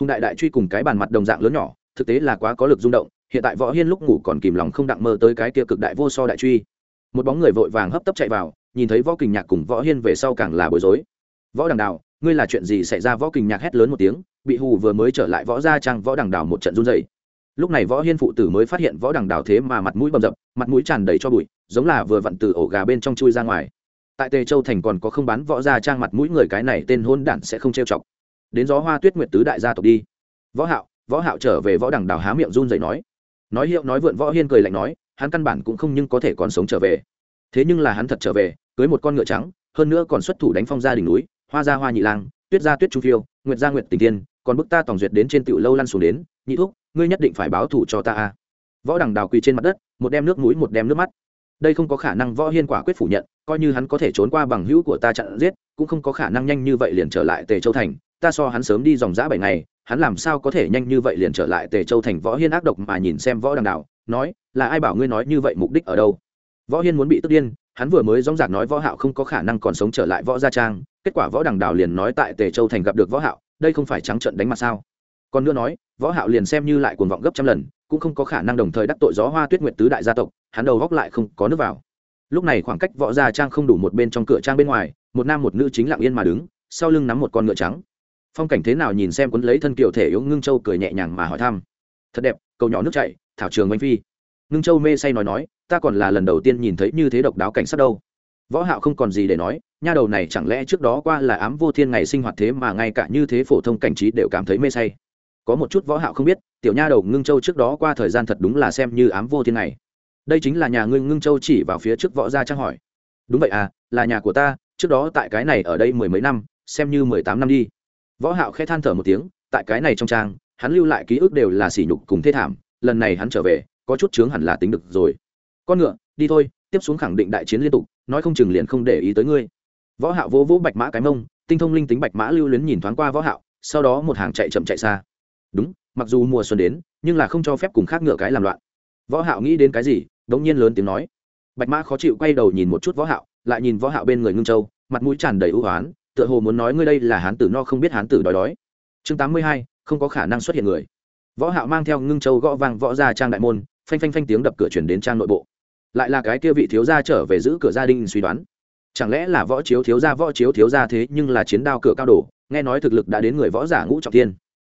hùng đại đại truy cùng cái bàn mặt đồng dạng lớn nhỏ, thực tế là quá có lực rung động, hiện tại võ hiên lúc ngủ còn kìm lòng không đặng mơ tới cái kia cực đại vô so đại truy. Một bóng người vội vàng hấp tấp chạy vào, nhìn thấy võ kình nhạc cùng võ hiên về sau càng là bối rối. Võ đằng đào, ngươi là chuyện gì xảy ra? Võ kình nhạc hét lớn một tiếng, bị hù vừa mới trở lại võ gia trang võ đằng đào một trận run dày lúc này võ hiên phụ tử mới phát hiện võ đằng đào thế mà mặt mũi bầm dập, mặt mũi tràn đầy cho bụi, giống là vừa vặn từ ổ gà bên trong chui ra ngoài. Tại tề châu thành còn có không bán võ gia trang mặt mũi người cái này tên hôn đản sẽ không trêu chọc đến gió hoa tuyết nguyệt tứ đại gia tộc đi. Võ hạo võ hạo trở về võ đằng đào há miệng run rẩy nói. Nói hiệu nói vượn võ hiên cười lạnh nói, hắn căn bản cũng không nhưng có thể còn sống trở về. Thế nhưng là hắn thật trở về, cưới một con ngựa trắng, hơn nữa còn xuất thủ đánh phong gia đỉnh núi, hoa gia hoa nhị lang, tuyết gia tuyết trung phiêu, nguyệt gia nguyệt tình tiên, còn bức ta tổng duyệt đến trên tiểu lâu lăn xuống đến, nhị thúc, ngươi nhất định phải báo thủ cho ta a. Võ đằng đào quỳ trên mặt đất, một đem nước mũi, một đem nước mắt. Đây không có khả năng võ hiên quả quyết phủ nhận, coi như hắn có thể trốn qua bằng hữu của ta chặn giết, cũng không có khả năng nhanh như vậy liền trở lại tề châu thành ta so hắn sớm đi dòng giã bảy ngày, hắn làm sao có thể nhanh như vậy liền trở lại tề châu thành võ hiên ác độc mà nhìn xem võ đằng đạo, nói, là ai bảo ngươi nói như vậy mục đích ở đâu? Võ hiên muốn bị tức điên, hắn vừa mới dóng dạc nói võ hạo không có khả năng còn sống trở lại võ gia trang, kết quả võ đằng đạo liền nói tại tề châu thành gặp được võ hạo, đây không phải trắng trợn đánh mặt sao? Còn nữa nói, võ hạo liền xem như lại cuồng vọng gấp trăm lần, cũng không có khả năng đồng thời đắc tội gió hoa tuyết nguyệt tứ đại gia tộc, hắn đầu góc lại không có nước vào. Lúc này khoảng cách võ gia trang không đủ một bên trong cửa trang bên ngoài, một nam một nữ chính lặng yên mà đứng, sau lưng nắm một con ngựa trắng phong cảnh thế nào nhìn xem quấn lấy thân kiều thể yếu ngưng châu cười nhẹ nhàng mà hỏi thăm. Thật đẹp, cầu nhỏ nước chảy, thảo trường oanh phi. Ngưng châu mê say nói nói, ta còn là lần đầu tiên nhìn thấy như thế độc đáo cảnh sát đâu. Võ hạo không còn gì để nói, nha đầu này chẳng lẽ trước đó qua là ám vô thiên ngày sinh hoạt thế mà ngay cả như thế phổ thông cảnh trí đều cảm thấy mê say. Có một chút võ hạo không biết, tiểu nha đầu ngưng châu trước đó qua thời gian thật đúng là xem như ám vô thiên này đây chính là nhà ngươi ngưng châu chỉ vào phía trước võ gia trang hỏi. Đúng vậy à là nhà của ta, trước đó tại cái này ở đây mười mấy năm, xem như mười tám năm đi võ hạo khẽ than thở một tiếng, tại cái này trong trang, hắn lưu lại ký ức đều là sỉ nhục cùng thê thảm, lần này hắn trở về, có chút chướng hẳn là tính được rồi. Con ngựa, đi thôi, tiếp xuống khẳng định đại chiến liên tục, nói không chừng liền không để ý tới ngươi. Võ hạo vỗ vỗ bạch mã cái mông, tinh thông linh tính bạch mã lưu luyến nhìn thoáng qua võ hạo, sau đó một hàng chạy chậm chạy xa. Đúng, mặc dù mùa xuân đến, nhưng là không cho phép cùng khác ngựa cái làm loạn. Võ hạo nghĩ đến cái gì, đống nhiên lớn tiếng nói. Bạch mã khó chịu quay đầu nhìn một chút võ hạo, lại nhìn võ hạo bên người ngưng châu, mặt mũi tràn đầy ưu ái tựa hồ muốn nói ngươi đây là hán tử no không biết hán tử đói đói. Chương 82, không có khả năng xuất hiện người. Võ hạo mang theo ngưng châu gõ vang võ ra trang đại môn phanh phanh phanh tiếng đập cửa chuyển đến trang nội bộ. Lại là cái kia vị thiếu gia trở về giữ cửa gia đình suy đoán. Chẳng lẽ là võ chiếu thiếu gia võ chiếu thiếu gia thế nhưng là chiến đao cửa cao đổ nghe nói thực lực đã đến người võ giả ngũ trọng thiên.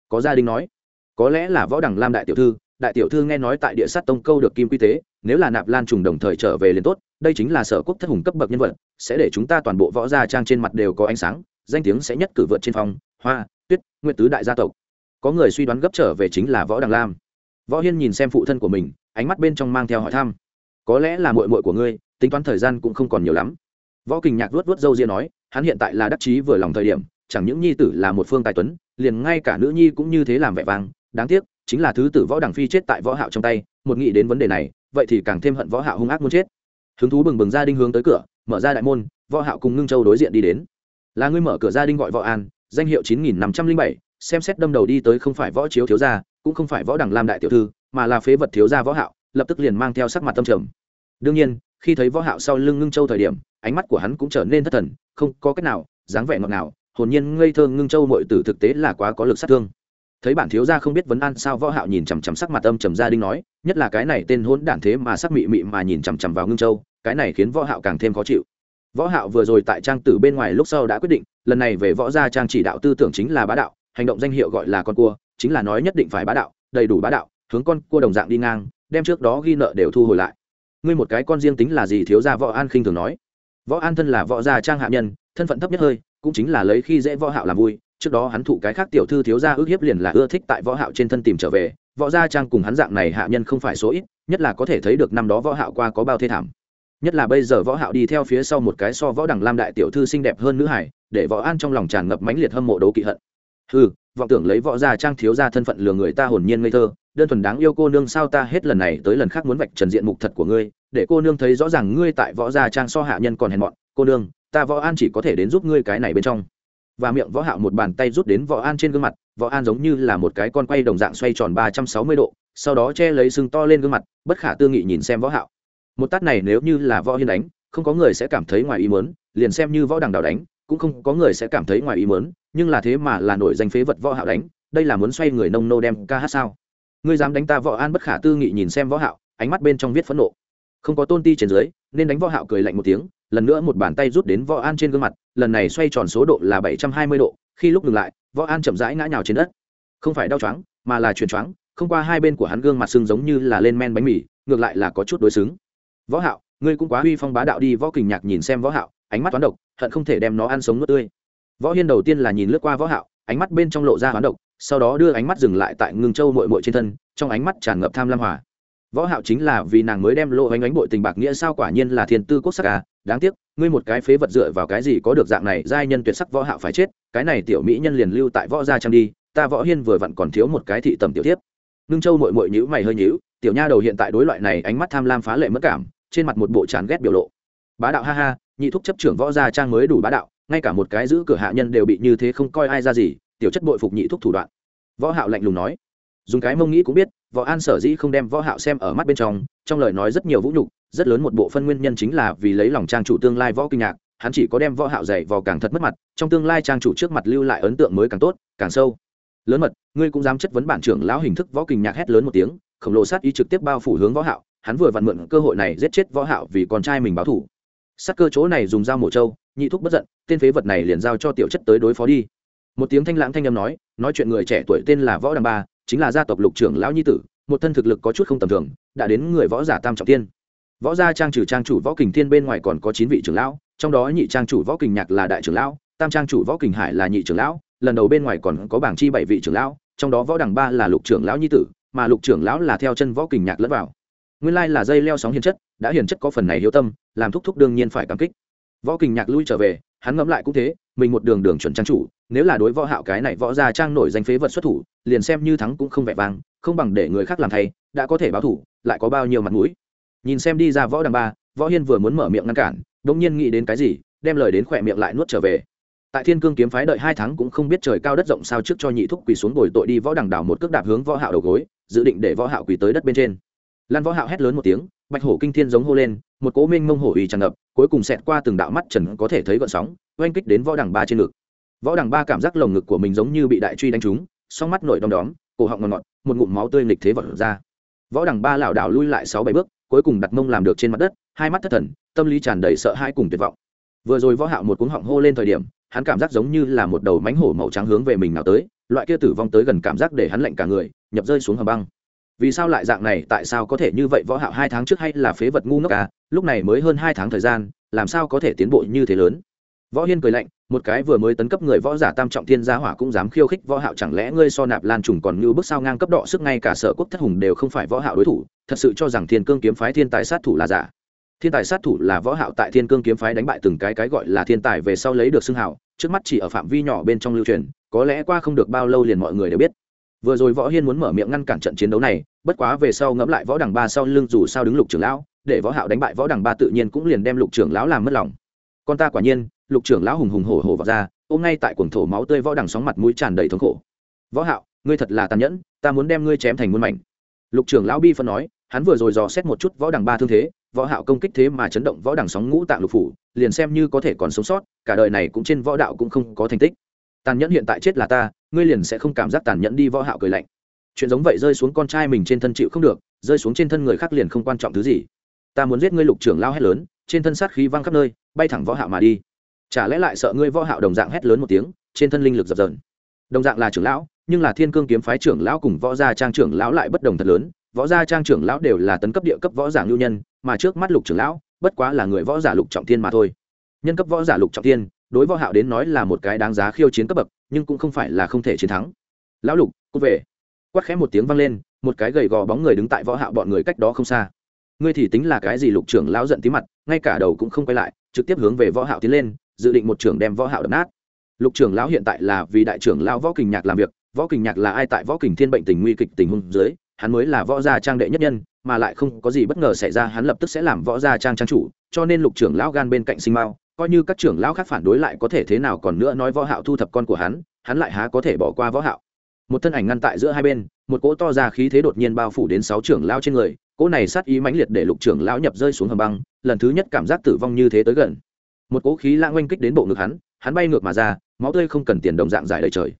Có gia đình nói có lẽ là võ đẳng lam đại tiểu thư đại tiểu thư nghe nói tại địa sát tông câu được kim quy tế, nếu là nạp lan trùng đồng thời trở về liền tốt, đây chính là sở quốc thất hùng cấp bậc nhân vật, sẽ để chúng ta toàn bộ võ gia trang trên mặt đều có ánh sáng, danh tiếng sẽ nhất cử vượt trên phong, hoa, tuyết nguyện tứ đại gia tộc. Có người suy đoán gấp trở về chính là võ đằng lam. Võ hiên nhìn xem phụ thân của mình, ánh mắt bên trong mang theo hỏi thăm. Có lẽ là mội mội của ngươi, tính toán thời gian cũng không còn nhiều lắm. Võ kình nhạc vuốt vuốt râu ria nói, hắn hiện tại là đắc chí vừa lòng thời điểm, chẳng những nhi tử là một phương tài tuấn, liền ngay cả nữ nhi cũng như thế làm vẻ vang, đáng tiếc chính là thứ tử võ đằng phi chết tại võ hạo trong tay, một nghĩ đến vấn đề này, vậy thì càng thêm hận võ hạo hung ác muốn chết. Hứng thú bừng bừng gia đình hướng tới cửa, mở ra đại môn, võ hạo cùng ngưng châu đối diện đi đến. Là ngươi mở cửa gia đình gọi võ an, danh hiệu chín nghìn năm trăm linh bảy, xem xét đâm đầu đi tới không phải võ chiếu thiếu gia, cũng không phải võ đằng lam đại tiểu thư, mà là phế vật thiếu gia võ hạo, lập tức liền mang theo sắc mặt tâm trầm. Đương nhiên, khi thấy võ hạo sau lưng ngưng châu thời điểm, ánh mắt của hắn cũng trở nên thất thần, không có cách nào, dáng vẻ ngọt ngào, hồn nhiên ngây thơ ngưng châu muội tử thực tế là quá có lực sát thương thấy bản thiếu gia không biết vấn an sao võ hạo nhìn chằm chằm sắc mặt âm trầm gia đinh nói, nhất là cái này tên hỗn đản thế mà sắc mị mị mà nhìn chằm chằm vào ngưng châu, cái này khiến võ hạo càng thêm khó chịu. Võ hạo vừa rồi tại trang tử bên ngoài lúc sau đã quyết định, lần này về võ gia trang chỉ đạo tư tưởng chính là bá đạo, hành động danh hiệu gọi là con cua, chính là nói nhất định phải bá đạo, đầy đủ bá đạo, hướng con cua đồng dạng đi ngang, đem trước đó ghi nợ đều thu hồi lại. Ngươi một cái con riêng tính là gì? Thiếu gia võ an khinh thường nói. Võ an thân là võ gia trang hạ nhân, thân phận thấp nhất hơi, cũng chính là lấy khi dễ võ hạo làm vui trước đó hắn thụ cái khác tiểu thư thiếu gia ước hiếp liền là ưa thích tại võ hạo trên thân tìm trở về, võ gia trang cùng hắn dạng này hạ nhân không phải số ít, nhất là có thể thấy được năm đó võ hạo qua có bao thê thảm. Nhất là bây giờ võ hạo đi theo phía sau một cái so võ đẳng lam đại tiểu thư xinh đẹp hơn nữ hải, để võ an trong lòng tràn ngập mãnh liệt hâm mộ đấu kỵ hận. Hừ, vọng tưởng lấy võ gia trang thiếu gia thân phận lừa người ta hồn nhiên ngây thơ, đơn thuần đáng yêu cô nương sao ta hết lần này tới lần khác muốn vạch trần diện mục thật của ngươi, để cô nương thấy rõ ràng ngươi tại võ gia trang so hạ nhân còn hèn mọn. Cô nương, ta võ an chỉ có thể đến giúp ngươi cái này bên trong và miệng võ hạo một bàn tay rút đến võ an trên gương mặt, võ an giống như là một cái con quay đồng dạng xoay tròn ba trăm sáu mươi độ, sau đó che lấy sưng to lên gương mặt, bất khả tư nghị nhìn xem võ hạo. Một tát này nếu như là võ hiên đánh, không có người sẽ cảm thấy ngoài ý muốn, liền xem như võ đằng đào đánh, cũng không có người sẽ cảm thấy ngoài ý muốn, nhưng là thế mà là nổi danh phế vật võ hạo đánh, đây là muốn xoay người nông nô đem ca hát sao? Ngươi dám đánh ta võ an bất khả tư nghị nhìn xem võ hạo, ánh mắt bên trong viết phẫn nộ không có tôn ti trên dưới, nên đánh võ hạo cười lạnh một tiếng, lần nữa một bàn tay rút đến võ an trên gương mặt, lần này xoay tròn số độ là 720 độ, khi lúc ngừng lại, võ an chậm rãi ngã nhào trên đất. Không phải đau chóng mà là chuyển chóng không qua hai bên của hắn gương mặt sưng giống như là lên men bánh mì, ngược lại là có chút đối xứng. Võ hạo, ngươi cũng quá huy phong bá đạo đi, võ kình nhạc nhìn xem võ hạo, ánh mắt toán độc, hận không thể đem nó ăn sống nuốt tươi. Võ hiên đầu tiên là nhìn lướt qua võ hạo, ánh mắt bên trong lộ ra toán độc, sau đó đưa ánh mắt dừng lại tại ngưng châu muội muội trên thân, trong ánh mắt tràn ngập tham lam hòa võ hạo chính là vì nàng mới đem lộ ánh ánh bội tình bạc nghĩa sao quả nhiên là thiên tư quốc sắc à? Đáng tiếc, ngươi một cái phế vật dựa vào cái gì có được dạng này, giai nhân tuyệt sắc võ hạo phải chết, cái này tiểu mỹ nhân liền lưu tại võ gia trang đi, ta võ hiên vừa vặn còn thiếu một cái thị tầm tiểu tiếp Nương châu muội muội nhíu mày hơi nhíu, tiểu nha đầu hiện tại đối loại này ánh mắt tham lam phá lệ mất cảm, trên mặt một bộ chán ghét biểu lộ. Bá đạo ha ha, nhị thúc chấp trưởng võ gia trang mới đủ bá đạo, ngay cả một cái giữ cửa hạ nhân đều bị như thế không coi ai ra gì, tiểu chất bội phục nhị thúc thủ đoạn. Võ hạo lạnh lùng nói. Dùng cái mông nghĩ cũng biết võ an sở dĩ không đem võ hạo xem ở mắt bên trong trong lời nói rất nhiều vũ nhục, rất lớn một bộ phân nguyên nhân chính là vì lấy lòng trang chủ tương lai võ kinh ngạc, hắn chỉ có đem võ hạo dạy vào càng thật mất mặt, trong tương lai trang chủ trước mặt lưu lại ấn tượng mới càng tốt, càng sâu. Lớn mật, ngươi cũng dám chất vấn bản trưởng lão hình thức võ kinh nhạc hét lớn một tiếng, khổng lồ sát ý trực tiếp bao phủ hướng võ hạo, hắn vừa vặn mượn cơ hội này giết chết võ hạo vì con trai mình báo thù sát cơ chỗ này dùng dao mổ trâu, nhị thúc bất giận, tên phế vật này liền giao cho tiểu chất tới đối phó đi. Một tiếng thanh lãng thanh âm nói nói chuyện người trẻ tuổi tên là võ đằng ba chính là gia tộc lục trưởng lão nhi tử, một thân thực lực có chút không tầm thường, đã đến người võ giả tam trọng tiên võ gia trang trừ trang chủ võ kình thiên bên ngoài còn có chín vị trưởng lão, trong đó nhị trang chủ võ kình nhạc là đại trưởng lão, tam trang chủ võ kình hải là nhị trưởng lão, lần đầu bên ngoài còn có bảng chi bảy vị trưởng lão, trong đó võ đằng ba là lục trưởng lão nhi tử, mà lục trưởng lão là theo chân võ kình nhạc lẫn vào. Nguyên lai là dây leo sóng hiền chất, đã hiền chất có phần này hiếu tâm, làm thúc thúc đương nhiên phải cảm kích. Võ kình nhạc lui trở về hắn ngẫm lại cũng thế, mình một đường đường chuẩn trang chủ, nếu là đối võ hạo cái này võ gia trang nổi danh phế vật xuất thủ, liền xem như thắng cũng không vẻ vang, không bằng để người khác làm thay, đã có thể báo thủ, lại có bao nhiêu mặt mũi. Nhìn xem đi ra võ đằng ba, võ hiên vừa muốn mở miệng ngăn cản đống nhiên nghĩ đến cái gì, đem lời đến khỏe miệng lại nuốt trở về. Tại thiên cương kiếm phái đợi hai tháng cũng không biết trời cao đất rộng sao trước cho nhị thúc quỳ xuống bồi tội đi võ đằng đảo một cước đạp hướng võ hạo đầu gối, dự định để võ hạo quỳ tới đất bên trên. Lan võ hạo hét lớn một tiếng bạch hổ kinh thiên giống hô lên, một cỗ minh mông hổ uy tràn ngập, cuối cùng xẹt qua từng đạo mắt trần có thể thấy gọn sóng, oanh kích đến võ đằng ba trên ngực. Võ đằng ba cảm giác lồng ngực của mình giống như bị đại truy đánh trúng, song mắt nổi đom đóm, cổ họng ngọt ngọt, một ngụm máu tươi nghịch thế vật ra. Võ đằng ba lảo đảo lui lại sáu bảy bước, cuối cùng đặt mông làm được trên mặt đất, hai mắt thất thần, tâm lý tràn đầy sợ hãi cùng tuyệt vọng. Vừa rồi võ hạo một cuống họng hô lên thời điểm, hắn cảm giác giống như là một đầu mánh hổ màu trắng hướng về mình nào tới, loại kia tử vong tới gần cảm giác để hắn lạnh cả người, nhập rơi xuống hầm băng vì sao lại dạng này, tại sao có thể như vậy võ hạo hai tháng trước hay là phế vật ngu ngốc à? Lúc này mới hơn hai tháng thời gian, làm sao có thể tiến bộ như thế lớn? Võ hiên cười lạnh, một cái vừa mới tấn cấp người võ giả tam trọng thiên gia hỏa cũng dám khiêu khích võ hạo, chẳng lẽ ngươi so nạp lan trùng còn như bước sao ngang cấp độ sức ngay cả sở quốc thất hùng đều không phải võ hạo đối thủ? Thật sự cho rằng thiên cương kiếm phái thiên tài sát thủ là giả. Thiên tài sát thủ là võ hạo tại thiên cương kiếm phái đánh bại từng cái cái gọi là thiên tài về sau lấy được xưng hào, trước mắt chỉ ở phạm vi nhỏ bên trong lưu truyền, có lẽ qua không được bao lâu liền mọi người đều biết. Vừa rồi võ hiên muốn mở miệng ngăn cản trận chiến đấu này bất quá về sau ngẫm lại võ đằng ba sau lưng dù sao đứng lục trưởng lão, để võ hạo đánh bại võ đằng ba tự nhiên cũng liền đem lục trưởng lão làm mất lòng. Con ta quả nhiên, lục trưởng lão hùng hùng hổ hổ vào ra, ôm ngay tại cuồng thổ máu tươi võ đằng sóng mặt mũi tràn đầy thống khổ. Võ hạo, ngươi thật là tàn nhẫn, ta muốn đem ngươi chém thành muôn mảnh. Lục trưởng lão bi phân nói, hắn vừa rồi dò xét một chút võ đằng ba thương thế, võ hạo công kích thế mà chấn động võ đằng sóng ngũ tạng lục phủ, liền xem như có thể còn sống sót, cả đời này cũng trên võ đạo cũng không có thành tích. Tàn nhẫn hiện tại chết là ta, ngươi liền sẽ không cảm giác tàn nhẫn đi, võ hạo cười lạnh chuyện giống vậy rơi xuống con trai mình trên thân chịu không được, rơi xuống trên thân người khác liền không quan trọng thứ gì. Ta muốn giết ngươi lục trưởng lao hét lớn, trên thân sát khí văng khắp nơi, bay thẳng võ hạo mà đi. Chả lẽ lại sợ ngươi võ hạo đồng dạng hét lớn một tiếng, trên thân linh lực dập dờn. Đồng dạng là trưởng lão, nhưng là thiên cương kiếm phái trưởng lão cùng võ gia trang trưởng lão lại bất đồng thật lớn. Võ gia trang trưởng lão đều là tấn cấp địa cấp võ giả lưu nhân, mà trước mắt lục trưởng lão, bất quá là người võ giả lục trọng thiên mà thôi. Nhân cấp võ giả lục trọng thiên, đối võ hạo đến nói là một cái đáng giá khiêu chiến cấp bậc, nhưng cũng không phải là không thể chiến thắng. Lão lục cút về quát khẽ một tiếng vang lên, một cái gầy gò bóng người đứng tại võ hạo bọn người cách đó không xa. Ngươi thì tính là cái gì lục trưởng lão giận tí mặt, ngay cả đầu cũng không quay lại, trực tiếp hướng về võ hạo tiến lên, dự định một trưởng đem võ hạo đập nát. Lục trưởng lão hiện tại là vì đại trưởng lão võ kình nhạc làm việc, võ kình nhạc là ai tại võ kình thiên bệnh tình nguy kịch tình huống dưới, hắn mới là võ gia trang đệ nhất nhân, mà lại không có gì bất ngờ xảy ra, hắn lập tức sẽ làm võ gia trang trang chủ, cho nên lục trưởng lão gan bên cạnh sinh mao coi như các trưởng lão khác phản đối lại có thể thế nào còn nữa nói võ hạo thu thập con của hắn hắn lại há có thể bỏ qua võ hạo một thân ảnh ngăn tại giữa hai bên, một cỗ to ra khí thế đột nhiên bao phủ đến sáu trưởng lao trên người, cỗ này sát ý mãnh liệt để lục trưởng lão nhập rơi xuống hầm băng, lần thứ nhất cảm giác tử vong như thế tới gần. Một cỗ khí lãng oanh kích đến bộ ngực hắn hắn bay ngược mà ra, máu tươi không cần tiền đồng dạng dài đầy trời.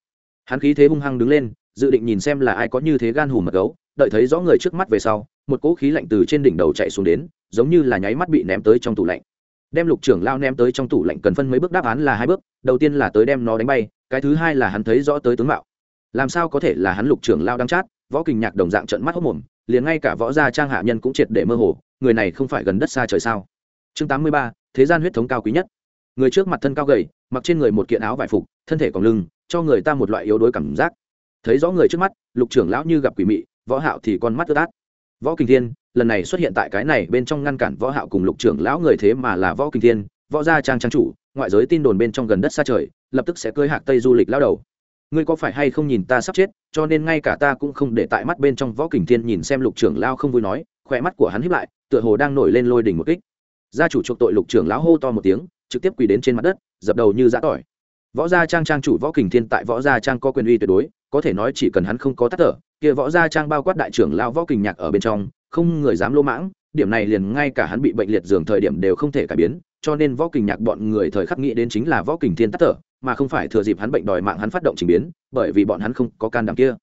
Hắn khí thế hung hăng đứng lên, dự định nhìn xem là ai có như thế gan hùm mật gấu, đợi thấy rõ người trước mắt về sau, một cỗ khí lạnh từ trên đỉnh đầu chạy xuống đến, giống như là nháy mắt bị ném tới trong tủ lạnh. Đem lục trưởng lao ném tới trong tủ lạnh cần phân mấy bước đáp án là hai bước, đầu tiên là tới đem nó đánh bay, cái thứ hai là hắn thấy rõ tới tướng mạo làm sao có thể là hắn lục trưởng lao đang chát, võ kình nhạc đồng dạng trận mắt hốc mồm, liền ngay cả võ gia trang hạ nhân cũng triệt để mơ hồ, người này không phải gần đất xa trời sao? Chương tám mươi ba, thế gian huyết thống cao quý nhất. Người trước mặt thân cao gầy, mặc trên người một kiện áo vải phục, thân thể còn lưng, cho người ta một loại yếu đuối cảm giác. Thấy rõ người trước mắt, lục trưởng lão như gặp quỷ mị, võ hạo thì con mắt ướt át. Võ kình thiên, lần này xuất hiện tại cái này bên trong ngăn cản võ hạo cùng lục trưởng lão người thế mà là võ kình thiên, võ gia trang trang chủ, ngoại giới tin đồn bên trong gần đất xa trời, lập tức sẽ cưới hạc tây du lịch lao đầu ngươi có phải hay không nhìn ta sắp chết, cho nên ngay cả ta cũng không để tại mắt bên trong võ kình thiên nhìn xem lục trưởng lao không vui nói, khỏe mắt của hắn hiếp lại, tựa hồ đang nổi lên lôi đỉnh một kích. Gia chủ chuộc tội lục trưởng lão hô to một tiếng, trực tiếp quỳ đến trên mặt đất, dập đầu như giã tỏi. Võ gia trang trang chủ võ kình thiên tại võ gia trang có quyền uy tuyệt đối, có thể nói chỉ cần hắn không có tắt thở, kia võ gia trang bao quát đại trưởng lao võ kình nhạc ở bên trong, không người dám lỗ mãng, điểm này liền ngay cả hắn bị bệnh liệt giường thời điểm đều không thể cải biến, cho nên võ kình nhạc bọn người thời khắc nghĩ đến chính là võ kình thiên tắt thở mà không phải thừa dịp hắn bệnh đòi mạng hắn phát động trình biến, bởi vì bọn hắn không có can đảm kia.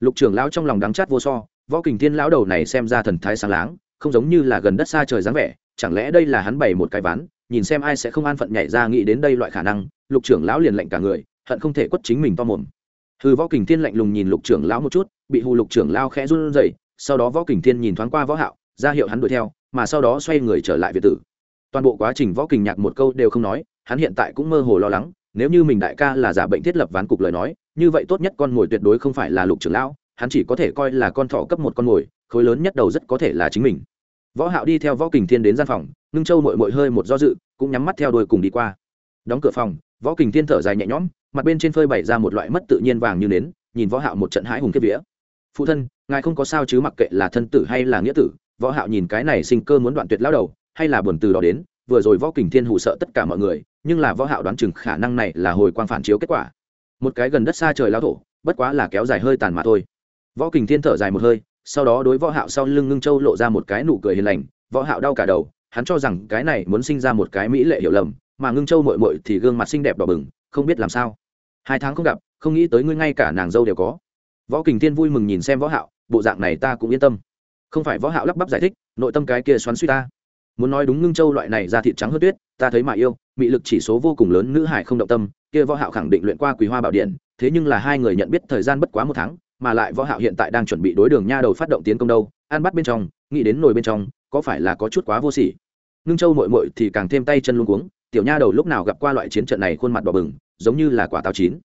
Lục trưởng lão trong lòng đắng chát vô so, võ kình thiên lão đầu này xem ra thần thái sáng láng, không giống như là gần đất xa trời dáng vẻ, chẳng lẽ đây là hắn bày một cái ván, nhìn xem ai sẽ không an phận nhảy ra nghĩ đến đây loại khả năng, lục trưởng lão liền lệnh cả người, hận không thể quất chính mình to mồm. Hư võ kình thiên lạnh lùng nhìn lục trưởng lão một chút, bị hù lục trưởng lao khẽ run rẩy, sau đó võ kình thiên nhìn thoáng qua võ hạo, ra hiệu hắn đuổi theo, mà sau đó xoay người trở lại việt tử. Toàn bộ quá trình võ kình nhạc một câu đều không nói, hắn hiện tại cũng mơ hồ lo lắng nếu như mình đại ca là giả bệnh thiết lập ván cục lời nói, như vậy tốt nhất con mồi tuyệt đối không phải là lục trưởng lão, hắn chỉ có thể coi là con thỏ cấp một con mồi, khối lớn nhất đầu rất có thể là chính mình. Võ hạo đi theo võ kình thiên đến gian phòng, ngưng châu mội mội hơi một do dự, cũng nhắm mắt theo đuôi cùng đi qua. Đóng cửa phòng, võ kình thiên thở dài nhẹ nhõm, mặt bên trên phơi bày ra một loại mất tự nhiên vàng như nến, nhìn võ hạo một trận hãi hùng kết vía. Phụ thân, ngài không có sao chứ mặc kệ là thân tử hay là nghĩa tử. Võ hạo nhìn cái này sinh cơ muốn đoạn tuyệt lão đầu, hay là buồn từ đó đến vừa rồi võ kình thiên hù sợ tất cả mọi người, nhưng là võ hạo đoán chừng khả năng này là hồi quang phản chiếu kết quả. Một cái gần đất xa trời lão thổ, bất quá là kéo dài hơi tàn mà thôi. Võ kình thiên thở dài một hơi, sau đó đối võ hạo sau lưng ngưng châu lộ ra một cái nụ cười hiền lành, võ hạo đau cả đầu, hắn cho rằng cái này muốn sinh ra một cái mỹ lệ hiểu lầm, mà ngưng châu muội muội thì gương mặt xinh đẹp đỏ bừng, không biết làm sao. Hai tháng không gặp, không nghĩ tới ngươi ngay cả nàng dâu đều có. Võ kình thiên vui mừng nhìn xem võ hạo, bộ dạng này ta cũng yên tâm. Không phải võ hạo lắp bắp giải thích, nội tâm cái kia xoắn suy ta muốn nói đúng ngưng châu loại này ra thịt trắng hơn tuyết, ta thấy mà yêu, mị lực chỉ số vô cùng lớn, nữ hải không động tâm, kia võ hạo khẳng định luyện qua quý hoa bảo điện, thế nhưng là hai người nhận biết thời gian bất quá một tháng, mà lại võ hạo hiện tại đang chuẩn bị đối đường nha đầu phát động tiến công đâu an bắt bên trong, nghĩ đến nồi bên trong, có phải là có chút quá vô sỉ. Ngưng châu muội muội thì càng thêm tay chân luống cuống, tiểu nha đầu lúc nào gặp qua loại chiến trận này khuôn mặt đỏ bừng, giống như là quả táo chín.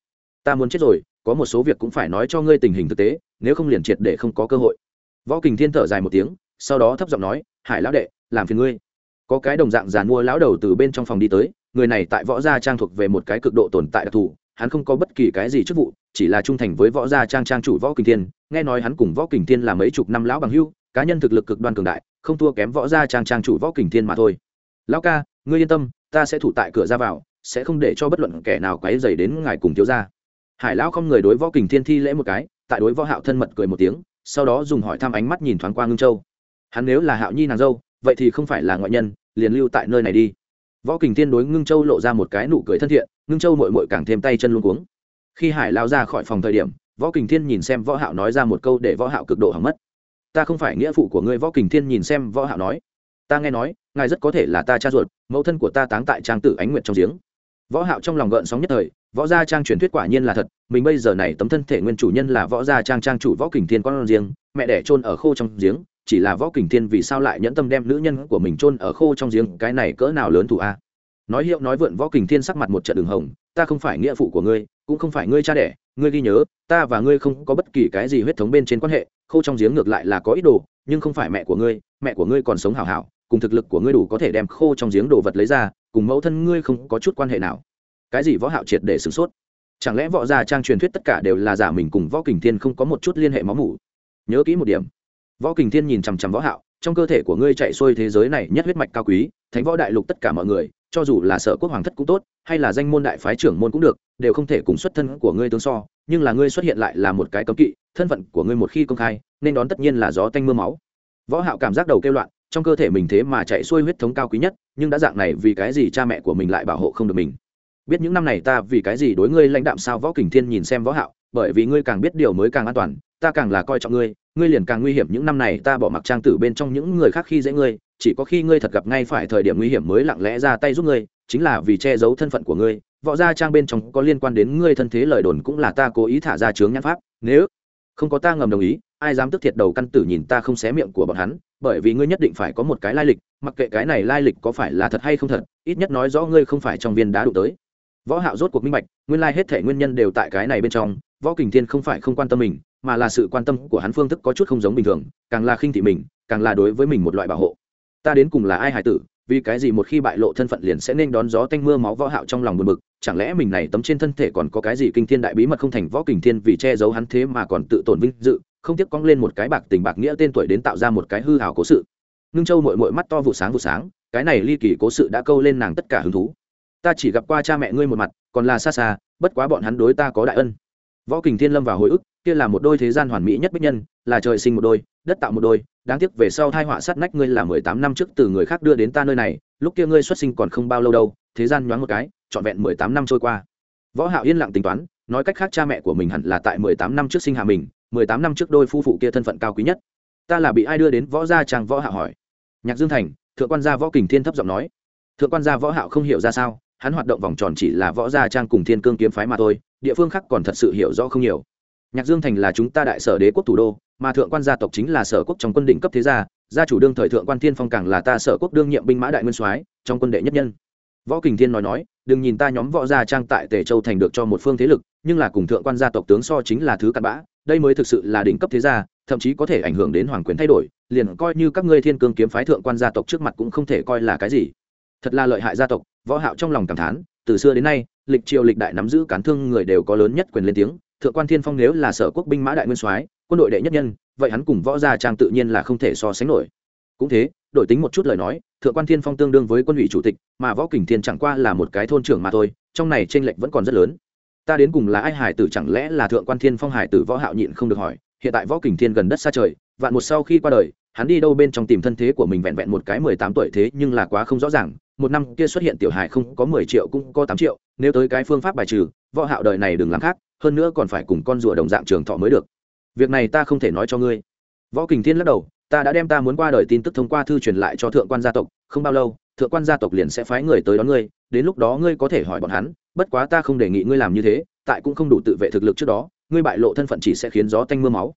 Ta muốn chết rồi, có một số việc cũng phải nói cho ngươi tình hình thực tế, nếu không liền triệt để không có cơ hội. Võ kình thiên thở dài một tiếng, sau đó thấp giọng nói, hải lão đệ làm phiền ngươi. Có cái đồng dạng giàn mua lão đầu từ bên trong phòng đi tới, người này tại võ gia trang thuộc về một cái cực độ tồn tại đặc thù, hắn không có bất kỳ cái gì chức vụ, chỉ là trung thành với võ gia trang trang chủ võ kình thiên, nghe nói hắn cùng võ kình thiên là mấy chục năm lão bằng hưu cá nhân thực lực cực đoan cường đại, không thua kém võ gia trang trang chủ võ kình thiên mà thôi. Lão ca, ngươi yên tâm, ta sẽ thủ tại cửa ra vào, sẽ không để cho bất luận kẻ nào quấy dày đến ngài cùng thiếu gia. Hải lão không người đối võ kình thiên thi lễ một cái, tại đối võ hạo thân mật cười một tiếng, sau đó dùng hỏi thăm ánh mắt nhìn thoáng qua ngưng châu. Hắn nếu là hạo nhi nàng dâu vậy thì không phải là ngoại nhân, liền lưu tại nơi này đi. Võ kình thiên đối ngưng châu lộ ra một cái nụ cười thân thiện, ngưng châu mội mội càng thêm tay chân luôn cuống. Khi hải lao ra khỏi phòng thời điểm, võ kình thiên nhìn xem võ hạo nói ra một câu để võ hạo cực độ hỏng mất. Ta không phải nghĩa phụ của ngươi. Võ kình thiên nhìn xem võ hạo nói. Ta nghe nói, ngài rất có thể là ta cha ruột, mẫu thân của ta táng tại trang tử ánh nguyệt trong giếng. Võ hạo trong lòng gợn sóng nhất thời, võ gia trang truyền thuyết quả nhiên là thật, mình bây giờ này tấm thân thể nguyên chủ nhân là võ gia trang trang chủ võ kình thiên con riêng, mẹ đẻ trôn ở khô trong giếng chỉ là võ kình thiên vì sao lại nhẫn tâm đem nữ nhân của mình chôn ở khô trong giếng, cái này cỡ nào lớn thủ a? Nói hiệu nói vượn, võ kình thiên sắc mặt một trận đường hồng, ta không phải nghĩa phụ của ngươi, cũng không phải ngươi cha đẻ, ngươi ghi nhớ, ta và ngươi không có bất kỳ cái gì huyết thống bên trên quan hệ, khô trong giếng ngược lại là có ý đồ, nhưng không phải mẹ của ngươi, mẹ của ngươi còn sống hào hảo, cùng thực lực của ngươi đủ có thể đem khô trong giếng đồ vật lấy ra, cùng mẫu thân ngươi không có chút quan hệ nào. Cái gì võ hạo triệt để sửng sốt? Chẳng lẽ võ gia trang truyền thuyết tất cả đều là giả mình cùng võ kình thiên không có một chút liên hệ máu mủ? Nhớ kỹ một điểm võ kình thiên nhìn chằm chằm võ hạo, trong cơ thể của ngươi chạy xuôi thế giới này nhất huyết mạch cao quý, thánh võ đại lục tất cả mọi người, cho dù là sở quốc hoàng thất cũng tốt, hay là danh môn đại phái trưởng môn cũng được, đều không thể cùng xuất thân của ngươi tương so, nhưng là ngươi xuất hiện lại là một cái cấm kỵ, thân phận của ngươi một khi công khai, nên đón tất nhiên là gió tanh mưa máu. Võ hạo cảm giác đầu kêu loạn, trong cơ thể mình thế mà chạy xuôi huyết thống cao quý nhất, nhưng đã dạng này vì cái gì cha mẹ của mình lại bảo hộ không được mình? Biết những năm này ta vì cái gì đối ngươi lãnh đạm sao võ kình thiên nhìn xem võ hạo, bởi vì ngươi càng biết điều mới càng an toàn ta càng là coi trọng ngươi ngươi liền càng nguy hiểm những năm này ta bỏ mặc trang tử bên trong những người khác khi dễ ngươi, chỉ có khi ngươi thật gặp ngay phải thời điểm nguy hiểm mới lặng lẽ ra tay giúp ngươi, chính là vì che giấu thân phận của ngươi. Võ gia trang bên trong có liên quan đến ngươi thân thế lời đồn cũng là ta cố ý thả ra chướng nhãn pháp. Nếu không có ta ngầm đồng ý, ai dám tức thiệt đầu căn tử nhìn ta không xé miệng của bọn hắn, bởi vì ngươi nhất định phải có một cái lai lịch, mặc kệ cái này lai lịch có phải là thật hay không thật, ít nhất nói rõ ngươi không phải trong viên đá đụng tới. Võ hạo rốt cuộc minh bạch, nguyên lai hết thể nguyên nhân đều tại cái này bên trong, võ kình thiên không phải không quan tâm mình mà là sự quan tâm của hắn phương thức có chút không giống bình thường, càng là khinh thị mình, càng là đối với mình một loại bảo hộ. Ta đến cùng là ai hải tử, vì cái gì một khi bại lộ thân phận liền sẽ nên đón gió tanh mưa máu võ hạo trong lòng buồn bực, chẳng lẽ mình này tấm trên thân thể còn có cái gì kinh thiên đại bí mật không thành võ kình thiên vì che giấu hắn thế mà còn tự tổn vinh dự, không tiếc cong lên một cái bạc tình bạc nghĩa tên tuổi đến tạo ra một cái hư hào cố sự. Nương châu muội muội mắt to vụ sáng vụ sáng, cái này ly kỳ cố sự đã câu lên nàng tất cả hứng thú. Ta chỉ gặp qua cha mẹ ngươi một mặt, còn là xa xa, bất quá bọn hắn đối ta có đại ân võ kình thiên lâm vào hồi ức, kia là một đôi thế gian hoàn mỹ nhất bích nhân, là trời sinh một đôi, đất tạo một đôi, đáng tiếc về sau thai họa sát nách ngươi là mười tám năm trước từ người khác đưa đến ta nơi này, lúc kia ngươi xuất sinh còn không bao lâu đâu, thế gian nhoáng một cái, trọn vẹn mười tám năm trôi qua. Võ hạo yên lặng tính toán, nói cách khác cha mẹ của mình hẳn là tại mười tám năm trước sinh hạ mình, mười tám năm trước đôi phu phụ kia thân phận cao quý nhất. Ta là bị ai đưa đến võ gia trang võ hạo hỏi. Nhạc dương thành, thượng quan gia võ kình thiên thấp giọng nói. Thượng quan gia võ hạo không hiểu ra sao, hắn hoạt động vòng tròn chỉ là võ gia trang cùng thiên cương kiếm phái mà thôi địa phương khác còn thật sự hiểu rõ không nhiều. Nhạc dương thành là chúng ta đại sở đế quốc thủ đô, mà thượng quan gia tộc chính là sở quốc trong quân định cấp thế gia gia chủ đương thời thượng quan thiên phong càng là ta sở quốc đương nhiệm binh mã đại nguyên soái, trong quân đệ nhất nhân. Võ kình thiên nói nói, đừng nhìn ta nhóm võ gia trang tại tề châu thành được cho một phương thế lực, nhưng là cùng thượng quan gia tộc tướng so chính là thứ cặn bã, đây mới thực sự là đỉnh cấp thế gia, thậm chí có thể ảnh hưởng đến hoàng quyền thay đổi, liền coi như các ngươi thiên cương kiếm phái thượng quan gia tộc trước mặt cũng không thể coi là cái gì. Thật là lợi hại gia tộc, võ hạo trong lòng cảm thán, từ xưa đến nay lịch triều lịch đại nắm giữ cán thương người đều có lớn nhất quyền lên tiếng. Thượng quan thiên phong nếu là sở quốc binh mã đại nguyên soái, quân đội đệ nhất nhân, vậy hắn cùng võ gia trang tự nhiên là không thể so sánh nổi. Cũng thế, đổi tính một chút lời nói, thượng quan thiên phong tương đương với quân ủy chủ tịch, mà võ kình thiên chẳng qua là một cái thôn trưởng mà thôi, trong này tranh lệch vẫn còn rất lớn. Ta đến cùng là ai hải tử chẳng lẽ là thượng quan thiên phong hải tử võ hạo nhịn không được hỏi, hiện tại võ kình thiên gần đất xa trời, vạn một sau khi qua đời, hắn đi đâu bên trong tìm thân thế của mình vẹn vẹn một cái mười tám tuổi thế nhưng là quá không rõ ràng một năm kia xuất hiện tiểu hải không có mười triệu cũng có tám triệu, nếu tới cái phương pháp bài trừ, võ hạo đời này đừng làm khác, hơn nữa còn phải cùng con rùa đồng dạng trường thọ mới được. Việc này ta không thể nói cho ngươi. Võ kình thiên lắc đầu, ta đã đem ta muốn qua đời tin tức thông qua thư truyền lại cho thượng quan gia tộc, không bao lâu, thượng quan gia tộc liền sẽ phái người tới đón ngươi, đến lúc đó ngươi có thể hỏi bọn hắn, bất quá ta không đề nghị ngươi làm như thế, tại cũng không đủ tự vệ thực lực trước đó, ngươi bại lộ thân phận chỉ sẽ khiến gió tanh mưa máu.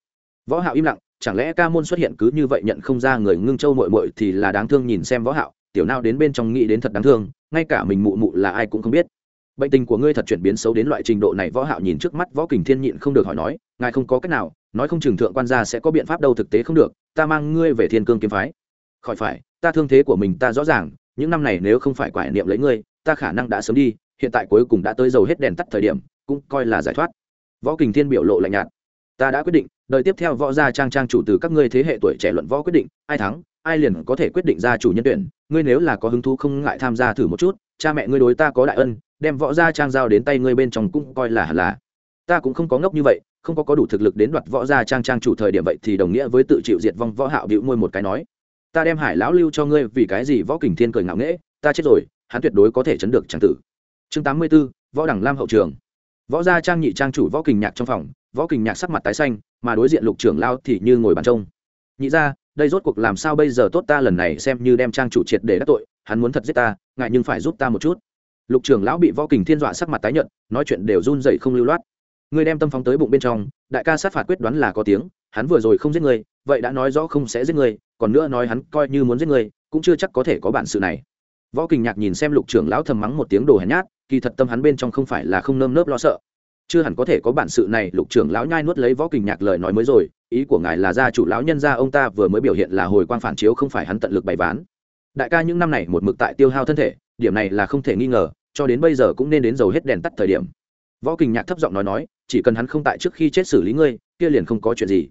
Võ hạo im lặng, chẳng lẽ ca môn xuất hiện cứ như vậy nhận không ra người ngưng châu muội muội thì là đáng thương nhìn xem võ hạo tiểu nào đến bên trong nghĩ đến thật đáng thương, ngay cả mình mụ mụ là ai cũng không biết. Bệnh tình của ngươi thật chuyển biến xấu đến loại trình độ này, võ hạo nhìn trước mắt võ kình thiên nhịn không được hỏi nói, ngài không có cách nào, nói không chừng thượng quan gia sẽ có biện pháp đâu thực tế không được, ta mang ngươi về thiên cương kiếm phái. Khỏi phải, ta thương thế của mình ta rõ ràng, những năm này nếu không phải quải niệm lấy ngươi, ta khả năng đã sớm đi, hiện tại cuối cùng đã tới dầu hết đèn tắt thời điểm, cũng coi là giải thoát. Võ kình thiên biểu lộ lạnh nhạt. Ta đã quyết định, đời tiếp theo võ gia trang trang chủ từ các ngươi thế hệ tuổi trẻ luận võ quyết định, ai thắng ai liền có thể quyết định ra chủ nhân tuyển? Ngươi nếu là có hứng thú không ngại tham gia thử một chút cha mẹ ngươi đối ta có đại ân đem võ gia trang giao đến tay ngươi bên trong cũng coi là hẳn là. Ta cũng không có ngốc như vậy không có có đủ thực lực đến đoạt võ gia trang trang chủ thời điểm vậy thì đồng nghĩa với tự chịu diệt vong võ hạo bĩu môi một cái nói. Ta đem hải lão lưu cho ngươi vì cái gì võ kình thiên cười ngạo nghễ ta chết rồi hắn tuyệt đối có thể chấn được trang tử. Chương 84, võ đẳng lam hậu trường. Võ gia trang nhị trang chủ võ kình nhạc trong phòng võ kình nhạc sắc mặt tái xanh mà đối diện lục trưởng lao thì như ngồi bàn trông. Nhị ra đây rốt cuộc làm sao bây giờ tốt ta lần này xem như đem trang chủ triệt để đắc tội, hắn muốn thật giết ta, ngại nhưng phải giúp ta một chút. Lục trưởng lão bị võ kình thiên dọa sắc mặt tái nhận nói chuyện đều run dậy không lưu loát. Ngươi đem tâm phóng tới bụng bên trong, đại ca sát phạt quyết đoán là có tiếng, hắn vừa rồi không giết người vậy đã nói rõ không sẽ giết người còn nữa nói hắn coi như muốn giết người cũng chưa chắc có thể có bản sự này. Võ kình nhạc nhìn xem lục trưởng lão thầm mắng một tiếng đồ hèn nhát, kỳ thật tâm hắn bên trong không phải là không nơm nớp lo sợ. Chưa hẳn có thể có bản sự này, lục trưởng lão nhai nuốt lấy võ kình nhạc lời nói mới rồi ý của ngài là gia chủ lão nhân gia ông ta vừa mới biểu hiện là hồi quang phản chiếu không phải hắn tận lực bày ván. Đại ca những năm này một mực tại tiêu hao thân thể, điểm này là không thể nghi ngờ, cho đến bây giờ cũng nên đến dầu hết đèn tắt thời điểm. Võ kình nhạc thấp giọng nói nói, chỉ cần hắn không tại trước khi chết xử lý ngươi, kia liền không có chuyện gì.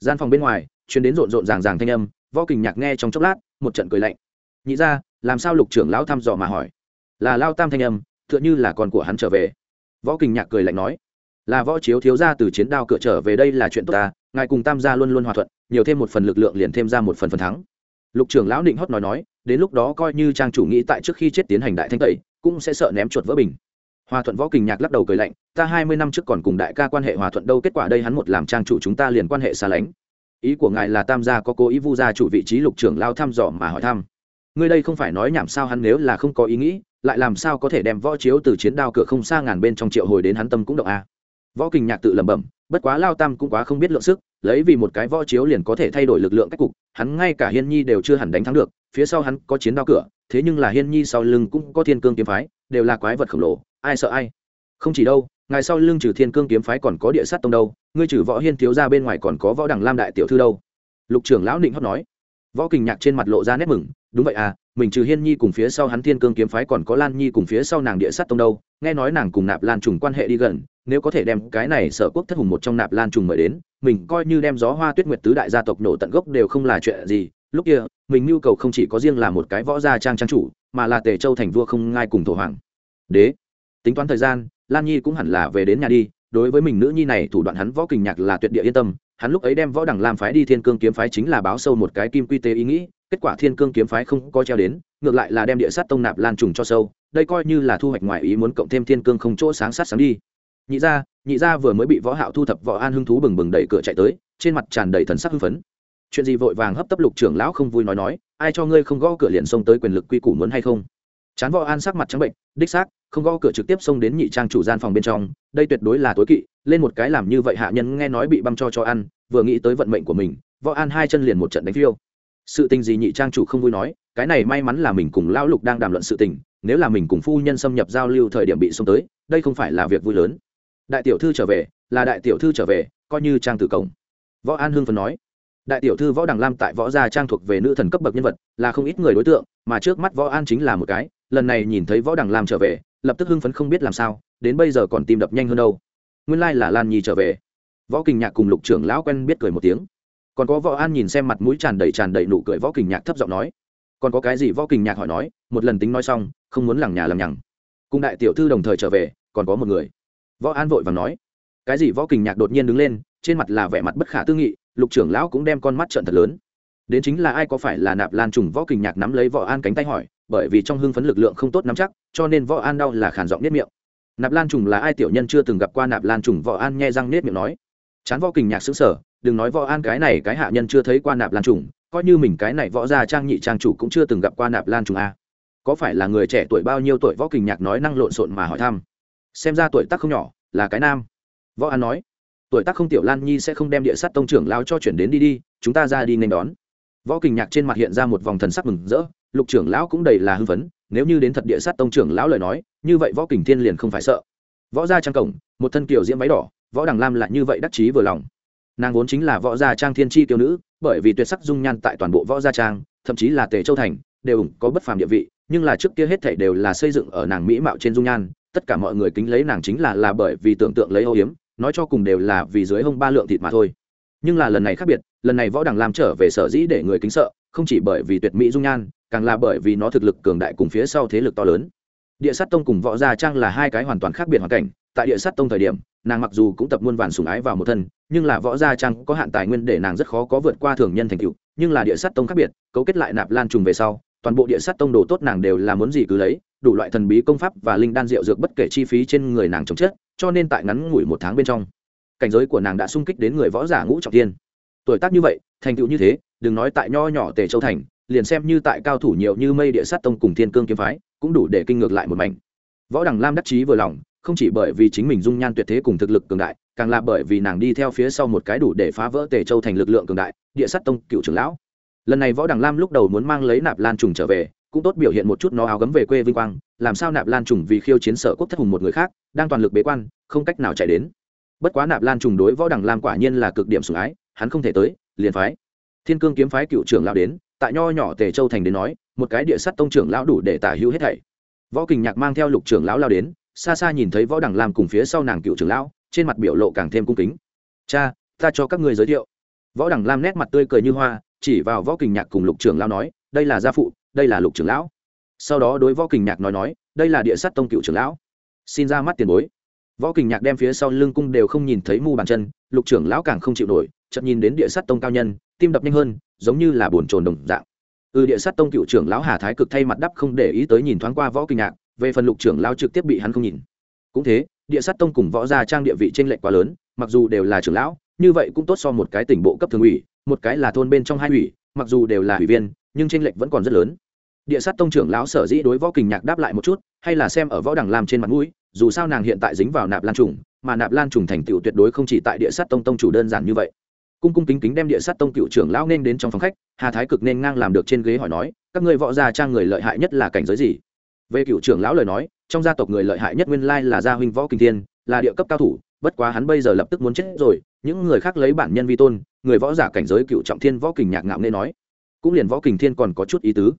Gian phòng bên ngoài chuyến đến rộn rộn ràng ràng thanh âm, võ kình nhạc nghe trong chốc lát, một trận cười lạnh. Nhị ra làm sao lục trưởng lão thăm dò mà hỏi? Là lao tam thanh âm, tựa như là con của hắn trở về. Võ kình nhạc cười lạnh nói, là võ chiếu thiếu ra từ chiến đao cửa trở về đây là chuyện tốt ta ngài cùng tam gia luôn luôn hòa thuận, nhiều thêm một phần lực lượng liền thêm ra một phần phần thắng. Lục trưởng lão định hót nói nói, đến lúc đó coi như trang chủ nghĩ tại trước khi chết tiến hành đại thanh tẩy, cũng sẽ sợ ném chuột vỡ bình. Hòa thuận võ kình nhạc lắc đầu cười lạnh, ta hai mươi năm trước còn cùng đại ca quan hệ hòa thuận đâu, kết quả đây hắn một làm trang chủ chúng ta liền quan hệ xa lánh. Ý của ngài là tam gia có cố ý vu gia chủ vị trí lục trưởng lao thăm dò mà hỏi thăm. Ngươi đây không phải nói nhảm sao hắn nếu là không có ý nghĩ, lại làm sao có thể đem võ chiếu từ chiến đao cửa không xa ngàn bên trong triệu hồi đến hắn tâm cũng động a. Võ kình nhạc tự lẩm bẩm bất quá lao tam cũng quá không biết lượng sức, lấy vì một cái võ chiếu liền có thể thay đổi lực lượng cách cục, hắn ngay cả hiên nhi đều chưa hẳn đánh thắng được, phía sau hắn có chiến đao cửa, thế nhưng là hiên nhi sau lưng cũng có thiên cương kiếm phái, đều là quái vật khổng lồ, ai sợ ai? Không chỉ đâu, ngài sau lưng trừ thiên cương kiếm phái còn có địa sát tông đâu, ngươi trừ võ hiên thiếu ra bên ngoài còn có võ đằng lam đại tiểu thư đâu? Lục trưởng lão định hót nói. Võ kình nhạc trên mặt lộ ra nét mừng, đúng vậy à mình trừ hiên nhi cùng phía sau hắn thiên cương kiếm phái còn có lan nhi cùng phía sau nàng địa sát tông đâu, nghe nói nàng cùng nạp lan trùng quan hệ đi gần nếu có thể đem cái này sở quốc thất hùng một trong nạp lan trùng mời đến, mình coi như đem gió hoa tuyết nguyệt tứ đại gia tộc nổ tận gốc đều không là chuyện gì. Lúc kia, mình nhu cầu không chỉ có riêng là một cái võ gia trang trang chủ, mà là tề châu thành vua không ngai cùng thổ hoàng. Đế, tính toán thời gian, lan nhi cũng hẳn là về đến nhà đi, đối với mình nữ nhi này thủ đoạn hắn võ kình nhạc là tuyệt địa yên tâm, hắn lúc ấy đem võ đẳng làm phái đi thiên cương kiếm phái chính là báo sâu một cái kim quy tế ý nghĩ, kết quả thiên cương kiếm phái không có treo đến, ngược lại là đem địa sát tông nạp lan trùng cho sâu, đây coi như là thu hoạch ngoài ý muốn cộng thêm thiên cương không chỗ sáng sát sáng đi nhị gia nhị gia vừa mới bị võ hạo thu thập võ an hưng thú bừng bừng đẩy cửa chạy tới, trên mặt tràn đầy thần sắc hưng phấn. Chuyện gì vội vàng hấp tấp lục trưởng lão không vui nói nói, ai cho ngươi không gõ cửa liền xông tới quyền lực quy củ muốn hay không? Chán võ an sắc mặt trắng bệnh, đích xác, không gõ cửa trực tiếp xông đến nhị trang chủ gian phòng bên trong, đây tuyệt đối là tối kỵ, lên một cái làm như vậy hạ nhân nghe nói bị băm cho cho ăn, vừa nghĩ tới vận mệnh của mình, võ an hai chân liền một trận đánh phiêu. Sự tình gì nhị trang chủ không vui nói, cái này may mắn là mình cùng lão lục đang đàm luận sự tình, nếu là mình cùng phu nhân xâm nhập giao lưu thời điểm bị xông tới, đây không phải là việc vui lớn đại tiểu thư trở về, là đại tiểu thư trở về, coi như trang tử cổng. Võ an hưng phấn nói. Đại tiểu thư võ đằng lam tại võ gia trang thuộc về nữ thần cấp bậc nhân vật, là không ít người đối tượng, mà trước mắt võ an chính là một cái, lần này nhìn thấy võ đằng lam trở về, lập tức hưng phấn không biết làm sao, đến bây giờ còn tìm đập nhanh hơn đâu. Nguyên lai là lan nhi trở về. Võ kình nhạc cùng lục trưởng lão quen biết cười một tiếng. Còn có võ an nhìn xem mặt mũi tràn đầy tràn đầy nụ cười võ kình nhạc thấp giọng nói. Còn có cái gì võ kình nhạc hỏi nói, một lần tính nói xong, không muốn lằng nhà lằng nhằng. Cùng đại tiểu thư đồng thời trở về, còn có một người võ an vội và nói, cái gì võ kình nhạc đột nhiên đứng lên, trên mặt là vẻ mặt bất khả tư nghị, lục trưởng lão cũng đem con mắt trận thật lớn. Đến chính là ai có phải là nạp lan trùng võ kình nhạc nắm lấy võ an cánh tay hỏi, bởi vì trong hưng phấn lực lượng không tốt nắm chắc, cho nên võ an đau là khản giọng nết miệng. Nạp lan trùng là ai tiểu nhân chưa từng gặp qua nạp lan trùng võ an nghe răng nết miệng nói. Chán võ kình nhạc xứng sở đừng nói võ an cái này cái hạ nhân chưa thấy qua nạp lan trùng, coi như mình cái này võ gia trang nhị trang chủ cũng chưa từng gặp qua nạp lan trùng a. Có phải là người trẻ tuổi bao nhiêu tuổi võ kình nhạc nói năng lộn xộn mà hỏi thăm xem ra tuổi tác không nhỏ, là cái nam. Võ an nói, tuổi tác không tiểu lan nhi sẽ không đem địa sát tông trưởng lao cho chuyển đến đi đi, chúng ta ra đi nên đón. Võ kình nhạc trên mặt hiện ra một vòng thần sắc mừng rỡ, lục trưởng lão cũng đầy là hưng phấn, nếu như đến thật địa sát tông trưởng lão lời nói, như vậy võ kình thiên liền không phải sợ. Võ gia trang cổng, một thân kiểu diễm váy đỏ, võ đằng lam lại như vậy đắc chí vừa lòng. Nàng vốn chính là võ gia trang thiên tri tiêu nữ, bởi vì tuyệt sắc dung nhan tại toàn bộ võ gia trang, thậm chí là tề châu thành, đều có bất phàm địa vị, nhưng là trước kia hết thảy đều là xây dựng ở nàng mỹ mạo trên dung nhan tất cả mọi người kính lấy nàng chính là là bởi vì tưởng tượng lấy âu hiếm nói cho cùng đều là vì dưới hông ba lượng thịt mà thôi. Nhưng là lần này khác biệt, lần này võ đằng làm trở về sở dĩ để người kính sợ, không chỉ bởi vì tuyệt mỹ dung nhan, càng là bởi vì nó thực lực cường đại cùng phía sau thế lực to lớn. Địa sát tông cùng võ gia trang là hai cái hoàn toàn khác biệt hoàn cảnh, tại địa sát tông thời điểm, nàng mặc dù cũng tập muôn vàn sùng ái vào một thân, nhưng là võ gia trang có hạn tài nguyên để nàng rất khó có vượt qua thường nhân thành tựu, nhưng là địa sát tông khác biệt, cấu kết lại nạp lan trùng về sau toàn bộ địa sát tông đồ tốt nàng đều là muốn gì cứ lấy, đủ loại thần bí công pháp và linh đan rượu dược bất kể chi phí trên người nàng chống chết cho nên tại ngắn ngủi một tháng bên trong, cảnh giới của nàng đã sung kích đến người võ giả ngũ trọng tiên tuổi tác như vậy, thành tựu như thế, đừng nói tại nho nhỏ tề châu thành, liền xem như tại cao thủ nhiều như mây địa sát tông cùng thiên cương kiếm phái, cũng đủ để kinh ngược lại một mảnh. Võ đằng lam đắc chí vừa lòng, không chỉ bởi vì chính mình dung nhan tuyệt thế cùng thực lực cường đại, càng là bởi vì nàng đi theo phía sau một cái đủ để phá vỡ tề châu thành lực lượng cường đại, địa sát tông cựu trưởng lão lần này võ đằng lam lúc đầu muốn mang lấy nạp lan trùng trở về, cũng tốt biểu hiện một chút nó áo gấm về quê vinh quang, làm sao nạp lan trùng vì khiêu chiến sở quốc thất hùng một người khác, đang toàn lực bế quan, không cách nào chạy đến. Bất quá nạp lan trùng đối võ đằng lam quả nhiên là cực điểm sủng ái, hắn không thể tới, liền phái thiên cương kiếm phái cựu trưởng lão đến, tại nho nhỏ tề châu thành đến nói, một cái địa sắt tông trưởng lão đủ để tả hữu hết thảy. Võ kình nhạc mang theo lục trưởng lão lao đến, xa xa nhìn thấy võ đằng lam cùng phía sau nàng cựu trưởng lão, trên mặt biểu lộ càng thêm cung kính. Cha, ta cho các người giới thiệu. Võ đằng lam nét mặt tươi cười như hoa chỉ vào võ kình nhạc cùng lục trưởng lão nói, đây là gia phụ, đây là lục trưởng lão. Sau đó đối võ kình nhạc nói nói, đây là địa sát tông cựu trưởng lão. Xin ra mắt tiền bối. Võ kình nhạc đem phía sau lưng cung đều không nhìn thấy mu bàn chân, lục trưởng lão càng không chịu nổi chậm nhìn đến địa sát tông cao nhân, tim đập nhanh hơn, giống như là bồn trồn đồng dạng. Ừ địa sát tông cựu trưởng lão hà thái cực thay mặt đắp không để ý tới nhìn thoáng qua võ kình nhạc, về phần lục trưởng lão trực tiếp bị hắn không nhìn. Cũng thế, địa sát tông cùng võ gia trang địa vị t r ê n lệch quá lớn, mặc dù đều là trưởng lão, như vậy cũng tốt so một cái tỉnh bộ cấp thường ủy một cái là thôn bên trong hai ủy, mặc dù đều là ủy viên, nhưng t lệch vẫn còn rất lớn. Địa sát tông trưởng lão sở dĩ đối võ kình nhạc đáp lại một chút, hay là xem ở võ đằng làm trên mặt mũi, dù sao nàng hiện tại dính vào nạp lan trùng, mà nạp lan trùng thành tựu tuyệt đối không chỉ tại địa sát tông tông chủ đơn giản như vậy. Cung cung kính kính đem địa sát tông cựu trưởng lão nên đến trong phòng khách, hà thái cực nên ngang làm được trên ghế hỏi nói, các ngươi võ gia trang người lợi hại nhất là cảnh giới gì? Về cựu trưởng lão lời nói, trong gia tộc người lợi hại nhất nguyên lai là gia huynh võ kinh thiên, là địa cấp cao thủ, bất quá hắn bây giờ lập tức muốn chết rồi, những người khác lấy bản nhân vi tôn người võ giả cảnh giới cựu trọng thiên võ kình nhạc ngạo nên nói, cũng liền võ kình thiên còn có chút ý tứ.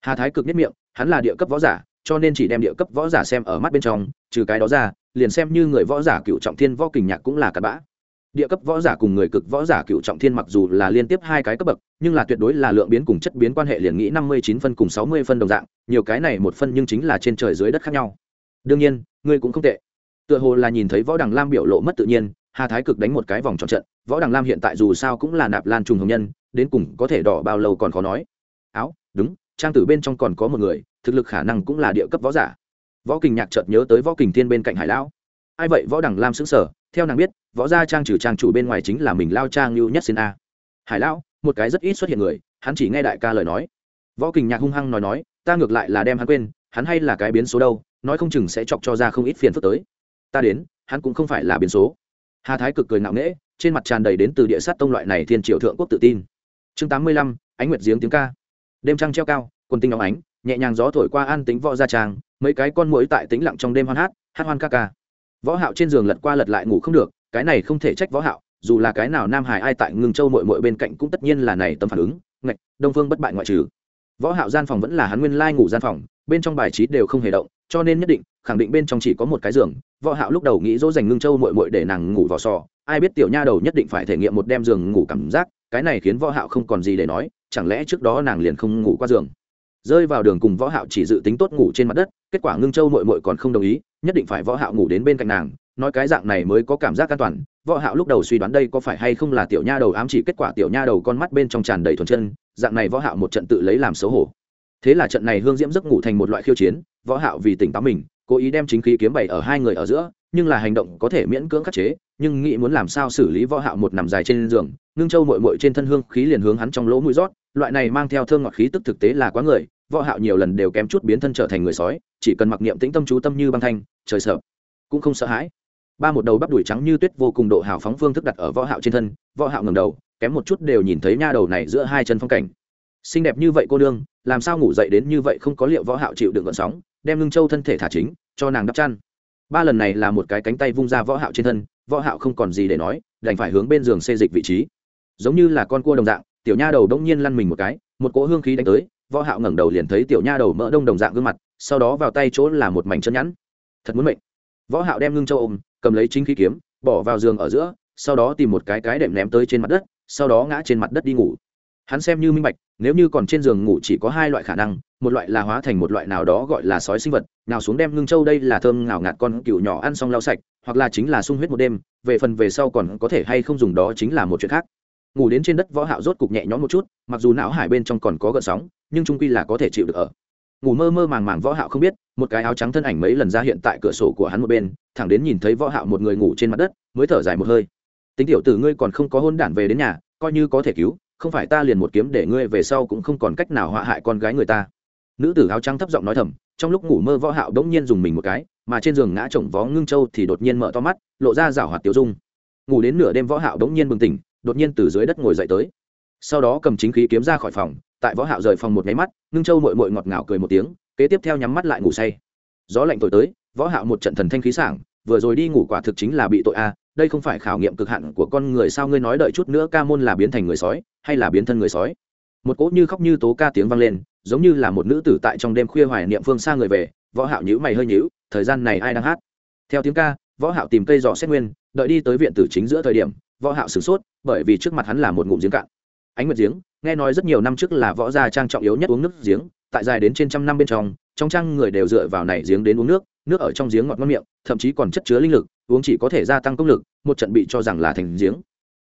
Hà thái cực nhất miệng, hắn là địa cấp võ giả, cho nên chỉ đem địa cấp võ giả xem ở mắt bên trong, trừ cái đó ra, liền xem như người võ giả cựu trọng thiên võ kình nhạc cũng là cặn bã. Địa cấp võ giả cùng người cực võ giả cựu trọng thiên mặc dù là liên tiếp hai cái cấp bậc, nhưng là tuyệt đối là lượng biến cùng chất biến quan hệ liền nghĩ năm mươi chín phân cùng sáu mươi phân đồng dạng, nhiều cái này một phân nhưng chính là trên trời dưới đất khác nhau. Đương nhiên, ngươi cũng không tệ. Tựa hồ là nhìn thấy võ đằng lam biểu lộ mất tự nhiên, hà thái cực đánh một cái vòng tròn trận võ đằng lam hiện tại dù sao cũng là nạp lan trùng hồng nhân, đến cùng có thể đỏ bao lâu còn khó nói. Áo, đúng, trang tử bên trong còn có một người, thực lực khả năng cũng là địa cấp võ giả. Võ kình nhạc chợt nhớ tới võ kình thiên bên cạnh hải lão. Ai vậy? Võ đằng lam xứng sở theo nàng biết, võ gia trang trừ trang chủ bên ngoài chính là mình lao trang lưu nhất xin a. Hải lão, một cái rất ít xuất hiện người, hắn chỉ nghe đại ca lời nói. Võ kình nhạc hung hăng nói nói, ta ngược lại là đem hắn quên, hắn hay là cái biến số đâu, nói không chừng sẽ chọc cho ra không ít phiền phức tới. Ta đến, hắn cũng không phải là biến số. Hà thái cực cười ngạo nghễ trên mặt tràn đầy đến từ địa sát tông loại này thiên triều thượng quốc tự tin. Chương tám mươi lăm, ánh nguyệt giếng tiếng ca. Đêm trăng treo cao, quần tinh óng ánh, nhẹ nhàng gió thổi qua an tính võ gia trang, mấy cái con mũi tại tĩnh lặng trong đêm hoan hát hát hoan ca ca. Võ hạo trên giường lật qua lật lại ngủ không được, cái này không thể trách võ hạo, dù là cái nào nam hải ai tại ngưng châu muội muội bên cạnh cũng tất nhiên là này tâm phản ứng, ngạch, đông phương bất bại ngoại trừ. Võ hạo gian phòng vẫn là hắn nguyên lai ngủ gian phòng, bên trong bài trí đều không hề động, cho nên nhất định, khẳng định bên trong chỉ có một cái giường, võ hạo lúc đầu nghĩ dỗ dành ngưng châu muội muội để nàng ngủ vào sò ai biết tiểu nha đầu nhất định phải thể nghiệm một đêm giường ngủ cảm giác, cái này khiến võ hạo không còn gì để nói, chẳng lẽ trước đó nàng liền không ngủ qua giường? Rơi vào đường cùng võ hạo chỉ dự tính tốt ngủ trên mặt đất, kết quả ngưng châu muội muội còn không đồng ý, nhất định phải võ hạo ngủ đến bên cạnh nàng, nói cái dạng này mới có cảm giác an toàn, võ hạo lúc đầu suy đoán đây có phải hay không là tiểu nha đầu ám chỉ, kết quả tiểu nha đầu con mắt bên trong tràn đầy thuần chân, dạng này võ hạo một trận tự lấy làm xấu hổ. Thế là trận này hương diễm giấc ngủ thành một loại khiêu chiến, võ hạo vì tỉnh táo mình, cố ý đem chính khí kiếm bày ở hai người ở giữa nhưng là hành động có thể miễn cưỡng khắc chế, nhưng nghĩ muốn làm sao xử lý võ hạo một nằm dài trên giường, ngưng châu muội muội trên thân hương khí liền hướng hắn trong lỗ mũi rót, loại này mang theo thơm ngọt khí tức thực tế là quá người, võ hạo nhiều lần đều kém chút biến thân trở thành người sói, chỉ cần mặc niệm tĩnh tâm chú tâm như băng thanh, trời sợ, cũng không sợ hãi. Ba một đầu bắp đuổi trắng như tuyết vô cùng độ hào phóng phương thức đặt ở võ hạo trên thân, võ hạo ngẩng đầu, kém một chút đều nhìn thấy nha đầu này giữa hai chân phong cảnh. Xinh đẹp như vậy cô đương làm sao ngủ dậy đến như vậy không có liệu võ hạo chịu đựng gợn sóng, đem ngưng châu thân thể thả chính, cho nàng đắp chăn ba lần này là một cái cánh tay vung ra võ hạo trên thân, võ hạo không còn gì để nói, đành phải hướng bên giường xê dịch vị trí. Giống như là con cua đồng dạng, tiểu nha đầu đông nhiên lăn mình một cái, một cỗ hương khí đánh tới, võ hạo ngẩng đầu liền thấy tiểu nha đầu mỡ đông đồng dạng gương mặt, sau đó vào tay chỗ là một mảnh chân nhẵn. Thật muốn mệnh. Võ hạo đem ngưng châu ôm, cầm lấy chính khí kiếm, bỏ vào giường ở giữa, sau đó tìm một cái cái đệm ném tới trên mặt đất, sau đó ngã trên mặt đất đi ngủ hắn xem như minh bạch, nếu như còn trên giường ngủ chỉ có hai loại khả năng, một loại là hóa thành một loại nào đó gọi là sói sinh vật, nào xuống đem ngưng châu đây là thơm ngào ngạt con cựu nhỏ ăn xong lau sạch, hoặc là chính là sung huyết một đêm, về phần về sau còn có thể hay không dùng đó chính là một chuyện khác. Ngủ đến trên đất võ hạo rốt cục nhẹ nhõm một chút, mặc dù não hải bên trong còn có gợn sóng, nhưng trung quy là có thể chịu được ở. Ngủ mơ mơ màng màng võ hạo không biết, một cái áo trắng thân ảnh mấy lần ra hiện tại cửa sổ của hắn một bên, thẳng đến nhìn thấy võ hạo một người ngủ trên mặt đất, mới thở dài một hơi. Tính tiểu tử ngươi còn không có hôn đản về đến nhà, coi như có thể cứu không phải ta liền một kiếm để ngươi về sau cũng không còn cách nào họa hại con gái người ta. Nữ tử áo trắng thấp giọng nói thầm, trong lúc ngủ mơ võ hạo đống nhiên dùng mình một cái, mà trên giường ngã chồng vó ngưng châu thì đột nhiên mở to mắt, lộ ra rảo hoạt tiểu dung. Ngủ đến nửa đêm võ hạo đống nhiên bừng tỉnh, đột nhiên từ dưới đất ngồi dậy tới. Sau đó cầm chính khí kiếm ra khỏi phòng, tại võ hạo rời phòng một nháy mắt, ngưng châu muội muội ngọt ngào cười một tiếng, kế tiếp theo nhắm mắt lại ngủ say. Gió lạnh thổi tới, võ hạo một trận thần thanh khí sảng, vừa rồi đi ngủ quả thực chính là bị tội a đây không phải khảo nghiệm cực hạn của con người sao ngươi nói đợi chút nữa ca môn là biến thành người sói, hay là biến thân người sói? Một cỗ như khóc như tố ca tiếng vang lên, giống như là một nữ tử tại trong đêm khuya hoài niệm phương xa người về, võ hạo nhíu mày hơi nhíu, thời gian này ai đang hát? Theo tiếng ca, võ hạo tìm cây dò xét nguyên, đợi đi tới viện tử chính giữa thời điểm, võ hạo sửng sốt, bởi vì trước mặt hắn là một ngụm giếng cạn. Ánh nguyệt giếng, nghe nói rất nhiều năm trước là võ gia trang trọng yếu nhất uống nước giếng, tại dài đến trên trăm năm bên trong trong trang người đều dựa vào này giếng đến uống nước nước ở trong giếng ngọt ngon miệng, thậm chí còn chất chứa linh lực uống chỉ có thể gia tăng công lực, một trận bị cho rằng là thành giếng.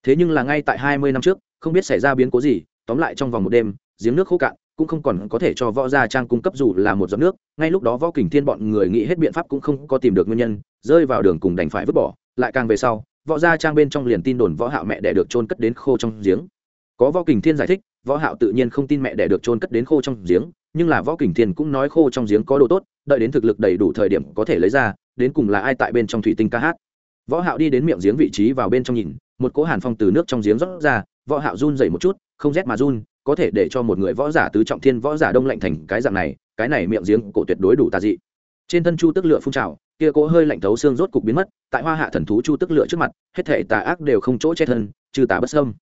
Thế nhưng là ngay tại hai mươi năm trước, không biết xảy ra biến cố gì, tóm lại trong vòng một đêm, giếng nước khô cạn, cũng không còn có thể cho võ gia trang cung cấp dù là một giọt nước. Ngay lúc đó võ kình thiên bọn người nghĩ hết biện pháp cũng không có tìm được nguyên nhân, rơi vào đường cùng đành phải vứt bỏ. Lại càng về sau, võ gia trang bên trong liền tin đồn võ hạo mẹ đẻ được trôn cất đến khô trong giếng. Có võ kình thiên giải thích, võ hạo tự nhiên không tin mẹ đẻ được trôn cất đến khô trong giếng, nhưng là võ kình thiên cũng nói khô trong giếng có đồ tốt, đợi đến thực lực đầy đủ thời điểm có thể lấy ra đến cùng là ai tại bên trong thủy tinh ca hát. Võ hạo đi đến miệng giếng vị trí vào bên trong nhìn, một cỗ hàn phong từ nước trong giếng rót ra, võ hạo run rẩy một chút, không rét mà run, có thể để cho một người võ giả tứ trọng thiên võ giả đông lạnh thành cái dạng này, cái này miệng giếng cổ tuyệt đối đủ tà dị. Trên thân chu tức lửa phun trào, kia cỗ hơi lạnh thấu xương rốt cục biến mất, tại hoa hạ thần thú chu tức lửa trước mặt, hết thể tà ác đều không chỗ che thân, trừ tà bất sâm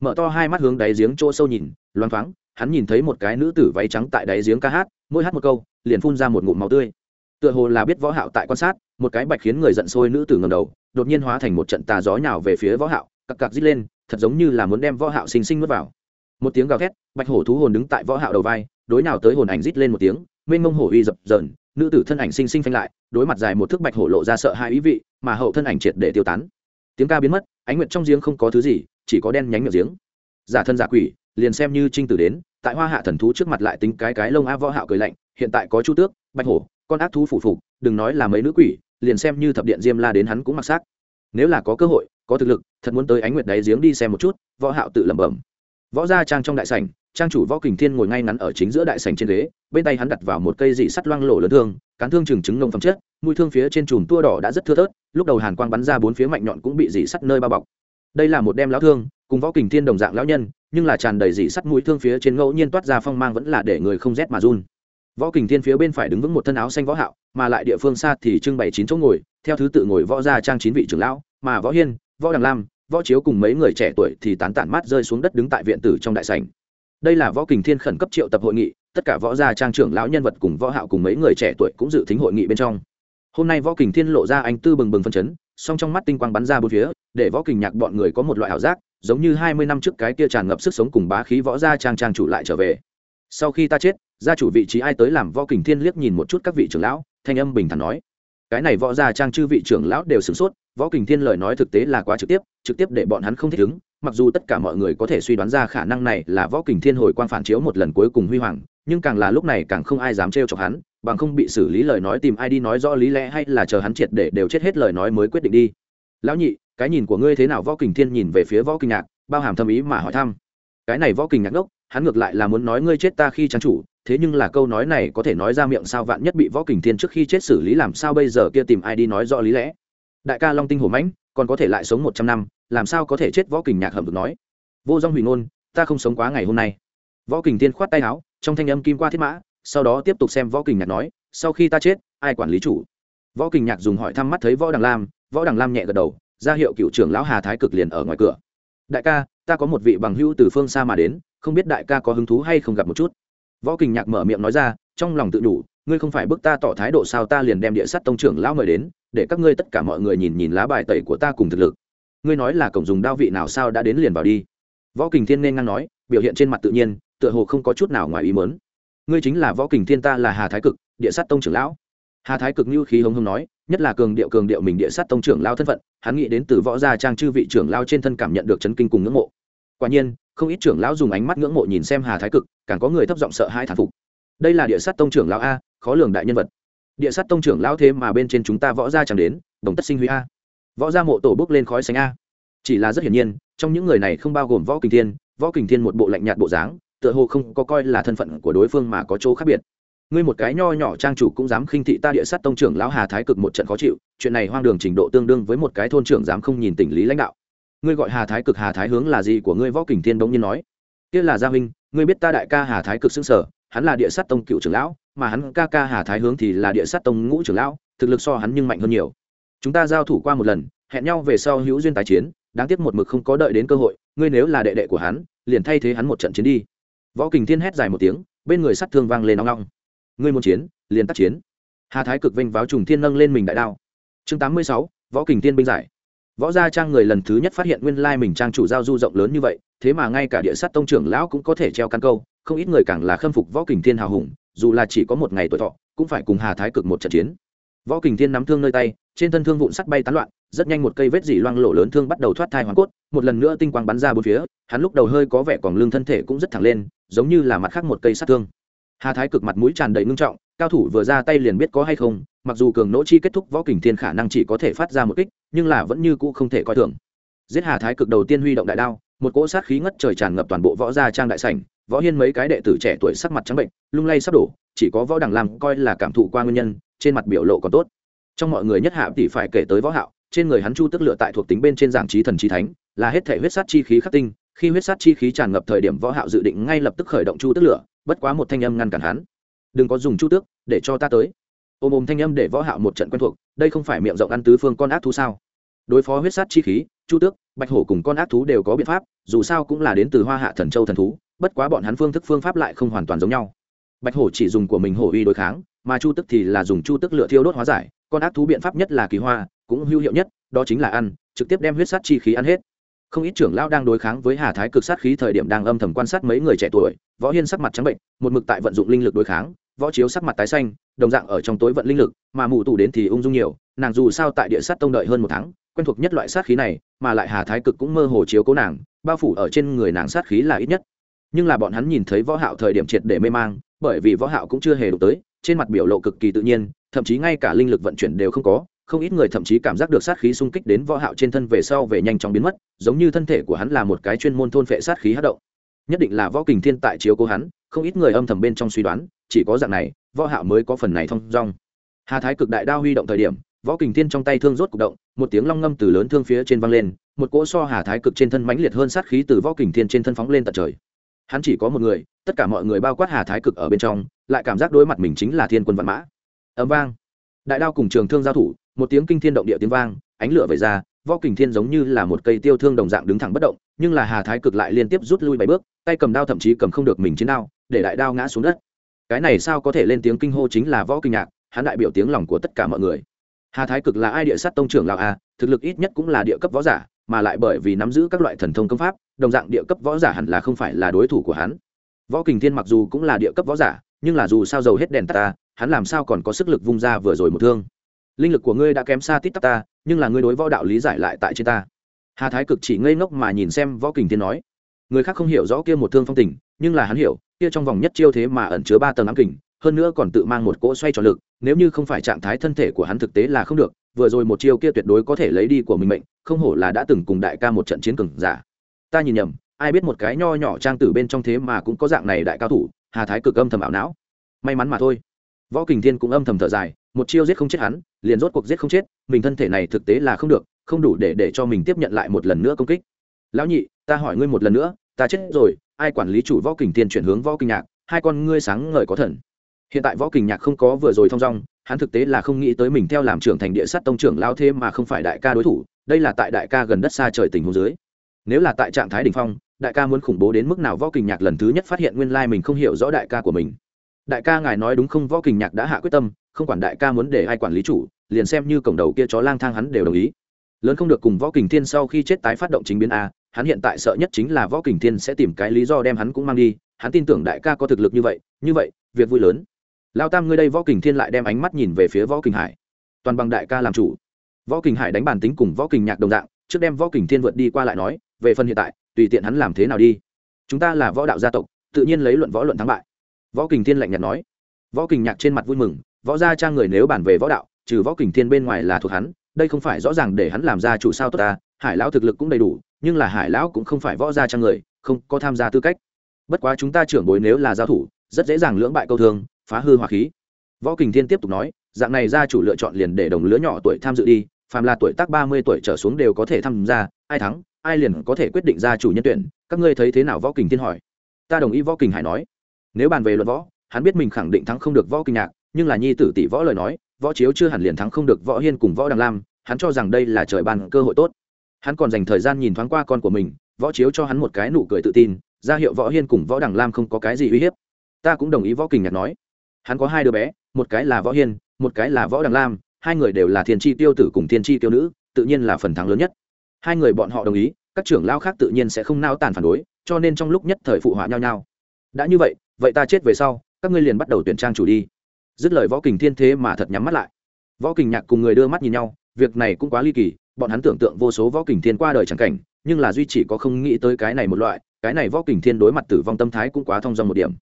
mở to hai mắt hướng đáy giếng chỗ sâu nhìn, loáng thoáng, hắn nhìn thấy một cái nữ tử váy trắng tại đáy giếng ca hát mỗi hát một câu, liền phun ra một ngụm máu tươi tựa hồ là biết võ hạo tại quan sát, một cái bạch khiến người giận sôi nữ tử ngẩng đầu, đột nhiên hóa thành một trận tà gió nhào về phía võ hạo, cặc cặc dí lên, thật giống như là muốn đem võ hạo sinh sinh nuốt vào. Một tiếng gào thét, bạch hổ thú hồn đứng tại võ hạo đầu vai, đối nào tới hồn ảnh dí lên một tiếng, mênh mông hổ uy dập dờn, nữ tử thân ảnh sinh sinh phanh lại, đối mặt dài một thước bạch hổ lộ ra sợ hãi ý vị, mà hậu thân ảnh triệt để tiêu tán. Tiếng ca biến mất, ánh nguyệt trong giếng không có thứ gì, chỉ có đen nhánh miệng giếng. Giả thân giả quỷ, liền xem như trinh tử đến, tại hoa hạ thần thú trước mặt lại tính cái cái lông a võ hạo cười lạnh, hiện tại có chu tước, bạch hổ con ác thú phủ phục, đừng nói là mấy nữ quỷ, liền xem như thập điện diêm la đến hắn cũng mặc xác. Nếu là có cơ hội, có thực lực, thật muốn tới ánh nguyệt đáy giếng đi xem một chút, võ hạo tự lẩm bẩm. Võ gia trang trong đại sảnh, trang chủ võ kình thiên ngồi ngay ngắn ở chính giữa đại sảnh trên ghế, bên tay hắn đặt vào một cây dị sắt loang lổ lớn thương, cán thương trừng trứng nông phẩm chất, mũi thương phía trên chùm tua đỏ đã rất thưa thớt, lúc đầu hàn quang bắn ra bốn phía mạnh nhọn cũng bị dị sắt nơi bao bọc. Đây là một đem lão thương, cùng võ kình thiên đồng dạng lão nhân, nhưng là tràn đầy dị sắt mũi thương phía trên ngẫu nhiên toát ra phong mang vẫn là để người không rét mà run võ kình thiên phía bên phải đứng vững một thân áo xanh võ hạo, mà lại địa phương xa thì trưng bày chín chỗ ngồi, theo thứ tự ngồi võ gia trang chín vị trưởng lão, mà võ hiên, võ đằng lam, võ chiếu cùng mấy người trẻ tuổi thì tán tản mát rơi xuống đất đứng tại viện tử trong đại sảnh. Đây là võ kình thiên khẩn cấp triệu tập hội nghị, tất cả võ gia trang trưởng lão nhân vật cùng võ hạo cùng mấy người trẻ tuổi cũng dự thính hội nghị bên trong. Hôm nay võ kình thiên lộ ra anh tư bừng bừng phân chấn, song trong mắt tinh quang bắn ra bốn phía, để võ kình nhạc bọn người có một loại ảo giác, giống như hai mươi năm trước cái kia tràn ngập sức sống cùng bá khí võ gia trang trang chủ lại trở về. Sau khi ta chết gia chủ vị trí ai tới làm võ kình thiên liếc nhìn một chút các vị trưởng lão, thanh âm bình thản nói. Cái này võ gia trang chư vị trưởng lão đều sửng sốt, võ kình thiên lời nói thực tế là quá trực tiếp trực tiếp để bọn hắn không thích ứng. Mặc dù tất cả mọi người có thể suy đoán ra khả năng này là võ kình thiên hồi quang phản chiếu một lần cuối cùng huy hoàng, nhưng càng là lúc này càng không ai dám trêu chọc hắn, bằng không bị xử lý lời nói tìm ai đi nói rõ lý lẽ hay là chờ hắn triệt để đều chết hết lời nói mới quyết định đi. Lão nhị, cái nhìn của ngươi thế nào? Võ kình thiên nhìn về phía võ kinh nhạc, bao hàm thâm ý mà hỏi thăm. Cái này võ kình nhạc ngốc, hắn ngược lại là muốn nói ngươi chết ta khi trang chủ thế nhưng là câu nói này có thể nói ra miệng sao vạn nhất bị võ kình thiên trước khi chết xử lý làm sao bây giờ kia tìm ai đi nói rõ lý lẽ? Đại ca long tinh hổ mãnh, còn có thể lại sống một trăm năm, làm sao có thể chết võ kình nhạc hầm được nói? Vô dong hủy ngôn, ta không sống quá ngày hôm nay. Võ kình thiên khoát tay áo, trong thanh âm kim qua thiết mã, sau đó tiếp tục xem võ kình nhạc nói, sau khi ta chết, ai quản lý chủ? Võ kình nhạc dùng hỏi thăm mắt thấy võ đằng lam, võ đằng lam nhẹ gật đầu, ra hiệu cựu trưởng lão hà thái cực liền ở ngoài cửa. Đại ca, ta có một vị bằng hữu từ phương xa mà đến, không biết đại ca có hứng thú hay không gặp một chút? Võ kình nhạc mở miệng nói ra, trong lòng tự đủ ngươi không phải bức ta tỏ thái độ sao ta liền đem địa sắt tông trưởng lão mời đến, để các ngươi tất cả mọi người nhìn nhìn lá bài tẩy của ta cùng thực lực. Ngươi nói là cổng dùng đao vị nào sao đã đến liền vào đi. Võ kình thiên nên ngang nói, biểu hiện trên mặt tự nhiên, tựa hồ không có chút nào ngoài ý mớn ngươi chính là võ kình thiên ta là hà thái cực, địa sát tông trưởng lão. Hà thái cực như khí hống hống nói, nhất là cường điệu cường điệu mình địa sát tông trưởng lao thân phận, hắn nghĩ đến từ võ gia trang chư vị trưởng lao trên thân cảm nhận được chấn kinh cùng ngưỡng mộ quả nhiên, không ít trưởng lão dùng ánh mắt ngưỡng mộ nhìn xem hà thái cực, càng có người thấp giọng sợ hai thản phục. Đây là địa sát tông trưởng lão a, khó lường đại nhân vật. Địa sát tông trưởng lão thế mà bên trên chúng ta võ gia chẳng đến, đồng tất sinh huy a. Võ gia mộ tổ bước lên khói xanh a. Chỉ là rất hiển nhiên, trong những người này không bao gồm võ kình thiên, võ kình thiên một bộ lạnh nhạt bộ dáng, tựa hồ không có coi là thân phận của đối phương mà có chỗ khác biệt. Ngươi một cái nho nhỏ trang chủ cũng dám khinh thị ta địa sát tông trưởng lão hà thái cực một trận khó chịu, chuyện này hoang đường trình độ tương đương với một cái thôn trưởng dám không nhìn tình lý lãnh đạo ngươi gọi hà thái cực, hà thái hướng là gì của ngươi? Võ kình thiên bỗng nhiên nói. Kia là gia huynh, ngươi biết ta đại ca hà thái cực xưng sở, hắn là địa sát tông cựu trưởng lão, mà hắn ca ca hà thái hướng thì là địa sát tông ngũ trưởng lão, thực lực so hắn nhưng mạnh hơn nhiều. Chúng ta giao thủ qua một lần, hẹn nhau về sau hữu duyên tái chiến, đáng tiếc một mực không có đợi đến cơ hội, ngươi nếu là đệ đệ của hắn, liền thay thế hắn một trận chiến đi. Võ kình thiên hét dài một tiếng, bên người sát thương vang lên nóng nóng ngươi muốn chiến, liền tác chiến. Hà thái cực vinh váo trùng thiên nâng lên mình đại đao. Chương tám mươi sáu, võ kình thiên binh giải võ gia trang người lần thứ nhất phát hiện nguyên lai mình trang chủ giao du rộng lớn như vậy, thế mà ngay cả địa sát tông trưởng lão cũng có thể treo căn câu, không ít người càng là khâm phục võ kình thiên hào hùng, dù là chỉ có một ngày tuổi thọ, cũng phải cùng hà thái cực một trận chiến. Võ kình thiên nắm thương nơi tay, trên thân thương vụn sắt bay tán loạn, rất nhanh một cây vết dỉ loang lổ lớn thương bắt đầu thoát thai hoàn cốt, một lần nữa tinh quang bắn ra bốn phía, hắn lúc đầu hơi có vẻ còn lưng thân thể cũng rất thẳng lên, giống như là mặt khác một cây sát thương. Hà thái cực mặt mũi tràn đầy ngưng trọng cao thủ vừa ra tay liền biết có hay không, mặc dù cường nỗ chi kết thúc võ kình thiên khả năng chỉ có thể phát ra một kích, nhưng là vẫn như cũ không thể coi thường. Giết hà thái cực đầu tiên huy động đại đao, một cỗ sát khí ngất trời tràn ngập toàn bộ võ gia trang đại sảnh, võ hiên mấy cái đệ tử trẻ tuổi sắc mặt trắng bệnh, lung lay sắp đổ, chỉ có võ đằng làm coi là cảm thụ qua nguyên nhân, trên mặt biểu lộ còn tốt. Trong mọi người nhất hạ thì phải kể tới võ hạo, trên người hắn chu tức lựa tại thuộc tính bên trên giảng trí thần trí thánh, là hết thể huyết sát chi khí khắc tinh, khi huyết sát chi khí tràn ngập thời điểm võ hạo dự định ngay lập tức khởi động chu tức lửa, bất quá một thanh âm ngăn cản hắn. Đừng có dùng chu tước để cho ta tới. Ôm ôm thanh âm để võ hạo một trận quen thuộc, đây không phải miệng rộng ăn tứ phương con ác thú sao? Đối phó huyết sát chi khí, chu tước, bạch hổ cùng con ác thú đều có biện pháp, dù sao cũng là đến từ hoa hạ thần châu thần thú, bất quá bọn hắn phương thức phương pháp lại không hoàn toàn giống nhau. Bạch hổ chỉ dùng của mình hổ uy đối kháng, mà chu tức thì là dùng chu tức lửa thiêu đốt hóa giải, con ác thú biện pháp nhất là kỳ hoa, cũng hữu hiệu nhất, đó chính là ăn, trực tiếp đem huyết sát chi khí ăn hết. Không ít trưởng lão đang đối kháng với hà thái cực sát khí thời điểm đang âm thầm quan sát mấy người trẻ tuổi, võ hiên sắc mặt trắng bệnh, một mực tại vận dụng linh lực đối kháng võ chiếu sắc mặt tái xanh, đồng dạng ở trong tối vận linh lực, mà mù tù đến thì ung dung nhiều, nàng dù sao tại địa sát tông đợi hơn một tháng, quen thuộc nhất loại sát khí này, mà lại hà thái cực cũng mơ hồ chiếu cố nàng, bao phủ ở trên người nàng sát khí là ít nhất. Nhưng là bọn hắn nhìn thấy võ hạo thời điểm triệt để mê mang, bởi vì võ hạo cũng chưa hề đụng tới, trên mặt biểu lộ cực kỳ tự nhiên, thậm chí ngay cả linh lực vận chuyển đều không có, không ít người thậm chí cảm giác được sát khí xung kích đến võ hạo trên thân về sau về nhanh chóng biến mất, giống như thân thể của hắn là một cái chuyên môn thôn phệ sát khí hất động. Nhất định là võ kình thiên tại chiếu cố hắn không ít người âm thầm bên trong suy đoán, chỉ có dạng này, võ hạo mới có phần này thông dong. Hà thái cực đại đao huy động thời điểm, võ kình thiên trong tay thương rốt cục động, một tiếng long ngâm từ lớn thương phía trên vang lên, một cỗ so hà thái cực trên thân mãnh liệt hơn sát khí từ võ kình thiên trên thân phóng lên tận trời. Hắn chỉ có một người, tất cả mọi người bao quát hà thái cực ở bên trong, lại cảm giác đối mặt mình chính là thiên quân vạn mã. Ấm vang. Đại đao cùng trường thương giao thủ, một tiếng kinh thiên động địa tiếng vang, ánh lửa vẩy ra, võ kình thiên giống như là một cây tiêu thương đồng dạng đứng thẳng bất động, nhưng là hà thái cực lại liên tiếp rút lui bảy bước, tay cầm đao thậm chí cầm không được mình chiến đao để đại đao ngã xuống đất. Cái này sao có thể lên tiếng kinh hô chính là võ kinh nhạc, hắn đại biểu tiếng lòng của tất cả mọi người. Hà thái cực là ai địa sát tông trưởng lào a, thực lực ít nhất cũng là địa cấp võ giả, mà lại bởi vì nắm giữ các loại thần thông công pháp, đồng dạng địa cấp võ giả hẳn là không phải là đối thủ của hắn. Võ kình thiên mặc dù cũng là địa cấp võ giả, nhưng là dù sao dầu hết đèn ta, hắn làm sao còn có sức lực vung ra vừa rồi một thương. Linh lực của ngươi đã kém xa tít tắc ta, nhưng là ngươi đối võ đạo lý giải lại tại trên ta. Hà thái cực chỉ ngây ngốc mà nhìn xem võ kình thiên nói. Người khác không hiểu rõ kia một thương phong tình, nhưng là hắn hiểu kia trong vòng nhất chiêu thế mà ẩn chứa ba tầng ám kình, hơn nữa còn tự mang một cỗ xoay tròn lực, nếu như không phải trạng thái thân thể của hắn thực tế là không được, vừa rồi một chiêu kia tuyệt đối có thể lấy đi của mình mệnh, không hổ là đã từng cùng đại ca một trận chiến cường giả. Ta nhìn nhầm, ai biết một cái nho nhỏ trang tử bên trong thế mà cũng có dạng này đại cao thủ, hà thái cực âm thầm ảo não. May mắn mà thôi. Võ kình thiên cũng âm thầm thở dài, một chiêu giết không chết hắn, liền rốt cuộc giết không chết, mình thân thể này thực tế là không được, không đủ để để cho mình tiếp nhận lại một lần nữa công kích. Lão nhị, ta hỏi ngươi một lần nữa, ta chết rồi ai quản lý chủ võ kình tiên chuyển hướng võ kình nhạc, hai con ngươi sáng ngời có thần. Hiện tại võ kình nhạc không có vừa rồi thong dong, hắn thực tế là không nghĩ tới mình theo làm trưởng thành địa sát tông trưởng lao thế mà không phải đại ca đối thủ, đây là tại đại ca gần đất xa trời tình hồ dưới. Nếu là tại trạng thái đ ỉ n h phong, đại ca muốn khủng bố đến mức nào võ kình nhạc lần thứ nhất phát hiện nguyên lai mình không hiểu rõ đại ca của mình. Đại ca ngài nói đúng không? Võ kình nhạc đã hạ quyết tâm, không quản đại ca muốn để ai quản lý chủ, liền xem như cổng đầu kia chó lang thang hắn đều đồng ý. Lớn không được cùng võ kình thiên sau khi chết tái phát động chính biến a hắn hiện tại sợ nhất chính là võ kình thiên sẽ tìm cái lý do đem hắn cũng mang đi, hắn tin tưởng đại ca có thực lực như vậy như vậy, việc vui lớn. Lao tam ngươi đây võ kình thiên lại đem ánh mắt nhìn về phía võ kình hải. Toàn bằng đại ca làm chủ. Võ kình hải đánh bàn tính cùng võ kình nhạc đồng dạng, trước đem võ kình thiên vượt đi qua lại nói, về phần hiện tại, tùy tiện hắn làm thế nào đi. Chúng ta là võ đạo gia tộc, tự nhiên lấy luận võ luận thắng bại. Võ kình thiên lạnh nhạt nói. Võ kình nhạc trên mặt vui mừng, võ gia trang người nếu bàn về võ đạo, trừ võ kình thiên bên ngoài là thuộc hắn đây không phải rõ ràng để hắn làm ra chủ sao tốt ta, hải lão thực lực cũng đầy đủ, nhưng là hải lão cũng không phải võ gia trang người, không có tham gia tư cách. Bất quá chúng ta trưởng bối nếu là giao thủ, rất dễ dàng lưỡng bại câu thương, phá hư hòa khí. Võ kình thiên tiếp tục nói, dạng này gia chủ lựa chọn liền để đồng lứa nhỏ tuổi tham dự đi, phàm là tuổi tác ba mươi tuổi trở xuống đều có thể tham gia, ai thắng, ai liền có thể quyết định gia chủ nhân tuyển. Các ngươi thấy thế nào? Võ kình thiên hỏi. Ta đồng ý, võ kình hải nói. Nếu bàn về luận võ, hắn biết mình khẳng định thắng không được võ kinh nhạc, nhưng là nhi tử tỷ võ lời nói võ chiếu chưa hẳn liền thắng không được võ hiên cùng võ đằng lam, hắn cho rằng đây là trời ban cơ hội tốt. Hắn còn dành thời gian nhìn thoáng qua con của mình, võ chiếu cho hắn một cái nụ cười tự tin, ra hiệu võ hiên cùng võ đằng lam không có cái gì uy hiếp. Ta cũng đồng ý võ kình nhạc nói. Hắn có hai đứa bé, một cái là võ hiên, một cái là võ đằng lam, hai người đều là thiên tri tiêu tử cùng thiên tri tiêu nữ, tự nhiên là phần thắng lớn nhất. Hai người bọn họ đồng ý, các trưởng lao khác tự nhiên sẽ không nao tàn phản đối, cho nên trong lúc nhất thời phụ họa nhau nhau. Đã như vậy vậy ta chết về sau, các ngươi liền bắt đầu tuyển trang chủ đi dứt lời võ kình thiên thế mà thật nhắm mắt lại. Võ kình nhạc cùng người đưa mắt nhìn nhau, việc này cũng quá ly kỳ, bọn hắn tưởng tượng vô số võ kình thiên qua đời chẳng cảnh, nhưng là duy chỉ có không nghĩ tới cái này một loại, cái này võ kình thiên đối mặt tử vong tâm thái cũng quá thong dong một điểm.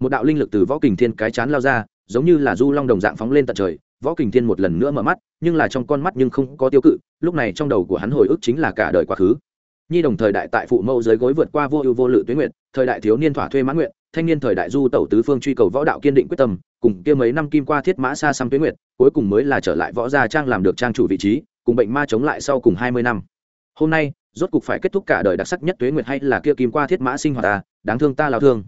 Một đạo linh lực từ võ kình thiên cái chán lao ra, giống như là du long đồng dạng phóng lên tận trời, võ kình thiên một lần nữa mở mắt, nhưng là trong con mắt nhưng không có tiêu cự, lúc này trong đầu của hắn hồi ức chính là cả đời quá khứ. Nhi đồng thời đại tại phụ mẫu dưới gối vượt qua vô ưu vô lự tuyến nguyện, thời đại thiếu niên thỏa thuê mãn nguyện thanh niên thời đại du tẩu tứ phương truy cầu võ đạo kiên định quyết tâm, cùng kia mấy năm kim qua thiết mã xa xăm tuyến nguyệt, cuối cùng mới là trở lại võ gia trang làm được trang chủ vị trí, cùng bệnh ma chống lại sau cùng hai mươi năm. Hôm nay, rốt cục phải kết thúc cả đời đặc sắc nhất tuế nguyệt hay là kia kim qua thiết mã sinh hoạt ta, đáng thương ta lao thương.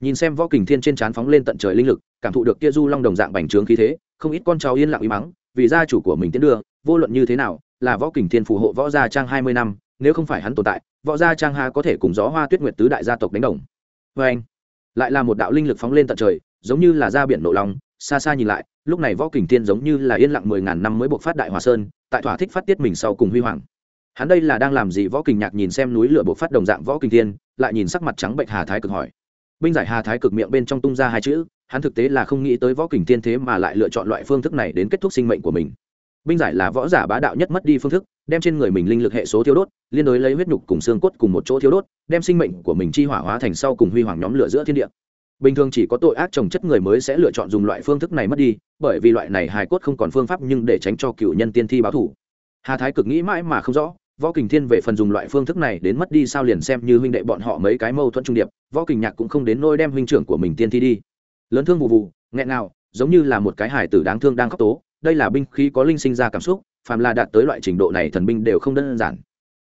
Nhìn xem võ kình thiên trên trán phóng lên tận trời linh lực, cảm thụ được kia du long đồng dạng bành trướng khí thế, không ít con cháu yên lặng uy mắng, vì gia chủ của mình tiến đưa, vô luận như thế nào, là võ kình thiên phù hộ võ gia trang hai mươi năm, nếu không phải hắn tồn tại, võ gia trang ha có thể cùng gió hoa tuyết nguyệt tứ đại gia tộc đánh đồng. Vê anh lại là một đạo linh lực phóng lên tận trời, giống như là ra biển nộ lòng, xa xa nhìn lại, lúc này võ kình thiên giống như là yên lặng mười ngàn năm mới buộc phát đại hòa sơn, tại thỏa thích phát tiết mình sau cùng huy hoàng. Hắn đây là đang làm gì? Võ kình nhạc nhìn xem núi lửa buộc phát đồng dạng võ kình thiên, lại nhìn sắc mặt trắng bệnh hà thái cực hỏi. Binh giải hà thái cực miệng bên trong tung ra hai chữ, hắn thực tế là không nghĩ tới võ kình thiên thế mà lại lựa chọn loại phương thức này đến kết thúc sinh mệnh của mình. Binh giải là võ giả bá đạo nhất mất đi phương thức đem trên người mình linh lực hệ số thiếu đốt, liên đối lấy huyết nhục cùng xương cốt cùng một chỗ thiếu đốt, đem sinh mệnh của mình chi hỏa hóa thành sau cùng huy hoàng nhóm lửa giữa thiên địa. Bình thường chỉ có tội ác trồng chất người mới sẽ lựa chọn dùng loại phương thức này mất đi, bởi vì loại này hài cốt không còn phương pháp nhưng để tránh cho cựu nhân tiên thi báo thủ. Hà thái cực nghĩ mãi mà không rõ, võ kình thiên về phần dùng loại phương thức này đến mất đi sao liền xem như huynh đệ bọn họ mấy cái mâu thuẫn trung điệp, võ kình nhạc cũng không đến nôi đem huynh trưởng của mình tiên thi đi. Lớn thương vụ vụ, nghẹn nào giống như là một cái hải tử đáng thương đang khóc tố, đây là binh khí có linh sinh ra cảm xúc phàm là đạt tới loại trình độ này thần binh đều không đơn giản.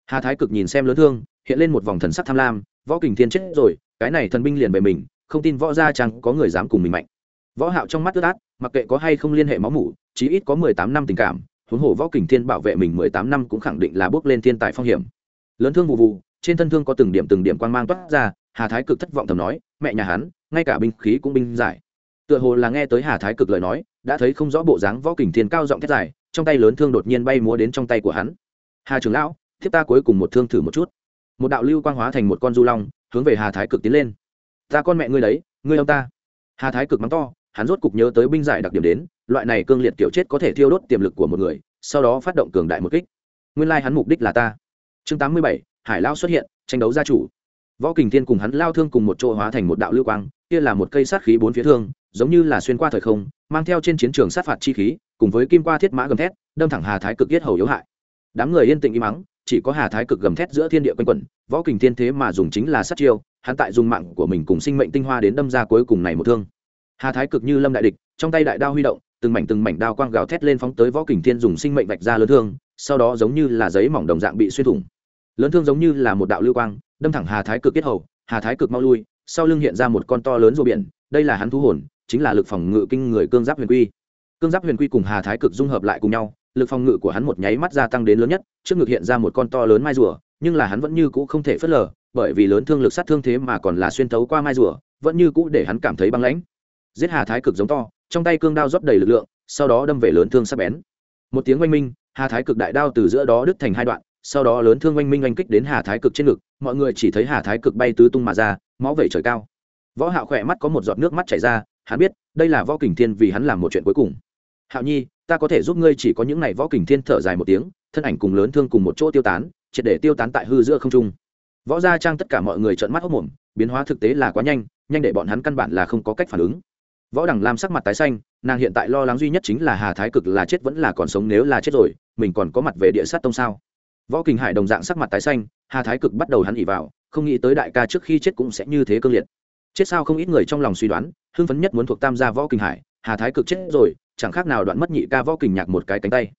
Hà thái cực nhìn xem lớn thương, hiện lên một vòng thần sắc tham lam, võ kình thiên chết rồi, cái này thần binh liền về mình, không tin võ gia chẳng có người dám cùng mình mạnh. Võ hạo trong mắt ướt át, mặc kệ có hay không liên hệ máu mủ, chí ít có mười tám năm tình cảm, huống hồ võ kình thiên bảo vệ mình mười tám năm cũng khẳng định là bước lên thiên tài phong hiểm. Lớn thương vụ vụ, trên thân thương có từng điểm từng điểm quang mang toát ra, hà thái cực thất vọng thầm nói, mẹ nhà hắn, ngay cả binh khí cũng binh giải. Tựa hồ là nghe tới hà thái cực lời nói, đã thấy không rõ bộ dáng võ kình thiên cao giọng thét dài trong tay lớn thương đột nhiên bay múa đến trong tay của hắn. Hà trưởng lão, thiếp ta cuối cùng một thương thử một chút. Một đạo lưu quang hóa thành một con du long, hướng về hà thái cực tiến lên. Ta con mẹ ngươi đấy, ngươi ông ta. Hà thái cực mắng to, hắn rốt cục nhớ tới binh giải đặc điểm đến, loại này cương liệt kiểu chết có thể thiêu đốt tiềm lực của một người, sau đó phát động cường đại một kích. Nguyên lai、like、hắn mục đích là ta. Chương tám mươi bảy, hải lao xuất hiện, tranh đấu gia chủ. Võ kình thiên cùng hắn lao thương cùng một chỗ hóa thành một đạo lưu quang, kia là một cây sát khí bốn phía thương, giống như là xuyên qua thời không, mang theo trên chiến trường sát phạt chi khí cùng với kim qua thiết mã gầm thét, đâm thẳng hà thái cực yết hầu yếu hại. Đám người yên tĩnh im mắng chỉ có hà thái cực gầm thét giữa thiên địa quanh quẩn, võ kình thiên thế mà dùng chính là sát chiêu, hắn tại dùng mạng của mình cùng sinh mệnh tinh hoa đến đâm ra cuối cùng này một thương. Hà thái cực như lâm đại địch, trong tay đại đao huy động, từng mảnh từng mảnh đao quang gào thét lên phóng tới võ kình thiên dùng sinh mệnh vạch ra lớn thương, sau đó giống như là giấy mỏng đồng dạng bị xuyên thủng. Lớn thương giống như là một đạo lưu quang, đâm thẳng hà thái cực kết hầu, hà thái cực mau lui, sau lưng hiện ra một con to lớn rùa biển, đây là hắn thu hồn, chính là lực phòng ngự kinh người cương giáp huyền quy cương giáp huyền quy cùng hà thái cực dung hợp lại cùng nhau, lực phòng ngự của hắn một nháy mắt gia tăng đến lớn nhất, trước ngực hiện ra một con to lớn mai rùa, nhưng là hắn vẫn như cũ không thể phớt lờ, bởi vì lớn thương lực sát thương thế mà còn là xuyên thấu qua mai rùa, vẫn như cũ để hắn cảm thấy băng lãnh. Giết hà thái cực giống to, trong tay cương đao rót đầy lực lượng, sau đó đâm về lớn thương sắp bén. Một tiếng oanh minh, hà thái cực đại đao từ giữa đó đứt thành hai đoạn, sau đó lớn thương oanh minh oanh kích đến hà thái cực trên ngực, mọi người chỉ thấy hà thái cực bay tứ tung mà ra, máu vẩy trời cao. Võ hạo khỏe mắt có một giọt nước mắt chảy ra, hắn biết, đây là võ kình thiên vì hắn làm một chuyện cuối cùng hạo nhi, ta có thể giúp ngươi chỉ có những này võ kình thiên thở dài một tiếng, thân ảnh cùng lớn thương cùng một chỗ tiêu tán, triệt để tiêu tán tại hư giữa không trung. Võ gia trang tất cả mọi người trợn mắt hốc mồm, biến hóa thực tế là quá nhanh nhanh để bọn hắn căn bản là không có cách phản ứng. Võ đằng lam sắc mặt tái xanh, nàng hiện tại lo lắng duy nhất chính là hà thái cực là chết vẫn là còn sống nếu là chết rồi, mình còn có mặt về địa sát tông sao? Võ kình hải đồng dạng sắc mặt tái xanh, hà thái cực bắt đầu hắn ỉ vào, không nghĩ tới đại ca trước khi chết cũng sẽ như thế cương liệt. Chết sao không ít người trong lòng suy đoán, hưng phấn nhất muốn thuộc tam gia võ kình hải, hà thái cực chết rồi chẳng khác nào đoạn mất nhị ca võ kình nhạc một cái cánh tay.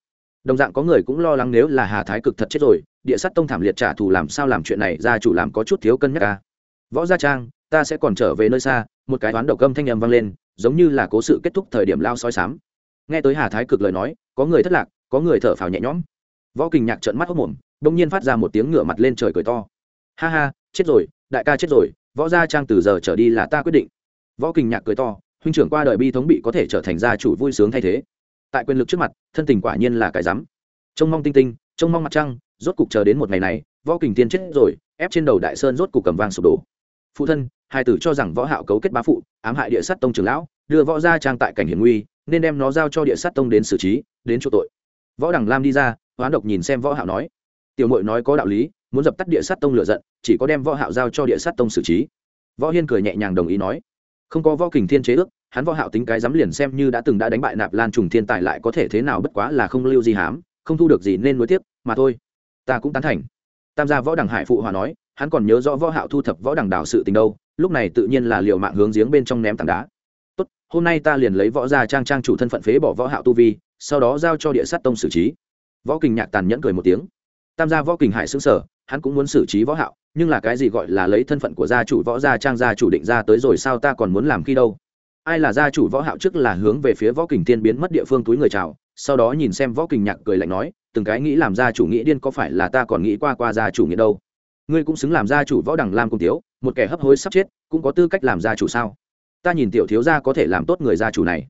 Đồng dạng có người cũng lo lắng nếu là hà thái cực thật chết rồi, địa sát tông thảm liệt trả thù làm sao làm chuyện này, gia chủ làm có chút thiếu cân nhắc ca võ gia trang, ta sẽ còn trở về nơi xa, một cái toán đầu gầm thanh âm m vang lên, giống như là cố sự kết thúc thời điểm lao soi sám. Nghe tới hà thái cực lời nói, có người thất lạc, có người thở phào nhẹ nhõm. Võ kình nhạc trợn mắt hốc mồm đông nhiên phát ra một tiếng ngửa mặt lên trời cười to. Ha ha, chết rồi, đại ca chết rồi, võ gia trang từ giờ trở đi là ta quyết định. Võ kình nhạc cười to huynh trưởng qua đời bi thống bị có thể trở thành gia chủ vui sướng thay thế. Tại quyền lực trước mặt, thân tình quả nhiên là cái rắm. Trông mong tinh tinh, trông mong mặt trăng, rốt cục chờ đến một ngày này, võ kình tiên chết rồi, ép trên đầu đại sơn rốt cục cầm vang sụp đổ. Phụ thân, hai tử cho rằng võ hạo cấu kết bá phụ, ám hại địa sát tông trưởng lão, đưa võ gia trang tại cảnh hiểm nguy, nên đem nó giao cho địa sát tông đến xử trí, đến chỗ tội. Võ đằng lam đi ra, hoán độc nhìn xem võ hạo nói. Tiểu muội nói có đạo lý, muốn dập tắt địa sát tông lửa giận, chỉ có đem võ hạo giao cho địa sát tông xử trí. Võ hiên cười nhẹ nhàng đồng ý nói không có võ kình thiên chế ước, hắn võ hạo tính cái dám liền xem như đã từng đã đánh bại nạp lan trùng thiên tài lại có thể thế nào bất quá là không lưu gì hám, không thu được gì nên nuối tiếc, mà thôi. Ta cũng tán thành. Tam gia võ đằng hải phụ hòa nói, hắn còn nhớ rõ võ hạo thu thập võ đằng đảo sự tình đâu, lúc này tự nhiên là liều mạng hướng giếng bên trong ném tảng đá. Tốt, hôm nay ta liền lấy võ gia trang trang chủ thân phận phế bỏ võ hạo tu vi, sau đó giao cho địa sát tông xử trí. Võ kình nhạc tàn nhẫn cười một tiếng. Tam gia võ kình hải sững sờ, hắn cũng muốn xử trí võ hạo nhưng là cái gì gọi là lấy thân phận của gia chủ võ gia, trang gia chủ định ra tới rồi sao ta còn muốn làm khi đâu? Ai là gia chủ võ hạo trước là hướng về phía võ kình tiên biến mất địa phương túi người chào, sau đó nhìn xem võ kình nhạc cười lạnh nói, từng cái nghĩ làm gia chủ nghĩ điên có phải là ta còn nghĩ qua qua gia chủ nghĩa đâu? Ngươi cũng xứng làm gia chủ võ đẳng lam cùng thiếu một kẻ hấp hối sắp chết, cũng có tư cách làm gia chủ sao? Ta nhìn tiểu thiếu gia có thể làm tốt người gia chủ này.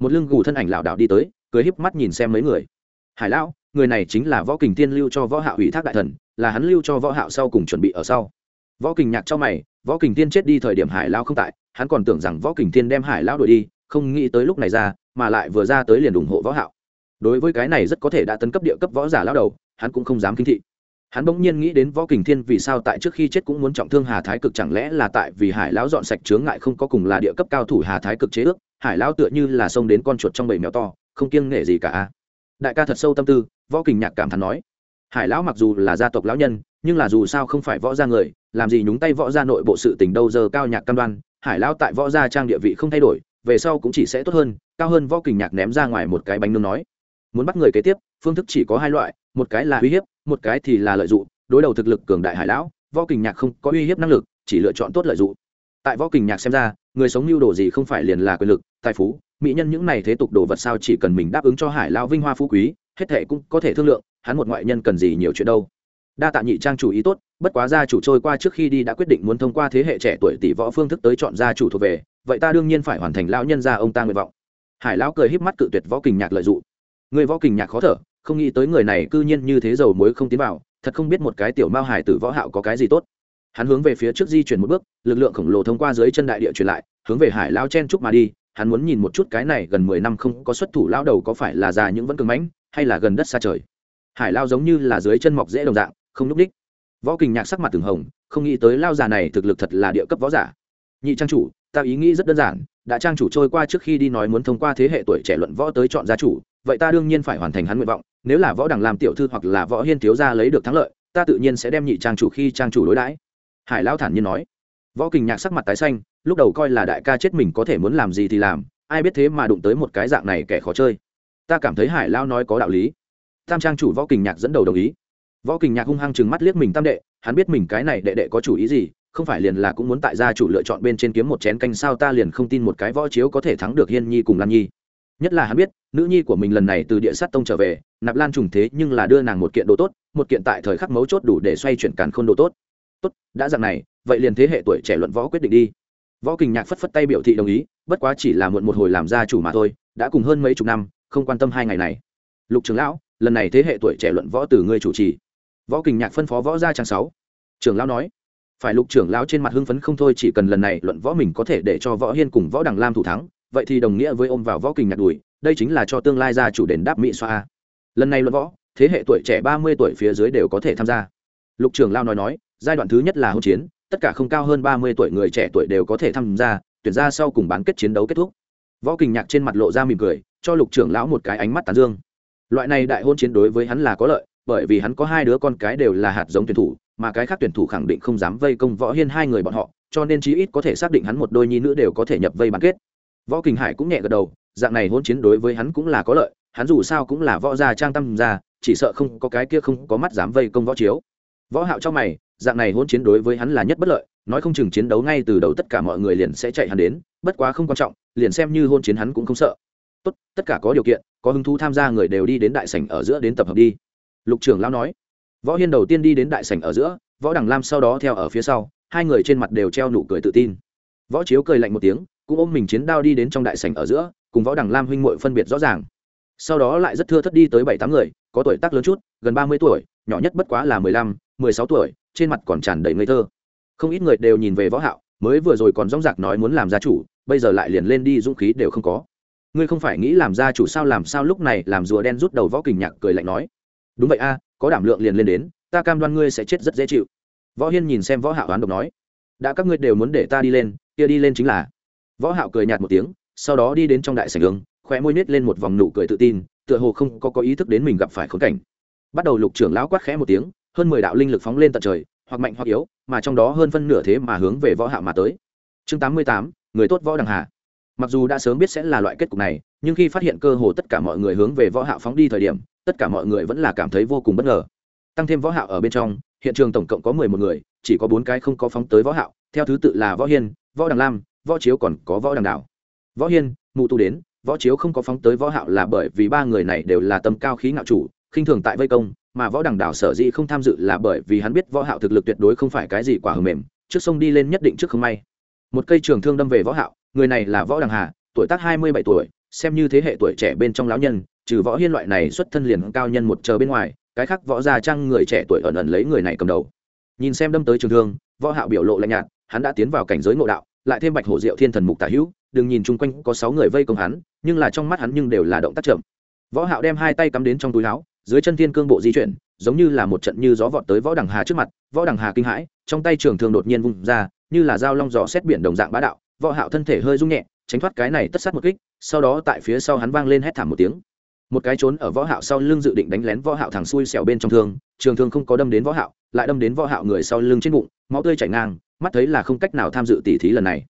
Một lưng gù thân ảnh lão đạo đi tới, cười híp mắt nhìn xem mấy người. Hải lão, người này chính là võ kình tiên lưu cho võ hạo ủy thác đại thần là hắn lưu cho võ hạo sau cùng chuẩn bị ở sau. Võ kình nhạc cho mày, võ kình tiên chết đi thời điểm hải lão không tại, hắn còn tưởng rằng võ kình tiên đem hải lão đuổi đi, không nghĩ tới lúc này ra, mà lại vừa ra tới liền ủng hộ võ hạo. Đối với cái này rất có thể đã tấn cấp địa cấp võ giả lão đầu, hắn cũng không dám kinh thị. Hắn bỗng nhiên nghĩ đến võ kình thiên vì sao tại trước khi chết cũng muốn trọng thương hà thái cực, chẳng lẽ là tại vì hải lão dọn sạch chướng ngại không có cùng là địa cấp cao thủ hà thái cực chế ước, hải lão tựa như là xông đến con chuột trong bầy mèo to, không kiêng nghệ gì cả đại ca thật sâu tâm tư, võ kình nhạc cảm thán nói hải lão mặc dù là gia tộc lão nhân, nhưng là dù sao không phải võ gia người, làm gì nhúng tay võ gia nội bộ sự tình đâu giờ cao nhạc cam đoan, hải lão tại võ gia trang địa vị không thay đổi, về sau cũng chỉ sẽ tốt hơn, cao hơn võ kình nhạc ném ra ngoài một cái bánh nướng nói. Muốn bắt người kế tiếp, phương thức chỉ có hai loại, một cái là uy hiếp, một cái thì là lợi dụng, đối đầu thực lực cường đại hải lão, võ kình nhạc không có uy hiếp năng lực, chỉ lựa chọn tốt lợi dụng. Tại võ kình nhạc xem ra, người sống mưu đồ gì không phải liền là quyền lực, tài phú, mỹ nhân những này thế tục đồ vật sao chỉ cần mình đáp ứng cho hải lao vinh hoa phú quý, hết thệ cũng có thể thương lượng hắn một ngoại nhân cần gì nhiều chuyện đâu. Đa tạ nhị trang chủ ý tốt, bất quá gia chủ trôi qua trước khi đi đã quyết định muốn thông qua thế hệ trẻ tuổi tỷ võ phương thức tới chọn gia chủ thuộc về, vậy ta đương nhiên phải hoàn thành lão nhân gia ông ta nguyện vọng. Hải lão cười híp mắt cự tuyệt võ kình nhạc lợi dụng. Người võ kình nhạc khó thở, không nghĩ tới người này cư nhiên như thế dầu muối không tiến vào, thật không biết một cái tiểu mao hải tử võ hạo có cái gì tốt. Hắn hướng về phía trước di chuyển một bước, lực lượng khổng lồ thông qua dưới chân đại địa truyền lại, hướng về hải lão chen trúc mà đi, hắn muốn nhìn một chút cái này gần mười năm không có xuất thủ lão đầu có phải là già những vẫn cứng mãnh, hay là gần đất xa trời hải lao giống như là dưới chân mọc dễ đồng dạng, không núp đích võ kình nhạc sắc mặt từng hồng, không nghĩ tới lao già này thực lực thật là địa cấp võ giả. Nhị trang chủ, ta ý nghĩ rất đơn giản, đã trang chủ trôi qua trước khi đi nói muốn thông qua thế hệ tuổi trẻ luận võ tới chọn gia chủ, vậy ta đương nhiên phải hoàn thành hắn nguyện vọng, nếu là võ đằng làm tiểu thư hoặc là võ hiên thiếu gia lấy được thắng lợi, ta tự nhiên sẽ đem nhị trang chủ khi trang chủ đối đãi. Hải lão thản nhiên nói. Võ kình nhạc sắc mặt tái xanh, lúc đầu coi là đại ca chết mình có thể muốn làm gì thì làm, ai biết thế mà đụng tới một cái dạng này kẻ khó chơi. Ta cảm thấy hải lão nói có đạo lý tam trang chủ võ kình nhạc dẫn đầu đồng ý. Võ kình nhạc hung hăng chừng mắt liếc mình tam đệ, hắn biết mình cái này đệ đệ có chủ ý gì, không phải liền là cũng muốn tại gia chủ lựa chọn bên trên kiếm một chén canh sao ta liền không tin một cái võ chiếu có thể thắng được hiên nhi cùng lan nhi. Nhất là hắn biết, nữ nhi của mình lần này từ địa sát tông trở về, nạp lan trùng thế nhưng là đưa nàng một kiện đồ tốt, một kiện tại thời khắc mấu chốt đủ để xoay chuyển càn khôn đồ tốt. Tốt, đã dạng này, vậy liền thế hệ tuổi trẻ luận võ quyết định đi. Võ kình nhạc phất phất tay biểu thị đồng ý, bất quá chỉ là muộn một hồi làm gia chủ mà thôi, đã cùng hơn mấy chục năm, không quan tâm hai ngày này. Lục trưởng lão lần này thế hệ tuổi trẻ luận võ từ ngươi chủ trì. Võ kình nhạc phân phó võ gia trang sáu. Trưởng lão nói, phải lục trưởng lão trên mặt hưng phấn không thôi, chỉ cần lần này luận võ mình có thể để cho võ hiên cùng võ đằng lam thủ thắng, vậy thì đồng nghĩa với ôm vào võ kình nhạc đùi, đây chính là cho tương lai gia chủ đền đáp mỹ xoa lần này luận võ, thế hệ tuổi trẻ ba mươi tuổi phía dưới đều có thể tham gia. Lục trưởng lão nói nói, giai đoạn thứ nhất là hỗn chiến, tất cả không cao hơn ba mươi tuổi người trẻ tuổi đều có thể tham gia, tuyển ra sau cùng bán kết chiến đấu kết thúc. Võ kình nhạc trên mặt lộ ra mỉm cười, cho lục trưởng lão một cái ánh mắt tán dương loại này đại hôn chiến đối với hắn là có lợi, bởi vì hắn có hai đứa con cái đều là hạt giống tuyển thủ, mà cái khác tuyển thủ khẳng định không dám vây công võ hiên hai người bọn họ, cho nên chí ít có thể xác định hắn một đôi nhi nữ đều có thể nhập vây bán kết. Võ kình hải cũng nhẹ gật đầu, dạng này hôn chiến đối với hắn cũng là có lợi, hắn dù sao cũng là võ gia trang tâm gia, chỉ sợ không có cái kia không có mắt dám vây công võ chiếu. Võ hạo cho mày, dạng này hôn chiến đối với hắn là nhất bất lợi, nói không chừng chiến đấu ngay từ đầu tất cả mọi người liền sẽ chạy hắn đến, bất quá không quan trọng, liền xem như hôn chiến hắn cũng không sợ tốt, tất cả có điều kiện, có hứng thú tham gia người đều đi đến đại sảnh ở giữa đến tập hợp đi. Lục trưởng lão nói. Võ hiên đầu tiên đi đến đại sảnh ở giữa, võ đằng lam sau đó theo ở phía sau, hai người trên mặt đều treo nụ cười tự tin. Võ chiếu cười lạnh một tiếng, cũng ôm mình chiến đao đi đến trong đại sảnh ở giữa, cùng võ đằng lam huynh muội phân biệt rõ ràng. Sau đó lại rất thưa thất đi tới bảy tám người, có tuổi tác lớn chút, gần ba mươi tuổi, nhỏ nhất bất quá là mười lăm, mười sáu tuổi, trên mặt còn tràn đầy ngây thơ. Không ít người đều nhìn về võ hạo, mới vừa rồi còn rong rạc nói muốn làm gia chủ, bây giờ lại liền lên đi dũng khí đều không có ngươi không phải nghĩ làm gia chủ sao làm sao lúc này làm rùa đen rút đầu võ kình nhạc cười lạnh nói. Đúng vậy a có đảm lượng liền lên đến ta cam đoan ngươi sẽ chết rất dễ chịu. Võ hiên nhìn xem võ hạo oán độc nói. Đã các ngươi đều muốn để ta đi lên kia đi lên chính là. Võ hạo cười nhạt một tiếng sau đó đi đến trong đại sảnh đường, khóe môi nết lên một vòng nụ cười tự tin tựa hồ không có có ý thức đến mình gặp phải khốn cảnh. Bắt đầu lục trưởng lão quát khẽ một tiếng hơn mười đạo linh lực phóng lên tận trời hoặc mạnh hoặc yếu mà trong đó hơn phân nửa thế mà hướng về võ hạo mà tới. Chương tám mươi tám người tốt võ đằng hà mặc dù đã sớm biết sẽ là loại kết cục này, nhưng khi phát hiện cơ hồ tất cả mọi người hướng về võ hạo phóng đi thời điểm, tất cả mọi người vẫn là cảm thấy vô cùng bất ngờ. Tăng thêm võ hạo ở bên trong, hiện trường tổng cộng có mười một người, chỉ có bốn cái không có phóng tới võ hạo. Theo thứ tự là võ hiên, võ đằng lam, võ chiếu còn có võ đằng đảo. Võ hiên, mụ tu đến, võ chiếu không có phóng tới võ hạo là bởi vì ba người này đều là tâm cao khí ngạo chủ, khinh thường tại vây công, mà võ đằng đảo sở dĩ không tham dự là bởi vì hắn biết võ hạo thực lực tuyệt đối không phải cái gì quả hờ mềm, trước sông đi lên nhất định trước không may. Một cây trường thương đâm về võ hạo người này là võ đằng hà, tuổi tác 27 tuổi, xem như thế hệ tuổi trẻ bên trong lão nhân, trừ võ hiên loại này xuất thân liền cao nhân một chờ bên ngoài, cái khác võ gia trang người trẻ tuổi ẩn ẩn lấy người này cầm đầu. Nhìn xem đâm tới trường thương, võ hạo biểu lộ lạnh nhạt, hắn đã tiến vào cảnh giới ngộ đạo, lại thêm bạch hổ diệu thiên thần mục tả hữu, đừng nhìn chung quanh có sáu người vây công hắn, nhưng là trong mắt hắn nhưng đều là động tác chậm. Võ hạo đem hai tay cắm đến trong túi áo, dưới chân thiên cương bộ di chuyển, giống như là một trận như gió vọt tới võ đằng hà trước mặt, võ đằng hà kinh hãi, trong tay trường thương đột nhiên vung ra, như là dao long gió xét biển đồng dạng bá đạo võ hạo thân thể hơi rung nhẹ, tránh thoát cái này tất sát một kích, sau đó tại phía sau hắn vang lên hét thảm một tiếng. Một cái trốn ở võ hạo sau lưng dự định đánh lén võ hạo thẳng xuôi xẻo bên trong thương, trường thương không có đâm đến võ hạo, lại đâm đến võ hạo người sau lưng trên bụng, máu tươi chảy ngang, mắt thấy là không cách nào tham dự tỷ thí lần này.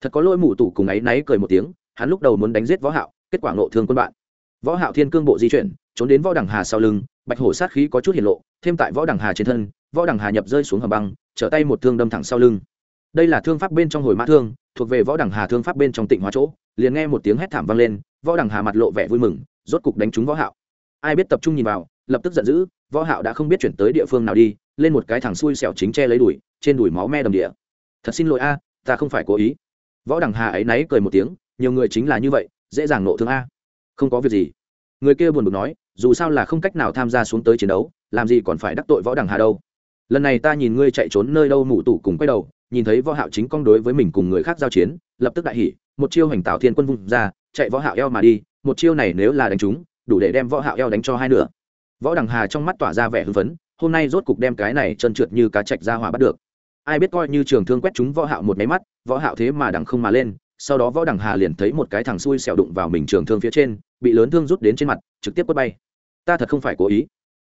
Thật có lỗi mù tủ cùng ấy náy cười một tiếng, hắn lúc đầu muốn đánh giết võ hạo, kết quả ngộ thương quân bạn. Võ hạo thiên cương bộ di chuyển, trốn đến võ đằng hà sau lưng, bạch hổ sát khí có chút hiển lộ, thêm tại võ đằng hà trên thân, võ đằng hà nhập rơi xuống hầm băng, trở tay một thương đâm thẳng sau lưng đây là thương pháp bên trong hồi mã thương, thuộc về võ đằng hà thương pháp bên trong tịnh hóa chỗ, liền nghe một tiếng hét thảm vang lên, võ đằng hà mặt lộ vẻ vui mừng, rốt cục đánh trúng võ hạo. Ai biết tập trung nhìn vào, lập tức giận dữ, võ hạo đã không biết chuyển tới địa phương nào đi, lên một cái thằng xui xẻo chính che lấy đuổi trên đuổi máu me đầm địa. Thật xin lỗi a, ta không phải cố ý. Võ đằng hà ấy náy cười một tiếng, nhiều người chính là như vậy, dễ dàng nộ thương a. Không có việc gì. Người kia buồn bực nói, dù sao là không cách nào tham gia xuống tới chiến đấu, làm gì còn phải đắc tội võ đằng hà đâu. Lần này ta nhìn ngươi chạy trốn nơi đâu mụ tủ cùng quay đầu nhìn thấy võ hạo chính công đối với mình cùng người khác giao chiến, lập tức đại hỉ, một chiêu hành tạo thiên quân vung ra, chạy võ hạo eo mà đi, một chiêu này nếu là đánh trúng, đủ để đem võ hạo eo đánh cho hai nửa. Võ đằng hà trong mắt tỏa ra vẻ hưng phấn, hôm nay rốt cục đem cái này chân trượt như cá chạch ra hỏa bắt được. Ai biết coi như trường thương quét trúng võ hạo một máy mắt, võ hạo thế mà đằng không mà lên, sau đó võ đằng hà liền thấy một cái thằng xui xẻo đụng vào mình trường thương phía trên, bị lớn thương rút đến trên mặt, trực tiếp quất bay. Ta thật không phải cố ý.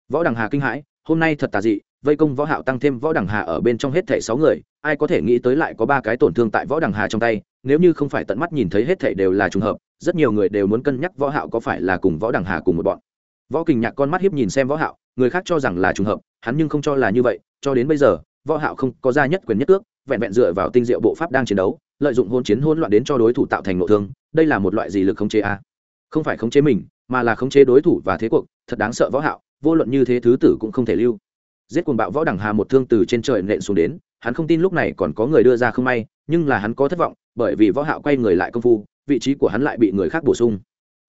Võ đằng hà kinh hãi, hôm nay thật tà dị vây công võ hạo tăng thêm võ đằng hà ở bên trong hết thảy sáu người, ai có thể nghĩ tới lại có ba cái tổn thương tại võ đằng hà trong tay, nếu như không phải tận mắt nhìn thấy hết thảy đều là trùng hợp, rất nhiều người đều muốn cân nhắc võ hạo có phải là cùng võ đằng hà cùng một bọn võ kình nhạc con mắt hiếp nhìn xem võ hạo, người khác cho rằng là trùng hợp, hắn nhưng không cho là như vậy, cho đến bây giờ, võ hạo không có ra nhất quyền nhất cước, vẹn vẹn dựa vào tinh diệu bộ pháp đang chiến đấu, lợi dụng hôn chiến hỗn loạn đến cho đối thủ tạo thành nội thương, đây là một loại gì lực khống chế a à? không phải khống chế mình, mà là khống chế đối thủ và thế cuộc, thật đáng sợ võ hạo, vô luận như thế thứ tử cũng không thể lưu giết cuồng bạo võ đẳng hà một thương từ trên trời nện xuống đến, hắn không tin lúc này còn có người đưa ra không may, nhưng là hắn có thất vọng, bởi vì võ hạo quay người lại công phu, vị trí của hắn lại bị người khác bổ sung.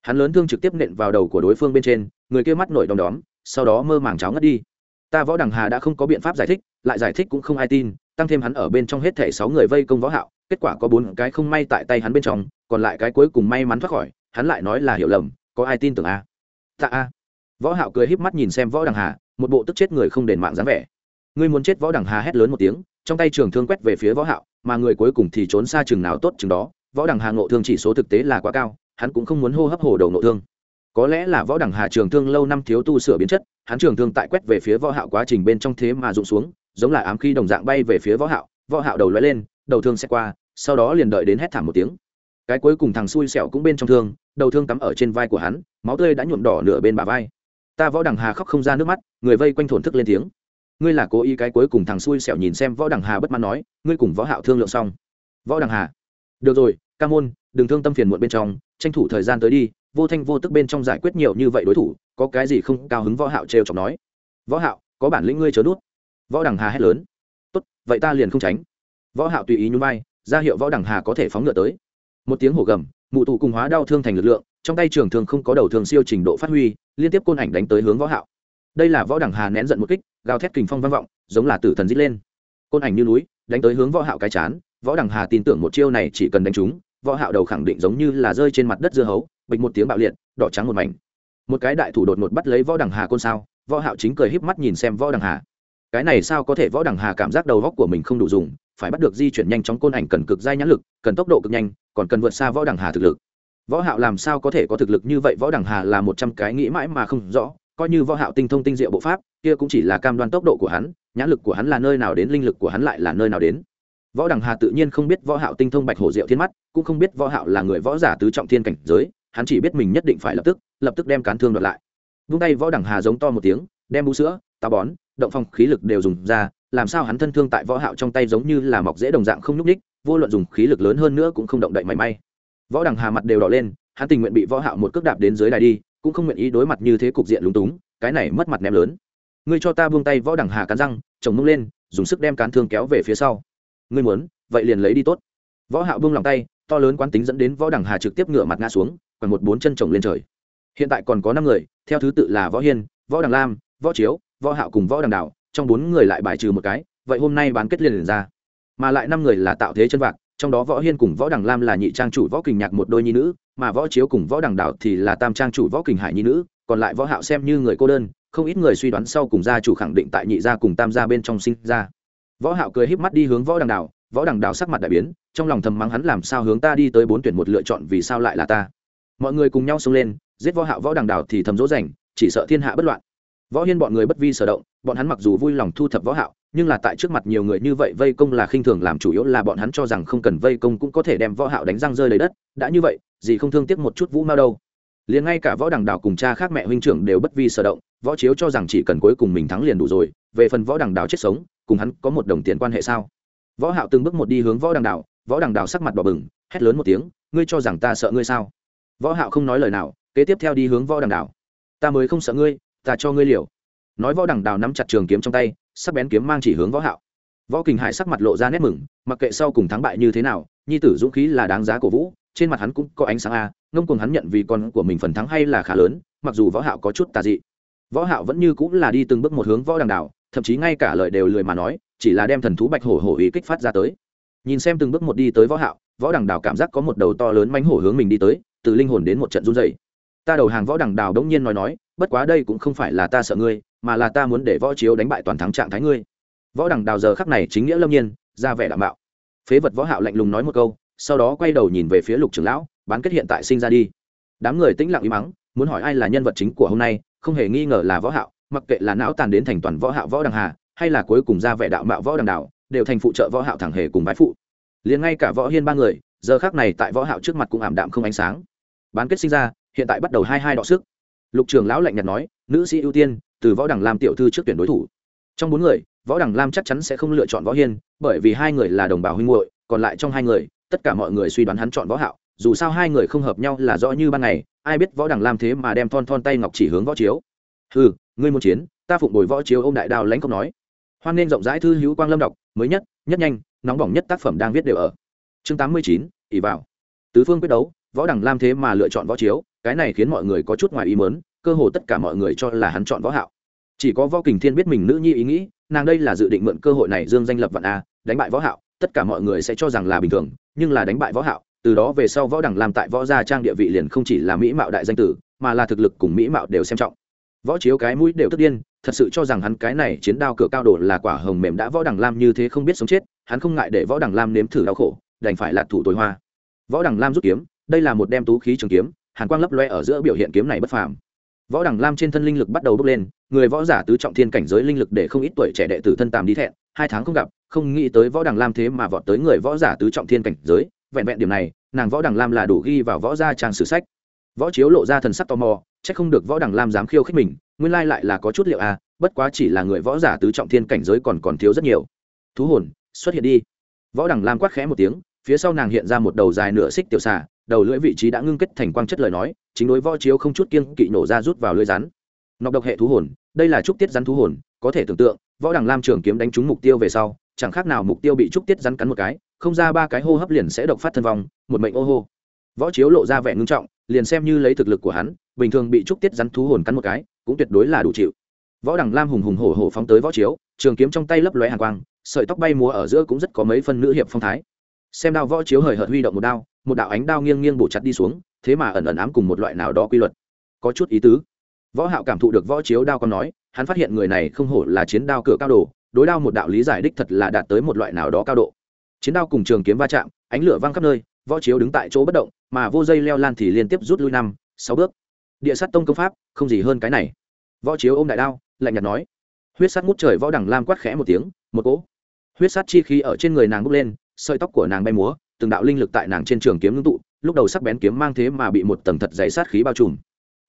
Hắn lớn thương trực tiếp nện vào đầu của đối phương bên trên, người kia mắt nổi đom đóm, sau đó mơ màng cháo ngất đi. Ta võ đẳng hà đã không có biện pháp giải thích, lại giải thích cũng không ai tin, tăng thêm hắn ở bên trong hết thể sáu người vây công võ hạo, kết quả có bốn cái không may tại tay hắn bên trong, còn lại cái cuối cùng may mắn thoát khỏi, hắn lại nói là hiểu lầm, có ai tin tưởng a? À? tạ a. Võ hạo cười híp mắt nhìn xem võ đằng hà một bộ tức chết người không đền mạng dáng vẻ. Ngươi muốn chết võ đẳng hà hét lớn một tiếng, trong tay trường thương quét về phía võ hạo, mà người cuối cùng thì trốn xa chừng nào tốt chừng đó. Võ đẳng hà ngộ thương chỉ số thực tế là quá cao, hắn cũng không muốn hô hấp hồ đầu ngộ thương. Có lẽ là võ đẳng hà trường thương lâu năm thiếu tu sửa biến chất, hắn trường thương tại quét về phía võ hạo quá trình bên trong thế mà rụng xuống, giống là ám khí đồng dạng bay về phía võ hạo võ hạo đầu lóe lên, đầu thương sẽ qua, sau đó liền đợi đến hét thảm một tiếng. Cái cuối cùng thằng xui xẻo cũng bên trong thương, đầu thương cắm ở trên vai của hắn, máu tươi đã nhuộm đỏ nửa bên bả vai ta võ đẳng hà khóc không ra nước mắt, người vây quanh thổn thức lên tiếng. Ngươi là cố ý cái cuối cùng thằng xui xẻo nhìn xem võ đẳng hà bất mãn nói, ngươi cùng võ hạo thương lượng xong. Võ đẳng hà. Được rồi, ca môn, đừng thương tâm phiền muộn bên trong, tranh thủ thời gian tới đi, vô thanh vô tức bên trong giải quyết nhiều như vậy đối thủ, có cái gì không cao hứng võ hạo trêu chọc nói. Võ hạo, có bản lĩnh ngươi chớ nuốt. võ đằng hà hét lớn. Tốt, vậy ta liền không tránh. Võ hạo tùy ý nhún vai, ra hiệu võ đằng hà có thể phóng ngựa tới. Một tiếng hổ gầm, mụ tụ cùng hóa đau thương thành lực lượng trong tay trường thường không có đầu thường siêu trình độ phát huy, liên tiếp côn ảnh đánh tới hướng võ hạo. Đây là võ đẳng hà nén giận một kích, gào thét kình phong vang vọng, giống là tử thần dít lên. Côn ảnh như núi, đánh tới hướng võ hạo cái chán, võ đẳng hà tin tưởng một chiêu này chỉ cần đánh trúng, võ hạo đầu khẳng định giống như là rơi trên mặt đất dưa hấu, bịch một tiếng bạo liệt, đỏ trắng một mảnh. Một cái đại thủ đột ngột bắt lấy võ đẳng hà côn sao, võ hạo chính cười híp mắt nhìn xem võ đẳng hà. Cái này sao có thể võ đẳng hà cảm giác đầu góc của mình không đủ dùng, phải bắt được di chuyển nhanh chóng côn ảnh cần cực dai nhãn lực, cần tốc độ cực nhanh, còn cần vượt xa võ đẳng hà thực lực võ hạo làm sao có thể có thực lực như vậy? Võ đẳng hà là một trăm cái nghĩ mãi mà không rõ. Coi như võ hạo tinh thông tinh diệu bộ pháp, kia cũng chỉ là cam đoan tốc độ của hắn, nhãn lực của hắn là nơi nào đến, linh lực của hắn lại là nơi nào đến. Võ đằng hà tự nhiên không biết võ hạo tinh thông bạch hổ diệu thiên mắt, cũng không biết võ hạo là người võ giả tứ trọng thiên cảnh giới, hắn chỉ biết mình nhất định phải lập tức lập tức đem cán thương đoạt lại. Vung tay võ đằng hà giống to một tiếng, đem bú sữa, táo bón, động phong khí lực đều dùng ra, làm sao hắn thân thương tại võ hạo trong tay giống như là mọc dễ đồng dạng không nhúc nhích, vô luận dùng khí lực lớn hơn nữa cũng không động đậy mảy may võ đằng hà mặt đều đỏ lên hắn tình nguyện bị võ hạo một cước đạp đến dưới đài đi cũng không nguyện ý đối mặt như thế cục diện lúng túng cái này mất mặt ném lớn. Ngươi cho ta buông tay võ đằng hà cắn răng chồng mông lên dùng sức đem cán thương kéo về phía sau. Ngươi muốn vậy liền lấy đi tốt. Võ hạo buông lòng tay to lớn quán tính dẫn đến võ đằng hà trực tiếp ngửa mặt ngã xuống quẳng một bốn chân chồng lên trời. Hiện tại còn có năm người theo thứ tự là võ hiên võ đằng lam võ chiếu võ hạo cùng võ đằng đảo trong bốn người lại bài trừ một cái vậy hôm nay bán kết liền, liền ra. Mà lại năm người là tạo thế chân vạc trong đó võ hiên cùng võ đằng lam là nhị trang chủ võ kình nhạc một đôi nhi nữ, mà võ chiếu cùng võ đằng đảo thì là tam trang chủ võ kình hải nhi nữ, còn lại võ hạo xem như người cô đơn, không ít người suy đoán sau cùng gia chủ khẳng định tại nhị gia cùng tam gia bên trong sinh ra. Võ hạo cười híp mắt đi hướng võ đằng đảo, võ đằng đảo sắc mặt đại biến, trong lòng thầm mắng hắn làm sao hướng ta đi tới bốn tuyển một lựa chọn vì sao lại là ta. Mọi người cùng nhau xông lên, giết võ hạo võ đằng đảo thì thầm dỗ dành, chỉ sợ thiên hạ bất loạn. Võ hiên bọn người bất vi sở động, bọn hắn mặc dù vui lòng thu thập võ hạo nhưng là tại trước mặt nhiều người như vậy vây công là khinh thường làm chủ yếu là bọn hắn cho rằng không cần vây công cũng có thể đem võ hạo đánh răng rơi lấy đất, đã như vậy, gì không thương tiếc một chút vũ mao đâu. Liền ngay cả võ đằng đảo cùng cha khác mẹ huynh trưởng đều bất vi sở động, võ chiếu cho rằng chỉ cần cuối cùng mình thắng liền đủ rồi, về phần võ đằng đảo chết sống, cùng hắn có một đồng tiền quan hệ sao? Võ hạo từng bước một đi hướng võ đằng đảo, võ đằng đảo sắc mặt đỏ bừng, hét lớn một tiếng, ngươi cho rằng ta sợ ngươi sao? Võ hạo không nói lời nào, kế tiếp theo đi hướng võ đằng đảo. Ta mới không sợ ngươi, ta cho ngươi liều. Nói võ đằng đảo nắm chặt trường kiếm trong tay sắc bén kiếm mang chỉ hướng võ hạo. Võ kình hải sắc mặt lộ ra nét mừng, mặc kệ sau cùng thắng bại như thế nào, nhi tử dũng khí là đáng giá cổ vũ, trên mặt hắn cũng có ánh sáng a, ngông cuồng hắn nhận vì con của mình phần thắng hay là khá lớn, mặc dù võ hạo có chút tà dị. Võ hạo vẫn như cũng là đi từng bước một hướng võ đằng đảo, thậm chí ngay cả lời đều lười mà nói, chỉ là đem thần thú bạch hổ hổ ý kích phát ra tới. Nhìn xem từng bước một đi tới võ hạo, võ đằng đảo cảm giác có một đầu to lớn mãnh hổ hướng mình đi tới, từ linh hồn đến một trận run rẩy. Ta đầu hàng võ đằng đảo đống nhiên nói nói bất quá đây cũng không phải là ta sợ ngươi, mà là ta muốn để võ chiếu đánh bại toàn thắng trạng thái ngươi. Võ đằng đào giờ khắc này chính nghĩa lâm nhiên, ra vẻ đảm bảo phế vật võ hạo lạnh lùng nói một câu, sau đó quay đầu nhìn về phía lục trưởng lão, bán kết hiện tại sinh ra đi. Đám người tĩnh lặng im mắng, muốn hỏi ai là nhân vật chính của hôm nay, không hề nghi ngờ là võ hạo, mặc kệ là não tàn đến thành toàn võ hạo võ đằng hà, hay là cuối cùng ra vẻ đạo mạo võ đằng đào, đều thành phụ trợ võ hạo thẳng hề cùng bái phụ. Liền ngay cả võ hiên ba người, giờ khắc này tại võ hạo trước mặt cũng ảm đạm không ánh sáng. Bán kết sinh ra, hiện tại bắt đầu hai hai đọ sức lục trưởng lão lạnh nhạt nói, nữ sĩ ưu tiên, từ võ đằng lam tiểu thư trước tuyển đối thủ. Trong bốn người, võ đằng lam chắc chắn sẽ không lựa chọn võ hiên, bởi vì hai người là đồng bào huynh hội còn lại trong hai người, tất cả mọi người suy đoán hắn chọn võ hạo, dù sao hai người không hợp nhau là rõ như ban ngày, ai biết võ đằng lam thế mà đem thon thon tay ngọc chỉ hướng võ chiếu. Ừ ngươi muốn chiến, ta phụng bồi võ chiếu ô m đại Đào lãnh công nói. Hoan nên rộng rãi thư hữu quang lâm đọc, mới nhất nhất nhanh, nóng bỏng nhất tác phẩm đang viết đều ở. Chương tám mươi chín ỉ vào. Tứ phương quyết đấu, võ đằng lam thế mà lựa chọn võ chiếu cái này khiến mọi người có chút ngoài ý mớn cơ hồ tất cả mọi người cho là hắn chọn võ hạo. Chỉ có võ kình thiên biết mình nữ nhi ý nghĩ, nàng đây là dự định mượn cơ hội này dương danh lập vạn a, đánh bại võ hạo, tất cả mọi người sẽ cho rằng là bình thường, nhưng là đánh bại võ hạo, từ đó về sau võ đẳng làm tại võ gia trang địa vị liền không chỉ là mỹ mạo đại danh tử, mà là thực lực cùng mỹ mạo đều xem trọng. Võ chiếu cái mũi đều tức điên, thật sự cho rằng hắn cái này chiến đao cửa cao đồ là quả hồng mềm đã võ đẳng lam như thế không biết sống chết, hắn không ngại để võ đẳng lam nếm thử đau khổ, đành phải là thủ tối hoa. Võ đẳng lam rút kiếm, đây là một đem tú khí trường kiếm hàn quang lấp loe ở giữa biểu hiện kiếm này bất phàm. Võ đẳng lam trên thân linh lực bắt đầu bốc lên, người võ giả tứ trọng thiên cảnh giới linh lực để không ít tuổi trẻ đệ tử thân tàm đi thẹn, hai tháng không gặp, không nghĩ tới võ đẳng lam thế mà vọt tới người võ giả tứ trọng thiên cảnh giới, vẹn vẹn điểm này, nàng võ đẳng lam là đủ ghi vào võ gia trang sử sách. Võ chiếu lộ ra thần sắc tò mò c h ắ c không được võ đẳng lam dám khiêu khích mình, nguyên lai lại là có chút liệu à bất quá chỉ là người võ giả tứ trọng thiên cảnh giới còn còn thiếu rất nhiều. Thú hồn, xuất hiện đi. Võ đẳng lam quát khẽ một tiếng, phía sau nàng hiện ra một đầu dài nửa xích tiểu xà đầu lưỡi vị trí đã ngưng kết thành quang chất lời nói, chính đối võ chiếu không chút kiên kỵ nổ ra rút vào lưỡi rắn. Nọc độc hệ thú hồn, đây là trúc tiết rắn thú hồn, có thể tưởng tượng, võ đẳng lam trường kiếm đánh trúng mục tiêu về sau, chẳng khác nào mục tiêu bị trúc tiết rắn cắn một cái, không ra ba cái hô hấp liền sẽ độc phát thân vong, một mệnh ô hô. Võ chiếu lộ ra vẻ ngưng trọng, liền xem như lấy thực lực của hắn, bình thường bị trúc tiết rắn thú hồn cắn một cái, cũng tuyệt đối là đủ chịu. Võ đằng lam hùng hùng hổ hổ phóng tới võ chiếu, trường kiếm trong tay lấp lóe hàng quang, sợi tóc bay múa ở giữa cũng rất có mấy phân nữ hiệp phong thái. Xem đao võ chiếu hời hợt huy động một đao một đạo ánh đao nghiêng nghiêng bổ chặt đi xuống, thế mà ẩn ẩn ám cùng một loại nào đó quy luật. Có chút ý tứ. Võ hạo cảm thụ được võ chiếu đao con nói, hắn phát hiện người này không hổ là chiến đao cửa cao đồ, đối đao một đạo lý giải đích thật là đạt tới một loại nào đó cao độ. Chiến đao cùng trường kiếm va chạm, ánh lửa văng khắp nơi, võ chiếu đứng tại chỗ bất động, mà vô dây leo lan thì liên tiếp rút lui năm, sáu bước. Địa sát tông công pháp, không gì hơn cái này. Võ chiếu ôm đại đao, lạnh nhạt nói. Huyết sát ngút trời võ đẳng lam quát khẽ một tiếng, một cỗ. Huyết sát chi khí ở trên người nàng bốc lên, sợi tóc của nàng bay múa từng đạo linh lực tại nàng trên trường kiếm ngưng tụ, lúc đầu sắc bén kiếm mang thế mà bị một tầng thật dày sát khí bao trùm.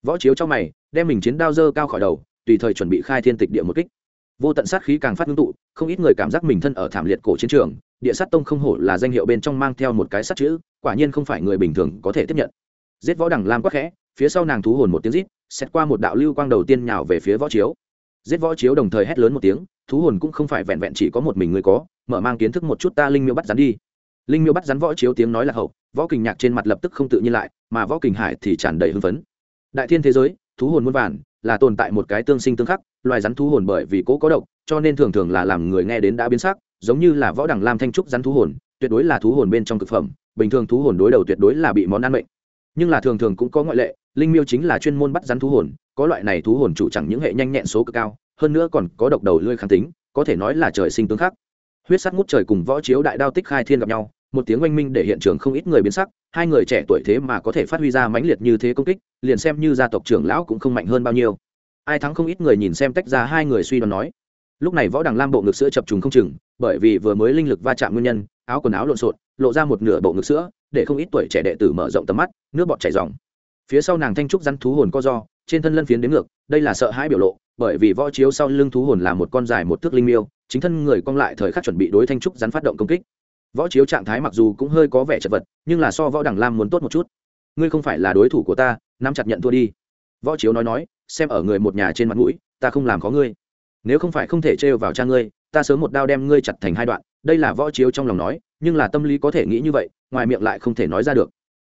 Võ chiếu trong mày, đem mình chiến đao dơ cao khỏi đầu, tùy thời chuẩn bị khai thiên tịch địa một kích. Vô tận sát khí càng phát ngưng tụ, không ít người cảm giác mình thân ở thảm liệt cổ chiến trường, địa sát tông không hổ là danh hiệu bên trong mang theo một cái sát chữ, quả nhiên không phải người bình thường có thể tiếp nhận. Giết võ Đằng lam quắc khẽ, phía sau nàng thú hồn một tiếng rít, xét qua một đạo lưu quang đầu tiên nhào về phía võ chiếu. Giết võ chiếu đồng thời hét lớn một tiếng, thú hồn cũng không phải vẹn vẹn chỉ có một mình người có, mở mang kiến thức một chút ta linh miêu bắt rắn đi linh miêu bắt rắn võ chiếu tiếng nói là hậu, võ kình nhạc trên mặt lập tức không tự nhiên lại, mà võ kình hải thì tràn đầy hưng phấn. Đại thiên thế giới, thú hồn muôn vàn, là tồn tại một cái tương sinh tương khắc, loài rắn thú hồn bởi vì cố có độc, cho nên thường thường là làm người nghe đến đã biến sắc, giống như là võ đẳng lam thanh trúc rắn thú hồn, tuyệt đối là thú hồn bên trong thực phẩm, bình thường thú hồn đối đầu tuyệt đối là bị món ăn mệnh. Nhưng là thường thường cũng có ngoại lệ, linh miêu chính là chuyên môn bắt rắn thú hồn, có loại này thú hồn chủ chẳng những hệ nhanh nhẹn số cực cao, hơn nữa còn có độc đầu lưỡi kháng tính, có thể nói là trời sinh tương khắc. Huyết sắt ngút trời cùng võ chiếu đại đao tích khai thiên gặp nhau một tiếng oanh minh để hiện trường không ít người biến sắc, hai người trẻ tuổi thế mà có thể phát huy ra mãnh liệt như thế công kích, liền xem như gia tộc trưởng lão cũng không mạnh hơn bao nhiêu. Ai thắng không ít người nhìn xem tách ra hai người suy đoán nói. Lúc này võ đằng lam bộ ngực sữa chập trùng không chừng, bởi vì vừa mới linh lực va chạm nguyên nhân, áo quần áo lộn xộn, lộ ra một nửa bộ ngực sữa, để không ít tuổi trẻ đệ tử mở rộng tầm mắt, nước bọt chảy dòng phía sau nàng thanh trúc rắn thú hồn co do, trên thân lân phiến đến ngược, đây là sợ hãi biểu lộ, bởi vì võ chiếu sau lưng thú hồn là một con dài một thước linh miêu, chính thân người cong lại thời khắc chuẩn bị đối thanh trúc rắn phát động công kích võ chiếu trạng thái mặc dù cũng hơi có vẻ chật vật, nhưng là so võ đằng lam muốn tốt một chút. Ngươi không phải là đối thủ của ta, nắm chặt nhận thua đi. Võ chiếu nói nói, xem ở người một nhà trên mặt mũi, ta không làm có ngươi. Nếu không phải không thể trêu vào cha ngươi, ta sớm một đao đem ngươi chặt thành hai đoạn, đây là võ chiếu trong lòng nói, nhưng là tâm lý có thể nghĩ như vậy, ngoài miệng lại không thể nói ra được.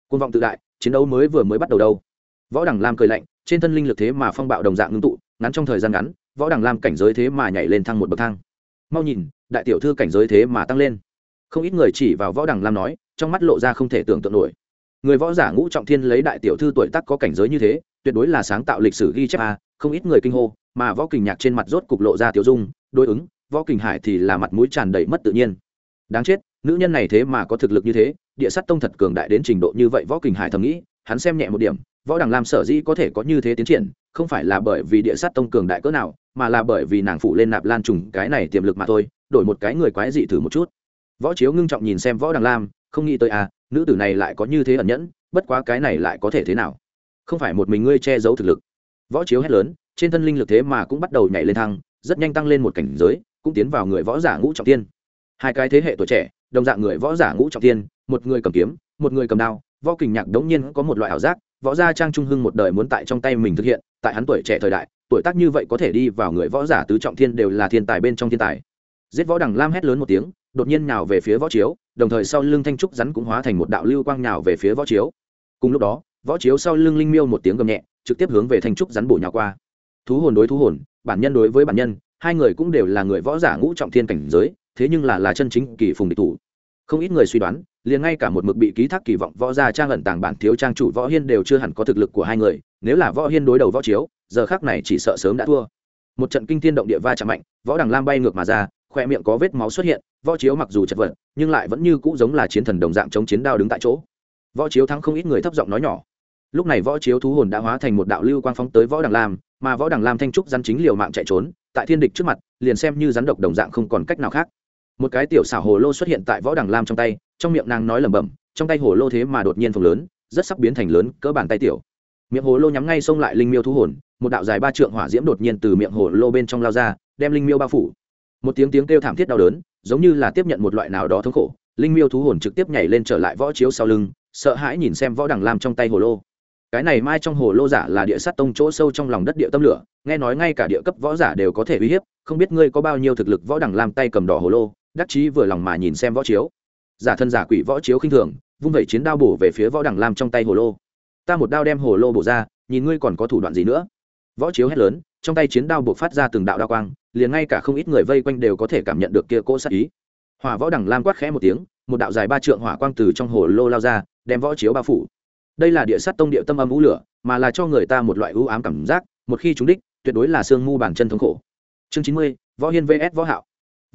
Côn vọng tự đại, chiến đấu mới vừa mới bắt đầu đâu. Võ đằng lam cười lạnh, trên thân linh lực thế mà phong bạo đồng dạng ngưng tụ, ngắn trong thời gian ngắn, võ đằng lam cảnh giới thế mà nhảy lên thăng một bậc thang. Mau nhìn, đại tiểu thư cảnh giới thế mà tăng lên không ít người chỉ vào võ đằng lam nói, trong mắt lộ ra không thể tưởng tượng nổi. Người võ giả ngũ trọng thiên lấy đại tiểu thư tuổi tác có cảnh giới như thế, tuyệt đối là sáng tạo lịch sử ghi chép a, không ít người kinh hô, mà võ kình nhạc trên mặt rốt cục lộ ra tiểu dung, đối ứng, võ kình hải thì là mặt mũi tràn đầy mất tự nhiên. Đáng chết, nữ nhân này thế mà có thực lực như thế, địa sát tông thật cường đại đến trình độ như vậy võ kình hải thầm nghĩ, hắn xem nhẹ một điểm, võ đằng lam sở dĩ có thể có như thế tiến triển, không phải là bởi vì địa sát tông cường đại cỡ nào, mà là bởi vì nàng phụ lên nạp lan trùng cái này tiềm lực mà thôi, đổi một cái người quái dị thử một chút võ chiếu ngưng trọng nhìn xem võ đằng lam, không nghĩ tới à nữ tử này lại có như thế ẩn nhẫn, bất quá cái này lại có thể thế nào? Không phải một mình ngươi che giấu thực lực. Võ chiếu hét lớn, trên thân linh lực thế mà cũng bắt đầu nhảy lên thăng, rất nhanh tăng lên một cảnh giới, cũng tiến vào người võ giả ngũ trọng tiên. Hai cái thế hệ tuổi trẻ, đồng dạng người võ giả ngũ trọng tiên, một người cầm kiếm, một người cầm đao, võ kình nhạc đống nhiên có một loại ảo giác, võ gia trang trung hưng một đời muốn tại trong tay mình thực hiện, tại hắn tuổi trẻ thời đại, tuổi tác như vậy có thể đi vào người võ giả tứ trọng thiên đều là thiên tài bên trong thiên tài. Giết võ đằng lam hét lớn một tiếng đột nhiên nhào về phía võ chiếu, đồng thời sau lưng thanh trúc rắn cũng hóa thành một đạo lưu quang nhào về phía võ chiếu. Cùng lúc đó, võ chiếu sau lưng linh miêu một tiếng gầm nhẹ, trực tiếp hướng về thanh trúc rắn bổ nhào qua. Thú hồn đối thú hồn, bản nhân đối với bản nhân, hai người cũng đều là người võ giả ngũ trọng thiên cảnh giới, thế nhưng là là chân chính kỳ phùng địch thủ. Không ít người suy đoán, liền ngay cả một mực bị ký thác kỳ vọng võ gia trang ẩn tàng bản thiếu trang chủ võ hiên đều chưa hẳn có thực lực của hai người, nếu là võ hiên đối đầu võ chiếu, giờ khác này chỉ sợ sớm đã thua. Một trận kinh thiên động địa va chạm mạnh, võ đằng lam bay ngược mà ra khoe miệng có vết máu xuất hiện, võ chiếu mặc dù chật vật, nhưng lại vẫn như cũ giống là chiến thần đồng dạng chống chiến đao đứng tại chỗ. Võ chiếu thắng không ít người thấp giọng nói nhỏ. Lúc này võ chiếu thú hồn đã hóa thành một đạo lưu quang phóng tới võ đằng lam, mà võ đằng lam thanh trúc rắn chính liều mạng chạy trốn, tại thiên địch trước mặt, liền xem như rắn độc đồng dạng không còn cách nào khác. Một cái tiểu xảo hồ lô xuất hiện tại võ đằng lam trong tay, trong miệng nàng nói lẩm bẩm, trong tay hồ lô thế mà đột nhiên phồng lớn, rất sắc biến thành lớn, cỡ bàn tay tiểu. Miệng hồ lô nhắm ngay xông lại linh miêu thú hồn, một đạo dài ba trượng hỏa diễm đột nhiên từ miệng hồ lô bên trong lao ra, đem linh miêu bao phủ một tiếng tiếng kêu thảm thiết đau đớn, giống như là tiếp nhận một loại nào đó thống khổ. Linh miêu thú hồn trực tiếp nhảy lên trở lại võ chiếu sau lưng, sợ hãi nhìn xem võ đằng lam trong tay hồ lô. Cái này mai trong hồ lô giả là địa sát tông chỗ sâu trong lòng đất địa tâm lửa, nghe nói ngay cả địa cấp võ giả đều có thể uy hiếp, không biết ngươi có bao nhiêu thực lực võ đằng lam tay cầm đỏ hồ lô, đắc chí vừa lòng mà nhìn xem võ chiếu. Giả thân giả quỷ võ chiếu khinh thường, vung vẩy chiến đao bổ về phía võ đằng lam trong tay hồ lô. Ta một đao đem hồ lô bổ ra, nhìn ngươi còn có thủ đoạn gì nữa. Võ chiếu hét lớn, trong tay chiến đao buộc phát ra từng đạo đao quang liền ngay cả không ít người vây quanh đều có thể cảm nhận được kia cỗ sát ý. Hỏa võ đằng lam quát khẽ một tiếng, một đạo dài ba trượng hỏa quang từ trong hồ lô lao ra, đem võ chiếu bao phủ. Đây là địa sát tông địa tâm âm u lửa, mà là cho người ta một loại ưu ám cảm giác, một khi chúng đích, tuyệt đối là xương mu bàn chân thống khổ. Chương chín mươi, võ hiên vs võ hạo.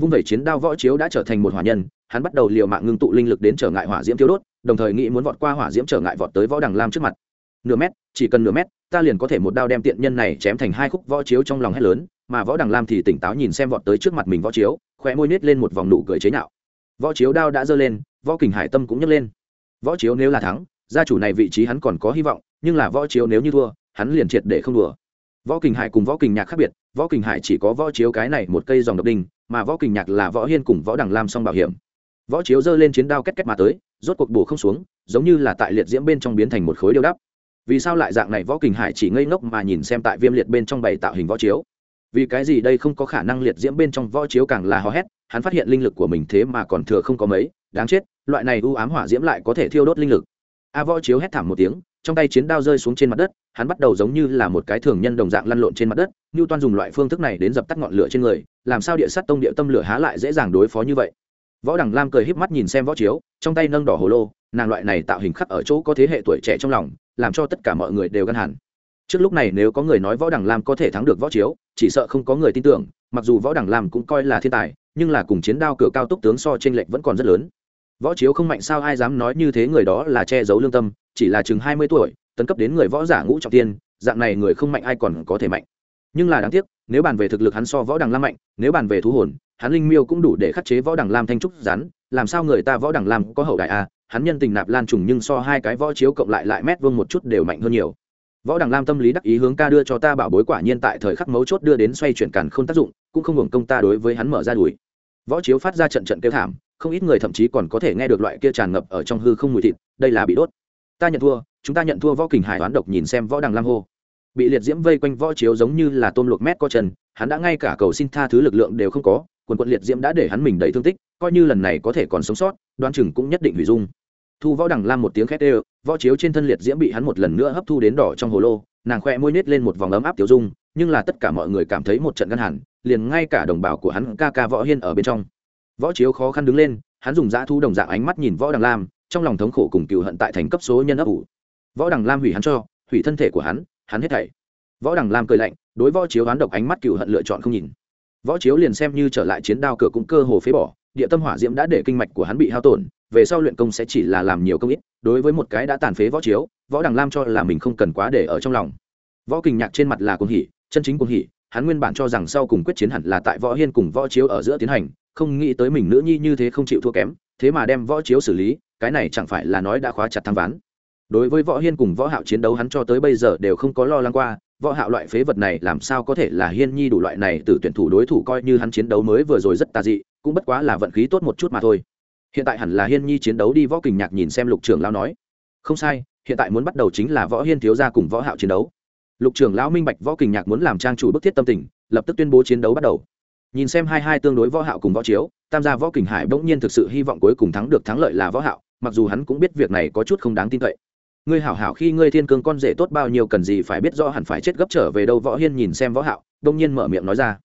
Vung vẩy chiến đao võ chiếu đã trở thành một hỏa nhân, hắn bắt đầu liều mạng ngưng tụ linh lực đến trở ngại hỏa diễm thiếu đốt, đồng thời nghĩ muốn vọt qua hỏa diễm trở ngại vọt tới võ đằng lam trước mặt. Nửa mét, chỉ cần nửa mét, ta liền có thể một đao đem tiện nhân này chém thành hai khúc võ chiếu trong lòng hét lớn mà võ đằng lam thì tỉnh táo nhìn xem vọt tới trước mặt mình võ chiếu, khóe môi nết lên một vòng nụ cười chế nhạo. Võ chiếu đao đã giơ lên, võ kình hải tâm cũng nhấc lên. Võ chiếu nếu là thắng, gia chủ này vị trí hắn còn có hy vọng, nhưng là võ chiếu nếu như thua, hắn liền triệt để không đùa. Võ kình hải cùng võ kình nhạc khác biệt, võ kình hải chỉ có võ chiếu cái này một cây dòng độc đinh, mà võ kình nhạc là võ hiên cùng võ đằng lam song bảo hiểm. Võ chiếu giơ lên chiến đao két két mà tới, rốt cuộc bổ không xuống, giống như là tại liệt diễm bên trong biến thành một khối điêu đắp. Vì sao lại dạng này võ kình hải chỉ ngây ngốc mà nhìn xem tại viêm liệt bên trong bày tạo hình võ chiếu? Vì cái gì đây không có khả năng liệt diễm bên trong võ chiếu càng là hò hét, hắn phát hiện linh lực của mình thế mà còn thừa không có mấy, đáng chết, loại này u ám hỏa diễm lại có thể thiêu đốt linh lực. A võ chiếu hét thảm một tiếng, trong tay chiến đao rơi xuống trên mặt đất, hắn bắt đầu giống như là một cái thường nhân đồng dạng lăn lộn trên mặt đất như toan dùng loại phương thức này đến dập tắt ngọn lửa trên người, làm sao địa sắt tông địa tâm lửa há lại dễ dàng đối phó như vậy. Võ đằng lam cười híp mắt nhìn xem võ chiếu, trong tay nâng đỏ hồ lô, nàng loại này tạo hình khắc ở chỗ có thế hệ tuổi trẻ trong lòng, làm cho tất cả mọi người đều gân hẳn. Trước lúc này nếu có người nói võ đằng lam có thể thắng được võ chiếu chỉ sợ không có người tin tưởng, mặc dù võ đẳng làm cũng coi là thiên tài, nhưng là cùng chiến đao cửa cao tốc tướng so t r ê n lệch vẫn còn rất lớn. Võ chiếu không mạnh sao ai dám nói như thế người đó là che giấu lương tâm, chỉ là chừng hai mươi tuổi, tấn cấp đến người võ giả ngũ trọng tiên, dạng này người không mạnh ai còn có thể mạnh. Nhưng là đáng tiếc, nếu bàn về thực lực hắn so võ đằng lam mạnh, nếu bàn về thú hồn, hắn linh miêu cũng đủ để khắc chế võ đằng lam thanh trúc rắn làm sao người ta võ đằng lam có hậu đại a hắn nhân tình nạp lan trùng nhưng so hai cái võ chiếu cộng lại lại mét vương một chút đều mạnh hơn nhiều võ đằng lam tâm lý đắc ý hướng ca đưa cho ta bảo bối quả nhiên tại thời khắc mấu chốt đưa đến xoay chuyển càn không tác dụng, cũng không hưởng công ta đối với hắn mở ra đùi. Võ chiếu phát ra trận trận kêu thảm, không ít người thậm chí còn có thể nghe được loại kia tràn ngập ở trong hư không mùi thịt, đây là bị đốt. Ta nhận thua, chúng ta nhận thua võ kình hải toán độc nhìn xem võ đằng lam hô. Bị liệt diễm vây quanh võ chiếu giống như là tôm luộc mét co chân, hắn đã ngay cả cầu xin tha thứ lực lượng đều không có, quần quận liệt diễm đã để hắn mình đầy thương tích, coi như lần này có thể còn sống sót đoan chừng cũng nhất định hủy dung thu võ đằng lam một tiếng khét ê võ chiếu trên thân liệt diễm bị hắn một lần nữa hấp thu đến đỏ trong hồ lô, nàng khoe môi nết lên một vòng ấm áp tiểu dung, nhưng là tất cả mọi người cảm thấy một trận ngăn hẳn, liền ngay cả đồng bào của hắn ca ca võ hiên ở bên trong. Võ chiếu khó khăn đứng lên, hắn dùng dã thu đồng dạng ánh mắt nhìn võ đằng lam, trong lòng thống khổ cùng cựu hận tại thành cấp số nhân ấp ủ. Võ đằng lam hủy hắn cho, hủy thân thể của hắn hắn hết thảy. Võ đằng lam cười lạnh, đối võ chiếu hắn độc ánh mắt cựu hận lựa chọn không nhìn. Võ chiếu liền xem như trở lại chiến đao cửa cũng cơ hồ phế bỏ, địa tâm hỏa diễm đã để kinh mạch của hắn bị hao tổn về sau luyện công sẽ chỉ là làm nhiều công ít, đối với một cái đã tàn phế võ chiếu, võ đằng lam cho là mình không cần quá để ở trong lòng. Võ kình nhạc trên mặt là cuồng hỉ, chân chính cuồng hỉ, hắn nguyên bản cho rằng sau cùng quyết chiến hẳn là tại võ hiên cùng võ chiếu ở giữa tiến hành, không nghĩ tới mình nữ nhi như thế không chịu thua kém, thế mà đem võ chiếu xử lý, cái này chẳng phải là nói đã khóa chặt thăng ván. Đối với võ hiên cùng võ hạo chiến đấu hắn cho tới bây giờ đều không có lo lắng qua, võ hạo loại phế vật này làm sao có thể là hiên nhi đủ loại này từ tuyển thủ đối thủ coi như hắn chiến đấu mới vừa rồi rất tà dị, cũng bất quá là vận khí tốt một chút mà thôi hiện tại hẳn là hiên nhi chiến đấu đi võ kình nhạc nhìn xem lục trưởng lão nói. Không sai, hiện tại muốn bắt đầu chính là võ hiên thiếu gia cùng võ hạo chiến đấu. Lục trưởng lão minh bạch võ kình nhạc muốn làm trang chủ bức thiết tâm tình, lập tức tuyên bố chiến đấu bắt đầu. Nhìn xem hai hai tương đối võ hạo cùng võ chiếu, tam gia võ kình hải bỗng nhiên thực sự hy vọng cuối cùng thắng được thắng lợi là võ hạo, mặc dù hắn cũng biết việc này có chút không đáng tin cậy. Ngươi hảo hảo khi ngươi thiên cương con rể tốt bao nhiêu cần gì phải biết rõ hẳn phải chết gấp trở về đâu võ hiên nhìn xem võ hạo bỗng nhiên mở miệng nói ra.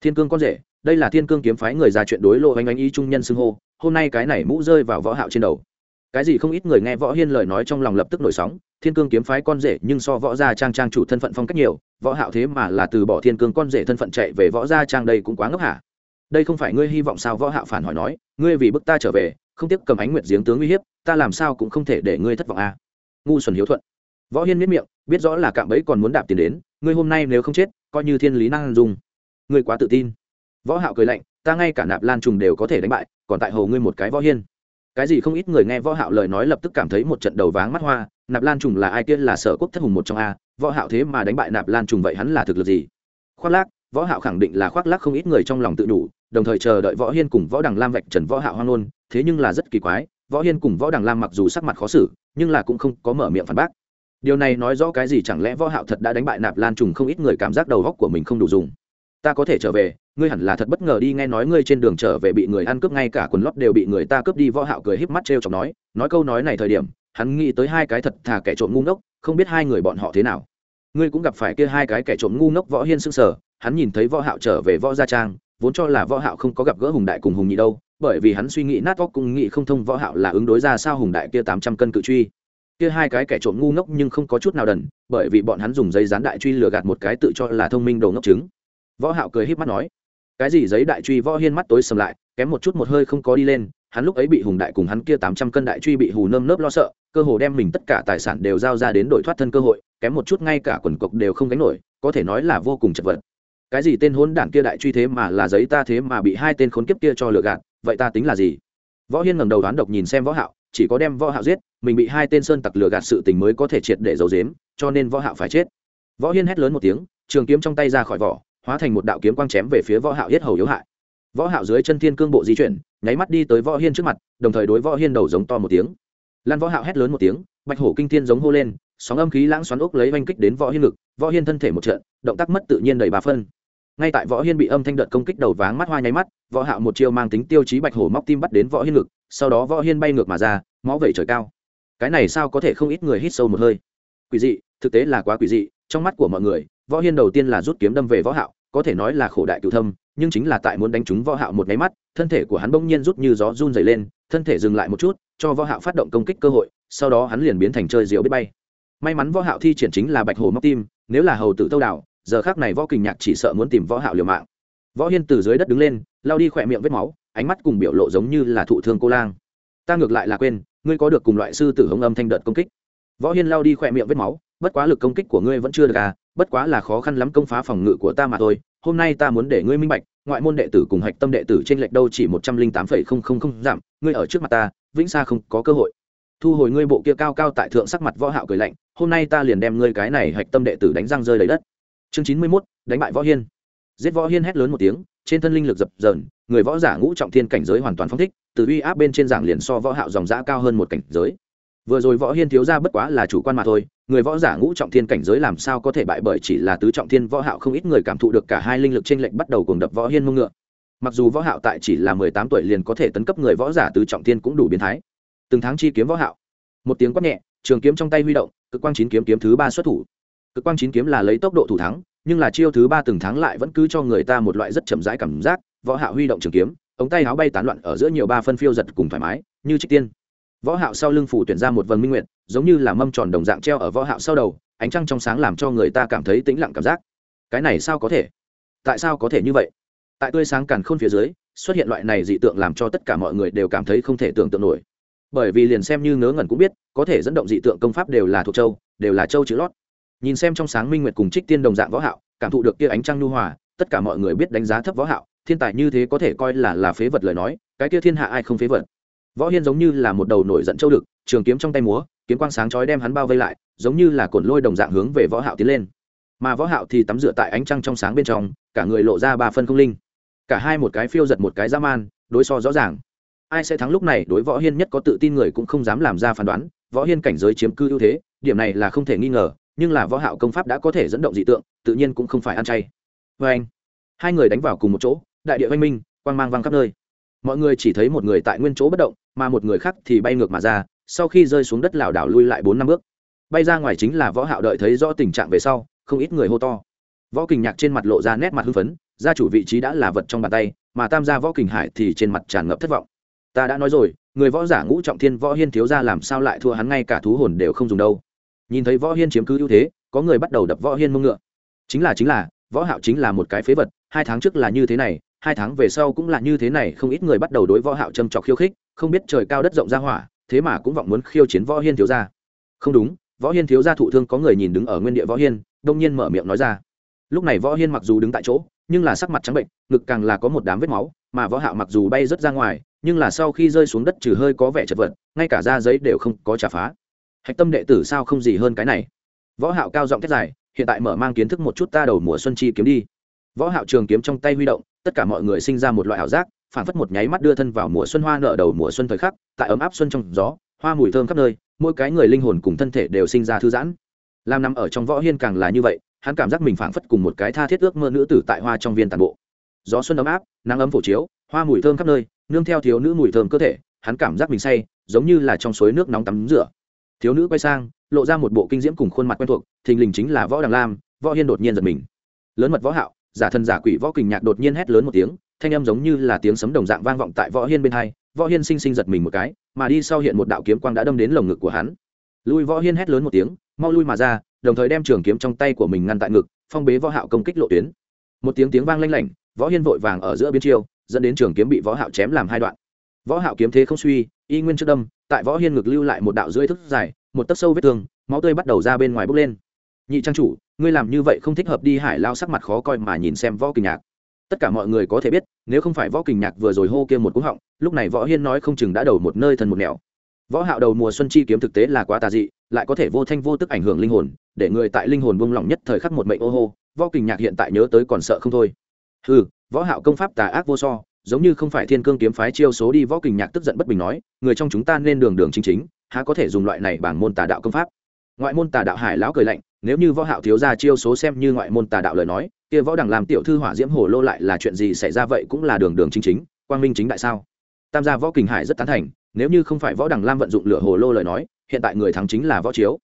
Thiên cương con rể, đây là thiên cương kiếm phái người ra chuyện đối lộ anh anh ý trung nhân xưng hô hôm nay cái này mũ rơi vào võ hạo trên đầu. Cái gì không ít người nghe võ hiên lời nói trong lòng lập tức nổi sóng, thiên cương kiếm phái con rể nhưng so võ gia trang trang chủ thân phận phong cách nhiều, võ hạo thế mà là từ bỏ thiên cương con rể thân phận chạy về võ gia trang đây cũng quá ngốc hả? Đây không phải ngươi hy vọng sao võ hạo phản hỏi nói, ngươi vì bức ta trở về, không tiếp cầm ánh nguyệt giếng tướng uy hiếp, ta làm sao cũng không thể để ngươi thất vọng a à. ngu xuẩn hiếu thuận. Võ hiên miết miệng, biết rõ là cạm bẫy còn muốn đạp tiền đến, ngươi hôm nay nếu không chết, coi như thiên lý năng dùng ngươi quá tự tin. Võ hạo cười lạnh ta ngay cả nạp lan trùng đều có thể đánh bại, còn tại hồ ngươi một cái võ hiên. Cái gì không ít người nghe võ hạo lời nói lập tức cảm thấy một trận đầu váng mắt hoa, nạp lan trùng là ai kia là sở quốc thất hùng một trong a, võ hạo thế mà đánh bại nạp lan trùng vậy hắn là thực lực gì? Khoác lác, võ hạo khẳng định là khoác lác không ít người trong lòng tự đủ, đồng thời chờ đợi võ hiên cùng võ đằng lam vạch trần võ hạo hoang luôn thế nhưng là rất kỳ quái, võ hiên cùng võ đằng lam mặc dù sắc mặt khó xử, nhưng là cũng không có mở miệng phản bác. Điều này nói rõ cái gì chẳng lẽ võ hạo thật đã đánh bại nạp lan trùng không ít người cảm giác đầu óc của mình không đủ dùng ta có thể trở về, ngươi hẳn là thật bất ngờ đi nghe nói ngươi trên đường trở về bị người ăn cướp ngay cả quần lót đều bị người ta cướp đi, võ hạo cười híp mắt trêu chọc nói nói câu nói này thời điểm, hắn nghĩ tới hai cái thật thà kẻ trộm ngu ngốc, không biết hai người bọn họ thế nào. Ngươi cũng gặp phải kia hai cái kẻ trộm ngu ngốc võ hiên sưng sờ, hắn nhìn thấy võ hạo trở về võ gia trang, vốn cho là võ hạo không có gặp gỡ hùng đại cùng hùng nhị đâu, bởi vì hắn suy nghĩ nát óc cũng nghĩ không thông võ hạo là ứng đối ra sao hùng đại kia 800 cân cự truy. Kia hai cái kẻ trộm ngu ngốc nhưng không có chút nào đần, bởi vì bọn hắn dùng giấy dán đại truy lừa gạt một cái tự cho là thông minh đồ ngốc trứng võ hạo cười híp mắt nói, cái gì giấy đại truy võ hiên mắt tối sầm lại, kém một chút một hơi không có đi lên, hắn lúc ấy bị hùng đại cùng hắn kia tám trăm cân đại truy bị hù nơm nớp lo sợ, cơ hồ đem mình tất cả tài sản đều giao ra đến đổi thoát thân cơ hội, kém một chút ngay cả quần cộc đều không gánh nổi, có thể nói là vô cùng chật vật. Cái gì tên hỗn đản kia đại truy thế mà là giấy ta thế mà bị hai tên khốn kiếp kia cho lừa gạt, vậy ta tính là gì? Võ hiên ngẩng đầu đoán độc nhìn xem võ hạo, chỉ có đem võ hạo giết, mình bị hai tên sơn tặc lừa gạt sự tình mới có thể triệt để giấu giếm, cho nên võ hạo phải chết. Võ hiên hét lớn một tiếng, trường kiếm trong tay ra khỏi vỏ hóa thành một đạo kiếm quang chém về phía võ hạo yết hầu yếu hại. Võ hạo dưới chân thiên cương bộ di chuyển, nháy mắt đi tới võ hiên trước mặt, đồng thời đối võ hiên đầu giống to một tiếng. Lan võ hạo hét lớn một tiếng, bạch hổ kinh thiên giống hô lên, sóng âm khí lãng xoắn ốc lấy vanh kích đến võ hiên ngực, võ hiên thân thể một trận, động tác mất tự nhiên đầy bà phân. Ngay tại võ hiên bị âm thanh đợt công kích đầu váng mắt hoa nháy mắt, võ hạo một chiêu mang tính tiêu chí bạch hổ móc tim bắt đến võ hiên ngực, sau đó võ hiên bay ngược mà ra, máu vẩy trời cao. Cái này sao có thể không ít người hít sâu một hơi? Quỷ dị, thực tế là quá quỷ dị trong mắt của mọi người, võ hiên đầu tiên là rút kiếm đâm về võ hạo, có thể nói là khổ đại cửu thâm, nhưng chính là tại muốn đánh trúng võ hạo một cái mắt, thân thể của hắn bỗng nhiên rút như gió run rẩy lên, thân thể dừng lại một chút, cho võ hạo phát động công kích cơ hội, sau đó hắn liền biến thành chơi diều biết bay. May mắn võ hạo thi triển chính là bạch hổ móc tim, nếu là hầu tử tâu đảo, giờ khắc này võ kình nhạc chỉ sợ muốn tìm võ hạo liều mạng. Võ hiên từ dưới đất đứng lên lao đi khỏe miệng vết máu, ánh mắt cùng biểu lộ giống như là thụ thương cô lang. Ta ngược lại là quên, ngươi có được cùng loại sư tử hống âm thanh đợt công kích. Võ hiên lao đi khỏe miệng vết máu bất quá lực công kích của ngươi vẫn chưa được à bất quá là khó khăn lắm công phá phòng ngự của ta mà thôi hôm nay ta muốn để ngươi minh bạch ngoại môn đệ tử cùng hạch tâm đệ tử trên lệch đâu chỉ một trăm linh tám phẩy không không không giảm ngươi ở trước mặt ta vĩnh xa không có cơ hội. Thu hồi ngươi bộ kia cao cao tại thượng sắc mặt võ hạo cười lạnh hôm nay ta liền đem ngươi cái này hạch tâm đệ tử đánh răng rơi đầy đất. Chương chín mươi 91, đánh bại võ hiên. Giết võ hiên hét lớn một tiếng trên thân linh lực dập dờn người võ giả ngũ trọng thiên cảnh giới hoàn toàn phong thích từ uy áp bên trên giảng liền so võ hạo dòng dã cao hơn một cảnh giới vừa rồi võ hiên thiếu gia bất quá là chủ quan mà thôi, người võ giả ngũ trọng thiên cảnh giới làm sao có thể bại bởi chỉ là tứ trọng thiên võ hạo không ít người cảm thụ được cả hai linh lực trên lệnh bắt đầu cùng đập võ hiên mông ngựa. Mặc dù võ hạo tại chỉ là 18 tuổi liền có thể tấn cấp người võ giả tứ trọng thiên cũng đủ biến thái. Từng tháng chi kiếm võ hạo. Một tiếng quát nhẹ, trường kiếm trong tay huy động, cực quang chín kiếm kiếm thứ ba xuất thủ. Cực quang chín kiếm là lấy tốc độ thủ thắng, nhưng là chiêu thứ ba từng tháng lại vẫn cứ cho người ta một loại rất chậm rãi cảm giác, võ hạo huy động trường kiếm, ống tay áo bay tán loạn ở giữa nhiều ba phân phiêu giật cùng thoải mái, như trích tiên võ hạo sau lưng phủ tuyển ra một vầng minh nguyệt, giống như là mâm tròn đồng dạng treo ở võ hạo sau đầu, ánh trăng trong sáng làm cho người ta cảm thấy tĩnh lặng cảm giác. Cái này sao có thể? Tại sao có thể như vậy? Tại tươi sáng càn khôn phía dưới, xuất hiện loại này dị tượng làm cho tất cả mọi người đều cảm thấy không thể tưởng tượng nổi. Bởi vì liền xem như ngớ ngẩn cũng biết, có thể dẫn động dị tượng công pháp đều là thuộc châu, đều là châu chữ lót. Nhìn xem trong sáng minh nguyệt cùng trích tiên đồng dạng võ hạo, cảm thụ được kia ánh trăng nhu hòa, tất cả mọi người biết đánh giá thấp võ hạo, thiên tài như thế có thể coi là là phế vật lời nói, cái kia thiên hạ ai không phế vật? Võ hiên giống như là một đầu nổi giận châu đực, trường kiếm trong tay múa, kiếm quang sáng chói đem hắn bao vây lại, giống như là cồn lôi đồng dạng hướng về võ hạo tiến lên. Mà võ hạo thì tắm rửa tại ánh trăng trong sáng bên trong, cả người lộ ra ba phân không linh. Cả hai một cái phiêu giật một cái dã man, đối so rõ ràng. Ai sẽ thắng lúc này đối võ hiên nhất có tự tin người cũng không dám làm ra phán đoán, võ hiên cảnh giới chiếm cư ưu thế, điểm này là không thể nghi ngờ, nhưng là võ hạo công pháp đã có thể dẫn động dị tượng, tự nhiên cũng không phải ăn chay. Với anh hai người đánh vào cùng một chỗ, đại địa văn minh, quang mang vang khắp nơi mọi người chỉ thấy một người tại nguyên chỗ bất động, mà một người khác thì bay ngược mà ra, sau khi rơi xuống đất lảo đảo lui lại bốn năm bước. Bay ra ngoài chính là võ hạo đợi thấy rõ tình trạng về sau, không ít người hô to. Võ kình nhạc trên mặt lộ ra nét mặt hưng phấn, gia chủ vị trí đã là vật trong bàn tay, mà tam gia võ kình hải thì trên mặt tràn ngập thất vọng. Ta đã nói rồi, người võ giả ngũ trọng thiên võ hiên thiếu gia làm sao lại thua hắn ngay cả thú hồn đều không dùng đâu. Nhìn thấy võ hiên chiếm cứ ưu thế, có người bắt đầu đập võ hiên mông ngựa. Chính là chính là, võ hạo chính là một cái phế vật, hai tháng trước là như thế này hai tháng về sau cũng là như thế này, không ít người bắt đầu đối võ hạo châm trọc khiêu khích, không biết trời cao đất rộng ra hỏa, thế mà cũng vọng muốn khiêu chiến võ hiên thiếu gia. Không đúng, võ hiên thiếu gia thụ thương có người nhìn đứng ở nguyên địa võ hiên, đông nhiên mở miệng nói ra. Lúc này võ hiên mặc dù đứng tại chỗ, nhưng là sắc mặt trắng bệnh, ngực càng là có một đám vết máu, mà võ hạo mặc dù bay rất ra ngoài, nhưng là sau khi rơi xuống đất trừ hơi có vẻ chật vật, ngay cả da giấy đều không có trả phá. Hạch tâm đệ tử sao không gì hơn cái này? Võ hạo cao giọng thét dài, hiện tại mở mang kiến thức một chút ta đầu mùa xuân chi kiếm đi. Võ hạo trường kiếm trong tay huy động tất cả mọi người sinh ra một loại ảo giác phản phất một nháy mắt đưa thân vào mùa xuân hoa nở đầu mùa xuân thời khắc, tại ấm áp xuân trong gió, hoa mùi thơm khắp nơi, mỗi cái người linh hồn cùng thân thể đều sinh ra thư giãn. Làm nằm ở trong võ hiên càng là như vậy, hắn cảm giác mình phảng phất cùng một cái tha thiết ước mơ nữ tử tại hoa trong viên tàn bộ. Gió xuân ấm áp, nắng ấm phổ chiếu, hoa mùi thơm khắp nơi, nương theo thiếu nữ mùi thơm cơ thể, hắn cảm giác mình say, giống như là trong suối nước nóng tắm rửa. Thiếu nữ quay sang, lộ ra một bộ kinh diễm cùng khuôn mặt quen thuộc, thình lình chính là võ đằng lam, võ hiên đột nhiên giật mình. Lớn mật võ hạo giả thần giả quỷ võ kình nhạc đột nhiên hét lớn một tiếng, thanh âm giống như là tiếng sấm đồng dạng vang vọng tại võ hiên bên hai, võ hiên sinh sinh giật mình một cái, mà đi sau hiện một đạo kiếm quang đã đâm đến lồng ngực của hắn. Lui võ hiên hét lớn một tiếng, mau lui mà ra, đồng thời đem trường kiếm trong tay của mình ngăn tại ngực, phong bế võ hạo công kích lộ tuyến. Một tiếng tiếng vang lanh lảnh, võ hiên vội vàng ở giữa biến chiêu, dẫn đến trường kiếm bị võ hạo chém làm hai đoạn. Võ hạo kiếm thế không suy, y nguyên trước đâm, tại võ hiên ngực lưu lại một đạo rưỡi thức dài, một tấc sâu vết thương, máu tươi bắt đầu ra bên ngoài bốc lên. Nhị trang chủ ngươi làm như vậy không thích hợp đi hải lao sắc mặt khó coi mà nhìn xem võ kình nhạc. Tất cả mọi người có thể biết, nếu không phải võ kình nhạc vừa rồi hô kia một cú họng, lúc này võ hiên nói không chừng đã đầu một nơi thần một nẻo. Võ hạo đầu mùa xuân chi kiếm thực tế là quá tà dị, lại có thể vô thanh vô tức ảnh hưởng linh hồn, để người tại linh hồn buông lỏng nhất thời khắc một mệnh ô hô, võ kình nhạc hiện tại nhớ tới còn sợ không thôi. Hừ, võ hạo công pháp tà ác vô so, giống như không phải thiên cương kiếm phái chiêu số đi, võ kình nhạc tức giận bất bình nói, người trong chúng ta nên đường đường chính chính, há có thể dùng loại này bảng môn tà đạo công pháp? Ngoại môn tà đạo hải lão cười lạnh, nếu như võ hạo thiếu gia chiêu số xem như ngoại môn tà đạo lời nói, kia võ đẳng làm tiểu thư hỏa diễm hồ lô lại là chuyện gì xảy ra vậy cũng là đường đường chính chính, quang minh chính đại sao? Tam gia võ kình hải rất tán thành, nếu như không phải võ đẳng lam vận dụng lửa hồ lô lời nói, hiện tại người thắng chính là võ chiếu.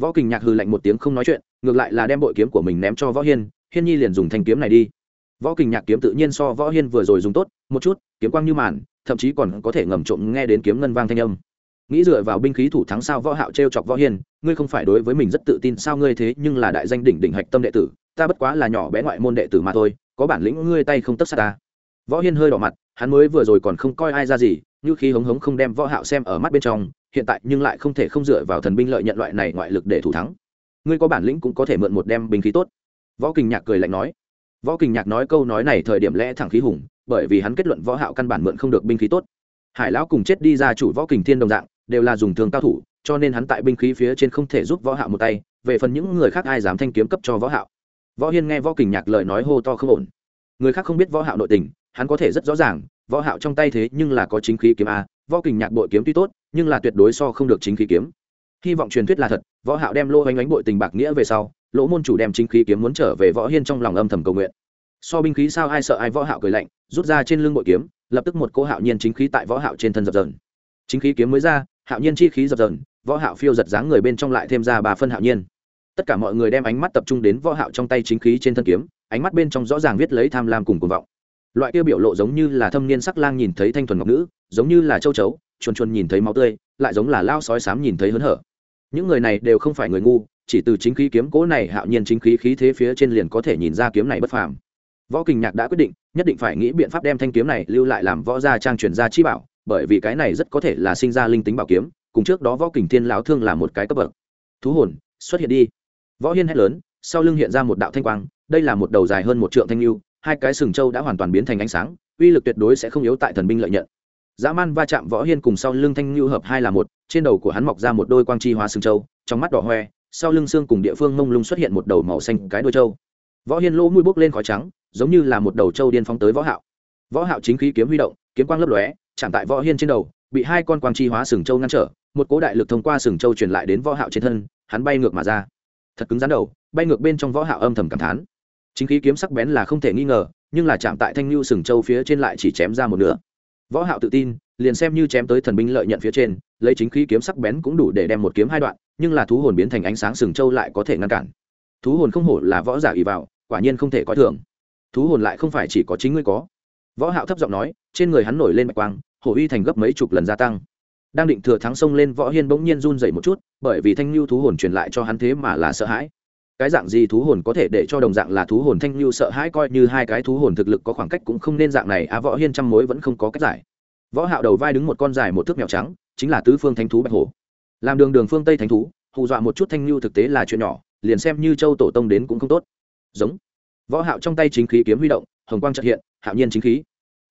Võ kình nhạc hừ lạnh một tiếng không nói chuyện, ngược lại là đem bội kiếm của mình ném cho võ hiên hiên nhi liền dùng thanh kiếm này đi. Võ kình nhạc kiếm tự nhiên so võ hiên vừa rồi dùng tốt, một chút, kiếm quang như màn, thậm chí còn có thể ngầm trộm nghe đến kiếm ngân vang thanh âm nghĩ dựa vào binh khí thủ thắng sao võ hạo treo chọc võ hiền, ngươi không phải đối với mình rất tự tin sao ngươi thế nhưng là đại danh đỉnh đỉnh hạch tâm đệ tử, ta bất quá là nhỏ bé ngoại môn đệ tử mà thôi, có bản lĩnh ngươi tay không tất sát ta. Võ hiên hơi đỏ mặt, hắn mới vừa rồi còn không coi ai ra gì, như khi hống hống không đem võ hạo xem ở mắt bên trong, hiện tại nhưng lại không thể không dựa vào thần binh lợi nhận loại này ngoại lực để thủ thắng. Ngươi có bản lĩnh cũng có thể mượn một đem binh khí tốt. Võ kình nhạc cười lạnh nói. Võ kình nhạc nói câu nói này thời điểm lẽ thẳng khí hùng, bởi vì hắn kết luận võ hạo căn bản mượn không được binh khí tốt. Hải lão cùng chết đi ra chủ võ kình thiên đồng dạng đều là dùng thương cao thủ, cho nên hắn tại binh khí phía trên không thể giúp võ hạo một tay, về phần những người khác ai dám thanh kiếm cấp cho võ hạo. Võ hiên nghe võ kình nhạc lời nói hô to không ổn. Người khác không biết võ hạo nội tình, hắn có thể rất rõ ràng, võ hạo trong tay thế nhưng là có chính khí kiếm a, võ kình nhạc bội kiếm tuy tốt, nhưng là tuyệt đối so không được chính khí kiếm. Hy vọng truyền thuyết là thật, võ hạo đem lô hoành ánh bội tình bạc nghĩa về sau, lỗ môn chủ đem chính khí kiếm muốn trở về võ hiên trong lòng âm thầm cầu nguyện. So binh khí sao ai sợ ai, võ hạo cười lạnh, rút ra trên lưng bội kiếm, lập tức một cỗ hạo nhiên chính khí tại võ hạo trên thân dập dờn. Chính khí kiếm mới ra hạo nhiên chi khí dập dờn, võ hạo phiêu giật dáng người bên trong lại thêm ra ba phân hạo nhiên. Tất cả mọi người đem ánh mắt tập trung đến võ hạo trong tay chính khí trên thân kiếm, ánh mắt bên trong rõ ràng viết lấy tham lam cùng cuồng vọng. Loại kia biểu lộ giống như là thâm niên sắc lang nhìn thấy thanh thuần ngọc nữ, giống như là châu chấu, chuồn chuồn nhìn thấy máu tươi, lại giống là lao sói sám nhìn thấy hớn hở. Những người này đều không phải người ngu, chỉ từ chính khí kiếm cố này hạo nhiên chính khí khí thế phía trên liền có thể nhìn ra kiếm này bất phàm. Võ kình nhạc đã quyết định, nhất định phải nghĩ biện pháp đem thanh kiếm này lưu lại làm võ gia trang truyền gia chi bảo bởi vì cái này rất có thể là sinh ra linh tính bảo kiếm, cùng trước đó võ kình thiên lão thương là một cái cấp bậc. Thú hồn, xuất hiện đi. Võ hiên hét lớn, sau lưng hiện ra một đạo thanh quang, đây là một đầu dài hơn một trượng thanh lưu, hai cái sừng châu đã hoàn toàn biến thành ánh sáng, uy lực tuyệt đối sẽ không yếu tại thần binh lợi nhận. Dã man va chạm võ hiên cùng sau lưng thanh lưu hợp hai là một, trên đầu của hắn mọc ra một đôi quang chi hóa sừng châu trong mắt đỏ hoe, sau lưng xương cùng địa phương mông lung xuất hiện một đầu màu xanh cái đôi châu võ hiên lỗ mũi bốc lên khói trắng, giống như là một đầu châu điên phóng tới võ hạo. Võ hạo chính khí kiếm huy động, kiếm quang lấp lóe chạm tại võ hiên trên đầu, bị hai con quang chi hóa sừng châu ngăn trở, một cố đại lực thông qua sừng châu truyền lại đến võ hạo trên thân, hắn bay ngược mà ra. Thật cứng rắn đầu, bay ngược bên trong võ hạo âm thầm cảm thán. Chính khí kiếm sắc bén là không thể nghi ngờ, nhưng là chạm tại thanh lưu sừng châu phía trên lại chỉ chém ra một nửa. Võ hạo tự tin, liền xem như chém tới thần binh lợi nhận phía trên, lấy chính khí kiếm sắc bén cũng đủ để đem một kiếm hai đoạn, nhưng là thú hồn biến thành ánh sáng sừng châu lại có thể ngăn cản. Thú hồn không hổ là võ giả ỷ vào, quả nhiên không thể coi thường. Thú hồn lại không phải chỉ có chính ngươi có võ hạo thấp giọng nói, trên người hắn nổi lên bạch quang, hổ uy thành gấp mấy chục lần gia tăng. Đang định thừa thắng xông lên, võ hiên bỗng nhiên run rẩy một chút, bởi vì thanh lưu thú hồn truyền lại cho hắn thế mà là sợ hãi. Cái dạng gì thú hồn có thể để cho đồng dạng là thú hồn thanh lưu sợ hãi coi như hai cái thú hồn thực lực có khoảng cách cũng không nên dạng này, á, võ hiên trăm mối vẫn không có cách giải. Võ hạo đầu vai đứng một con dài một thước mèo trắng, chính là tứ phương thánh thú bạch hổ. Làm đường đường phương tây thánh thú, hù dọa một chút thanh lưu thực tế là chuyện nhỏ, liền xem như châu tổ tông đến cũng không tốt. Giống. Võ hạo trong tay chính khí kiếm huy động, hồng quang chợt hiện hạo nhiên chính khí.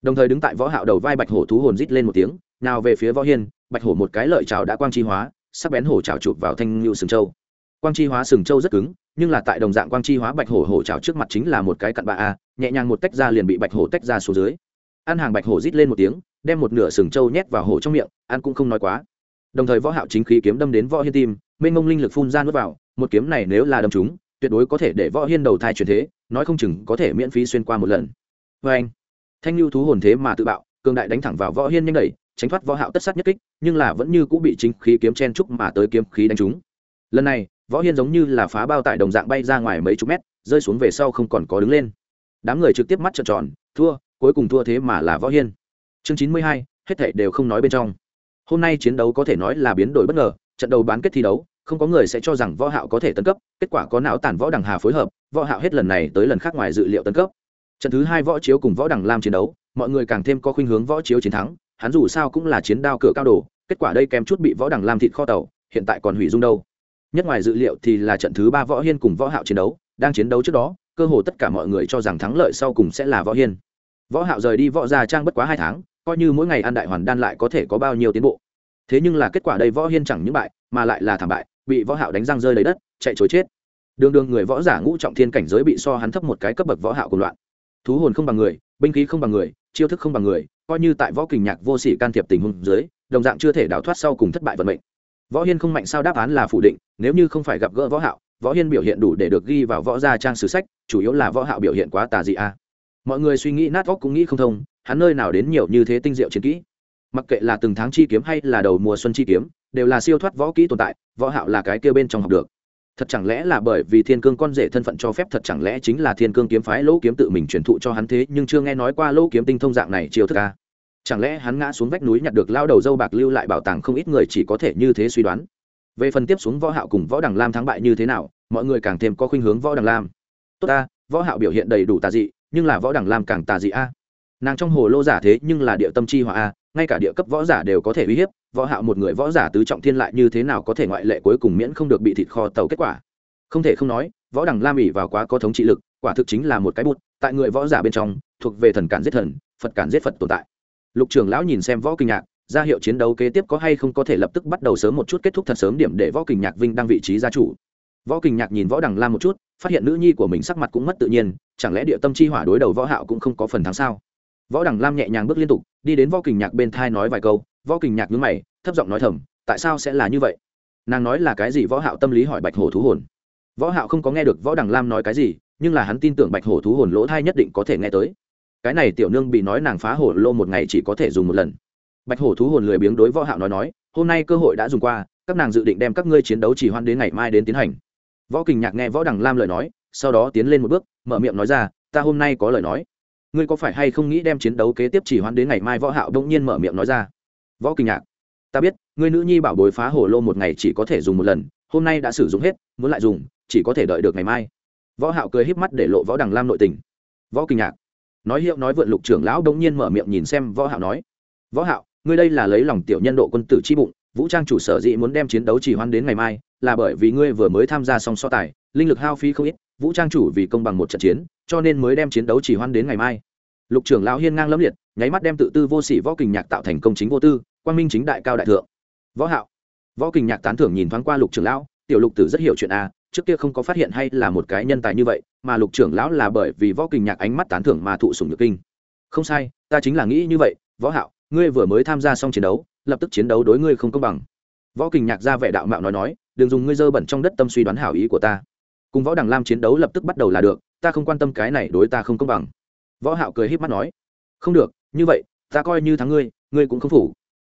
Đồng thời đứng tại võ hạo đầu vai bạch hổ thú hồn rít lên một tiếng, nào về phía võ hiên, bạch hổ một cái lợi chảo đã quang chi hóa, sắc bén hổ chảo chụp vào thanh lưu sừng châu. Quang chi hóa sừng châu rất cứng, nhưng là tại đồng dạng quang chi hóa bạch hổ hổ chảo trước mặt chính là một cái cặn bạ a, nhẹ nhàng một tách ra liền bị bạch hổ tách ra xuống dưới. Ăn hàng bạch hổ rít lên một tiếng, đem một nửa sừng châu nhét vào hổ trong miệng, ăn cũng không nói quá. Đồng thời võ hạo chính khí kiếm đâm đến võ hiên tim, mênh mông linh lực phun ra nuốt vào, một kiếm này nếu là đâm trúng, tuyệt đối có thể để võ hiên đầu thai chuyển thế, nói không chừng có thể miễn phí xuyên qua một lần vê anh, thanh lưu thú hồn thế mà tự bạo, cường đại đánh thẳng vào võ hiên nhanh đẩy, tránh thoát võ hạo tất sát nhất kích, nhưng là vẫn như cũ bị chính khí kiếm chen trúc mà tới kiếm khí đánh trúng. Lần này, võ hiên giống như là phá bao tải đồng dạng bay ra ngoài mấy chục mét, rơi xuống về sau không còn có đứng lên. Đám người trực tiếp mắt trợn tròn, thua, cuối cùng thua thế mà là võ hiên. Chương chín mươi hai, hết thảy đều không nói bên trong. Hôm nay chiến đấu có thể nói là biến đổi bất ngờ, trận đầu bán kết thi đấu, không có người sẽ cho rằng võ hạo có thể tấn cấp, kết quả có não tàn võ đằng hà phối hợp, võ hạo hết lần này tới lần khác ngoài dự liệu tấn cấp trận thứ hai võ chiếu cùng võ đằng lam chiến đấu, mọi người càng thêm có khuynh hướng võ chiếu chiến thắng, hắn dù sao cũng là chiến đao cửa cao đồ, kết quả đây kém chút bị võ đằng lam thịt kho tàu, hiện tại còn hủy dung đâu. Nhất ngoài dự liệu thì là trận thứ ba võ hiên cùng võ hạo chiến đấu, đang chiến đấu trước đó, cơ hồ tất cả mọi người cho rằng thắng lợi sau cùng sẽ là võ hiên. Võ hạo rời đi võ gia trang bất quá hai tháng, coi như mỗi ngày ăn đại hoàn đan lại có thể có bao nhiêu tiến bộ. Thế nhưng là kết quả đây võ hiên chẳng những bại, mà lại là thảm bại, bị võ hạo đánh răng rơi lấy đất, chạy trốn chết. Đường đường người võ giả ngũ trọng thiên cảnh giới bị so hắn thấp một cái cấp bậc võ hạo cùng loạn thú hồn không bằng người, binh khí không bằng người, chiêu thức không bằng người, coi như tại võ kình nhạc vô sỉ can thiệp tình huống dưới, đồng dạng chưa thể đào thoát sau cùng thất bại vận mệnh. Võ hiên không mạnh sao đáp án là phủ định, nếu như không phải gặp gỡ võ hạo, võ hiên biểu hiện đủ để được ghi vào võ gia trang sử sách, chủ yếu là võ hạo biểu hiện quá tà dị a. Mọi người suy nghĩ nát óc cũng nghĩ không thông, hắn nơi nào đến nhiều như thế tinh diệu chiến kỹ. Mặc kệ là từng tháng chi kiếm hay là đầu mùa xuân chi kiếm, đều là siêu thoát võ kỹ tồn tại, võ hạo là cái kia bên trong học được thật chẳng lẽ là bởi vì thiên cương con rể thân phận cho phép, thật chẳng lẽ chính là thiên cương kiếm phái lỗ kiếm tự mình truyền thụ cho hắn thế, nhưng chưa nghe nói qua lỗ kiếm tinh thông dạng này chiều thức a? Chẳng lẽ hắn ngã xuống vách núi nhặt được lao đầu dâu bạc lưu lại bảo tàng không ít người chỉ có thể như thế suy đoán? Về phần tiếp xuống võ hạo cùng võ đằng lam thắng bại như thế nào, mọi người càng thêm có khuynh hướng võ đằng lam. Tốt ta, võ hạo biểu hiện đầy đủ tà dị, nhưng là võ đằng lam càng tà dị a nàng trong hồ lô giả thế nhưng là địa tâm chi hỏa a, ngay cả địa cấp võ giả đều có thể uy hiếp, võ hạo một người võ giả tứ trọng thiên lại như thế nào có thể ngoại lệ cuối cùng miễn không được bị thịt kho tàu kết quả? Không thể không nói, võ đẳng lam ỉ vào quá có thống trị lực, quả thực chính là một cái bút, tại người võ giả bên trong, thuộc về thần cản giết thần, phật cản giết phật tồn tại. Lục trưởng lão nhìn xem võ kinh nhạc, ra hiệu chiến đấu kế tiếp có hay không có thể lập tức bắt đầu sớm một chút kết thúc thật sớm điểm để võ kình nhạc vinh đăng vị trí gia chủ. Võ kình nhạc nhìn võ đằng lam một chút, phát hiện nữ nhi của mình sắc mặt cũng mất tự nhiên, chẳng lẽ địa tâm chi hỏa đối đầu võ hạo cũng không có phần thắng sao? Võ đằng lam nhẹ nhàng bước liên tục, đi đến võ kình nhạc bên thai nói vài câu. Võ kình nhạc nhướng mày, thấp giọng nói thầm, tại sao sẽ là như vậy? Nàng nói là cái gì võ hạo tâm lý hỏi bạch hổ thú hồn. Võ hạo không có nghe được võ đằng lam nói cái gì, nhưng là hắn tin tưởng bạch hổ thú hồn lỗ thai nhất định có thể nghe tới. Cái này tiểu nương bị nói nàng phá hổ lô một ngày chỉ có thể dùng một lần. Bạch hổ thú hồn lười biếng đối võ hạo nói nói, hôm nay cơ hội đã dùng qua, các nàng dự định đem các ngươi chiến đấu chỉ hoan đến ngày mai đến tiến hành. Võ kình nhạc nghe võ đằng lam lời nói, sau đó tiến lên một bước, mở miệng nói ra, ta hôm nay có lời nói ngươi có phải hay không nghĩ đem chiến đấu kế tiếp chỉ hoan đến ngày mai võ hạo đông nhiên mở miệng nói ra? Võ kinh nhạc, ta biết, ngươi nữ nhi bảo bối phá hổ lô một ngày chỉ có thể dùng một lần, hôm nay đã sử dụng hết, muốn lại dùng, chỉ có thể đợi được ngày mai. Võ hạo cười híp mắt để lộ võ đằng lam nội tình. Võ kinh nhạc, nói hiệu nói vượn lục trưởng lão đông nhiên mở miệng nhìn xem võ hạo nói. Võ hạo, ngươi đây là lấy lòng tiểu nhân độ quân tử chi bụng, vũ trang chủ sở dĩ muốn đem chiến đấu chỉ hoan đến ngày mai, là bởi vì ngươi vừa mới tham gia xong so tài, linh lực hao phí không ít vũ trang chủ vì công bằng một trận chiến, cho nên mới đem chiến đấu chỉ hoan đến ngày mai. Lục trưởng lão hiên ngang lâm liệt, nháy mắt đem tự tư vô sỉ võ kình nhạc tạo thành công chính vô tư, quang minh chính đại cao đại thượng. Võ hạo. Võ kình nhạc tán thưởng nhìn thoáng qua lục trưởng lão, tiểu lục tử rất hiểu chuyện a trước kia không có phát hiện hay là một cái nhân tài như vậy, mà lục trưởng lão là bởi vì võ kình nhạc ánh mắt tán thưởng mà thụ sủng nhược kinh. Không sai, ta chính là nghĩ như vậy, võ hạo, ngươi vừa mới tham gia xong chiến đấu, lập tức chiến đấu đối ngươi không công bằng. Võ kình nhạc ra vẻ đạo mạo nói nói, đừng dùng ngươi dơ bẩn trong đất tâm suy đoán hảo ý của ta cùng võ đằng lam chiến đấu lập tức bắt đầu là được, ta không quan tâm cái này đối ta không công bằng. Võ hạo cười híp mắt nói, không được, như vậy, ta coi như thắng ngươi ngươi cũng không phủ.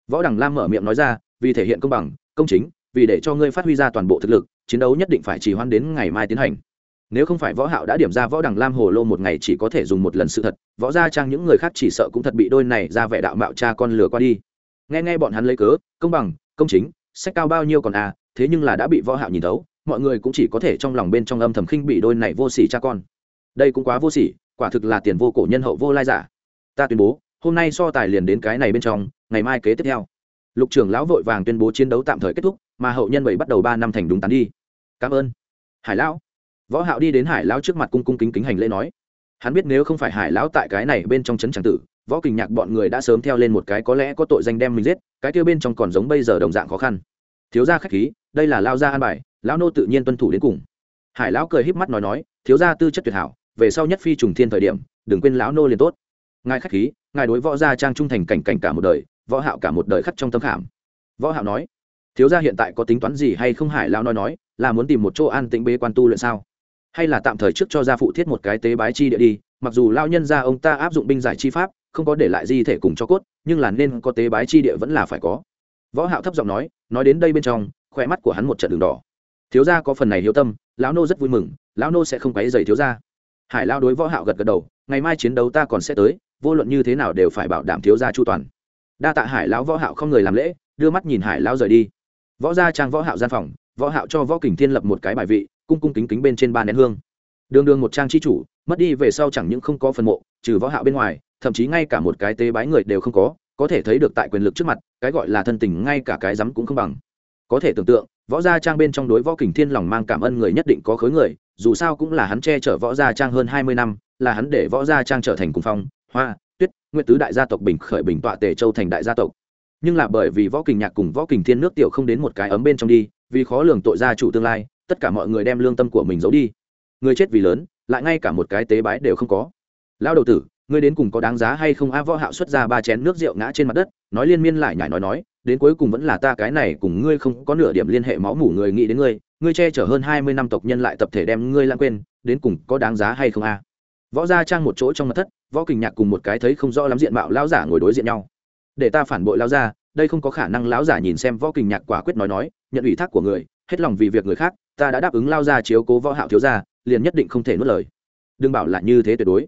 Võ đằng lam mở miệng nói ra, vì thể hiện công bằng, công chính, vì để cho ngươi phát huy ra toàn bộ thực lực, chiến đấu nhất định phải chỉ hoan đến ngày mai tiến hành. Nếu không phải võ hạo đã điểm ra võ đằng lam hồ lô một ngày chỉ có thể dùng một lần sự thật, võ gia trang những người khác chỉ sợ cũng thật bị đôi này ra vẻ đạo mạo cha con lừa qua đi. Nghe nghe bọn hắn lấy cớ, công bằng, công chính, sách cao bao nhiêu còn à thế nhưng là đã bị võ hạo nhìn thấu mọi người cũng chỉ có thể trong lòng bên trong âm thầm khinh bị đôi này vô sỉ cha con. Đây cũng quá vô sỉ, quả thực là tiền vô cổ nhân hậu vô lai giả. Ta tuyên bố, hôm nay so tài liền đến cái này bên trong, ngày mai kế tiếp theo. Lục trưởng lão vội vàng tuyên bố chiến đấu tạm thời kết thúc, mà hậu nhân bảy bắt đầu ba năm thành đúng tán đi. Cảm ơn. Hải lão. Võ hạo đi đến hải lão trước mặt cung cung kính kính hành lễ nói. Hắn biết nếu không phải hải lão tại cái này bên trong chấn tràng tử, võ kình nhạc bọn người đã sớm theo lên một cái có lẽ có tội danh đem mình giết, cái kia bên trong còn giống bây giờ đồng dạng khó khăn. Thiếu gia khách khí, đây là lao gia an bài lão nô tự nhiên tuân thủ đến cùng. Hải lão cười híp mắt nói nói, thiếu gia tư chất tuyệt hảo, về sau nhất phi trùng thiên thời điểm, đừng quên lão nô liền tốt. Ngài khách khí, ngài đối võ gia trang trung thành cảnh cảnh cả một đời, võ hạo cả một đời khắc trong tâm khảm. Võ hạo nói, thiếu gia hiện tại có tính toán gì hay không? Hải lão nói nói, là muốn tìm một chỗ an tĩnh bế quan tu luyện sao? Hay là tạm thời trước cho gia phụ thiết một cái tế bái chi địa đi, mặc dù lão nhân gia ông ta áp dụng binh giải chi pháp, không có để lại di thể cùng cho cốt, nhưng là nên có tế bái chi địa vẫn là phải có. Võ hạo thấp giọng nói nói đến đây bên trong khỏe mắt của hắn một trận đường đỏ thiếu gia có phần này hiếu tâm, lão nô rất vui mừng, lão nô sẽ không quấy dày thiếu gia. Hải lao đối võ hạo gật gật đầu, ngày mai chiến đấu ta còn sẽ tới, vô luận như thế nào đều phải bảo đảm thiếu gia chu toàn. Đa tạ hải lão võ hạo không người làm lễ, đưa mắt nhìn hải lão rời đi. Võ gia trang võ hạo gian phòng, võ hạo cho võ kình thiên lập một cái bài vị, cung cung kính kính bên trên ba nén hương. Đường đường một trang chi chủ, mất đi về sau chẳng những không có phần mộ, trừ võ hạo bên ngoài, thậm chí ngay cả một cái tế bái người đều không có có thể thấy được tại quyền lực trước mặt, cái gọi là thân tình ngay cả cái rắm cũng không bằng. Có thể tưởng tượng võ gia trang bên trong đối võ kình thiên lòng mang cảm ơn người nhất định có khối người, dù sao cũng là hắn che chở võ gia trang hơn hai mươi năm, là hắn để võ gia trang trở thành cùng phong, hoa, tuyết nguyện tứ đại gia tộc bình khởi bình tọa tề châu thành đại gia tộc. Nhưng là bởi vì võ kình nhạc cùng võ kình thiên nước tiểu không đến một cái ấm bên trong đi, vì khó lường tội gia chủ tương lai, tất cả mọi người đem lương tâm của mình giấu đi. Người chết vì lớn, lại ngay cả một cái tế bái đều không có. Lao đầu tử ngươi đến cùng có đáng giá hay không? A võ hạo xuất ra ba chén nước rượu ngã trên mặt đất, nói liên miên lại nhảy nói nói, đến cuối cùng vẫn là ta cái này cùng ngươi không có nửa điểm liên hệ máu mủ người nghĩ đến ngươi ngươi che chở hơn hai mươi năm tộc nhân lại tập thể đem ngươi lãng quên, đến cùng có đáng giá hay không a? Võ gia trang một chỗ trong mặt thất, võ kình nhạc cùng một cái thấy không rõ lắm diện mạo lão giả ngồi đối diện nhau. Để ta phản bội lão gia, đây không có khả năng lão giả nhìn xem võ kình nhạc quả quyết nói nói, nhận ủy thác của người, hết lòng vì việc người khác, ta đã đáp ứng lao gia chiếu cố võ hạo thiếu gia, liền nhất định không thể nuốt lời. Đừng bảo là như thế tuyệt đối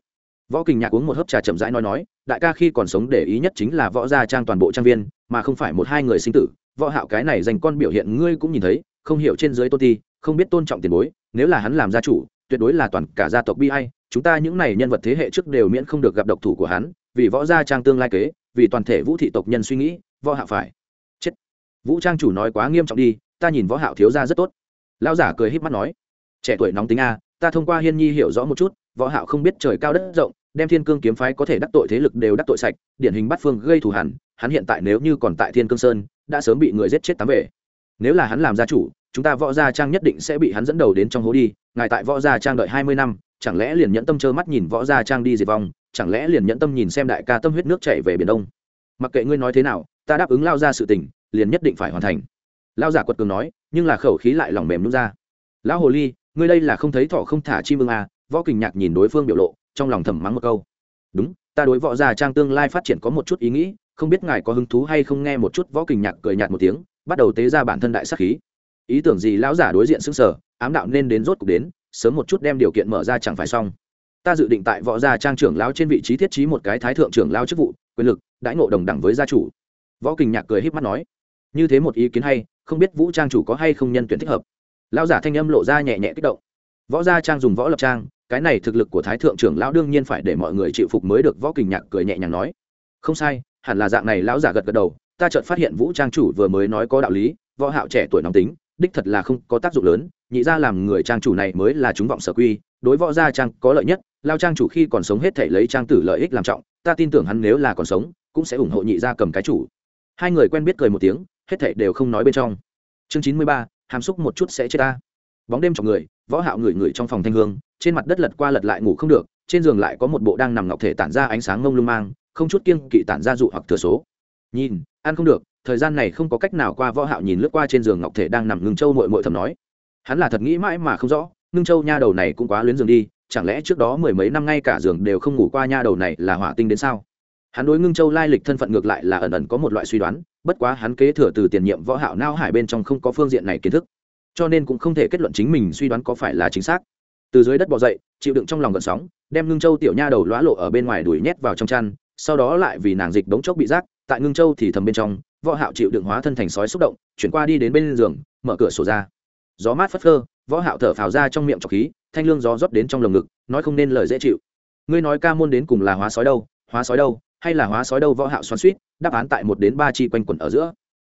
võ kình nhạc uống một hớp trà chậm rãi nói nói, đại ca khi còn sống để ý nhất chính là võ gia trang toàn bộ trang viên, mà không phải một hai người sinh tử. Võ hạo cái này dành con biểu hiện ngươi cũng nhìn thấy, không hiểu trên dưới tôn ti, không biết tôn trọng tiền bối, nếu là hắn làm gia chủ, tuyệt đối là toàn cả gia tộc bi ai. Chúng ta những này nhân vật thế hệ trước đều miễn không được gặp độc thủ của hắn, vì võ gia trang tương lai kế, vì toàn thể vũ thị tộc nhân suy nghĩ, võ hạo phải chết. Vũ trang chủ nói quá nghiêm trọng đi, ta nhìn võ hạo thiếu gia rất tốt. Lão giả cười híp mắt nói, trẻ tuổi nóng tính a, ta thông qua hiên nhi hiểu rõ một chút, võ hạo không biết trời cao đất rộng đem thiên cương kiếm phái có thể đắc tội thế lực đều đắc tội sạch, điển hình bắt phương gây thù hẳn hắn hiện tại nếu như còn tại thiên cương sơn, đã sớm bị người giết chết tám về nếu là hắn làm gia chủ, chúng ta võ gia trang nhất định sẽ bị hắn dẫn đầu đến trong hố đi, ngài tại võ gia trang đợi hai mươi năm, chẳng lẽ liền nhẫn tâm trơ mắt nhìn võ gia trang đi diệt vong, chẳng lẽ liền nhẫn tâm nhìn xem đại ca tâm huyết nước chảy về biển đông? Mặc kệ ngươi nói thế nào, ta đáp ứng lao ra sự tình, liền nhất định phải hoàn thành. Lao giả quật cường nói, nhưng là khẩu khí lại lòng mềm nút ra. Lão hồ ly, ngươi đây là không thấy thọ không thả chim ưng à? Võ kình nhạc nhìn đối phương biểu lộ trong lòng thầm mắng một câu. Đúng, ta đối võ gia trang tương lai phát triển có một chút ý nghĩ, không biết ngài có hứng thú hay không nghe một chút võ kình nhạc cười nhạt một tiếng, bắt đầu tế ra bản thân đại sắc khí. Ý tưởng gì lão giả đối diện xứng sở ám đạo nên đến rốt cục đến, sớm một chút đem điều kiện mở ra chẳng phải xong. Ta dự định tại võ gia trang trưởng lão trên vị trí thiết trí một cái thái thượng trưởng lão chức vụ, quyền lực, đãi ngộ đồng đẳng với gia chủ. Võ kình nhạc cười h í p mắt nói, như thế một ý kiến hay, không biết vũ trang chủ có hay không nhân tuyển thích hợp. Lão giả thanh âm lộ ra nhẹ nhẹ kích động. Võ gia trang dùng võ lập trang cái này thực lực của thái thượng trưởng lão đương nhiên phải để mọi người chịu phục mới được, võ kình nhạc cười nhẹ nhàng nói. Không sai, hẳn là dạng này lão giả gật gật đầu, ta chợt phát hiện vũ trang chủ vừa mới nói có đạo lý, võ hạo trẻ tuổi nóng tính, đích thật là không có tác dụng lớn, nhị ra làm người trang chủ này mới là chúng vọng sở quy, đối võ gia trang có lợi nhất, lao trang chủ khi còn sống hết thể lấy trang tử lợi ích làm trọng, ta tin tưởng hắn nếu là còn sống, cũng sẽ ủng hộ nhị gia cầm cái chủ. Hai người quen biết cười một tiếng, hết thể đều không nói bên trong. Chương chín mươi ba, hàm xúc một chút sẽ chết ta. Bóng đêm trong người, võ hạo người người trong phòng thanh hương trên mặt đất lật qua lật lại ngủ không được, trên giường lại có một bộ đang nằm ngọc thể tản ra ánh sáng ngông lung mang, không chút kiêng kỵ tản ra dụ hoặc thừa số. Nhìn, ăn không được, thời gian này không có cách nào qua võ hạo nhìn lướt qua trên giường ngọc thể đang nằm ngưng châu muội muội thầm nói. Hắn là thật nghĩ mãi mà không rõ, ngưng châu nha đầu này cũng quá luyến giường đi, chẳng lẽ trước đó mười mấy năm ngay cả giường đều không ngủ qua nha đầu này là hỏa tinh đến sao? Hắn đối ngưng châu lai lịch thân phận ngược lại là ẩn ẩn có một loại suy đoán, bất quá hắn kế thừa từ tiền nhiệm võ hạo nao hải bên trong không có phương diện này kiến thức, cho nên cũng không thể kết luận chính mình suy đoán có phải là chính xác từ dưới đất bò dậy, chịu đựng trong lòng gần sóng, đem ngưng châu tiểu nha đầu lóa lộ ở bên ngoài đuổi nhét vào trong chăn, sau đó lại vì nàng dịch đống chốc bị rác, tại ngưng châu thì thầm bên trong, võ hạo chịu đựng hóa thân thành sói xúc động, chuyển qua đi đến bên giường, mở cửa sổ ra. Gió mát phất phơ, võ hạo thở phào ra trong miệng trọc khí, thanh lương gió rót đến trong lồng ngực, nói không nên lời dễ chịu. Ngươi nói ca môn đến cùng là hóa sói đâu, hóa sói đâu, hay là hóa sói đâu võ hạo xoắn xuýt, đáp án tại một đến ba chi quanh quẩn ở giữa.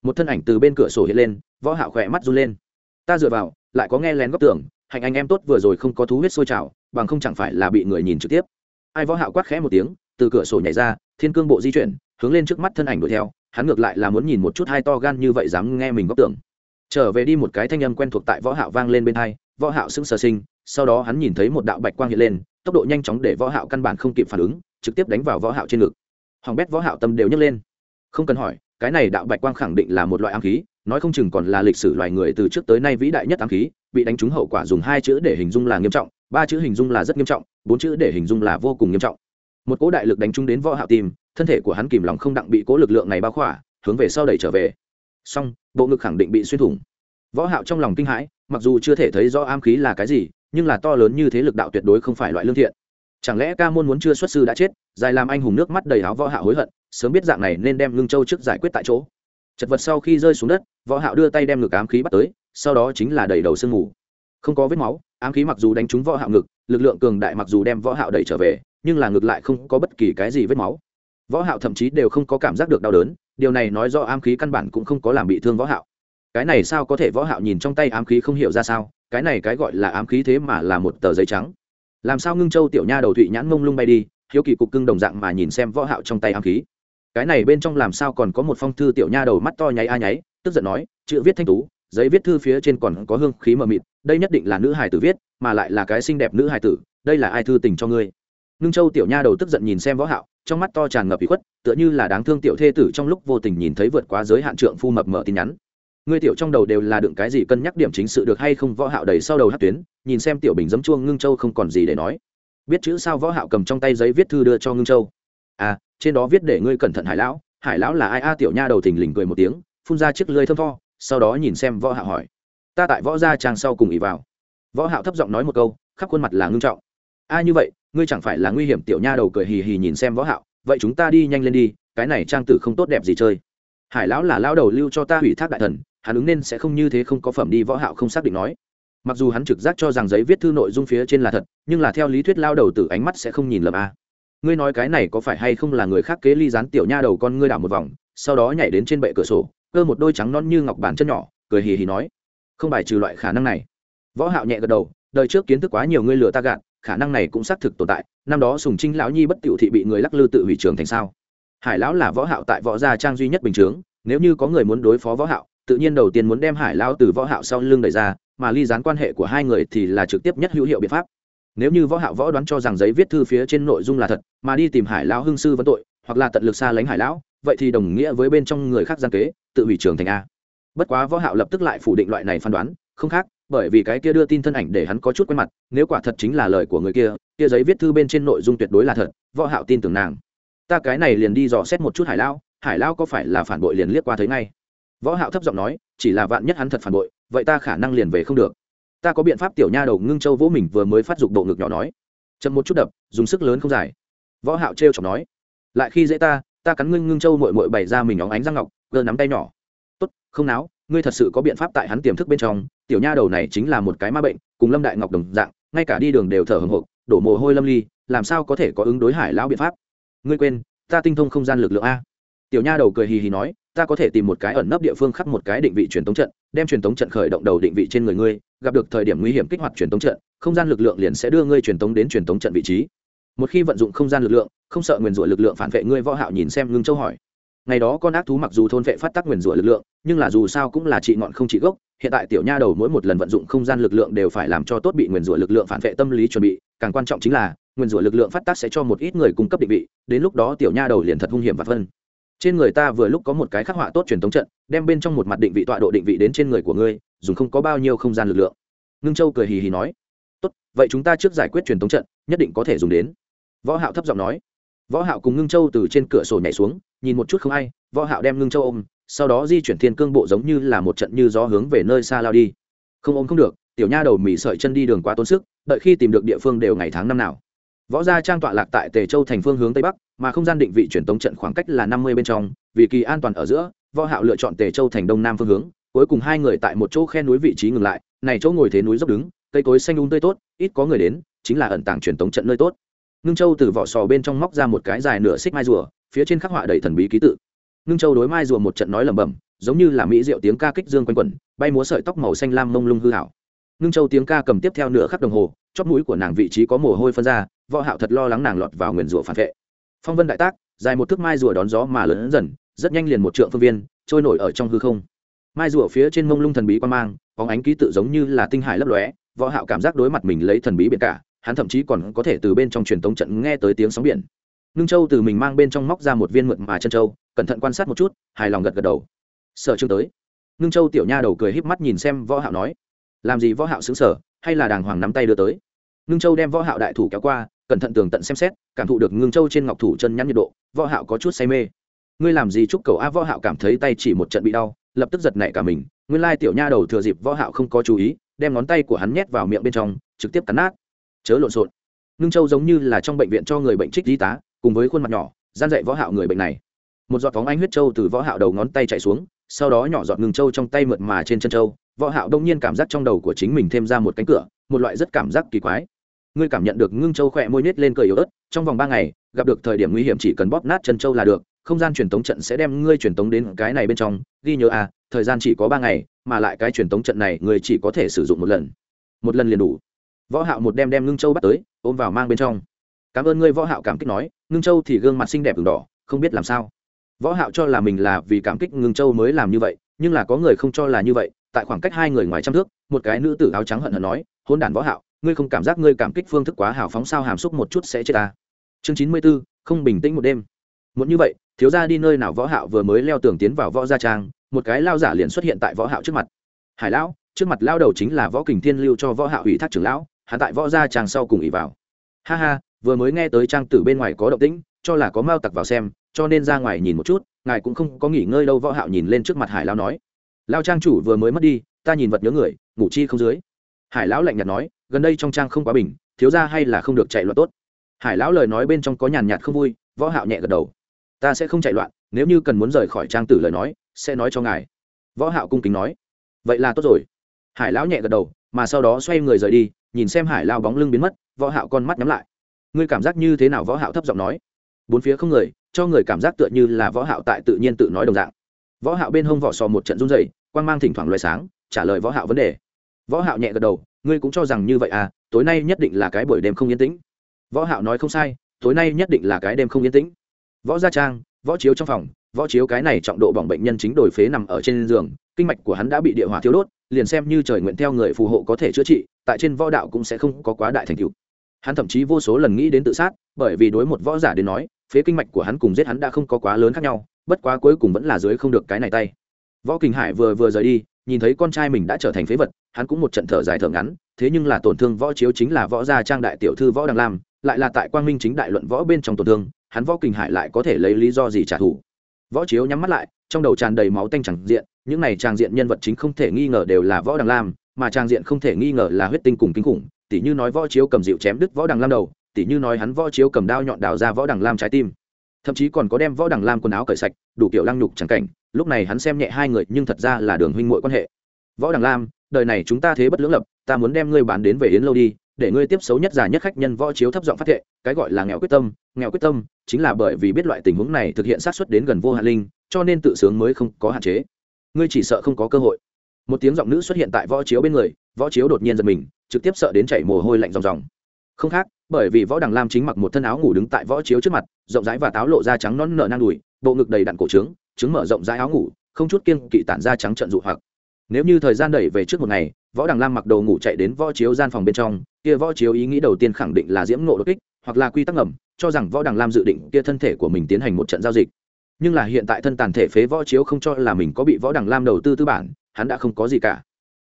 Một thân ảnh từ bên cửa sổ hiện lên, võ hạo khỏe mắt run lên. Ta dựa vào, lại có nghe lén góc tưởng hành anh em tốt vừa rồi không có thú huyết sôi trào, bằng không chẳng phải là bị người nhìn trực tiếp. Ai võ hạo quát khẽ một tiếng, từ cửa sổ nhảy ra, thiên cương bộ di chuyển, hướng lên trước mắt thân ảnh đuổi theo, hắn ngược lại là muốn nhìn một chút hai to gan như vậy dám nghe mình góc tưởng. Trở về đi một cái thanh âm quen thuộc tại võ hạo vang lên bên hai, võ hạo sững sờ sinh, sau đó hắn nhìn thấy một đạo bạch quang hiện lên, tốc độ nhanh chóng để võ hạo căn bản không kịp phản ứng, trực tiếp đánh vào võ hạo trên ngực. Hoàng bét võ hạo tâm đều nhấc lên. Không cần hỏi, cái này đạo bạch quang khẳng định là một loại ám khí, nói không chừng còn là lịch sử loài người từ trước tới nay vĩ đại nhất ám khí bị đánh trúng hậu quả dùng hai chữ để hình dung là nghiêm trọng, ba chữ hình dung là rất nghiêm trọng, bốn chữ để hình dung là vô cùng nghiêm trọng. Một cỗ đại lực đánh trúng đến võ hạo tim thân thể của hắn kìm lòng không đặng bị cỗ lực lượng này bao khỏa, hướng về sau đẩy trở về. Song bộ ngực khẳng định bị xuyên thủng. Võ hạo trong lòng kinh hãi, mặc dù chưa thể thấy rõ am khí là cái gì, nhưng là to lớn như thế lực đạo tuyệt đối không phải loại lương thiện. Chẳng lẽ ca môn muốn chưa xuất sư đã chết, dài làm anh hùng nước mắt đầy áo võ hạo hối hận, sớm biết dạng này nên đem ngưng châu trước giải quyết tại chỗ chật vật sau khi rơi xuống đất, võ hạo đưa tay đem ngực ám khí bắt tới, sau đó chính là đẩy đầu sương mù. Không có vết máu, ám khí mặc dù đánh trúng võ hạo ngực, lực lượng cường đại mặc dù đem võ hạo đẩy trở về, nhưng là ngược lại không có bất kỳ cái gì vết máu. Võ hạo thậm chí đều không có cảm giác được đau đớn, điều này nói do ám khí căn bản cũng không có làm bị thương võ hạo. Cái này sao có thể võ hạo nhìn trong tay ám khí không hiểu ra sao, cái này cái gọi là ám khí thế mà là một tờ giấy trắng. Làm sao ngưng châu tiểu nha đầu thụy nhãn mông lung bay đi, hiếu kỳ cục cưng đồng dạng mà nhìn xem võ hạo trong tay ám khí cái này bên trong làm sao còn có một phong thư tiểu nha đầu mắt to nháy a nháy, tức giận nói, chữ viết thanh tú, giấy viết thư phía trên còn có hương khí mờ mịt, đây nhất định là nữ hài tử viết, mà lại là cái xinh đẹp nữ hài tử, đây là ai thư tình cho ngươi? Ngưng châu tiểu nha đầu tức giận nhìn xem võ hạo, trong mắt to tràn ngập ủy khuất, tựa như là đáng thương tiểu thê tử trong lúc vô tình nhìn thấy vượt quá giới hạn trượng phu mập mờ tin nhắn. Ngươi tiểu trong đầu đều là đựng cái gì cân nhắc điểm chính sự được hay không? Võ hạo đầy sau đầu hất tuyến, nhìn xem tiểu bình dấm chuông ngưng châu không còn gì để nói. Biết chữ sao võ hạo cầm trong tay giấy viết thư đưa cho ngưng châu à trên đó viết để ngươi cẩn thận hải lão. Hải lão là ai? A, tiểu nha đầu thình lình cười một tiếng, phun ra chiếc lưới thơm tho, sau đó nhìn xem võ hạo hỏi. Ta tại võ gia trang sau cùng ý vào. Võ hạo thấp giọng nói một câu, khắp khuôn mặt là ngưng trọng. A, như vậy, ngươi chẳng phải là nguy hiểm? Tiểu nha đầu cười hì hì nhìn xem võ hạo, vậy chúng ta đi nhanh lên đi, cái này trang tử không tốt đẹp gì chơi. Hải lão là lão đầu lưu cho ta hủy thác đại thần, hắn ứng nên sẽ không như thế không có phẩm đi, võ hạo không xác định nói. Mặc dù hắn trực giác cho rằng giấy viết thư nội dung phía trên là thật, nhưng là theo lý thuyết lao đầu tử ánh mắt sẽ không nhìn lầm a ngươi nói cái này có phải hay không là người khác kế ly gián tiểu nha đầu con ngươi đảo một vòng, sau đó nhảy đến trên bệ cửa sổ, cơ một đôi trắng non như ngọc bàn chân nhỏ, cười hì hì nói, không bài trừ loại khả năng này. Võ hạo nhẹ gật đầu, đời trước kiến thức quá nhiều ngươi lừa ta gạt, khả năng này cũng xác thực tồn tại, năm đó sùng trinh lão nhi bất tiểu thị bị người lắc lư tự hủy trường thành sao? Hải lão là võ hạo tại võ gia trang duy nhất bình thường nếu như có người muốn đối phó võ hạo, tự nhiên đầu tiên muốn đem hải lão từ võ hạo sau lưng đẩy ra, mà ly gián quan hệ của hai người thì là trực tiếp nhất hữu hiệu biện pháp nếu như võ hạo võ đoán cho rằng giấy viết thư phía trên nội dung là thật, mà đi tìm hải lão hưng sư vấn tội, hoặc là tận lực xa lánh hải lão, vậy thì đồng nghĩa với bên trong người khác gian kế, tự hủy trường thành a. Bất quá võ hạo lập tức lại phủ định loại này phán đoán, không khác, bởi vì cái kia đưa tin thân ảnh để hắn có chút quen mặt, nếu quả thật chính là lời của người kia kia giấy viết thư bên trên nội dung tuyệt đối là thật, võ hạo tin tưởng nàng. Ta cái này liền đi dò xét một chút hải lão hải lão có phải là phản bội liền liếc qua thấy ngay. Võ hạo thấp giọng nói, chỉ là vạn nhất hắn thật phản bội, vậy ta khả năng liền về không được ta có biện pháp tiểu nha đầu ngưng châu vỗ mình vừa mới phát dục bộ ngực nhỏ nói. Chậm một chút đập, dùng sức lớn không dài. Võ hạo treo chọc nói. Lại khi dễ ta ta cắn ngưng ngưng châu muội muội bày ra mình óng ánh răng ngọc cơ nắm tay nhỏ. Tốt, không náo, ngươi thật sự có biện pháp tại hắn tiềm thức bên trong, tiểu nha đầu này chính là một cái ma bệnh, cùng lâm đại ngọc đồng dạng, ngay cả đi đường đều thở hổn hộc, đổ mồ hôi lâm ly, làm sao có thể có ứng đối hải lão biện pháp? Ngươi quên, ta tinh thông không gian lực lượng a. Tiểu nha đầu cười hì hì nói ta có thể tìm một cái ẩn nấp địa phương khắc một cái định vị truyền tống trận, đem truyền tống trận khởi động đầu định vị trên người ngươi, gặp được thời điểm nguy hiểm kích hoạt truyền tống trận, không gian lực lượng liền sẽ đưa ngươi truyền tống đến truyền tống trận vị trí. Một khi vận dụng không gian lực lượng, không sợ nguyền rủa lực lượng phản vệ ngươi võ hạo nhìn xem ngưng châu hỏi. Ngày đó con ác thú mặc dù thôn vệ phát tác nguyền rủa lực lượng, nhưng là dù sao cũng là trị ngọn không trị gốc, hiện tại tiểu nha đầu mỗi một lần vận dụng không gian lực lượng đều phải làm cho tốt bị nguyền rủa lực lượng phản vệ tâm lý chuẩn bị, càng quan trọng chính là, nguyền rủa lực lượng phát tác sẽ cho một ít người cung cấp định vị, đến lúc đó tiểu nha đầu liền thật hung hiểm và phân trên người ta vừa lúc có một cái khắc họa tốt truyền thống trận, đem bên trong một mặt định vị tọa độ định vị đến trên người của ngươi, dùng không có bao nhiêu không gian lực lượng. Ngưng châu cười hì hì nói, tốt, vậy chúng ta trước giải quyết truyền thống trận, nhất định có thể dùng đến. Võ hạo thấp giọng nói. Võ hạo cùng ngưng châu từ trên cửa sổ nhảy xuống, nhìn một chút không ai, võ hạo đem ngưng châu ôm, sau đó di chuyển thiên cương bộ giống như là một trận như gió hướng về nơi xa lao đi. Không ôm không được, tiểu nha đầu mỉ sợi chân đi đường quá tốn sức, đợi khi tìm được địa phương đều ngày tháng năm nào võ gia trang tọa lạc tại tề châu thành phương hướng tây bắc, mà không gian định vị truyền tống trận khoảng cách là năm mươi bên trong, vì kỳ an toàn ở giữa, võ hạo lựa chọn tề châu thành đông nam phương hướng, cuối cùng hai người tại một chỗ khe núi vị trí ngừng lại, này chỗ ngồi thế núi dốc đứng, cây cối xanh um tươi tốt, ít có người đến, chính là ẩn tàng truyền tống trận nơi tốt. Ngưng châu từ vỏ sò bên trong móc ra một cái dài nửa xích mai rùa, phía trên khắc họa đầy thần bí ký tự. Ngưng châu đối mai rùa một trận nói lẩm bẩm, giống như là mỹ diệu tiếng ca kích dương quanh quẩn, bay múa sợi tóc màu xanh lam mông lung hư hảo ngưng châu tiếng ca cầm tiếp theo nửa khắc đồng hồ, chóp mũi của nàng vị trí có mồ hôi phân ra võ hạo thật lo lắng nàng lọt vào nguyền rủa phản vệ. Phong vân đại tác, dài một thước mai rùa đón gió mà lớn dần, rất nhanh liền một trượng phương viên, trôi nổi ở trong hư không. Mai rùa phía trên mông lung thần bí quan mang, bóng ánh ký tự giống như là tinh hải lấp lóe, võ hạo cảm giác đối mặt mình lấy thần bí biển cả, hắn thậm chí còn có thể từ bên trong truyền tống trận nghe tới tiếng sóng biển. Nương châu từ mình mang bên trong móc ra một viên mượt mà chân châu, cẩn thận quan sát một chút, hài lòng gật gật đầu. Sở trương tới. Nương châu tiểu nha đầu cười híp mắt nhìn xem võ hạo nói, làm gì võ hạo sững sờ, hay là đàng hoàng nắm tay đưa tới? Nương châu đem võ hạo đại thủ kéo qua cẩn thận tường tận xem xét, cảm thụ được ngưng châu trên ngọc thủ chân nhắn nhiệt độ, võ hạo có chút say mê. Ngươi làm gì chúc cầu a võ hạo cảm thấy tay chỉ một trận bị đau, lập tức giật nảy cả mình, nguyên lai tiểu nha đầu thừa dịp võ hạo không có chú ý, đem ngón tay của hắn nhét vào miệng bên trong, trực tiếp cắn nát. Chớ lộn xộn. Ngưng châu giống như là trong bệnh viện cho người bệnh trích y tá, cùng với khuôn mặt nhỏ, gian dạy võ hạo người bệnh này. Một giọt phóng ánh huyết châu từ võ hạo đầu ngón tay chảy xuống, sau đó nhỏ giọt ngưng châu trong tay mượt mà trên chân châu, võ hạo đông nhiên cảm giác trong đầu của chính mình thêm ra một cánh cửa, một loại rất cảm giác kỳ quái ngươi cảm nhận được ngưng châu khỏe môi nết lên cười yếu ớt, trong vòng ba ngày, gặp được thời điểm nguy hiểm chỉ cần bóp nát chân châu là được, không gian truyền tống trận sẽ đem ngươi truyền tống đến cái này bên trong. Ghi nhớ à thời gian chỉ có ba ngày, mà lại cái truyền tống trận này ngươi chỉ có thể sử dụng một lần. Một lần liền đủ. Võ hạo một đem đem ngưng châu bắt tới, ôm vào mang bên trong. Cảm ơn ngươi, võ hạo cảm kích nói, ngưng châu thì gương mặt xinh đẹp ửng đỏ, không biết làm sao. Võ hạo cho là mình là vì cảm kích ngưng châu mới làm như vậy, nhưng là có người không cho là như vậy, tại khoảng cách hai người ngoài trăm thước, một cái nữ tử áo trắng hận hận nói hôn đản võ hạo ngươi không cảm giác ngươi cảm kích phương thức quá hào phóng sao hàm xúc một chút sẽ chết ta. Chương chín mươi 94, không bình tĩnh một đêm. Muốn như vậy thiếu gia đi nơi nào võ hạo vừa mới leo tường tiến vào võ gia trang một cái lao giả liền xuất hiện tại võ hạo trước mặt. Hải lão trước mặt lao đầu chính là võ kình thiên lưu cho võ hạo ủy thác trưởng lão hắn tại võ gia trang sau cùng ủy vào. Ha ha vừa mới nghe tới trang tử bên ngoài có động tĩnh cho là có mao tặc vào xem cho nên ra ngoài nhìn một chút ngài cũng không có nghỉ ngơi đâu võ hạo nhìn lên trước mặt hải lão nói. Lao trang chủ vừa mới mất đi ta nhìn vật nhớ người ngủ chi không dưới. Hải lão lạnh nhạt nói gần đây trong trang không quá bình, thiếu gia hay là không được chạy loạn tốt. Hải lão lời nói bên trong có nhàn nhạt không vui, võ hạo nhẹ gật đầu. Ta sẽ không chạy loạn, nếu như cần muốn rời khỏi trang tử lời nói, sẽ nói cho ngài. Võ hạo cung kính nói. Vậy là tốt rồi. Hải lão nhẹ gật đầu, mà sau đó xoay người rời đi, nhìn xem hải lao bóng lưng biến mất, võ hạo con mắt nhắm lại. Ngươi cảm giác như thế nào? Võ hạo thấp giọng nói. Bốn phía không người, cho người cảm giác tựa như là võ hạo tại tự nhiên tự nói đồng dạng. Võ hạo bên hông vỏ sò một trận run rẩy, quang mang thỉnh thoảng loé sáng, trả lời võ hạo vấn đề. Võ hạo nhẹ gật đầu ngươi cũng cho rằng như vậy à tối nay nhất định là cái buổi đêm không yên tĩnh. Võ hạo nói không sai, tối nay nhất định là cái đêm không yên tĩnh. Võ gia trang, võ chiếu trong phòng, võ chiếu cái này trọng độ bỏng bệnh nhân chính đổi phế nằm ở trên giường, kinh mạch của hắn đã bị địa hỏa thiêu đốt, liền xem như trời nguyện theo người phù hộ có thể chữa trị, tại trên võ đạo cũng sẽ không có quá đại thành tựu. Hắn thậm chí vô số lần nghĩ đến tự sát, bởi vì đối một võ giả đến nói, phế kinh mạch của hắn cùng giết hắn đã không có quá lớn khác nhau, bất quá cuối cùng vẫn là dưới không được cái này tay. Võ kinh hải vừa vừa rời đi nhìn thấy con trai mình đã trở thành phế vật, hắn cũng một trận thở dài thở ngắn, thế nhưng là tổn thương võ chiếu chính là võ gia trang đại tiểu thư võ đằng lam, lại là tại quang minh chính đại luận võ bên trong tổn thương, hắn võ kinh hải lại có thể lấy lý do gì trả thù. Võ chiếu nhắm mắt lại, trong đầu tràn đầy máu tanh chẳng diện, những này trang diện nhân vật chính không thể nghi ngờ đều là võ đằng lam, mà trang diện không thể nghi ngờ là huyết tinh cùng kinh khủng tỷ như nói võ chiếu cầm dịu chém đứt võ đằng lam đầu tỷ như nói hắn võ chiếu cầm đao nhọn đào ra võ đằng lam trái tim thậm chí còn có đem võ đằng lam quần áo cởi sạch, đủ kiểu lăng nhục chẳng cảnh, lúc này hắn xem nhẹ hai người, nhưng thật ra là đường huynh muội quan hệ. Võ đằng lam, đời này chúng ta thế bất lưỡng lập, ta muốn đem ngươi bán đến về yến lâu đi, để ngươi tiếp xấu nhất già nhất khách nhân võ chiếu thấp giọng phát thệ, cái gọi là nghèo quyết tâm, nghèo quyết tâm, chính là bởi vì biết loại tình huống này thực hiện sát xuất đến gần vô hạn linh, cho nên tự sướng mới không có hạn chế. Ngươi chỉ sợ không có cơ hội. Một tiếng giọng nữ xuất hiện tại võ chiếu bên người, võ chiếu đột nhiên giật mình, trực tiếp sợ đến chảy mồ hôi lạnh ròng ròng. Không khác bởi vì võ đằng lam chính mặc một thân áo ngủ đứng tại võ chiếu trước mặt, rộng rãi và táo lộ da trắng non nở nang đùi, bộ ngực đầy đặn cổ trướng, trứng mở rộng rãi áo ngủ, không chút kiên kỵ tản ra trắng trận dụ hoặc. Nếu như thời gian đẩy về trước một ngày, võ đằng lam mặc đồ ngủ chạy đến võ chiếu gian phòng bên trong, kia võ chiếu ý nghĩ đầu tiên khẳng định là diễm nộ đột kích, hoặc là quy tắc ngầm, cho rằng võ đằng lam dự định kia thân thể của mình tiến hành một trận giao dịch. Nhưng là hiện tại thân tàn thể phế võ chiếu không cho là mình có bị võ đằng lam đầu tư tư bản, hắn đã không có gì cả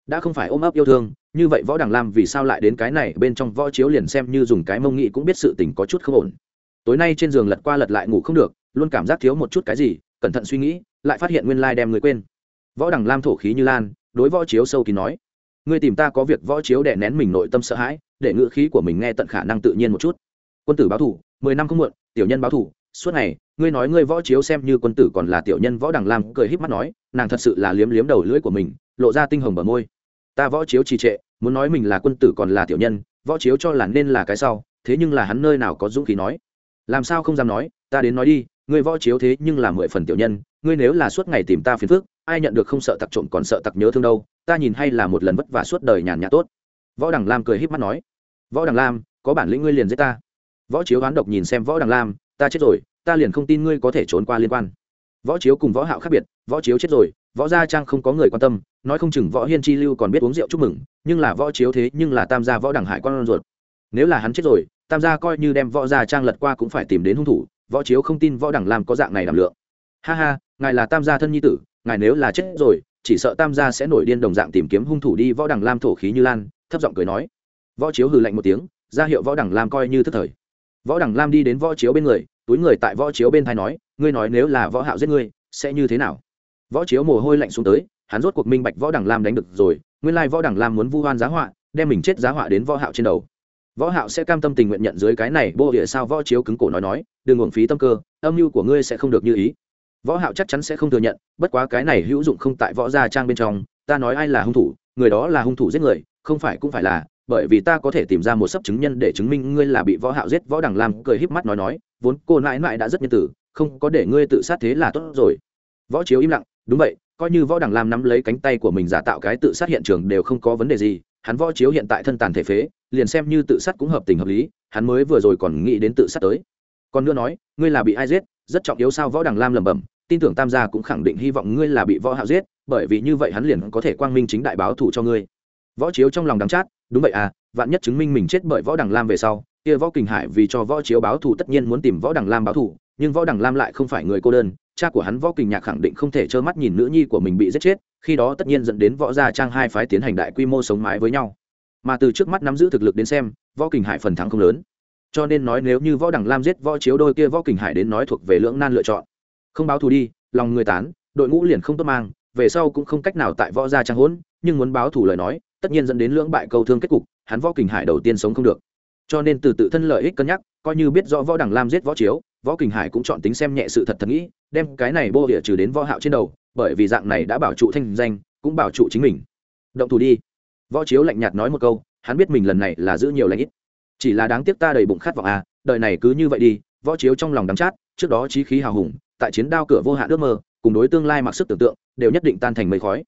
đã không phải ôm ấp yêu thương, như vậy võ đằng lam vì sao lại đến cái này, bên trong võ chiếu liền xem như dùng cái mông nghị cũng biết sự tình có chút không ổn. Tối nay trên giường lật qua lật lại ngủ không được, luôn cảm giác thiếu một chút cái gì, cẩn thận suy nghĩ, lại phát hiện nguyên lai đem người quên. Võ đằng lam thổ khí như lan, đối võ chiếu sâu kín nói, ngươi tìm ta có việc, võ chiếu đè nén mình nội tâm sợ hãi, để ngữ khí của mình nghe tận khả năng tự nhiên một chút. Quân tử báo thủ, mười năm không muộn, tiểu nhân báo thủ, suốt ngày, ngươi nói ngươi võ chiếu xem như quân tử còn là tiểu nhân, võ đằng lam cười híp mắt nói, nàng thật sự là liếm liếm đầu lưỡi của mình, lộ ra tinh hồng bờ môi ta võ chiếu trì trệ, muốn nói mình là quân tử còn là tiểu nhân, võ chiếu cho là nên là cái sau, thế nhưng là hắn nơi nào có dũng khí nói. Làm sao không dám nói, ta đến nói đi, ngươi võ chiếu thế nhưng là mười phần tiểu nhân, ngươi nếu là suốt ngày tìm ta phiền phức, ai nhận được không sợ tặc trộm còn sợ tặc nhớ thương đâu, ta nhìn hay là một lần vất vả suốt đời nhàn nhã tốt. Võ đằng lam cười híp mắt nói, võ đằng lam, có bản lĩnh ngươi liền giết ta. Võ chiếu oán độc nhìn xem võ đằng lam, ta chết rồi, ta liền không tin ngươi có thể trốn qua liên quan. Võ chiếu cùng võ hạo khác biệt, võ chiếu chết rồi, võ gia trang không có người quan tâm nói không chừng võ hiên chi lưu còn biết uống rượu chúc mừng, nhưng là võ chiếu thế nhưng là tam gia võ đằng hải con ruột. Nếu là hắn chết rồi, tam gia coi như đem võ gia trang lật qua cũng phải tìm đến hung thủ, võ chiếu không tin võ đằng làm có dạng này đảm lượng. Ha ha, ngài là tam gia thân nhi tử, ngài nếu là chết rồi, chỉ sợ tam gia sẽ nổi điên đồng dạng tìm kiếm hung thủ đi võ đằng lam thổ khí như lan, thấp giọng cười nói. Võ chiếu hừ lạnh một tiếng, ra hiệu võ đằng lam coi như thức thời. Võ đằng lam đi đến võ chiếu bên người, túi người tại võ chiếu bên thai nói, ngươi nói nếu là võ hạo giết ngươi, sẽ như thế nào? Võ chiếu mồ hôi lạnh xuống tới hắn rốt cuộc minh bạch võ đằng lam đánh được rồi, nguyên lai võ đằng lam muốn vu hoan giá họa, đem mình chết giá họa đến võ hạo trên đầu. Võ hạo sẽ cam tâm tình nguyện nhận dưới cái này, bô địa sao võ chiếu cứng cổ nói nói, đừng uổng phí tâm cơ, âm mưu của ngươi sẽ không được như ý. Võ hạo chắc chắn sẽ không thừa nhận, bất quá cái này hữu dụng không tại võ gia trang bên trong, ta nói ai là hung thủ, người đó là hung thủ giết người, không phải cũng phải là, bởi vì ta có thể tìm ra một sấp chứng nhân để chứng minh ngươi là bị võ hạo giết, võ đằng lam cười híp mắt nói nói, vốn cô nãi nãi đã rất nhân tử, không có để ngươi tự sát thế là tốt rồi. Võ chiếu im lặng, đúng vậy coi như võ đằng lam nắm lấy cánh tay của mình giả tạo cái tự sát hiện trường đều không có vấn đề gì, hắn võ chiếu hiện tại thân tàn thể phế, liền xem như tự sát cũng hợp tình hợp lý, hắn mới vừa rồi còn nghĩ đến tự sát tới. Còn nữa nói, ngươi là bị ai giết, rất trọng yếu sao võ đằng lam lẩm bẩm, tin tưởng tam gia cũng khẳng định hy vọng ngươi là bị võ hạo giết, bởi vì như vậy hắn liền có thể quang minh chính đại báo thù cho ngươi. Võ chiếu trong lòng đắng chát, đúng vậy à vạn nhất chứng minh mình chết bởi võ đằng lam về sau, kia võ kình hải vì cho võ chiếu báo thù tất nhiên muốn tìm võ đằng lam báo thù nhưng võ đằng lam lại không phải người cô đơn cha của hắn võ kình nhạc khẳng định không thể trơ mắt nhìn nữ nhi của mình bị giết chết khi đó tất nhiên dẫn đến võ gia trang hai phái tiến hành đại quy mô sống mái với nhau mà từ trước mắt nắm giữ thực lực đến xem võ kình hải phần thắng không lớn cho nên nói nếu như võ đằng lam giết võ chiếu đôi kia võ kình hải đến nói thuộc về lưỡng nan lựa chọn không báo thù đi lòng người tán đội ngũ liền không tốt mang về sau cũng không cách nào tại võ gia trang hỗn nhưng muốn báo thù lời nói tất nhiên dẫn đến lưỡng bại câu thương kết cục hắn võ kình hải đầu tiên sống không được cho nên từ tự thân lợi ích cân nhắc coi như biết rõ võ đằng lam giết võ chiếu võ kình hải cũng chọn tính xem nhẹ sự thật thật nghĩ, đem cái này bô địa trừ đến võ hạo trên đầu, bởi vì dạng này đã bảo trụ thanh danh, cũng bảo trụ chính mình. Động thủ đi. Võ chiếu lạnh nhạt nói một câu, hắn biết mình lần này là giữ nhiều lãnh ít. Chỉ là đáng tiếc ta đầy bụng khát vọng à đời này cứ như vậy đi, võ chiếu trong lòng đắng chát, trước đó trí khí hào hùng, tại chiến đao cửa vô hạn ước mơ, cùng đối tương lai mặc sức tưởng tượng, đều nhất định tan thành mây khói.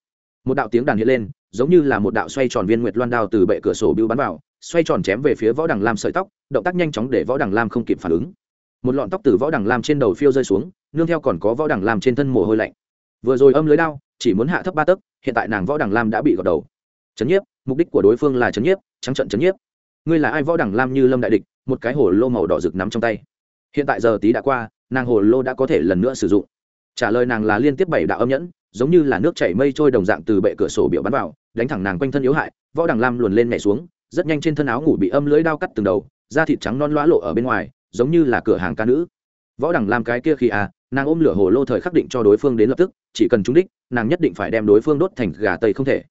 Một đạo tiếng đàn hiện lên, giống như là một đạo xoay tròn viên nguyệt loan đao từ bệ cửa sổ bưu bắn vào, xoay tròn chém về phía võ đằng lam sợi tóc, động tác nhanh chóng để võ đằng lam không kịp phản ứng một lọn tóc từ võ đằng lam trên đầu phiêu rơi xuống, nương theo còn có võ đằng lam trên thân mồ hôi lạnh. Vừa rồi âm lưới đao, chỉ muốn hạ thấp ba tấc, hiện tại nàng võ đằng lam đã bị gọt đầu. Chấn nhiếp, mục đích của đối phương là chấn nhiếp, trắng trận chấn nhiếp. Ngươi là ai võ đằng lam như lâm đại địch, một cái hồ lô màu đỏ rực nắm trong tay. Hiện tại giờ tí đã qua, nàng hồ lô đã có thể lần nữa sử dụng. Trả lời nàng là liên tiếp bảy đạo âm nhẫn, giống như là nước chảy mây trôi đồng dạng từ bệ cửa sổ biểu bắn vào, đánh thẳng nàng quanh thân yếu hại, võ đằng lam luồn lên nhảy xuống, rất nhanh trên thân áo ngủ bị âm lưới đao cắt từng đầu, da thịt trắng non loã lộ ở bên ngoài giống như là cửa hàng ca nữ. Võ đằng lam cái kia khi à nàng ôm lửa hồ lô thời khắc định cho đối phương đến lập tức, chỉ cần trúng đích, nàng nhất định phải đem đối phương đốt thành gà tây không thể.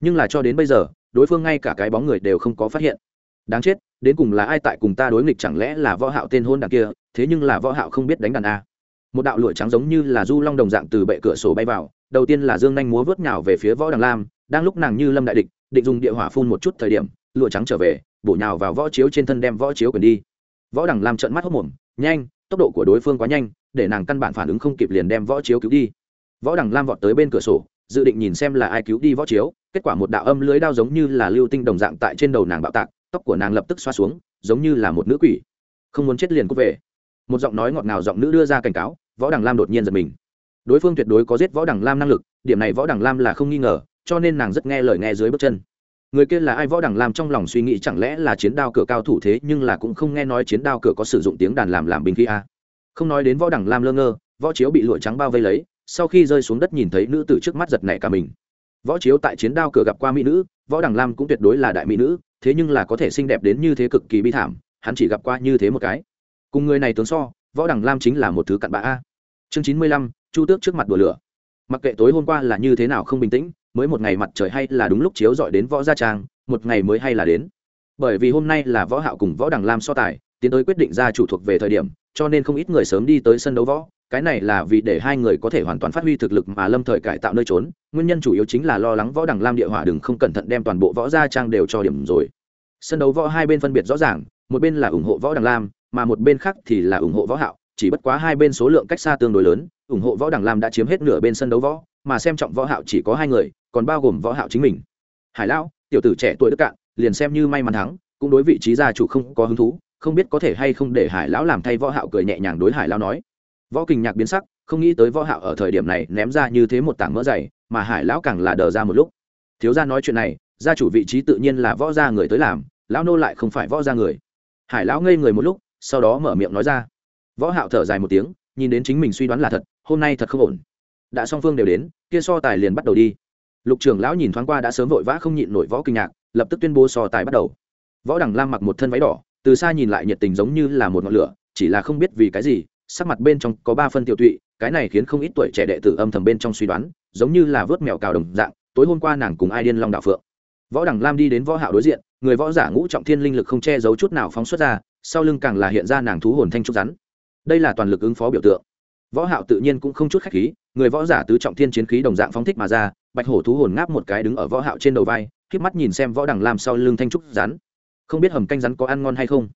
Nhưng là cho đến bây giờ, đối phương ngay cả cái bóng người đều không có phát hiện. Đáng chết, đến cùng là ai tại cùng ta đối nghịch chẳng lẽ là võ hạo tên hôn đằng kia, thế nhưng là võ hạo không biết đánh đàn a một đạo lụa trắng giống như là du long đồng dạng từ bệ cửa sổ bay vào, đầu tiên là dương nhanh múa vớt nhào về phía võ đằng lam, đang lúc nàng như lâm đại địch, định dùng địa hỏa phun một chút thời điểm, lụa trắng trở về, bổ nhào vào võ chiếu trên thân đem võ chiếu quyền đi võ đằng lam trợn mắt hốc mồm, nhanh, tốc độ của đối phương quá nhanh, để nàng căn bản phản ứng không kịp liền đem võ chiếu cứu đi. Võ đằng lam vọt tới bên cửa sổ, dự định nhìn xem là ai cứu đi võ chiếu, kết quả một đạo âm lưới đao giống như là lưu tinh đồng dạng tại trên đầu nàng bạo tạc, tóc của nàng lập tức xoa xuống, giống như là một nữ quỷ. Không muốn chết liền cút về. Một giọng nói ngọt ngào giọng nữ đưa ra cảnh cáo, võ đằng lam đột nhiên giật mình. Đối phương tuyệt đối có giết võ đằng lam năng lực, điểm này võ đằng lam là không nghi ngờ, cho nên nàng rất nghe lời nghe dưới bước chân người kia là ai? Võ đằng lam trong lòng suy nghĩ chẳng lẽ là chiến đao cửa cao thủ thế, nhưng là cũng không nghe nói chiến đao cửa có sử dụng tiếng đàn làm làm binh khí a không nói đến võ đằng lam lơ ngơ, võ chiếu bị lụa trắng bao vây lấy, sau khi rơi xuống đất nhìn thấy nữ tử trước mắt giật nảy cả mình. Võ chiếu tại chiến đao cửa gặp qua mỹ nữ, võ đằng lam cũng tuyệt đối là đại mỹ nữ, thế nhưng là có thể xinh đẹp đến như thế cực kỳ bi thảm, hắn chỉ gặp qua như thế một cái. Cùng người này tướng so, võ đằng lam chính là một thứ cặn bã a. Chương chín mươi lăm, chu tước trước mặt đùa lửa. Mặc kệ tối hôm qua là như thế nào không bình tĩnh mới một ngày mặt trời hay là đúng lúc chiếu dọi đến võ gia trang, một ngày mới hay là đến. Bởi vì hôm nay là võ hạo cùng võ đằng lam so tài, tiến tới quyết định ra chủ thuộc về thời điểm, cho nên không ít người sớm đi tới sân đấu võ, cái này là vì để hai người có thể hoàn toàn phát huy thực lực mà lâm thời cải tạo nơi trốn, nguyên nhân chủ yếu chính là lo lắng võ đằng lam địa hỏa đừng không cẩn thận đem toàn bộ võ gia trang đều cho điểm rồi. Sân đấu võ hai bên phân biệt rõ ràng, một bên là ủng hộ võ đằng lam, mà một bên khác thì là ủng hộ võ hạo, chỉ bất quá hai bên số lượng cách xa tương đối lớn, ủng hộ võ đằng lam đã chiếm hết nửa bên sân đấu võ mà xem trọng võ hạo chỉ có hai người, còn bao gồm võ hạo chính mình. Hải lão, tiểu tử trẻ tuổi đức cạn, liền xem như may mắn thắng, cũng đối vị trí gia chủ không có hứng thú, không biết có thể hay không để hải lão làm thay võ hạo cười nhẹ nhàng đối hải lão nói. Võ kình nhạc biến sắc, không nghĩ tới võ hạo ở thời điểm này ném ra như thế một tảng mỡ dày, mà hải lão càng là đờ ra một lúc. Thiếu gia nói chuyện này, gia chủ vị trí tự nhiên là võ gia người tới làm, lão nô lại không phải võ gia người. Hải lão ngây người một lúc, sau đó mở miệng nói ra. Võ hạo thở dài một tiếng, nhìn đến chính mình suy đoán là thật, hôm nay thật không ổn đã song phương đều đến, kia so tài liền bắt đầu đi. Lục trưởng lão nhìn thoáng qua đã sớm vội vã không nhịn nổi võ kinh ngạc, lập tức tuyên bố so tài bắt đầu. Võ đằng lam mặc một thân váy đỏ, từ xa nhìn lại nhiệt tình giống như là một ngọn lửa, chỉ là không biết vì cái gì, sắc mặt bên trong có ba phân tiểu tụy, cái này khiến không ít tuổi trẻ đệ tử âm thầm bên trong suy đoán, giống như là vớt mèo cào đồng dạng, tối hôm qua nàng cùng ai điên long đạo phượng. Võ đằng lam đi đến võ hạo đối diện, người võ giả ngũ trọng thiên linh lực không che giấu chút nào phóng xuất ra, sau lưng càng là hiện ra nàng thú hồn thanh trúc rắn. Đây là toàn lực ứng phó biểu tượng. Võ hạo tự nhiên cũng không chút khách khí người võ giả tứ trọng thiên chiến khí đồng dạng phóng thích mà ra, bạch hổ thú hồn ngáp một cái đứng ở võ hạo trên đầu vai khép mắt nhìn xem võ đằng lam sau lưng thanh trúc rắn. Không biết hầm canh rắn có ăn ngon hay không?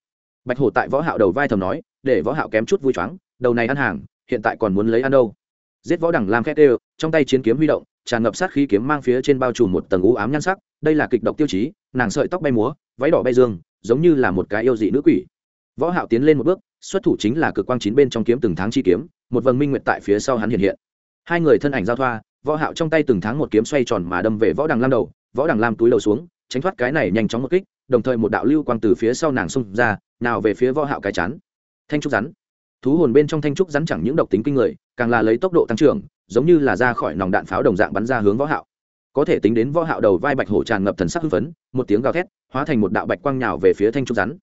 Bạch hổ tại võ hạo đầu vai thầm nói, để võ hạo kém chút vui choáng, đầu này ăn hàng, hiện tại còn muốn lấy ăn đâu. Giết võ đằng lam khét đều, trong tay chiến kiếm huy động, tràn ngập sát khí kiếm mang phía trên bao trùm một tầng u ám nhan sắc, đây là kịch độc tiêu chí, nàng sợi tóc bay múa, váy đỏ bay dương, giống như là một cái yêu dị nữ quỷ. Võ hạo tiến lên một bước, xuất thủ chính là cực quang chín bên trong kiếm từng tháng chi kiếm, một vầng minh nguyệt tại phía sau hắn hiện hiện hai người thân ảnh giao thoa, võ hạo trong tay từng tháng một kiếm xoay tròn mà đâm về võ đằng lam đầu, võ đằng lam túi đầu xuống, tránh thoát cái này nhanh chóng một kích, đồng thời một đạo lưu quang từ phía sau nàng xung ra, nào về phía võ hạo cái chán. Thanh trúc rắn. Thú hồn bên trong thanh trúc rắn chẳng những độc tính kinh người, càng là lấy tốc độ tăng trưởng, giống như là ra khỏi nòng đạn pháo đồng dạng bắn ra hướng võ hạo. Có thể tính đến võ hạo đầu vai bạch hổ tràn ngập thần sắc hưng phấn, một tiếng gào thét, hóa thành một đạo bạch quang nhào về phía thanh trúc rắn.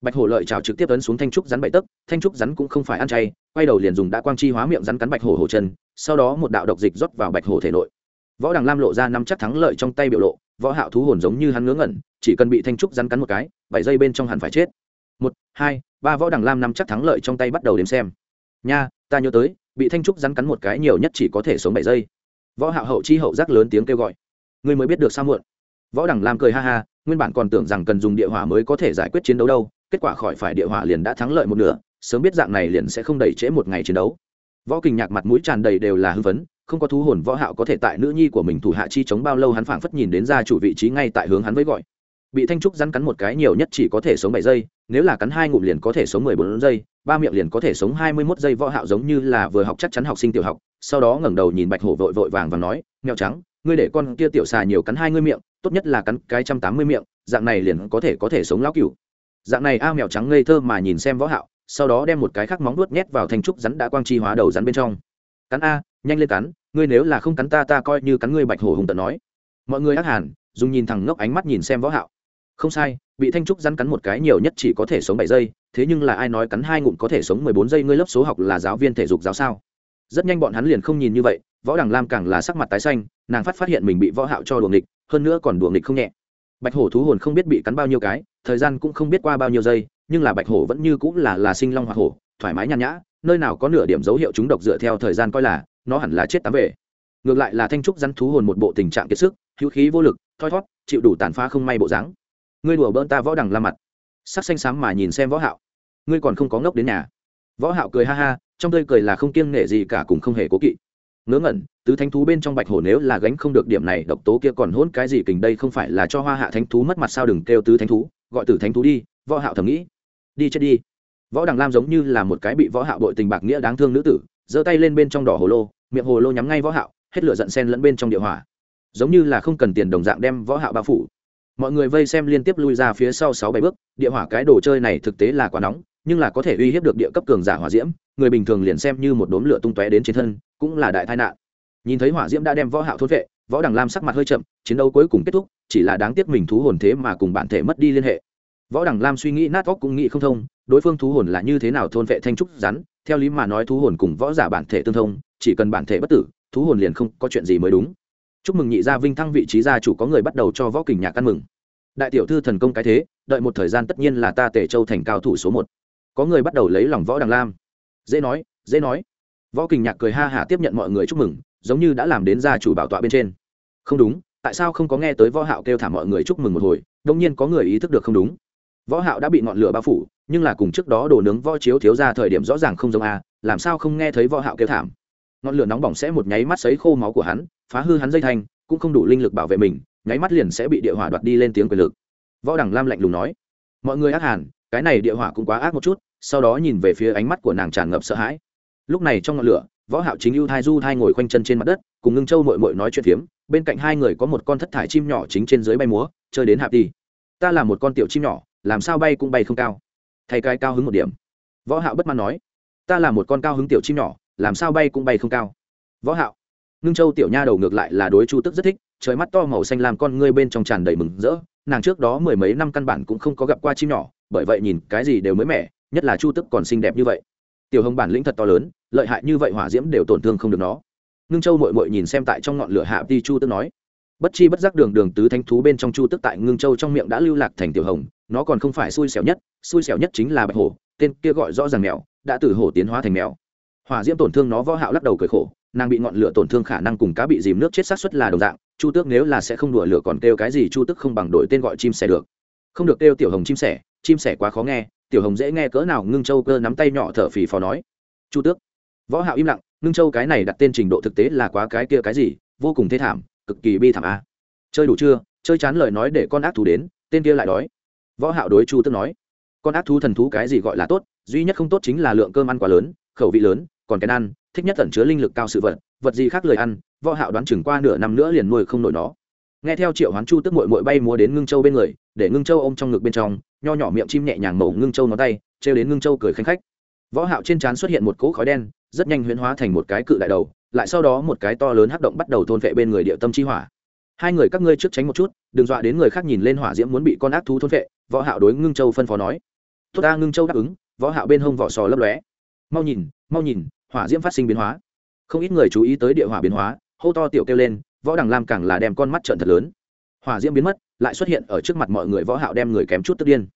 Bạch hổ lợi chào trực tiếp ấn xuống thanh trúc rắn bảy tấc, thanh trúc rắn cũng không phải ăn chay quay đầu liền dùng đã quang chi hóa miệng rắn cắn bạch hổ hổ chân, sau đó một đạo độc dịch rót vào bạch hổ thể nội. Võ đằng lam lộ ra năm chắc thắng lợi trong tay biểu lộ, võ hạo thú hồn giống như hắn ngớ ngẩn, chỉ cần bị thanh trúc rắn cắn một cái bảy giây bên trong hẳn phải chết. Một, hai, ba, võ đằng lam năm chắc thắng lợi trong tay bắt đầu đếm xem. Nha, ta nhớ tới, bị thanh trúc rắn cắn một cái nhiều nhất chỉ có thể sống bảy giây. Võ hạo hậu chi hậu giác lớn tiếng kêu gọi. Người mới biết được sao muộn. Võ đằng lam cười ha ha, nguyên bản còn tưởng rằng cần dùng địa hỏa mới có thể giải quyết chiến đấu đâu, kết quả khỏi phải địa hỏa liền đã thắng lợi một nửa sớm biết dạng này liền sẽ không đẩy trễ một ngày chiến đấu. Võ kình nhạc mặt mũi tràn đầy đều là hưng phấn, không có thú hồn võ hạo có thể tại nữ nhi của mình thủ hạ chi chống bao lâu hắn phảng phất nhìn đến gia chủ vị trí ngay tại hướng hắn với gọi. Bị thanh trúc rắn cắn một cái nhiều nhất chỉ có thể sống bảy giây, nếu là cắn hai ngụm liền có thể sống mười bốn giây, ba miệng liền có thể sống hai mươi 21 giây võ hạo giống như là vừa học chắc chắn học sinh tiểu học, sau đó ngẩng đầu nhìn bạch hổ vội vội vàng và nói, mèo trắng, ngươi để con kia tiểu xà nhiều cắn hai ngươi miệng, tốt nhất là cắn cái trăm tám mươi miệng, dạng này liền có thể có thể sống lão cửu. Dạng này a, mèo trắng ngây thơ mà nhìn xem võ hạo sau đó đem một cái khác móng nuốt nhét vào thanh trúc rắn đã quang chi hóa đầu rắn bên trong. Cắn a, nhanh lên cắn, ngươi nếu là không cắn ta ta coi như cắn ngươi bạch hổ hùng tận nói. Mọi người ác hàn, dùng nhìn thẳng ngốc ánh mắt nhìn xem võ hạo. Không sai, bị thanh trúc rắn cắn một cái nhiều nhất chỉ có thể sống bảy giây, thế nhưng là ai nói cắn hai ngụm có thể sống mười bốn giây, ngươi lớp số học là giáo viên thể dục giáo sao? Rất nhanh bọn hắn liền không nhìn như vậy, võ đằng lam càng là sắc mặt tái xanh, nàng phát phát hiện mình bị võ hạo cho đùa nghịch, hơn nữa còn đùa nghịch không nhẹ bạch hổ thú hồn không biết bị cắn bao nhiêu cái, thời gian cũng không biết qua bao nhiêu giây, nhưng là bạch hổ vẫn như cũng là là sinh long hoa hổ, thoải mái nhàn nhã, nơi nào có nửa điểm dấu hiệu chúng độc dựa theo thời gian coi là, nó hẳn là chết tám về. Ngược lại là thanh trúc rắn thú hồn một bộ tình trạng kiệt sức, hữu khí vô lực, thoi thót chịu đủ tàn phá không may bộ dáng. Ngươi đùa bỡn ta võ đằng la mặt. Sắc xanh xám mà nhìn xem võ hạo. Ngươi còn không có ngốc đến nhà. Võ hạo cười ha ha, trong tươi cười là không kiêng nể gì cả cũng không hề cố kỵ ngớ ngẩn, tứ thánh thú bên trong bạch hổ nếu là gánh không được điểm này, độc tố kia còn hỗn cái gì kình đây không phải là cho hoa hạ thánh thú mất mặt sao đừng kêu tứ thánh thú, gọi tử thánh thú đi, võ hạo thầm nghĩ. Đi chết đi. Võ đằng lam giống như là một cái bị võ hạo bội tình bạc nghĩa đáng thương nữ tử, giơ tay lên bên trong đỏ hồ lô, miệng hồ lô nhắm ngay võ hạo, hết lửa giận sen lẫn bên trong địa hỏa. Giống như là không cần tiền đồng dạng đem võ hạo bao phủ. Mọi người vây xem liên tiếp lui ra phía sau sáu bảy bước, địa hỏa cái đồ chơi này thực tế là quá nóng nhưng là có thể uy hiếp được địa cấp cường giả hỏa diễm, người bình thường liền xem như một đốm lửa tung tóe đến trên thân, cũng là đại tai nạn. Nhìn thấy hỏa diễm đã đem võ hạo thôn vệ, võ đằng lam sắc mặt hơi chậm, chiến đấu cuối cùng kết thúc, chỉ là đáng tiếc mình thú hồn thế mà cùng bản thể mất đi liên hệ. Võ đằng lam suy nghĩ nát óc cũng nghĩ không thông, đối phương thú hồn là như thế nào thôn vệ thanh trúc rắn, theo lý mà nói thú hồn cùng võ giả bản thể tương thông, chỉ cần bản thể bất tử, thú hồn liền không có chuyện gì mới đúng. Chúc mừng nhị gia vinh thăng vị trí gia chủ có người bắt đầu cho võ kình nhạc ăn mừng. Đại tiểu thư thần công cái thế, đợi một thời gian tất nhiên là ta tể châu thành cao thủ số một có người bắt đầu lấy lòng võ đằng lam. Dễ nói dễ nói. Võ kình nhạc cười ha hả tiếp nhận mọi người chúc mừng, giống như đã làm đến gia chủ bảo tọa bên trên. Không đúng, tại sao không có nghe tới võ hạo kêu thả mọi người chúc mừng một hồi đông nhiên có người ý thức được không đúng. Võ hạo đã bị ngọn lửa bao phủ, nhưng là cùng trước đó đồ nướng võ chiếu thiếu ra thời điểm rõ ràng không giống a làm sao không nghe thấy võ hạo kêu thảm. Ngọn lửa nóng bỏng sẽ một nháy mắt sấy khô máu của hắn, phá hư hắn dây thanh cũng không đủ linh lực bảo vệ mình, nháy mắt liền sẽ bị địa hỏa đoạt đi lên tiếng quyền lực. Võ đằng lam lạnh lùng nói. Mọi người ác hàn cái này địa hỏa cũng quá ác một chút, sau đó nhìn về phía ánh mắt của nàng tràn ngập sợ hãi. Lúc này trong ngọn lửa, võ hạo chính ưu thai du thai ngồi khoanh chân trên mặt đất, cùng ngưng châu mội mội nói chuyện phiếm, bên cạnh hai người có một con thất thải chim nhỏ chính trên dưới bay múa, chơi đến hạp đi. Ta là một con tiểu chim nhỏ, làm sao bay cũng bay không cao. Thay cái cao hứng một điểm. Võ hạo bất mãn nói. Ta là một con cao hứng tiểu chim nhỏ, làm sao bay cũng bay không cao. Võ hạo. Ngưng châu tiểu nha đầu ngược lại là đối chu tức rất thích, trời mắt to màu xanh làm con ngươi bên trong tràn đầy mừng rỡ. Nàng trước đó mười mấy năm căn bản cũng không có gặp qua chim nhỏ bởi vậy nhìn cái gì đều mới mẻ, nhất là chu tức còn xinh đẹp như vậy. Tiểu hồng bản lĩnh thật to lớn, lợi hại như vậy hỏa diễm đều tổn thương không được nó. Ngưng châu mội mội nhìn xem tại trong ngọn lửa hạ đi chu tức nói, bất chi bất giác đường đường tứ thánh thú bên trong chu tức tại ngưng châu trong miệng đã lưu lạc thành tiểu hồng, nó còn không phải xui xẻo nhất, xui xẻo nhất chính là bạch hổ, tên kia gọi rõ ràng mèo, đã từ hổ tiến hóa thành mèo. Hỏa diễm tổn thương nó võ hạo lắc đầu cười khổ, nàng bị ngọn lửa tổn thương khả năng cùng cá bị dìm nước chết sát suất là đồng dạng, chu tước nếu là sẽ không đùa lửa còn kêu cái gì chu tước không bằng đổi tên gọi chim sẻ được. Không được kêu tiểu hồng chim sẻ chim sẻ quá khó nghe, tiểu hồng dễ nghe cỡ nào, ngưng châu cơ nắm tay nhỏ thở phì phò nói. Chu tước, võ hạo im lặng, ngưng châu cái này đặt tên trình độ thực tế là quá cái kia cái gì, vô cùng thê thảm, cực kỳ bi thảm a. Chơi đủ chưa, chơi chán lời nói để con ác thú đến, tên kia lại đói. Võ hạo đối chu tước nói. Con ác thú thần thú cái gì gọi là tốt, duy nhất không tốt chính là lượng cơm ăn quá lớn, khẩu vị lớn, còn cái ăn, thích nhất tẩn chứa linh lực cao sự vật vật gì khác lời ăn, võ hạo đoán chừng qua nửa năm nữa liền nuôi không nổi nó. Nghe theo triệu hoán chu tức muội muội bay múa đến ngưng châu bên người để ngưng châu ôm trong ngực bên trong, nho nhỏ miệng chim nhẹ nhàng mổ ngưng châu nó tay treo đến ngưng châu cười khanh khách. Võ hạo trên trán xuất hiện một cỗ khói đen, rất nhanh huyễn hóa thành một cái cự đại đầu, lại sau đó một cái to lớn hấp động bắt đầu thôn vệ bên người địa tâm chi hỏa. Hai người các ngươi trước tránh một chút, đừng dọa đến người khác nhìn lên hỏa diễm muốn bị con ác thú thôn vệ, võ hạo đối ngưng châu phân phó nói. Tốt ta, ngưng châu đáp ứng, võ hạo bên hông vỏ sò lấp lóe. Mau nhìn mau nhìn, hỏa diễm phát sinh biến hóa. Không ít người chú ý tới địa hỏa biến hóa, hô to tiểu kêu lên, võ đằng lam càng là đem con mắt trợn thật lớn. Hỏa diễm biến mất lại xuất hiện ở trước mặt mọi người võ hạo đem người kém chút tức điên.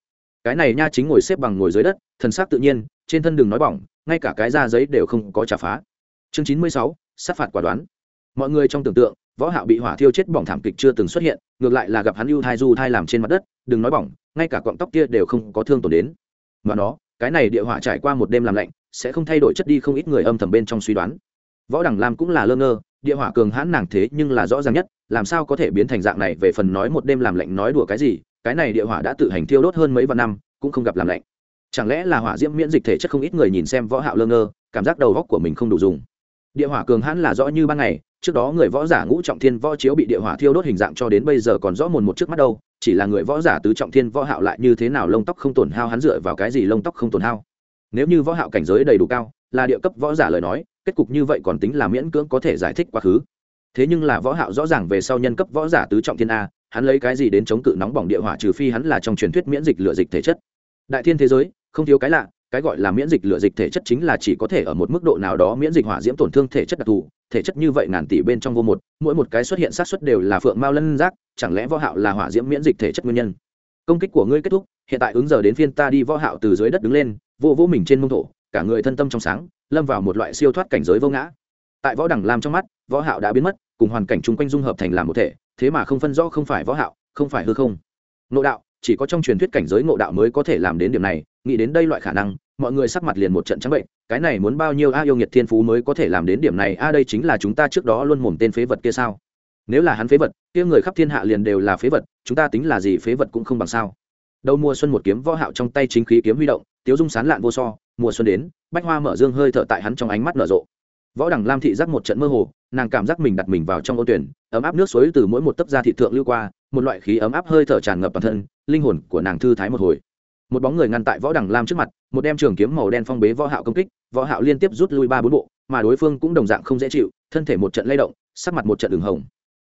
Cái này nha chính ngồi xếp bằng ngồi dưới đất, thần sắc tự nhiên, trên thân đừng nói bỏng, ngay cả cái da giấy đều không có trả phá. Chương chín mươi sáu, sát phạt quả đoán. Mọi người trong tưởng tượng, võ hạo bị hỏa thiêu chết bỏng thảm kịch chưa từng xuất hiện, ngược lại là gặp hắn ưu thai du thai làm trên mặt đất, đừng nói bỏng, ngay cả cọng tóc kia đều không có thương tổn đến. Mà nó, cái này địa hỏa trải qua một đêm làm lạnh, sẽ không thay đổi chất đi không ít người âm thầm bên trong suy đoán. Võ đẳng lam cũng là lơ ngơ địa hỏa cường hãn nàng thế nhưng là rõ ràng nhất, làm sao có thể biến thành dạng này về phần nói một đêm làm lạnh nói đùa cái gì, cái này địa hỏa đã tự hành thiêu đốt hơn mấy vạn năm, cũng không gặp làm lạnh. Chẳng lẽ là hỏa diễm miễn dịch thể chất không ít người nhìn xem võ hạo lơ ngơ, cảm giác đầu góc của mình không đủ dùng. Địa hỏa cường hãn là rõ như ban ngày, trước đó người võ giả ngũ trọng thiên võ chiếu bị địa hỏa thiêu đốt hình dạng cho đến bây giờ còn rõ mồn một trước mắt đâu, chỉ là người võ giả tứ trọng thiên võ hạo lại như thế nào lông tóc không tổn hao hắn dựa vào cái gì lông tóc không tổn hao. Nếu như võ hạo cảnh giới đầy đủ cao là địa cấp võ giả lời nói, kết cục như vậy còn tính là miễn cưỡng có thể giải thích quá khứ. Thế nhưng là võ hạo rõ ràng về sau nhân cấp võ giả tứ trọng thiên a, hắn lấy cái gì đến chống cự nóng bỏng địa hỏa trừ phi hắn là trong truyền thuyết miễn dịch lửa dịch thể chất. Đại thiên thế giới, không thiếu cái lạ, cái gọi là miễn dịch lửa dịch thể chất chính là chỉ có thể ở một mức độ nào đó miễn dịch hỏa diễm tổn thương thể chất đặc thù, thể chất như vậy ngàn tỷ bên trong vô một, mỗi một cái xuất hiện sát xuất đều là phượng mao lân giác, chẳng lẽ võ hạo là hỏa diễm miễn dịch thể chất nguyên nhân? Công kích của ngươi kết thúc, hiện tại ứng giờ đến phiên ta đi võ hạo từ dưới đất đứng lên, vô vô mình trên mông thổ cả người thân tâm trong sáng, lâm vào một loại siêu thoát cảnh giới vô ngã. Tại võ đẳng lam trong mắt, võ hạo đã biến mất, cùng hoàn cảnh chung quanh dung hợp thành làm một thể, thế mà không phân rõ không phải võ hạo, không phải hư không. Ngộ đạo, chỉ có trong truyền thuyết cảnh giới ngộ đạo mới có thể làm đến điểm này, nghĩ đến đây loại khả năng, mọi người sắc mặt liền một trận trắng bệnh, cái này muốn bao nhiêu a yêu nghiệt thiên phú mới có thể làm đến điểm này? A đây chính là chúng ta trước đó luôn mồm tên phế vật kia sao? Nếu là hắn phế vật, kia người khắp thiên hạ liền đều là phế vật, chúng ta tính là gì phế vật cũng không bằng sao. Đầu mùa xuân một kiếm võ hạo trong tay chính khí kiếm huy động tiếu dung sán lạn vô so, mùa xuân đến, bách hoa mở dương hơi thở tại hắn trong ánh mắt nở rộ. Võ đẳng lam thị giác một trận mơ hồ, nàng cảm giác mình đặt mình vào trong ô tuyển, ấm áp nước suối từ mỗi một tấc da thị thượng lưu qua, một loại khí ấm áp hơi thở tràn ngập toàn thân, linh hồn của nàng thư thái một hồi. Một bóng người ngăn tại võ đẳng lam trước mặt, một đem trường kiếm màu đen phong bế võ hạo công kích, võ hạo liên tiếp rút lui ba bốn bộ, mà đối phương cũng đồng dạng không dễ chịu, thân thể một trận lay động, sắc mặt một trận đường hồng.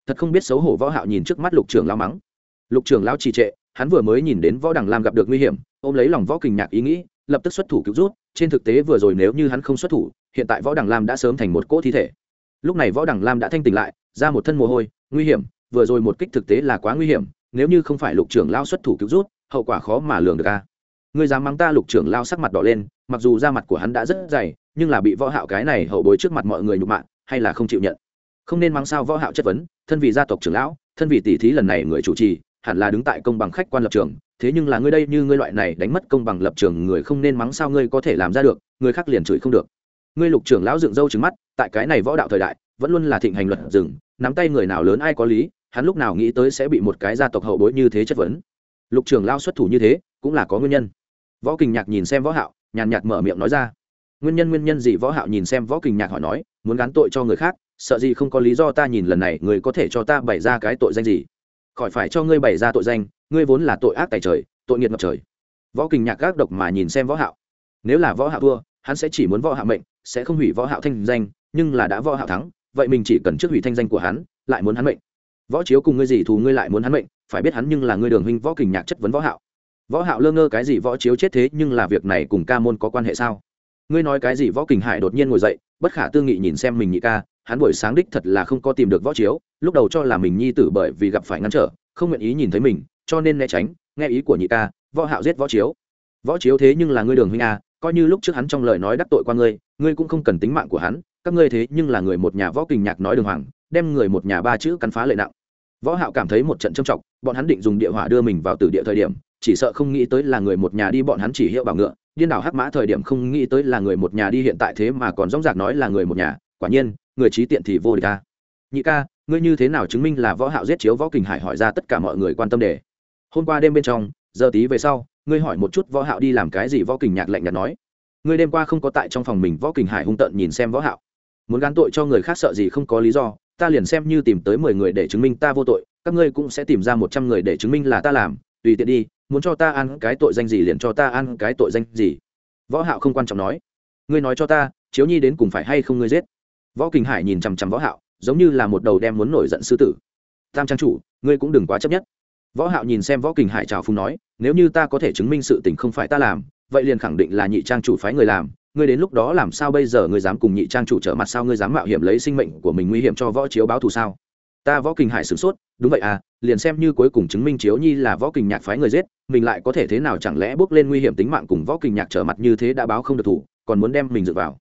Thật không biết xấu hổ võ hạo nhìn trước mắt lục trưởng lao mắng. Lục trưởng lao trì trệ, hắn vừa mới nhìn đến võ đẳng lam gặp được nguy hiểm ôm lấy lòng võ kình nhạc ý nghĩ, lập tức xuất thủ cứu rút. Trên thực tế vừa rồi nếu như hắn không xuất thủ, hiện tại võ đẳng lam đã sớm thành một cỗ thi thể. Lúc này võ đẳng lam đã thanh tỉnh lại, ra một thân mồ hôi, nguy hiểm, vừa rồi một kích thực tế là quá nguy hiểm, nếu như không phải lục trưởng lao xuất thủ cứu rút, hậu quả khó mà lường được ca người dám mắng ta, lục trưởng lao sắc mặt đỏ lên, mặc dù da mặt của hắn đã rất dày, nhưng là bị võ hạo cái này hậu bối trước mặt mọi người nhục mạ, hay là không chịu nhận. Không nên mắng sao võ hạo chất vấn, thân vì gia tộc trưởng lão, thân vì tỷ thí lần này người chủ trì hẳn là đứng tại công bằng khách quan lập trường, thế nhưng là ngươi đây như ngươi loại này đánh mất công bằng lập trường người không nên mắng sao ngươi có thể làm ra được, người khác liền chửi không được. Ngươi lục trưởng lão dựng râu trứng mắt, tại cái này võ đạo thời đại, vẫn luôn là thịnh hành luật rừng, nắm tay người nào lớn ai có lý, hắn lúc nào nghĩ tới sẽ bị một cái gia tộc hậu bối như thế chất vấn. Lục trưởng lao xuất thủ như thế, cũng là có nguyên nhân. Võ kình nhạc nhìn xem võ hạo, nhàn nhạt mở miệng nói ra. Nguyên nhân nguyên nhân gì? Võ hạo nhìn xem võ kình nhạc hỏi nói, muốn gán tội cho người khác, sợ gì không có lý do ta nhìn lần này, người có thể cho ta bày ra cái tội danh gì? Khỏi phải cho ngươi bày ra tội danh, ngươi vốn là tội ác tại trời, tội nghiệt ngập trời. Võ kình nhạc gác độc mà nhìn xem võ hạo. Nếu là võ hạo thua, hắn sẽ chỉ muốn võ hạo mệnh, sẽ không hủy võ hạo thanh danh, nhưng là đã võ hạo thắng, vậy mình chỉ cần trước hủy thanh danh của hắn, lại muốn hắn mệnh. Võ chiếu cùng ngươi gì thù ngươi lại muốn hắn mệnh, phải biết hắn nhưng là ngươi đường huynh võ kình nhạc chất vấn võ hạo. Võ hạo lơ ngơ cái gì võ chiếu chết thế, nhưng là việc này cùng ca môn có quan hệ sao? Ngươi nói cái gì võ kình hải đột nhiên ngồi dậy, bất khả tư nghị nhìn xem mình nhị ca hắn buổi sáng đích thật là không có tìm được võ chiếu, lúc đầu cho là mình nhi tử bởi vì gặp phải ngăn trở, không nguyện ý nhìn thấy mình, cho nên né tránh, nghe ý của nhị ca, võ hạo giết võ chiếu. Võ chiếu thế nhưng là ngươi đường huynh a coi như lúc trước hắn trong lời nói đắc tội qua ngươi ngươi cũng không cần tính mạng của hắn, các ngươi thế nhưng là người một nhà võ kình nhạc nói đường hoàng, đem người một nhà ba chữ cắn phá lệ nặng. Võ hạo cảm thấy một trận trâm trọng, bọn hắn định dùng địa hỏa đưa mình vào tử địa thời điểm, chỉ sợ không nghĩ tới là người một nhà đi bọn hắn chỉ hiệu bảo ngựa, điên đảo hắc mã thời điểm không nghĩ tới là người một nhà đi hiện tại thế mà còn rõ rạc nói là người một nhà, quả nhiên người trí tiện thì vô địch ta nhị ca, ngươi như thế nào chứng minh là võ hạo giết chiếu võ kình hải hỏi ra tất cả mọi người quan tâm đề. Hôm qua đêm bên trong, giờ tí về sau, ngươi hỏi một chút võ hạo đi làm cái gì võ kình nhạc lạnh nhạt nói. Ngươi đêm qua không có tại trong phòng mình võ kình hải hung tợn nhìn xem võ hạo. Muốn gán tội cho người khác sợ gì không có lý do, ta liền xem như tìm tới mười người để chứng minh ta vô tội, các ngươi cũng sẽ tìm ra một trăm người để chứng minh là ta làm, tùy tiện đi, muốn cho ta ăn cái tội danh gì liền cho ta ăn cái tội danh gì. Võ hạo không quan trọng nói. Ngươi nói cho ta, chiếu nhi đến cùng phải hay không ngươi giết? Võ kình hải nhìn chằm chằm võ hạo, giống như là một đầu đem muốn nổi giận sư tử. Tam trang chủ, ngươi cũng đừng quá chấp nhất. Võ hạo nhìn xem võ kình hải chào phúng nói, nếu như ta có thể chứng minh sự tình không phải ta làm, vậy liền khẳng định là nhị trang chủ phái người làm. Ngươi đến lúc đó làm sao bây giờ ngươi dám cùng nhị trang chủ trở mặt sao? Ngươi dám mạo hiểm lấy sinh mệnh của mình nguy hiểm cho võ chiếu báo thù sao? Ta võ kình hải sửng sốt, đúng vậy à liền xem như cuối cùng chứng minh chiếu nhi là võ kình nhạc phái người giết, mình lại có thể thế nào chẳng lẽ bước lên nguy hiểm tính mạng cùng võ kình nhạc trở mặt như thế đã báo không được thủ, còn muốn đem mình dựa vào.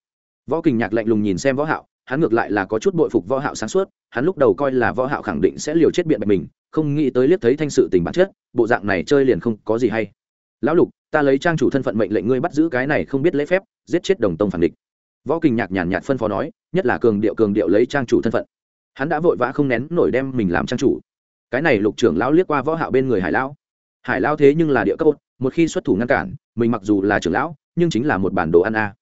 Võ kình nhạc lạnh lùng nhìn xem võ hạo hắn ngược lại là có chút bội phục võ hạo sáng suốt, hắn lúc đầu coi là võ hạo khẳng định sẽ liều chết biện bạch mình, không nghĩ tới liếc thấy thanh sự tình bản chất, bộ dạng này chơi liền không có gì hay. Lão lục, ta lấy trang chủ thân phận mệnh lệnh ngươi bắt giữ cái này không biết lễ phép, giết chết đồng tông phản địch. Võ kình nhạc nhàn nhạt phân phó nói, nhất là cường điệu cường điệu lấy trang chủ thân phận. Hắn đã vội vã không nén nổi đem mình làm trang chủ. Cái này lục trưởng lão liếc qua võ hạo bên người hải lão. Hải lão thế nhưng là địa cấp một khi xuất thủ ngăn cản, mình mặc dù là trưởng lão, nhưng chính là một bản đồ ăn a.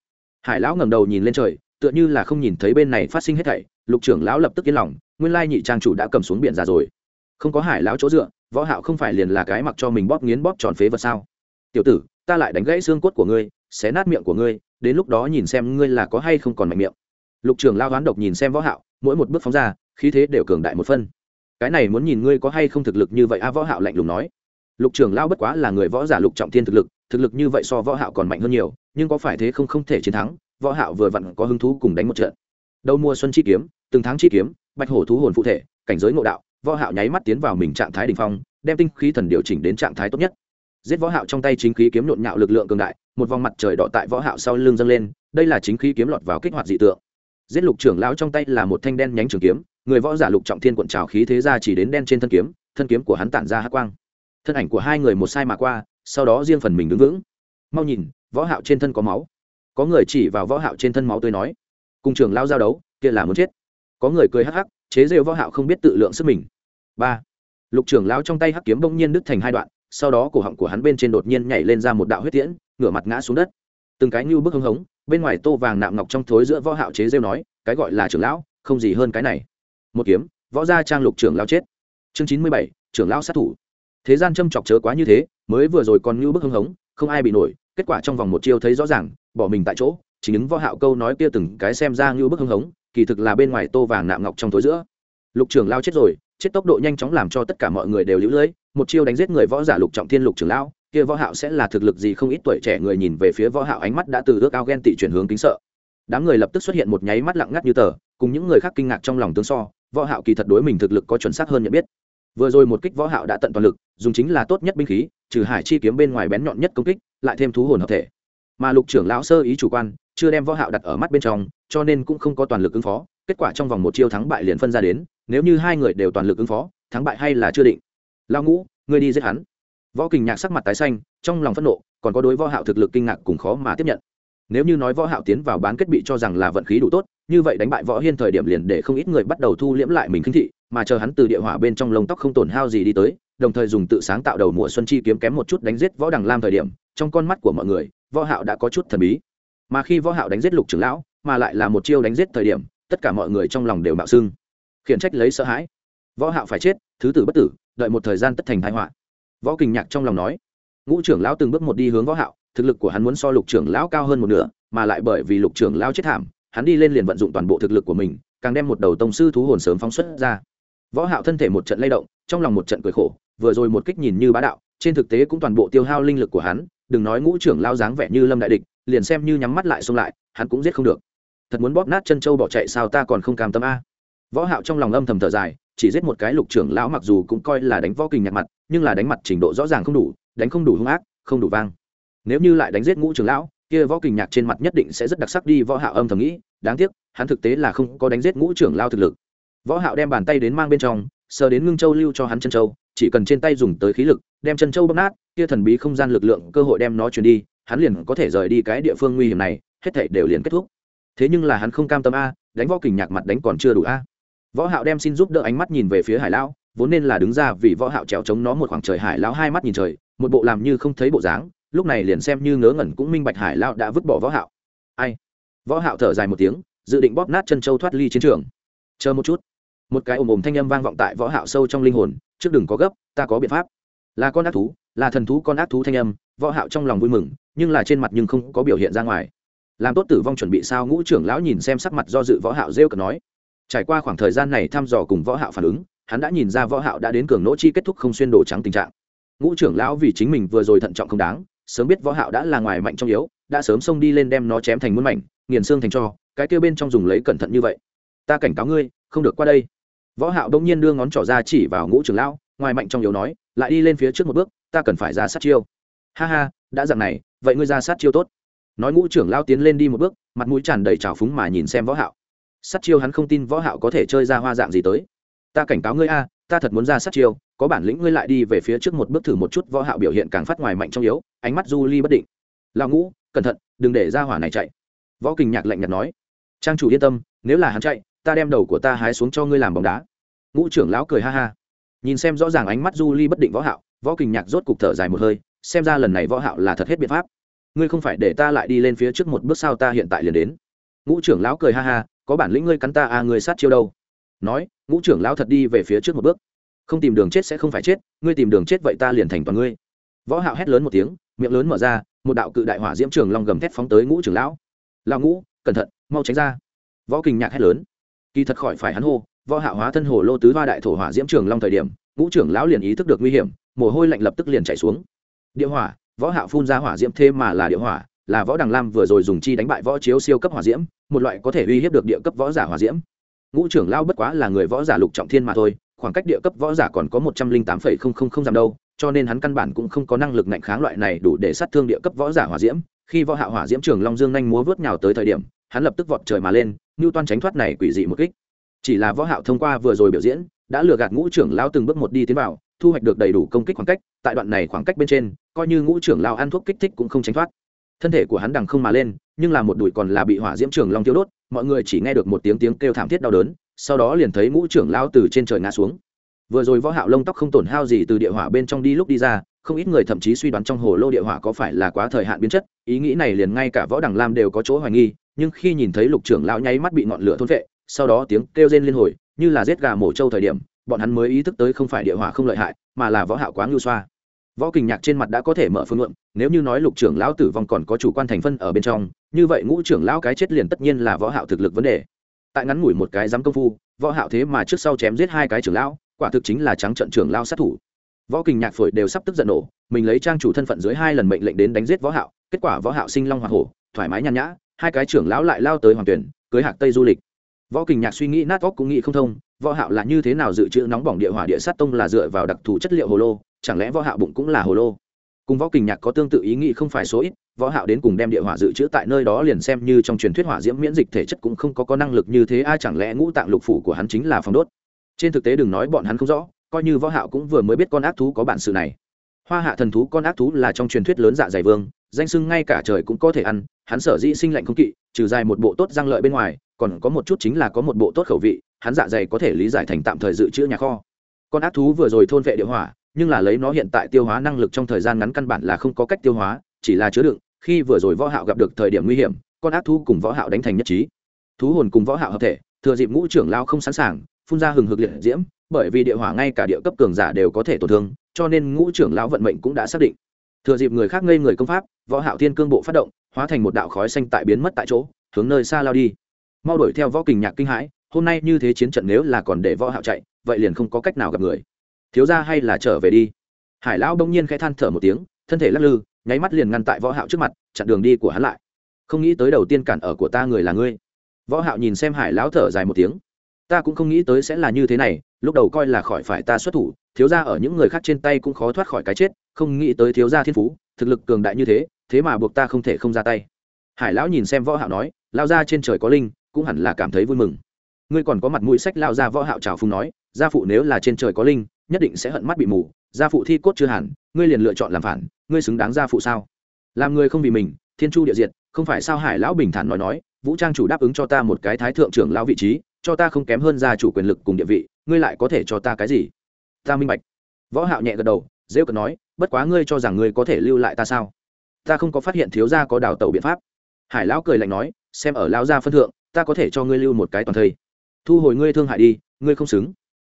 Hải lão ngẩng đầu nhìn lên trời tựa như là không nhìn thấy bên này phát sinh hết thảy, lục trưởng lão lập tức yên lòng, nguyên lai nhị trang chủ đã cầm xuống biển ra rồi. Không có hải lão chỗ dựa, võ hạo không phải liền là cái mặc cho mình bóp nghiến bóp tròn phế vật sao? Tiểu tử, ta lại đánh gãy xương cốt của ngươi, xé nát miệng của ngươi, đến lúc đó nhìn xem ngươi là có hay không còn mạnh miệng. Lục trưởng lao đoán độc nhìn xem võ hạo, mỗi một bước phóng ra, khí thế đều cường đại một phân. Cái này muốn nhìn ngươi có hay không thực lực như vậy a, võ hạo lạnh lùng nói. Lục trưởng lao bất quá là người võ giả lục trọng thiên thực lực thực lực như vậy so võ hạo còn mạnh hơn nhiều, nhưng có phải thế không không thể chiến thắng võ hạo vừa vặn có hứng thú cùng đánh một trận. Đầu mùa xuân chi kiếm, từng tháng chi kiếm, bạch hổ thú hồn phụ thể, cảnh giới ngộ đạo, võ hạo nháy mắt tiến vào mình trạng thái đỉnh phong, đem tinh khí thần điều chỉnh đến trạng thái tốt nhất. Giết võ hạo trong tay chính khí kiếm nhộn nhạo lực lượng cường đại, một vòng mặt trời đỏ tại võ hạo sau lưng dâng lên, đây là chính khí kiếm lọt vào kích hoạt dị tượng. Giết lục trưởng lão trong tay là một thanh đen nhánh trường kiếm, người võ giả lục trọng thiên cuộn trào khí thế ra chỉ đến đen trên thân kiếm thân kiếm của hắn tản ra hắc quang. Thân ảnh của hai người một sai mà qua, sau đó riêng phần mình đứng vững. Mau nhìn, võ hạo trên thân có máu có người chỉ vào võ hạo trên thân máu tươi nói, cùng trưởng lão giao đấu, kia là muốn chết. Có người cười hắc hắc, chế rêu võ hạo không biết tự lượng sức mình. Ba, lục trưởng lão trong tay hắc kiếm bỗng nhiên đứt thành hai đoạn, sau đó cổ họng của hắn bên trên đột nhiên nhảy lên ra một đạo huyết tiễn, ngửa mặt ngã xuống đất. Từng cái như bức hưng hống, bên ngoài tô vàng nạm ngọc trong thối giữa võ hạo chế rêu nói, cái gọi là trưởng lão, không gì hơn cái này. Một kiếm, võ gia trang lục trưởng lão chết. Chương chín mươi bảy, trưởng lão sát thủ. Thế gian châm chọc chớ quá như thế, mới vừa rồi còn như bức hưng hống, không ai bị nổi, kết quả trong vòng một chiêu thấy rõ ràng bỏ mình tại chỗ, chỉ những võ hạo câu nói kia từng cái xem ra như bức hưng hống, kỳ thực là bên ngoài tô vàng nạm ngọc trong tối giữa. Lục trưởng lao chết rồi, chết tốc độ nhanh chóng làm cho tất cả mọi người đều lũ lưỡi một chiêu đánh giết người võ giả lục trọng thiên lục trưởng lão kia võ hạo sẽ là thực lực gì không ít tuổi trẻ người nhìn về phía võ hạo ánh mắt đã từ ước ao ghen tị chuyển hướng kính sợ. Đám người lập tức xuất hiện một nháy mắt lặng ngắt như tờ, cùng những người khác kinh ngạc trong lòng tướng so, võ hạo kỳ thật đối mình thực lực có chuẩn xác hơn nhận biết. Vừa rồi một kích võ hạo đã tận toàn lực, dùng chính là tốt nhất binh khí, trừ hải chi kiếm bên ngoài bén nhọn nhất công kích, lại thêm thú hồn hợp thể mà lục trưởng lão sơ ý chủ quan, chưa đem võ hạo đặt ở mắt bên trong, cho nên cũng không có toàn lực ứng phó. Kết quả trong vòng một chiêu thắng bại liền phân ra đến, nếu như hai người đều toàn lực ứng phó, thắng bại hay là chưa định. Lao ngũ, ngươi đi giết hắn. Võ kình nhạc sắc mặt tái xanh, trong lòng phẫn nộ, còn có đối võ hạo thực lực kinh ngạc cùng khó mà tiếp nhận. Nếu như nói võ hạo tiến vào bán kết bị cho rằng là vận khí đủ tốt, như vậy đánh bại võ hiên thời điểm liền để không ít người bắt đầu thu liễm lại mình kinh thị mà chờ hắn từ địa hỏa bên trong lông tóc không tổn hao gì đi tới, đồng thời dùng tự sáng tạo đầu mùa xuân chi kiếm kém một chút đánh giết võ đằng lam thời điểm, trong con mắt của mọi người, võ hạo đã có chút thần bí. Mà khi võ hạo đánh giết lục trưởng lão, mà lại là một chiêu đánh giết thời điểm, tất cả mọi người trong lòng đều mạo sưng. Khiển trách lấy sợ hãi. Võ hạo phải chết, thứ tử bất tử, đợi một thời gian tất thành tai họa. Võ kình nhạc trong lòng nói, ngũ trưởng lão từng bước một đi hướng võ hạo, thực lực của hắn muốn so lục trưởng lão cao hơn một nửa, mà lại bởi vì lục trưởng lão chết thảm, hắn đi lên liền vận dụng toàn bộ thực lực của mình, càng đem một đầu tông sư thú hồn sớm phóng xuất ra võ hạo thân thể một trận lay động, trong lòng một trận cười khổ, vừa rồi một kích nhìn như bá đạo, trên thực tế cũng toàn bộ tiêu hao linh lực của hắn, đừng nói ngũ trưởng lao dáng vẻ như lâm đại địch, liền xem như nhắm mắt lại xông lại, hắn cũng giết không được. Thật muốn bóp nát chân châu bỏ chạy sao ta còn không cam tâm a? Võ hạo trong lòng âm thầm thở dài, chỉ giết một cái lục trưởng lão mặc dù cũng coi là đánh võ kình nhặt mặt, nhưng là đánh mặt trình độ rõ ràng không đủ, đánh không đủ hung ác, không đủ vang. Nếu như lại đánh giết ngũ trưởng lão, kia võ kình nhạc trên mặt nhất định sẽ rất đặc sắc đi, võ hạo âm thầm nghĩ, đáng tiếc, hắn thực tế là không có đánh giết ngũ trưởng lão thực lực võ hạo đem bàn tay đến mang bên trong, sờ đến ngưng châu lưu cho hắn chân châu, chỉ cần trên tay dùng tới khí lực, đem chân châu bóp nát, kia thần bí không gian lực lượng cơ hội đem nó truyền đi, hắn liền có thể rời đi cái địa phương nguy hiểm này, hết thảy đều liền kết thúc. Thế nhưng là hắn không cam tâm a, đánh võ kình nhạc mặt đánh còn chưa đủ a. Võ hạo đem xin giúp đỡ ánh mắt nhìn về phía hải lão, vốn nên là đứng ra vì võ hạo trèo chống nó một khoảng trời hải lão hai mắt nhìn trời, một bộ làm như không thấy bộ dáng, lúc này liền xem như ngớ ngẩn cũng minh bạch hải lão đã vứt bỏ võ hạo. Ai? Võ hạo thở dài một tiếng, dự định bóp nát chân châu thoát ly chiến trường. Chờ một chút một cái ồm ồm thanh âm vang vọng tại võ hạo sâu trong linh hồn, trước đừng có gấp, ta có biện pháp. Là con ác thú, là thần thú con ác thú thanh âm, võ hạo trong lòng vui mừng, nhưng là trên mặt nhưng không có biểu hiện ra ngoài. Làm tốt tử vong chuẩn bị sao ngũ trưởng lão nhìn xem sắc mặt do dự võ hạo rêu cợt nói. Trải qua khoảng thời gian này thăm dò cùng võ hạo phản ứng, hắn đã nhìn ra võ hạo đã đến cường nỗ chi kết thúc không xuyên đồ trắng tình trạng. Ngũ trưởng lão vì chính mình vừa rồi thận trọng không đáng, sớm biết võ hạo đã là ngoài mạnh trong yếu, đã sớm xông đi lên đem nó chém thành muôn mảnh, nghiền xương thành cho, cái kia bên trong dùng lấy cẩn thận như vậy. Ta cảnh cáo ngươi, không được qua đây võ hạo đông nhiên đưa ngón trỏ ra chỉ vào ngũ trưởng lão, ngoài mạnh trong yếu nói, lại đi lên phía trước một bước, ta cần phải ra sát chiêu. Ha ha, đã dạng này, vậy ngươi ra sát chiêu tốt. Nói ngũ trưởng lão tiến lên đi một bước, mặt mũi tràn đầy trào phúng mà nhìn xem võ hạo. Sát chiêu hắn không tin võ hạo có thể chơi ra hoa dạng gì tới. Ta cảnh cáo ngươi a, ta thật muốn ra sát chiêu, có bản lĩnh ngươi lại đi về phía trước một bước thử một chút. Võ hạo biểu hiện càng phát ngoài mạnh trong yếu, ánh mắt du ly bất định. Lão ngũ, cẩn thận, đừng để ra hỏa này chạy. Võ kình nhạc lạnh nhạt nói. Trang chủ yên tâm, nếu là hắn chạy ta đem đầu của ta hái xuống cho ngươi làm bóng đá. Ngũ trưởng lão cười ha ha. Nhìn xem rõ ràng ánh mắt du ly bất định võ hạo, võ kình nhạc rốt cục thở dài một hơi, xem ra lần này võ hạo là thật hết biện pháp. Ngươi không phải để ta lại đi lên phía trước một bước sao ta hiện tại liền đến. Ngũ trưởng lão cười ha ha, có bản lĩnh ngươi cắn ta à ngươi sát chiêu đâu. Nói, ngũ trưởng lão thật đi về phía trước một bước. Không tìm đường chết sẽ không phải chết, ngươi tìm đường chết vậy ta liền thành toàn ngươi. Võ hạo hét lớn một tiếng, miệng lớn mở ra, một đạo cự đại hỏa diễm trường long gầm thét phóng tới ngũ trưởng lão. Lão ngũ, cẩn thận, mau tránh ra. Võ kình nhạc hét lớn kỳ thật khỏi phải hắn hô, võ hạ hóa thân hồ lô tứ hoa đại thổ hỏa diễm trường long thời điểm, ngũ trưởng lão liền ý thức được nguy hiểm, mồ hôi lạnh lập tức liền chảy xuống. Địa hỏa, võ hạ phun ra hỏa diễm thêm mà là địa hỏa, là võ đằng lam vừa rồi dùng chi đánh bại võ chiếu siêu cấp hỏa diễm, một loại có thể uy hiếp được địa cấp võ giả hỏa diễm. Ngũ trưởng lão bất quá là người võ giả lục trọng thiên mà thôi, khoảng cách địa cấp võ giả còn có một trăm linh tám phẩy không không không dặm đâu, cho nên hắn căn bản cũng không có năng lực ngạnh kháng loại này đủ để sát thương địa cấp võ giả hỏa diễm. Khi võ hạ hỏa diễm trường long dương nhanh múa vớt nhào tới thời điểm, hắn lập tức vọt trời mà lên như toan tránh thoát này quỷ dị một kích. Chỉ là võ hạo thông qua vừa rồi biểu diễn, đã lừa gạt ngũ trưởng lão từng bước một đi tiến vào, thu hoạch được đầy đủ công kích khoảng cách, tại đoạn này khoảng cách bên trên, coi như ngũ trưởng lão ăn thuốc kích thích cũng không tránh thoát. Thân thể của hắn đằng không mà lên, nhưng là một đùi còn là bị hỏa diễm trưởng long tiêu đốt, mọi người chỉ nghe được một tiếng tiếng kêu thảm thiết đau đớn, sau đó liền thấy ngũ trưởng lão từ trên trời ngã xuống. Vừa rồi võ hạo lông tóc không tổn hao gì từ địa hỏa bên trong đi lúc đi ra, không ít người thậm chí suy đoán trong hồ lô địa hỏa có phải là quá thời hạn biến chất, ý nghĩ này liền ngay cả võ đằng lam đều có chỗ hoài nghi nhưng khi nhìn thấy lục trưởng lão nháy mắt bị ngọn lửa thôn vệ sau đó tiếng kêu rên liên hồi, như là giết gà mổ trâu thời điểm, bọn hắn mới ý thức tới không phải địa hỏa không lợi hại, mà là võ hạo quá ngưu xoa. Võ kình nhạc trên mặt đã có thể mở phương luận, nếu như nói lục trưởng lão tử vong còn có chủ quan thành phân ở bên trong, như vậy ngũ trưởng lão cái chết liền tất nhiên là võ hạo thực lực vấn đề. Tại ngắn ngủi một cái dám công phu, võ hạo thế mà trước sau chém giết hai cái trưởng lão, quả thực chính là trắng trận trưởng lão sát thủ. Võ kình nhạc phổi đều sắp tức giận nổ, mình lấy trang chủ thân phận dưới hai lần mệnh lệnh đến đánh giết võ hạo, kết quả võ hạo sinh long hỏa hổ, thoải mái nhàn nhã hai cái trưởng lão lại lao tới hoàng tuyển, cưới hạc tây du lịch. Võ kình nhạc suy nghĩ nát óc cũng nghĩ không thông, võ hạo là như thế nào dự trữ nóng bỏng địa hỏa địa sát tông là dựa vào đặc thù chất liệu hồ lô, chẳng lẽ võ hạo bụng cũng là hồ lô? Cùng võ kình nhạc có tương tự ý nghĩ không phải số ít, võ hạo đến cùng đem địa hỏa dự trữ tại nơi đó liền xem như trong truyền thuyết hỏa diễm miễn dịch thể chất cũng không có có năng lực như thế, ai chẳng lẽ ngũ tạng lục phủ của hắn chính là phong đốt? Trên thực tế đừng nói bọn hắn không rõ, coi như võ hạo cũng vừa mới biết con ác thú có bản sự này. Hoa hạ thần thú con ác thú là trong truyền thuyết lớn dạ dày vương danh sưng ngay cả trời cũng có thể ăn, hắn sở dĩ sinh lạnh không kỵ, trừ dài một bộ tốt răng lợi bên ngoài, còn có một chút chính là có một bộ tốt khẩu vị, hắn dạ dày có thể lý giải thành tạm thời dự trữ nhà kho. Con ác thú vừa rồi thôn vệ địa hỏa, nhưng là lấy nó hiện tại tiêu hóa năng lực trong thời gian ngắn căn bản là không có cách tiêu hóa, chỉ là chứa đựng, khi vừa rồi võ hạo gặp được thời điểm nguy hiểm, con ác thú cùng võ hạo đánh thành nhất trí. Thú hồn cùng võ hạo hợp thể, thừa dịp ngũ trưởng lao không sẵn sàng, phun ra hừng hực liệt diễm, bởi vì địa hỏa ngay cả địa cấp cường giả đều có thể tổn thương, cho nên ngũ trưởng lão vận mệnh cũng đã xác định. Thừa dịp người khác ngây người công pháp võ hạo thiên cương bộ phát động, hóa thành một đạo khói xanh tại biến mất tại chỗ, hướng nơi xa lao đi. Mau đuổi theo võ kình nhạc kinh hãi, hôm nay như thế chiến trận nếu là còn để võ hạo chạy, vậy liền không có cách nào gặp người. Thiếu gia hay là trở về đi. Hải lão đông nhiên khẽ than thở một tiếng, thân thể lắc lư, nháy mắt liền ngăn tại võ hạo trước mặt, chặn đường đi của hắn lại. Không nghĩ tới đầu tiên cản ở của ta người là ngươi. Võ hạo nhìn xem hải lão thở dài một tiếng. Ta cũng không nghĩ tới sẽ là như thế này, lúc đầu coi là khỏi phải ta xuất thủ, thiếu gia ở những người khác trên tay cũng khó thoát khỏi cái chết, không nghĩ tới thiếu gia thiên phú, thực lực cường đại như thế thế mà buộc ta không thể không ra tay. Hải lão nhìn xem võ hạo nói, lao ra trên trời có linh, cũng hẳn là cảm thấy vui mừng. Ngươi còn có mặt mũi sách lao ra võ hạo chào phung nói, gia phụ nếu là trên trời có linh, nhất định sẽ hận mắt bị mù, gia phụ thi cốt chưa hẳn, ngươi liền lựa chọn làm phản, ngươi xứng đáng gia phụ sao? Làm người không vì mình, thiên chu địa diệt, không phải sao hải lão bình thản nói nói, vũ trang chủ đáp ứng cho ta một cái thái thượng trưởng lão vị trí, cho ta không kém hơn gia chủ quyền lực cùng địa vị, ngươi lại có thể cho ta cái gì? Ta minh bạch. Võ hạo nhẹ gật đầu, rêu cợt nói, bất quá ngươi cho rằng ngươi có thể lưu lại ta sao? Ta không có phát hiện thiếu gia có đào tẩu biện pháp. Hải lão cười lạnh nói xem ở lão gia phân thượng ta có thể cho ngươi lưu một cái toàn thây. Thu hồi ngươi thương hại đi ngươi không xứng.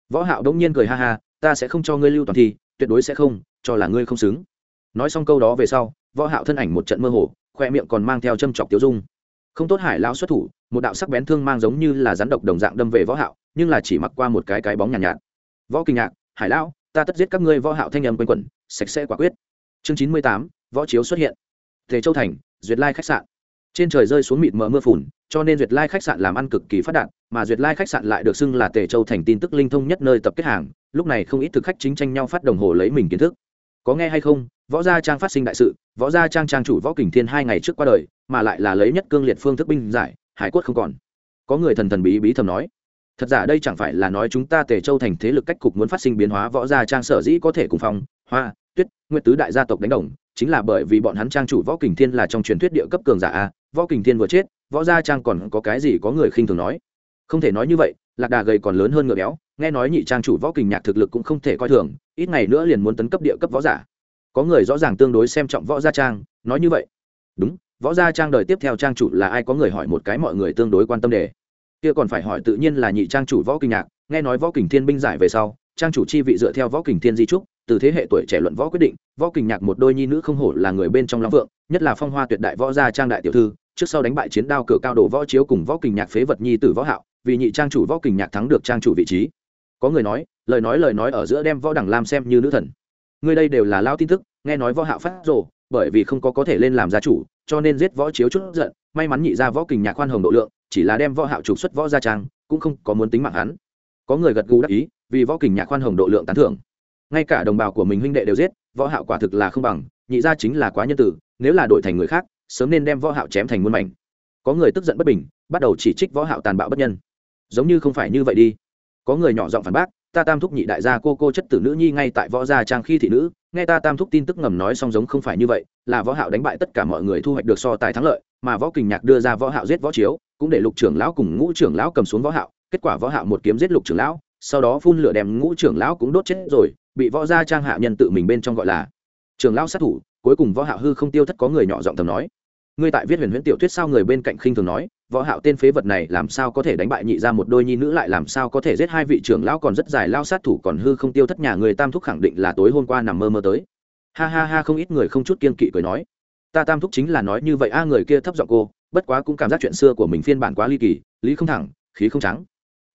Võ hạo đống nhiên cười ha ha ta sẽ không cho ngươi lưu toàn thi tuyệt đối sẽ không cho là ngươi không xứng. Nói xong câu đó về sau võ hạo thân ảnh một trận mơ hồ khoe miệng còn mang theo châm chọc tiêu dung. Không tốt hải lão xuất thủ một đạo sắc bén thương mang giống như là rắn độc đồng dạng đâm về võ hạo nhưng là chỉ mặc qua một cái cái bóng nhàn nhạt, nhạt. Võ kinh ngạc, hải lão ta tất giết các ngươi võ hạo thanh âm quanh quẩn sạch sẽ quả quyết chương chín mươi tám, võ chiếu xuất hiện. Tề châu thành, duyệt lai khách sạn. Trên trời rơi xuống mịt mờ mưa phùn, cho nên duyệt lai khách sạn làm ăn cực kỳ phát đạt, mà duyệt lai khách sạn lại được xưng là tề châu thành tin tức linh thông nhất nơi tập kết hàng, lúc này không ít thực khách chính tranh nhau phát đồng hồ lấy mình kiến thức. Có nghe hay không? Võ gia trang phát sinh đại sự, võ gia trang trang chủ võ kình thiên hai ngày trước qua đời, mà lại là lấy nhất cương liệt phương thức binh giải, hải quất không còn. Có người thần thần bí bí thầm nói, thật giả đây chẳng phải là nói chúng ta tề châu thành thế lực cách cục muốn phát sinh biến hóa võ gia trang sở dĩ có thể cùng phòng hoa tuyết, Nguyệt tứ đại gia tộc đánh đồng, chính là bởi vì bọn hắn trang chủ võ kình thiên là trong truyền thuyết địa cấp cường giả a, võ kình thiên vừa chết, võ gia trang còn có cái gì có người khinh thường nói? Không thể nói như vậy, lạc đà gầy còn lớn hơn ngựa béo, nghe nói nhị trang chủ võ kình nhạc thực lực cũng không thể coi thường, ít ngày nữa liền muốn tấn cấp địa cấp võ giả. Có người rõ ràng tương đối xem trọng võ gia trang, nói như vậy. Đúng, võ gia trang đời tiếp theo trang chủ là ai có người hỏi một cái mọi người tương đối quan tâm đề. Kia còn phải hỏi tự nhiên là nhị trang chủ võ kình nhạc, nghe nói võ kình thiên binh giải về sau, trang chủ chi vị dựa theo võ kình thiên di trúc từ thế hệ tuổi trẻ luận võ quyết định, võ kình nhạc một đôi nhi nữ không hổ là người bên trong long vượng, nhất là phong hoa tuyệt đại võ gia trang đại tiểu thư, trước sau đánh bại chiến đao cửa cao đồ võ chiếu cùng võ kình nhạc phế vật nhi tử võ hạo, vì nhị trang chủ võ kình nhạc thắng được trang chủ vị trí. Có người nói, lời nói lời nói ở giữa đem võ đẳng lam xem như nữ thần. Người đây đều là lao tin tức, nghe nói võ hạo phát rồ, bởi vì không có có thể lên làm gia chủ, cho nên giết võ chiếu chút giận, may mắn nhị gia võ kình nhạc khoan hồng độ lượng, chỉ là đem võ hạo trục xuất võ gia trang, cũng không có muốn tính mạng hắn. Có người gật gù đắc ý, vì võ kình nhạc khoan hồng độ lượng tán thưởng ngay cả đồng bào của mình huynh đệ đều giết, võ hạo quả thực là không bằng, nhị gia chính là quá nhân tử, nếu là đổi thành người khác, sớm nên đem võ hạo chém thành muôn mảnh. Có người tức giận bất bình, bắt đầu chỉ trích võ hạo tàn bạo bất nhân. Giống như không phải như vậy đi. Có người nhỏ giọng phản bác, ta tam thúc nhị đại gia cô cô chất tử nữ nhi ngay tại võ gia trang khi thị nữ, nghe ta tam thúc tin tức ngầm nói song giống không phải như vậy, là võ hạo đánh bại tất cả mọi người thu hoạch được so tài thắng lợi, mà võ kình nhạc đưa ra võ hạo giết võ chiếu, cũng để lục trưởng lão cùng ngũ trưởng lão cầm xuống võ hạo, kết quả võ hạo một kiếm giết lục trưởng lão, sau đó phun lửa đem ngũ trưởng lão cũng đốt chết rồi bị võ gia trang hạ nhân tự mình bên trong gọi là trường lao sát thủ, cuối cùng võ hạo hư không tiêu thất có người nhỏ giọng thầm nói. Ngươi tại viết huyền huyễn tiểu thuyết sao người bên cạnh khinh thường nói, võ hạo tên phế vật này làm sao có thể đánh bại nhị ra một đôi nhi nữ lại làm sao có thể giết hai vị trưởng lão còn rất dài lao sát thủ còn hư không tiêu thất nhà người tam thúc khẳng định là tối hôm qua nằm mơ mơ tới. Ha ha ha, không ít người không chút kiên kỵ cười nói. Ta tam thúc chính là nói như vậy a, người kia thấp giọng cô, bất quá cũng cảm giác chuyện xưa của mình phiên bản quá ly kỳ, lý không thẳng, khí không trắng.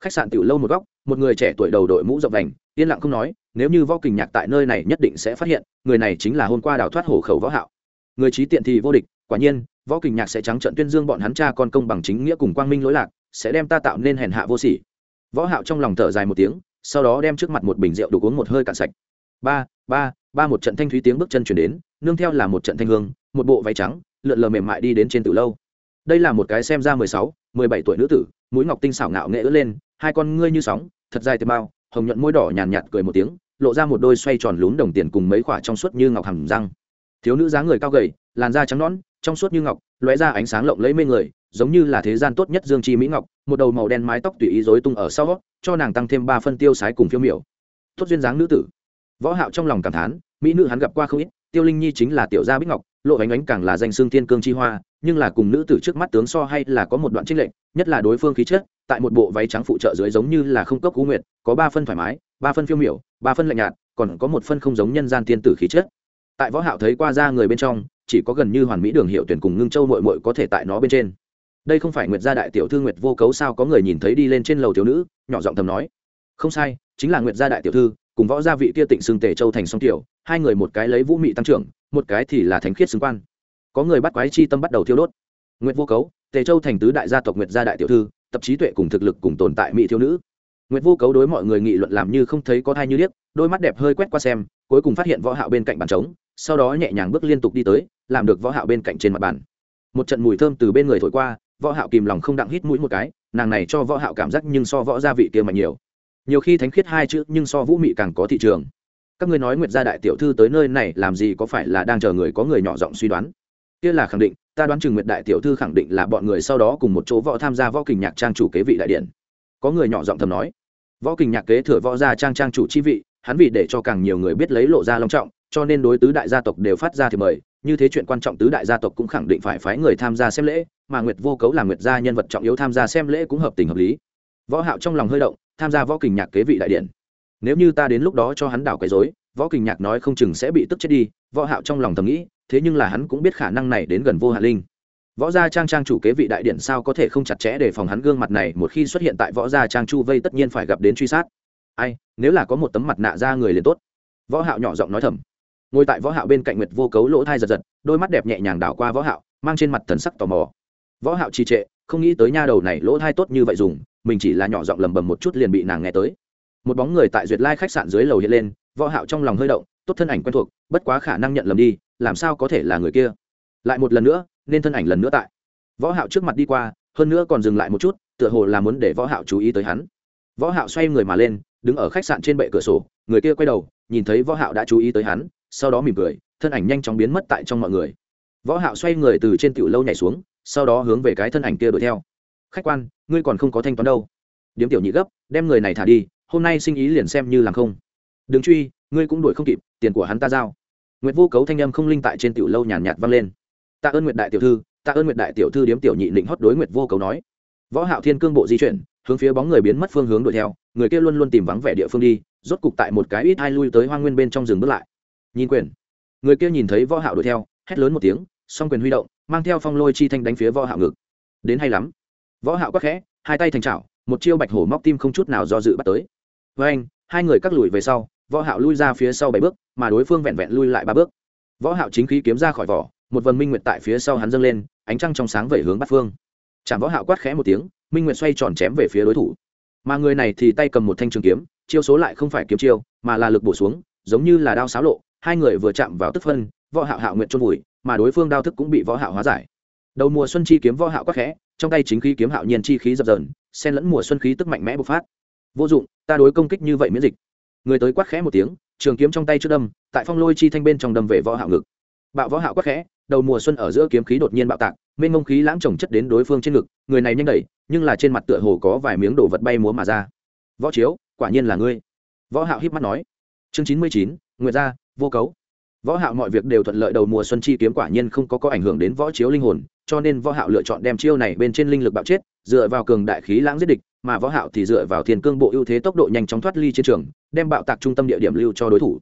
Khách sạn tiểu lâu một góc, một người trẻ tuổi đầu đội mũ rộng vành, yên lặng không nói nếu như võ kình nhạc tại nơi này nhất định sẽ phát hiện, người này chính là hôm qua đào thoát hổ khẩu võ hạo. Người trí tiện thì vô địch, quả nhiên, võ kình nhạc sẽ trắng trận tuyên dương bọn hắn cha con công bằng chính nghĩa cùng quang minh lỗi lạc, sẽ đem ta tạo nên hèn hạ vô sỉ. Võ hạo trong lòng thở dài một tiếng, sau đó đem trước mặt một bình rượu đủ uống một hơi cạn sạch. Ba ba ba một trận thanh thúy tiếng bước chân chuyển đến, nương theo là một trận thanh hương, một bộ váy trắng, lượn lờ mềm mại đi đến trên tử lâu. Đây là một cái xem ra mười sáu, mười bảy tuổi nữ tử, mũi ngọc tinh xảo ngạo nghệ ướt lên, hai con ngươi như sóng, thật dài từ bao hồng nhuận môi đỏ nhàn nhạt, nhạt cười một tiếng lộ ra một đôi xoay tròn lún đồng tiền cùng mấy khoả trong suốt như ngọc hầm răng. Thiếu nữ dáng người cao gầy làn da trắng nõn trong suốt như ngọc lóe ra ánh sáng lộng lẫy mê người giống như là thế gian tốt nhất dương chi mỹ ngọc một đầu màu đen mái tóc tùy ý rối tung ở sau cho nàng tăng thêm ba phân tiêu sái cùng phiêu miểu. Tốt duyên dáng nữ tử. Võ hạo trong lòng cảm thán mỹ nữ hắn gặp qua không ít tiêu linh nhi chính là tiểu gia bích ngọc lộ ánh ánh càng là danh xương thiên cương chi hoa nhưng là cùng nữ tử trước mắt tướng so hay là có một đoạn trích lệnh nhất là đối phương khí chất, tại một bộ váy trắng phụ trợ dưới giống như là không cấp cú nguyệt, có ba phân thoải mái, ba phân phiêu miểu, ba phân lạnh nhạt, còn có một phân không giống nhân gian tiên tử khí chất. Tại võ hạo thấy qua ra người bên trong, chỉ có gần như hoàn mỹ đường hiệu tuyển cùng ngưng châu muội muội có thể tại nó bên trên. Đây không phải nguyệt gia đại tiểu thư nguyệt vô cấu sao có người nhìn thấy đi lên trên lầu thiếu nữ, nhỏ giọng thầm nói. Không sai, chính là nguyệt gia đại tiểu thư, cùng võ gia vị kia tịnh xương tề châu thành song tiểu, hai người một cái lấy vũ mị tăng trưởng, một cái thì là thánh khiết xứng quan có người bắt quái chi tâm bắt đầu thiêu đốt. Nguyệt vô cấu, tề châu thành tứ đại gia tộc nguyệt gia đại tiểu thư, tập trí tuệ cùng thực lực cùng tồn tại mỹ thiếu nữ. Nguyệt vô cấu đối mọi người nghị luận làm như không thấy có thai như liếc đôi mắt đẹp hơi quét qua xem, cuối cùng phát hiện võ hạo bên cạnh bàn trống, sau đó nhẹ nhàng bước liên tục đi tới, làm được võ hạo bên cạnh trên mặt bàn. Một trận mùi thơm từ bên người thổi qua, võ hạo kìm lòng không đặng hít mũi một cái, nàng này cho võ hạo cảm giác nhưng so võ gia vị kia mạnh nhiều. Nhiều khi thánh khiết hai chữ, nhưng so vũ mị càng có thị trường. Các ngươi nói nguyệt gia đại tiểu thư tới nơi này làm gì có phải là đang chờ người có người nhỏ giọng suy đoán? Kia là khẳng định, ta đoán chừng nguyệt đại tiểu thư khẳng định là bọn người sau đó cùng một chỗ võ tham gia võ kình nhạc trang chủ kế vị đại điện. Có người nhỏ giọng thầm nói. Võ kình nhạc kế thừa võ gia trang trang chủ chi vị, hắn vì để cho càng nhiều người biết lấy lộ ra long trọng, cho nên đối tứ đại gia tộc đều phát ra thì mời, như thế chuyện quan trọng tứ đại gia tộc cũng khẳng định phải phái người tham gia xem lễ, mà nguyệt vô cấu là nguyệt gia nhân vật trọng yếu tham gia xem lễ cũng hợp tình hợp lý. Võ hạo trong lòng hơi động, tham gia võ kình nhạc kế vị đại điện. Nếu như ta đến lúc đó cho hắn đảo quấy rối, võ kình nhạc nói không chừng sẽ bị tức chết đi, võ hạo trong lòng thầm nghĩ thế nhưng là hắn cũng biết khả năng này đến gần vô hạn linh. Võ gia trang trang chủ kế vị đại điện sao có thể không chặt chẽ để phòng hắn gương mặt này, một khi xuất hiện tại võ gia trang chu vây tất nhiên phải gặp đến truy sát. Ai, nếu là có một tấm mặt nạ ra người liền tốt. Võ hạo nhỏ giọng nói thầm. Ngồi tại võ hạo bên cạnh nguyệt vô cấu lỗ thai giật giật, đôi mắt đẹp nhẹ nhàng đảo qua võ hạo, mang trên mặt thần sắc tò mò. Võ hạo trì trệ, không nghĩ tới nha đầu này lỗ thai tốt như vậy dùng, mình chỉ là nhỏ giọng lầm bầm một chút liền bị nàng nghe tới. Một bóng người tại duyệt lai khách sạn dưới lầu hiện lên, võ hạo trong lòng hơi động, tốt thân ảnh quen thuộc, bất quá khả năng nhận lầm đi làm sao có thể là người kia? Lại một lần nữa, nên thân ảnh lần nữa tại. Võ hạo trước mặt đi qua, hơn nữa còn dừng lại một chút, tựa hồ là muốn để võ hạo chú ý tới hắn. Võ hạo xoay người mà lên, đứng ở khách sạn trên bệ cửa sổ, người kia quay đầu, nhìn thấy võ hạo đã chú ý tới hắn, sau đó mỉm cười, thân ảnh nhanh chóng biến mất tại trong mọi người. Võ hạo xoay người từ trên tiểu lâu nhảy xuống, sau đó hướng về cái thân ảnh kia đuổi theo. Khách quan, ngươi còn không có thanh toán đâu. Điếm tiểu nhị gấp, đem người này thả đi, hôm nay sinh ý liền xem như làm không. Đừng truy, ngươi cũng đuổi không kịp, tiền của hắn ta giao nguyệt vô cấu thanh âm không linh tại trên tiểu lâu nhàn nhạt vang lên. Tạ ơn nguyệt đại tiểu thư, tạ ơn nguyệt đại tiểu thư điếm tiểu nhị định hót đối nguyệt vô cấu nói. Võ hạo thiên cương bộ di chuyển, hướng phía bóng người biến mất phương hướng đuổi theo, người kia luôn luôn tìm vắng vẻ địa phương đi, rốt cục tại một cái ít hai lui tới hoang nguyên bên trong rừng bước lại. Nhìn quyền. Người kia nhìn thấy võ hạo đuổi theo, hét lớn một tiếng, song quyền huy động, mang theo phong lôi chi thanh đánh phía võ hạo ngực. Đến hay lắm. Võ hạo quắc khẽ, hai tay thành chảo, một chiêu bạch hổ móc tim không chút nào do dự bắt tới. Với anh hai người cắt lùi về sau võ hạo lui ra phía sau bảy bước, mà đối phương vẹn vẹn lui lại ba bước. Võ hạo chính khí kiếm ra khỏi vỏ, một vần minh nguyệt tại phía sau hắn dâng lên, ánh trăng trong sáng vẩy hướng bắt phương. Chạm võ hạo quát khẽ một tiếng, minh nguyệt xoay tròn chém về phía đối thủ. Mà người này thì tay cầm một thanh trường kiếm, chiêu số lại không phải kiếm chiêu, mà là lực bổ xuống, giống như là đao xáo lộ, hai người vừa chạm vào tức phân, võ hạo hạo nguyện trôn vùi, mà đối phương đao thức cũng bị võ hạo hóa giải. Đầu mùa xuân chi kiếm võ hạo quát khẽ, trong tay chính khí kiếm hạo nhiên chi khí dập dờn, xen lẫn mùa xuân khí tức mạnh mẽ bộc phát. Vô dụng, ta đối công kích như vậy miễn dịch người tới quát khẽ một tiếng, trường kiếm trong tay trước đâm, tại phong lôi chi thanh bên trong đâm về võ hạo ngực. Bạo võ hạo quát khẽ, đầu mùa xuân ở giữa kiếm khí đột nhiên bạo tạc, mênh mông khí lãng chồng chất đến đối phương trên ngực, người này nhanh đẩy, nhưng là trên mặt tựa hồ có vài miếng đồ vật bay múa mà ra. Võ chiếu, quả nhiên là ngươi. Võ hạo híp mắt nói. Chương chín mươi chín, nguyệt gia, vô cấu. Võ hạo mọi việc đều thuận lợi đầu mùa xuân chi kiếm quả nhiên không có có ảnh hưởng đến võ chiếu linh hồn, cho nên võ hạo lựa chọn đem chiêu này bên trên linh lực bạo chết, dựa vào cường đại khí lãng giết địch mà võ hạo thì dựa vào thiên cương bộ ưu thế tốc độ nhanh chóng thoát ly chiến trường, đem bạo tạc trung tâm địa điểm lưu cho đối thủ.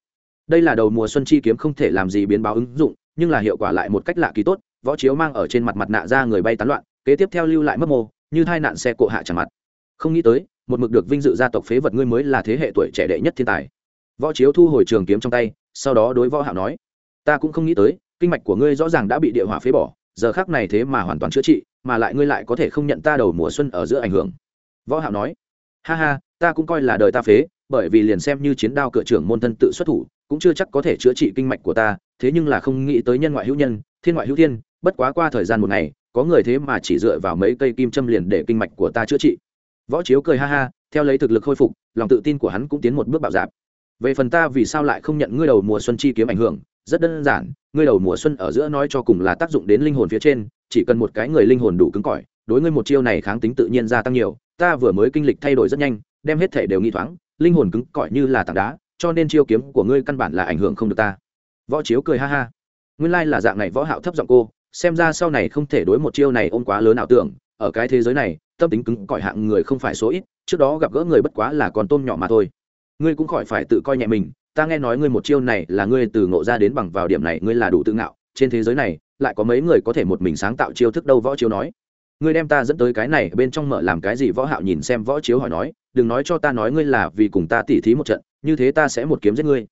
Đây là đầu mùa xuân chi kiếm không thể làm gì biến báo ứng dụng, nhưng là hiệu quả lại một cách lạ kỳ tốt, võ chiếu mang ở trên mặt mặt nạ ra người bay tán loạn, kế tiếp theo lưu lại mất mồ như thai nạn xe cộ hạ chẳng mặt. Không nghĩ tới, một mực được vinh dự gia tộc phế vật ngươi mới là thế hệ tuổi trẻ đệ nhất thiên tài. Võ chiếu thu hồi trường kiếm trong tay, sau đó đối võ hạo nói, ta cũng không nghĩ tới, kinh mạch của ngươi rõ ràng đã bị địa hỏa phế bỏ, giờ khắc này thế mà hoàn toàn chữa trị, mà lại ngươi lại có thể không nhận ta đầu mùa xuân ở giữa ảnh hưởng võ hạo nói, ha ha, ta cũng coi là đời ta phế, bởi vì liền xem như chiến đao cửa trưởng môn thân tự xuất thủ, cũng chưa chắc có thể chữa trị kinh mạch của ta, thế nhưng là không nghĩ tới nhân ngoại hữu nhân, thiên ngoại hữu thiên, bất quá qua thời gian một ngày, có người thế mà chỉ dựa vào mấy cây kim châm liền để kinh mạch của ta chữa trị. Võ chiếu cười ha ha, theo lấy thực lực khôi phục, lòng tự tin của hắn cũng tiến một bước bạo dạp về phần ta vì sao lại không nhận ngươi đầu mùa xuân chi kiếm ảnh hưởng, rất đơn giản, ngươi đầu mùa xuân ở giữa nói cho cùng là tác dụng đến linh hồn phía trên, chỉ cần một cái người linh hồn đủ cứng cỏi, đối ngươi một chiêu này kháng tính tự nhiên gia tăng nhiều ta vừa mới kinh lịch thay đổi rất nhanh, đem hết thể đều nghi thoáng, linh hồn cứng cỏi như là tảng đá, cho nên chiêu kiếm của ngươi căn bản là ảnh hưởng không được ta. Võ chiếu cười ha ha. Nguyên lai là dạng này võ hạo thấp giọng cô, xem ra sau này không thể đối một chiêu này ôm quá lớn ảo tưởng, ở cái thế giới này, tâm tính cứng cỏi hạng người không phải số ít, trước đó gặp gỡ người bất quá là con tôm nhỏ mà thôi. Ngươi cũng khỏi phải tự coi nhẹ mình, ta nghe nói ngươi một chiêu này là ngươi từ ngộ ra đến bằng vào điểm này ngươi là đủ tự ngạo, trên thế giới này, lại có mấy người có thể một mình sáng tạo chiêu thức đâu võ chiếu nói ngươi đem ta dẫn tới cái này bên trong mở làm cái gì? Võ hạo nhìn xem võ chiếu hỏi nói, đừng nói cho ta nói ngươi là vì cùng ta tỉ thí một trận, như thế ta sẽ một kiếm giết ngươi.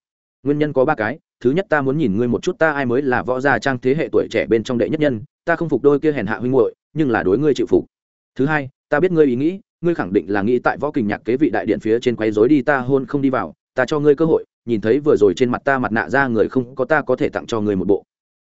Nguyên nhân có ba cái, thứ nhất ta muốn nhìn ngươi một chút ta ai mới là võ gia trang thế hệ tuổi trẻ bên trong đệ nhất nhân, ta không phục đôi kia hèn hạ huynh muội, nhưng là đối ngươi chịu phục. Thứ hai, ta biết ngươi ý nghĩ, ngươi khẳng định là nghĩ tại võ kình nhạc kế vị đại điện phía trên quấy rối đi, ta hôn không đi vào, ta cho ngươi cơ hội, nhìn thấy vừa rồi trên mặt ta mặt nạ ra người không có ta có thể tặng cho ngươi một bộ.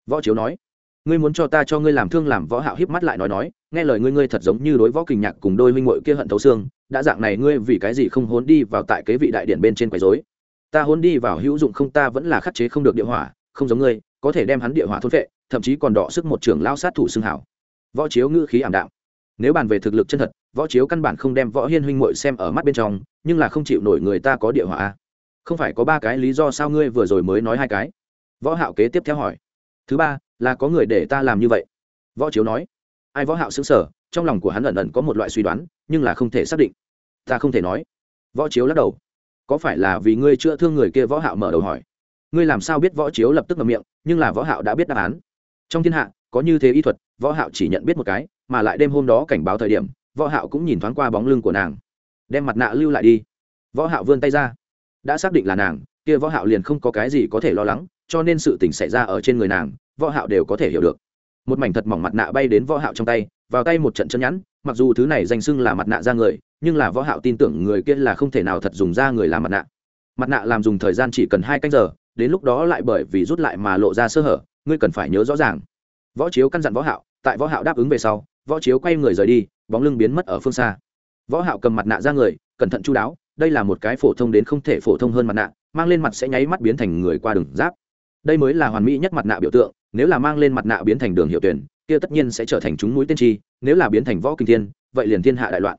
Võ chiếu nói ngươi muốn cho ta cho ngươi làm thương làm võ hạo híp mắt lại nói nói nghe lời ngươi ngươi thật giống như đối võ kình nhạc cùng đôi huynh muội kia hận thấu xương đã dạng này ngươi vì cái gì không hốn đi vào tại kế vị đại điện bên trên quấy rối? Ta hốn đi vào hữu dụng không ta vẫn là khắc chế không được địa hỏa không giống ngươi có thể đem hắn địa hỏa thôn phệ, thậm chí còn đọ sức một trưởng lao sát thủ xương hảo. Võ chiếu ngữ khí ảm đạm. Nếu bàn về thực lực chân thật võ chiếu căn bản không đem võ hiên huynh muội xem ở mắt bên trong nhưng là không chịu nổi người ta có địa hỏa à? không phải có ba cái lý do sao ngươi vừa rồi mới nói hai cái? Võ hạo kế tiếp theo hỏi. Thứ ba là có người để ta làm như vậy. Võ chiếu nói. Ai võ hạo sững sờ, trong lòng của hắn ẩn ẩn có một loại suy đoán, nhưng là không thể xác định. Ta không thể nói. Võ chiếu lắc đầu. Có phải là vì ngươi chưa thương người kia võ hạo mở đầu hỏi? Ngươi làm sao biết võ chiếu lập tức ngậm miệng, nhưng là võ hạo đã biết đáp án. Trong thiên hạ, có như thế y thuật, võ hạo chỉ nhận biết một cái, mà lại đêm hôm đó cảnh báo thời điểm, võ hạo cũng nhìn thoáng qua bóng lưng của nàng. Đem mặt nạ lưu lại đi. Võ hạo vươn tay ra. Đã xác định là nàng, kia võ hạo liền không có cái gì có thể lo lắng, cho nên sự tình xảy ra ở trên người nàng võ hạo đều có thể hiểu được. Một mảnh thật mỏng mặt nạ bay đến võ hạo trong tay, vào tay một trận chân nhẵn, mặc dù thứ này danh xưng là mặt nạ da người, nhưng là võ hạo tin tưởng người kia là không thể nào thật dùng da người làm mặt nạ. Mặt nạ làm dùng thời gian chỉ cần hai canh giờ, đến lúc đó lại bởi vì rút lại mà lộ ra sơ hở, ngươi cần phải nhớ rõ ràng. Võ chiếu căn dặn võ hạo, tại võ hạo đáp ứng về sau, võ chiếu quay người rời đi, bóng lưng biến mất ở phương xa. Võ hạo cầm mặt nạ ra người, cẩn thận chu đáo, đây là một cái phổ thông đến không thể phổ thông hơn mặt nạ, mang lên mặt sẽ nháy mắt biến thành người qua đường giáp. Đây mới là hoàn mỹ nhất mặt nạ biểu tượng nếu là mang lên mặt nạ biến thành đường hiệu tuyển, kia tất nhiên sẽ trở thành chúng mũi tiên tri, nếu là biến thành võ kinh thiên, vậy liền thiên hạ đại loạn.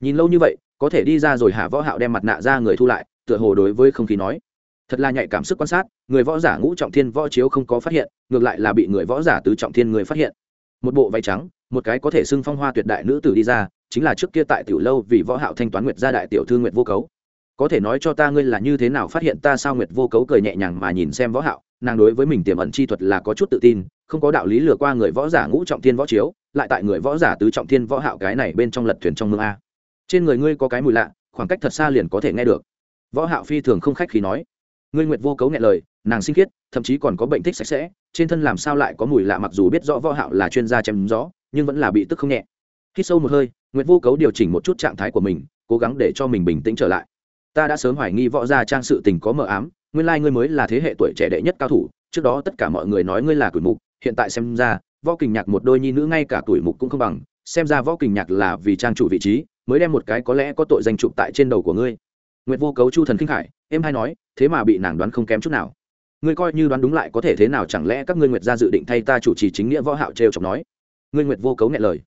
Nhìn lâu như vậy, có thể đi ra rồi hạ võ hạo đem mặt nạ ra người thu lại, tựa hồ đối với không khí nói. Thật là nhạy cảm sức quan sát, người võ giả ngũ trọng thiên võ chiếu không có phát hiện, ngược lại là bị người võ giả tứ trọng thiên người phát hiện. Một bộ váy trắng, một cái có thể xưng phong hoa tuyệt đại nữ tử đi ra, chính là trước kia tại tiểu lâu vì võ hạo thanh toán nguyệt gia đại tiểu thư nguyệt vô cấu. Có thể nói cho ta ngươi là như thế nào phát hiện ta sao nguyệt vô cấu cười nhẹ nhàng mà nhìn xem võ hạo nàng đối với mình tiềm ẩn chi thuật là có chút tự tin, không có đạo lý lừa qua người võ giả ngũ trọng thiên võ chiếu, lại tại người võ giả tứ trọng thiên võ hạo cái này bên trong lật thuyền trong mương a. Trên người ngươi có cái mùi lạ, khoảng cách thật xa liền có thể nghe được. Võ hạo phi thường không khách khí nói. Ngươi nguyệt vô cấu nghe lời, nàng sinh khiết, thậm chí còn có bệnh thích sạch sẽ, trên thân làm sao lại có mùi lạ mặc dù biết rõ võ hạo là chuyên gia chém gió, nhưng vẫn là bị tức không nhẹ. Hít sâu một hơi, nguyệt vô cấu điều chỉnh một chút trạng thái của mình, cố gắng để cho mình bình tĩnh trở lại ta đã sớm hoài nghi võ gia trang sự tình có mờ ám, nguyên lai ngươi mới là thế hệ tuổi trẻ đệ nhất cao thủ, trước đó tất cả mọi người nói ngươi là tuổi mục, hiện tại xem ra, võ kình nhạc một đôi nhi nữ ngay cả tuổi mục cũng không bằng, xem ra võ kình nhạc là vì trang chủ vị trí, mới đem một cái có lẽ có tội danh chụp tại trên đầu của ngươi. Nguyệt vô cấu chu thần kinh khải, em hay nói, thế mà bị nàng đoán không kém chút nào. Ngươi coi như đoán đúng lại có thể thế nào chẳng lẽ các ngươi nguyệt gia dự định thay ta chủ trì chính nghĩa võ hạo trêu chọc nói? Ngươi nguyệt vô cấu nghe lời.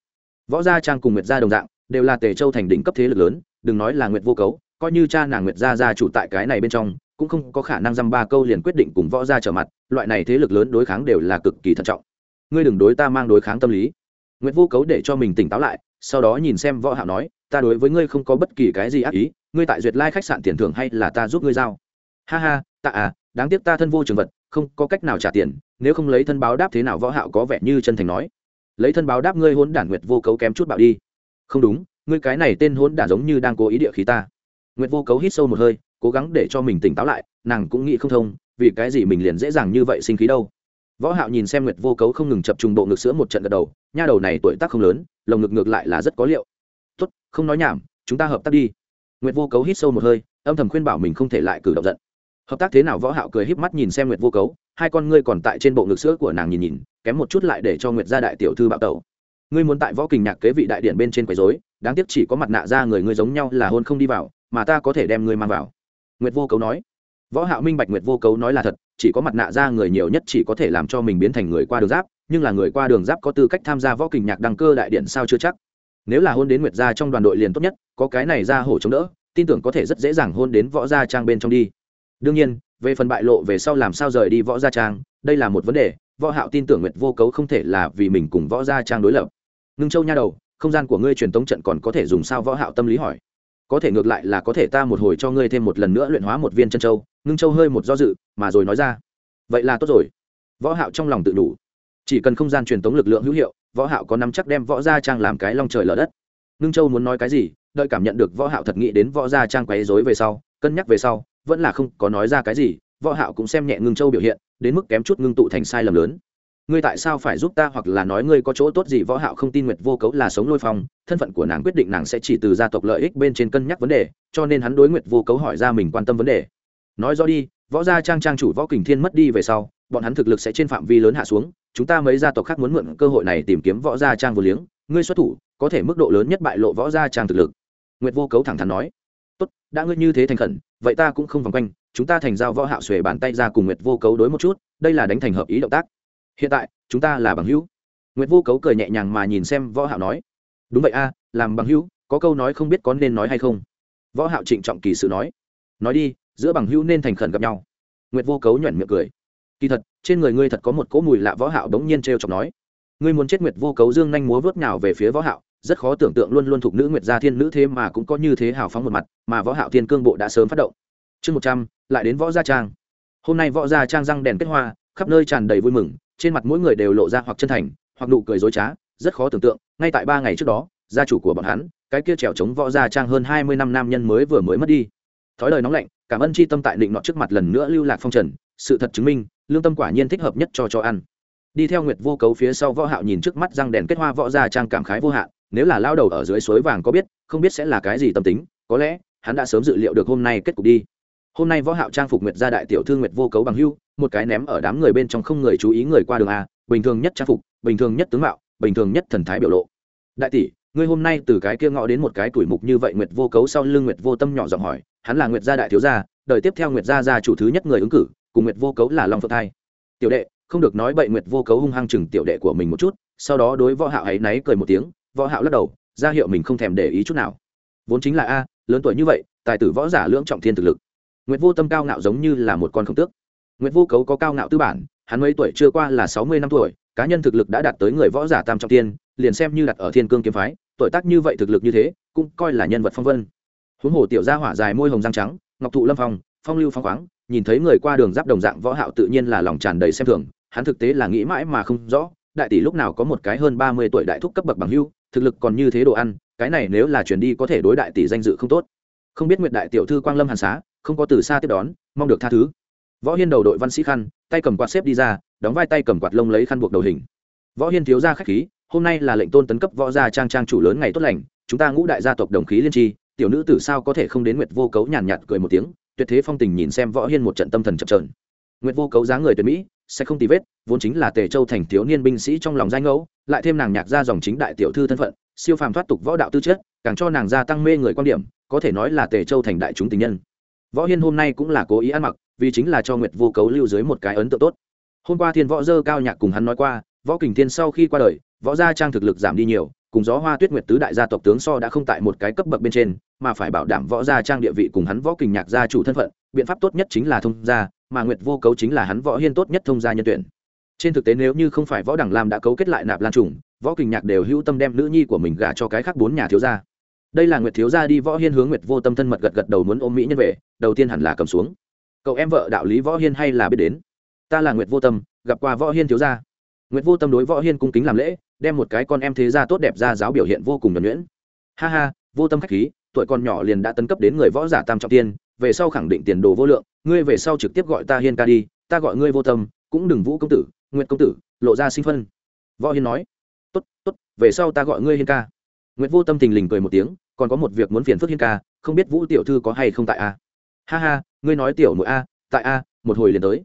Võ gia trang cùng nguyệt gia đồng dạng, đều là tề châu thành đỉnh cấp thế lực lớn, đừng nói là nguyệt vô cấu coi như cha nàng nguyệt gia gia chủ tại cái này bên trong, cũng không có khả năng dăm ba câu liền quyết định cùng võ gia trở mặt, loại này thế lực lớn đối kháng đều là cực kỳ thận trọng. Ngươi đừng đối ta mang đối kháng tâm lý. Nguyệt vô cấu để cho mình tỉnh táo lại, sau đó nhìn xem võ hạo nói, ta đối với ngươi không có bất kỳ cái gì ác ý, ngươi tại duyệt lai khách sạn tiền thưởng hay là ta giúp ngươi giao? Ha ha tạ à đáng tiếc ta thân vô trường vật, không có cách nào trả tiền, nếu không lấy thân báo đáp thế nào võ hạo có vẻ như chân thành nói. Lấy thân báo đáp ngươi hỗn đản nguyệt vô cấu kém chút bạo đi. Không đúng, ngươi cái này tên hỗn đản giống như đang cố ý địa khí ta nguyệt vô cấu hít sâu một hơi, cố gắng để cho mình tỉnh táo lại, nàng cũng nghĩ không thông, vì cái gì mình liền dễ dàng như vậy sinh khí đâu. Võ hạo nhìn xem nguyệt vô cấu không ngừng chập trùng bộ ngực sữa một trận gật đầu, nha đầu này tuổi tác không lớn, lồng ngực ngược lại là rất có liệu. Tốt, không nói nhảm, chúng ta hợp tác đi. Nguyệt vô cấu hít sâu một hơi, âm thầm khuyên bảo mình không thể lại cử động giận. Hợp tác thế nào võ hạo cười híp mắt nhìn xem nguyệt vô cấu, hai con ngươi còn tại trên bộ ngực sữa của nàng nhìn nhìn, kém một chút lại để cho nguyệt gia đại tiểu thư bạo tẩu. Ngươi muốn tại võ kình nhạc kế vị đại điện bên trên quấy rối, đáng tiếc chỉ có mặt nạ ra người ngươi giống nhau là hôn không đi vào mà ta có thể đem ngươi mang vào. Nguyệt vô cấu nói. Võ hạo minh bạch nguyệt vô cấu nói là thật, chỉ có mặt nạ ra người nhiều nhất chỉ có thể làm cho mình biến thành người qua đường giáp, nhưng là người qua đường giáp có tư cách tham gia võ kình nhạc đăng cơ đại điện sao chưa chắc. Nếu là hôn đến nguyệt gia trong đoàn đội liền tốt nhất, có cái này ra hổ chống đỡ, tin tưởng có thể rất dễ dàng hôn đến võ gia trang bên trong đi. Đương nhiên, về phần bại lộ về sau làm sao rời đi võ gia trang, đây là một vấn đề, võ hạo tin tưởng nguyệt vô cấu không thể là vì mình cùng võ gia trang đối lập. Ngưng châu nha đầu, không gian của ngươi truyền tống trận còn có thể dùng sao võ hạo tâm lý hỏi có thể ngược lại là có thể ta một hồi cho ngươi thêm một lần nữa luyện hóa một viên chân châu, ngưng châu hơi một do dự, mà rồi nói ra. Vậy là tốt rồi. Võ hạo trong lòng tự đủ. Chỉ cần không gian truyền tống lực lượng hữu hiệu, võ hạo có nắm chắc đem võ gia trang làm cái long trời lở đất. Ngưng châu muốn nói cái gì, đợi cảm nhận được võ hạo thật nghĩ đến võ gia trang quấy rối về sau, cân nhắc về sau, vẫn là không có nói ra cái gì, võ hạo cũng xem nhẹ ngưng châu biểu hiện, đến mức kém chút ngưng tụ thành sai lầm lớn ngươi tại sao phải giúp ta hoặc là nói ngươi có chỗ tốt gì? Võ hạo không tin nguyệt vô cấu là sống lôi phong, thân phận của nàng quyết định nàng sẽ chỉ từ gia tộc lợi ích bên trên cân nhắc vấn đề, cho nên hắn đối nguyệt vô cấu hỏi ra mình quan tâm vấn đề. Nói rõ đi, võ gia trang trang chủ võ kình thiên mất đi về sau, bọn hắn thực lực sẽ trên phạm vi lớn hạ xuống, chúng ta mấy gia tộc khác muốn mượn cơ hội này tìm kiếm võ gia trang vô liếng, ngươi xuất thủ, có thể mức độ lớn nhất bại lộ võ gia trang thực lực. Nguyệt vô cấu thẳng thắn nói, tốt, đã ngươi như thế thành khẩn, vậy ta cũng không vòng quanh, chúng ta thành giao võ hạo xuề bàn tay ra cùng nguyệt vô cấu đối một chút, đây là đánh thành hợp ý động tác hiện tại, chúng ta là bằng hữu. Nguyệt vô cấu cười nhẹ nhàng mà nhìn xem võ hạo nói, đúng vậy a, làm bằng hữu, có câu nói không biết có nên nói hay không. Võ hạo trịnh trọng kỳ sự nói nói đi, giữa bằng hữu nên thành khẩn gặp nhau. Nguyệt vô cấu nhuyễn miệng cười, kỳ thật, trên người ngươi thật có một cỗ mùi lạ. Võ hạo đống nhiên treo chọc nói, ngươi muốn chết nguyệt vô cấu dương nhanh múa vớt nhào về phía võ hạo, rất khó tưởng tượng luôn luôn thuộc nữ nguyệt gia thiên nữ thế mà cũng có như thế hào phóng một mặt, mà võ hạo thiên cương bộ đã sớm phát động. Chương một trăm, lại đến võ gia trang. Hôm nay võ gia trang răng đèn kết hoa, khắp nơi tràn đầy vui mừng trên mặt mỗi người đều lộ ra hoặc chân thành, hoặc nụ cười dối trá, rất khó tưởng tượng, ngay tại ba ngày trước đó, gia chủ của bọn hắn, cái kia trèo chống võ gia trang hơn hai mươi năm nam nhân mới vừa mới mất đi. Thói lời nóng lạnh, cảm ơn chi tâm tại định nọ trước mặt lần nữa lưu lạc phong trần, sự thật chứng minh, lương tâm quả nhiên thích hợp nhất cho cho ăn. Đi theo nguyệt vô cấu phía sau võ hạo nhìn trước mắt răng đèn kết hoa võ gia trang cảm khái vô hạn, nếu là lao đầu ở dưới suối vàng có biết, không biết sẽ là cái gì tâm tính, có lẽ, hắn đã sớm dự liệu được hôm nay kết cục đi hôm nay võ hạo trang phục nguyệt gia đại tiểu thư nguyệt vô cấu bằng hưu, một cái ném ở đám người bên trong không người chú ý người qua đường a, bình thường nhất trang phục, bình thường nhất tướng mạo, bình thường nhất thần thái biểu lộ. Đại tỷ, ngươi hôm nay từ cái kia ngõ đến một cái tuổi mục như vậy nguyệt vô cấu sau lưng nguyệt vô tâm nhỏ giọng hỏi, hắn là nguyệt gia đại thiếu gia, đời tiếp theo nguyệt gia gia chủ thứ nhất người ứng cử, cùng nguyệt vô cấu là long phượng thai. Tiểu đệ, không được nói bậy nguyệt vô cấu hung hăng chừng tiểu đệ của mình một chút, sau đó đối võ hạo ấy náy cười một tiếng, võ hạo lắc đầu, ra hiệu mình không thèm để ý chút nào. Vốn chính là a, lớn tuổi như vậy, tài tử võ giả lưỡng trọng thiên thực lực nguyệt vô tâm cao ngạo giống như là một con khổng tước. Nguyệt vô cấu có cao ngạo tư bản, hắn mấy tuổi chưa qua là sáu mươi năm tuổi, cá nhân thực lực đã đạt tới người võ giả tam trọng tiên liền xem như đặt ở thiên cương kiếm phái, tuổi tác như vậy thực lực như thế, cũng coi là nhân vật phong vân. Huống hồ tiểu gia hỏa dài môi hồng răng trắng, ngọc thụ lâm phong phong lưu phong khoáng, nhìn thấy người qua đường giáp đồng dạng võ hạo tự nhiên là lòng tràn đầy xem thường, hắn thực tế là nghĩ mãi mà không rõ, đại tỷ lúc nào có một cái hơn ba mươi tuổi đại thúc cấp bậc bằng hưu, thực lực còn như thế đồ ăn, cái này nếu là chuyển đi có thể đối đại tỷ danh dự không tốt. Không biết nguyệt đại tiểu thư quang lâm hàn xá không có từ xa tiếp đón, mong được tha thứ. Võ hiên đầu đội văn sĩ khăn, tay cầm quạt xếp đi ra, đóng vai tay cầm quạt lông lấy khăn buộc đầu hình. Võ hiên thiếu gia khách khí, hôm nay là lệnh tôn tấn cấp võ gia trang trang chủ lớn ngày tốt lành, chúng ta ngũ đại gia tộc đồng khí liên tri, tiểu nữ tử sao có thể không đến nguyệt vô cấu nhàn nhạt cười một tiếng, tuyệt thế phong tình nhìn xem võ hiên một trận tâm thần chập trờn nguyệt vô cấu dáng người tuyệt mỹ, sẽ không tì vết, vốn chính là tề châu thành thiếu niên binh sĩ trong lòng danh ngẫu, lại thêm nàng nhạc ra dòng chính đại tiểu thư thân phận, siêu phàm thoát tục võ đạo tư chất, càng cho nàng gia tăng mê người quan điểm, có thể nói là tề châu thành đại chúng tình nhân võ hiên hôm nay cũng là cố ý ăn mặc, vì chính là cho nguyệt vô cấu lưu dưới một cái ấn tượng tốt. Hôm qua thiên võ dơ cao nhạc cùng hắn nói qua, võ kình thiên sau khi qua đời, võ gia trang thực lực giảm đi nhiều, cùng gió hoa tuyết nguyệt tứ đại gia tộc tướng so đã không tại một cái cấp bậc bên trên, mà phải bảo đảm võ gia trang địa vị cùng hắn võ kình nhạc gia chủ thân phận, biện pháp tốt nhất chính là thông gia, mà nguyệt vô cấu chính là hắn võ hiên tốt nhất thông gia nhân tuyển. Trên thực tế nếu như không phải võ đẳng lam đã cấu kết lại nạp lan trùng, võ kình nhạc đều hữu tâm đem nữ nhi của mình gả cho cái khác bốn nhà thiếu gia đây là nguyệt thiếu gia đi võ hiên hướng nguyệt vô tâm thân mật gật gật đầu muốn ôm mỹ nhân về, đầu tiên hẳn là cầm xuống. Cậu em vợ đạo lý võ hiên hay là biết đến? Ta là nguyệt vô tâm, gặp qua võ hiên thiếu gia. Nguyệt vô tâm đối võ hiên cung kính làm lễ, đem một cái con em thế gia tốt đẹp ra giáo biểu hiện vô cùng nhuẩn nhuyễn. Ha ha, vô tâm khách khí, tuổi con nhỏ liền đã tấn cấp đến người võ giả tam trọng tiên, về sau khẳng định tiền đồ vô lượng, ngươi về sau trực tiếp gọi ta hiên ca đi, ta gọi ngươi vô tâm, cũng đừng vũ công tử, nguyệt công tử, lộ ra sinh phân. Võ hiên nói, tốt tốt, về sau ta gọi ngươi hiên ca nguyệt vô tâm tình lình cười một tiếng, còn có một việc muốn phiền phức hiên ca, không biết vũ tiểu thư có hay không tại a? Ha ha, ngươi nói tiểu muội a, tại a, một hồi liền tới.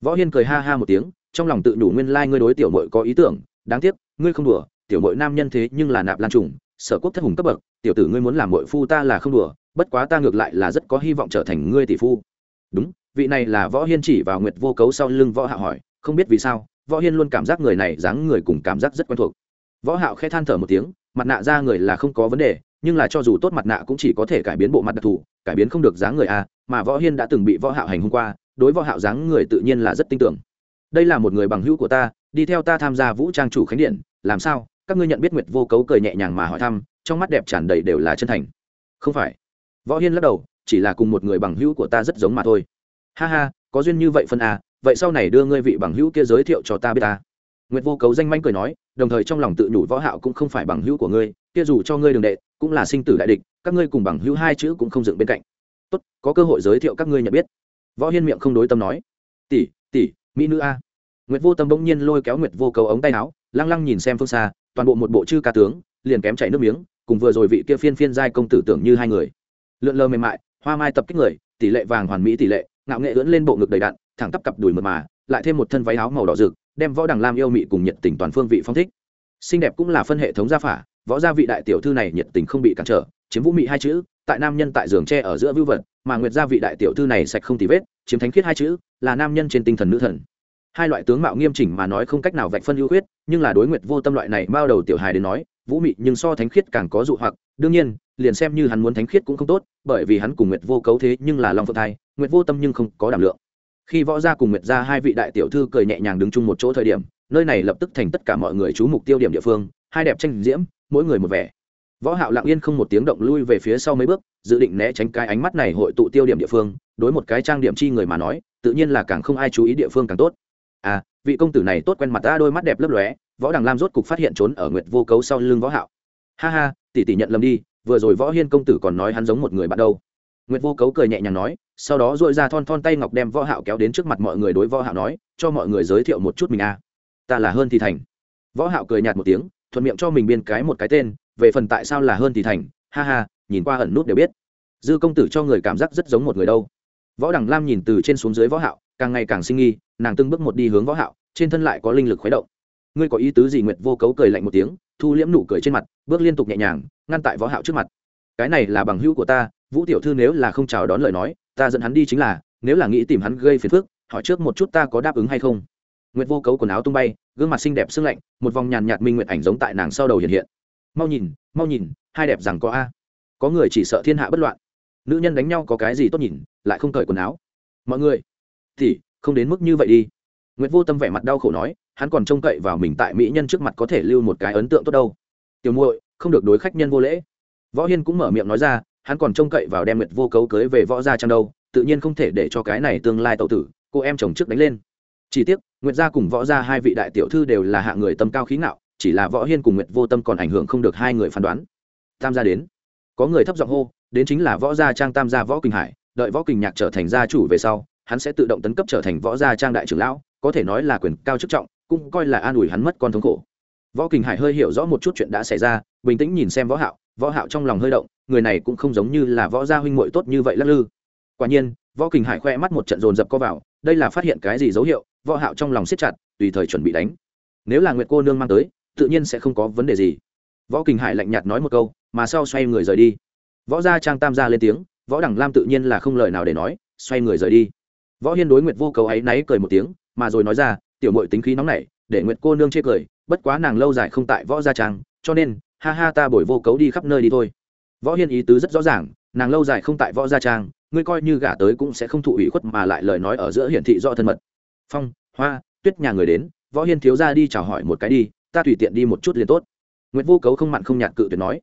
Võ hiên cười ha ha một tiếng, trong lòng tự đủ nguyên lai ngươi đối tiểu muội có ý tưởng, đáng tiếc, ngươi không đùa, tiểu muội nam nhân thế nhưng là nạp lan trùng, sở quốc thất hùng cấp bậc, tiểu tử ngươi muốn làm muội phu ta là không đùa, bất quá ta ngược lại là rất có hy vọng trở thành ngươi tỷ phu. Đúng, vị này là võ hiên chỉ vào nguyệt vô cấu sau lưng võ hạ hỏi, không biết vì sao, võ hiên luôn cảm giác người này dáng người cùng cảm giác rất quen thuộc. Võ hạo khẽ than thở một tiếng mặt nạ ra người là không có vấn đề, nhưng là cho dù tốt mặt nạ cũng chỉ có thể cải biến bộ mặt đặc thù, cải biến không được dáng người a, mà võ hiên đã từng bị võ hạo hành hôm qua, đối võ hạo dáng người tự nhiên là rất tin tưởng. Đây là một người bằng hữu của ta, đi theo ta tham gia vũ trang chủ khánh điện, làm sao? Các ngươi nhận biết nguyệt vô cấu cười nhẹ nhàng mà hỏi thăm, trong mắt đẹp tràn đầy đều là chân thành. Không phải. Võ hiên lắc đầu, chỉ là cùng một người bằng hữu của ta rất giống mà thôi. Ha ha, có duyên như vậy phân à vậy sau này đưa ngươi vị bằng hữu kia giới thiệu cho ta biết ta nguyệt vô cấu danh manh cười nói, đồng thời trong lòng tự nhủ võ hạo cũng không phải bằng hữu của ngươi, kia dù cho ngươi đường đệ, cũng là sinh tử đại địch, các ngươi cùng bằng hữu hai chữ cũng không dựng bên cạnh. Tốt, có cơ hội giới thiệu các ngươi nhận biết. Võ hiên miệng không đối tâm nói, tỷ tỷ, mỹ nữ a. Nguyệt vô tâm bỗng nhiên lôi kéo nguyệt vô cầu ống tay áo, lăng lăng nhìn xem phương xa, toàn bộ một bộ chư ca tướng, liền kém chảy nước miếng, cùng vừa rồi vị kia phiên phiên giai công tử tưởng như hai người. Lượn lờ mềm mại, hoa mai tập kích người, tỷ lệ vàng hoàn mỹ tỷ lệ, ngạo nghệ ưỡn lên bộ ngực đầy đặn, thẳng tắp cặp đùi mượt mà, lại thêm một thân váy áo màu đỏ rực đem võ đằng lam yêu mị cùng nhiệt tình toàn phương vị phong thích. Xinh đẹp cũng là phân hệ thống gia phả, võ gia vị đại tiểu thư này nhiệt tình không bị cản trở, chiếm vũ mị hai chữ, tại nam nhân tại giường tre ở giữa vưu vật, mà nguyệt gia vị đại tiểu thư này sạch không tì vết, chiếm thánh khiết hai chữ, là nam nhân trên tinh thần nữ thần. Hai loại tướng mạo nghiêm chỉnh mà nói không cách nào vạch phân ưu khuyết, nhưng là đối nguyệt vô tâm loại này bao đầu tiểu hài đến nói, vũ mị nhưng so thánh khiết càng có dụ hoặc, đương nhiên, liền xem như hắn muốn thánh khiết cũng không tốt, bởi vì hắn cùng nguyệt vô cấu thế nhưng là long phượng thai, nguyệt vô tâm nhưng không có đảm lượng khi võ gia cùng nguyệt gia hai vị đại tiểu thư cười nhẹ nhàng đứng chung một chỗ thời điểm, nơi này lập tức thành tất cả mọi người chú mục tiêu điểm địa phương, hai đẹp tranh diễm, mỗi người một vẻ. Võ hạo lặng yên không một tiếng động lui về phía sau mấy bước, dự định né tránh cái ánh mắt này hội tụ tiêu điểm địa phương, đối một cái trang điểm chi người mà nói, tự nhiên là càng không ai chú ý địa phương càng tốt. À vị công tử này tốt quen mặt ta, đôi mắt đẹp lấp lóe, võ đằng lam rốt cục phát hiện trốn ở nguyệt vô cấu sau lưng võ hạo. Ha ha, tỷ tỷ nhận lầm đi, vừa rồi võ hiên công tử còn nói hắn giống một người bạn đâu nguyệt vô cấu cười nhẹ nhàng nói, sau đó dội ra thon thon tay ngọc đem võ hạo kéo đến trước mặt mọi người đối võ hạo nói, cho mọi người giới thiệu một chút mình a ta là hơn thì thành. Võ hạo cười nhạt một tiếng, thuận miệng cho mình biên cái một cái tên, về phần tại sao là hơn thì thành, ha ha, nhìn qua ẩn nút đều biết. Dư công tử cho người cảm giác rất giống một người đâu. Võ đằng lam nhìn từ trên xuống dưới võ hạo, càng ngày càng sinh nghi, nàng từng bước một đi hướng võ hạo, trên thân lại có linh lực khuấy động. Ngươi có ý tứ gì? Nguyệt vô cấu cười lạnh một tiếng, thu liễm nụ cười trên mặt, bước liên tục nhẹ nhàng, ngăn tại võ hạo trước mặt. Cái này là bằng hữu của ta vũ tiểu thư nếu là không chào đón lời nói, ta dẫn hắn đi chính là, nếu là nghĩ tìm hắn gây phiền phức, hỏi trước một chút ta có đáp ứng hay không. Nguyệt vô cấu quần áo tung bay, gương mặt xinh đẹp sương lạnh, một vòng nhàn nhạt minh nguyệt ảnh giống tại nàng sau đầu hiện hiện. Mau nhìn mau nhìn, hai đẹp rằng có a. Có người chỉ sợ thiên hạ bất loạn. Nữ nhân đánh nhau có cái gì tốt nhìn, lại không cởi quần áo. Mọi người, thì, không đến mức như vậy đi. Nguyệt vô tâm vẻ mặt đau khổ nói, hắn còn trông cậy vào mình tại mỹ nhân trước mặt có thể lưu một cái ấn tượng tốt đâu. Tiểu muội, không được đối khách nhân vô lễ. Võ hiên cũng mở miệng nói ra hắn còn trông cậy vào đem nguyệt vô cấu cưới về võ gia trang đâu, tự nhiên không thể để cho cái này tương lai tậu tử, cô em chồng trước đánh lên. Chỉ tiếc, nguyệt gia cùng võ gia hai vị đại tiểu thư đều là hạ người tâm cao khí ngạo, chỉ là võ hiên cùng nguyệt vô tâm còn ảnh hưởng không được hai người phán đoán. Tam gia đến. Có người thấp giọng hô, đến chính là võ gia trang tam gia võ kinh hải, đợi võ kinh nhạc trở thành gia chủ về sau, hắn sẽ tự động tấn cấp trở thành võ gia trang đại trưởng lão, có thể nói là quyền cao chức trọng, cũng coi là an ủi hắn mất con thống khổ võ kinh hải hơi hiểu rõ một chút chuyện đã xảy ra, bình tĩnh nhìn xem võ hạo võ hạo trong lòng hơi động, người này cũng không giống như là võ gia huynh muội tốt như vậy lắc lư. Quả nhiên, võ kinh hải khoe mắt một trận dồn dập co vào, đây là phát hiện cái gì dấu hiệu, võ hạo trong lòng siết chặt, tùy thời chuẩn bị đánh. Nếu là nguyệt cô nương mang tới, tự nhiên sẽ không có vấn đề gì. Võ kinh hải lạnh nhạt nói một câu, mà sau xoay người rời đi. Võ gia trang tam gia lên tiếng, võ đẳng lam tự nhiên là không lời nào để nói, xoay người rời đi. Võ hiên đối nguyệt vô cầu ấy náy cười một tiếng, mà rồi nói ra, tiểu mội tính khí nóng nảy để nguyệt cô nương chê cười, bất quá nàng lâu dài không tại võ gia trang, cho nên, ha ha ta bồi vô cấu đi khắp nơi đi thôi. Võ hiên ý tứ rất rõ ràng, nàng lâu dài không tại võ gia trang, ngươi coi như gả tới cũng sẽ không thụ ủy khuất mà lại lời nói ở giữa hiển thị do thân mật. Phong, hoa, tuyết nhà người đến, võ hiên thiếu ra đi chào hỏi một cái đi, ta tùy tiện đi một chút liền tốt. Nguyễn vô cấu không mặn không nhạt cự tuyệt nói.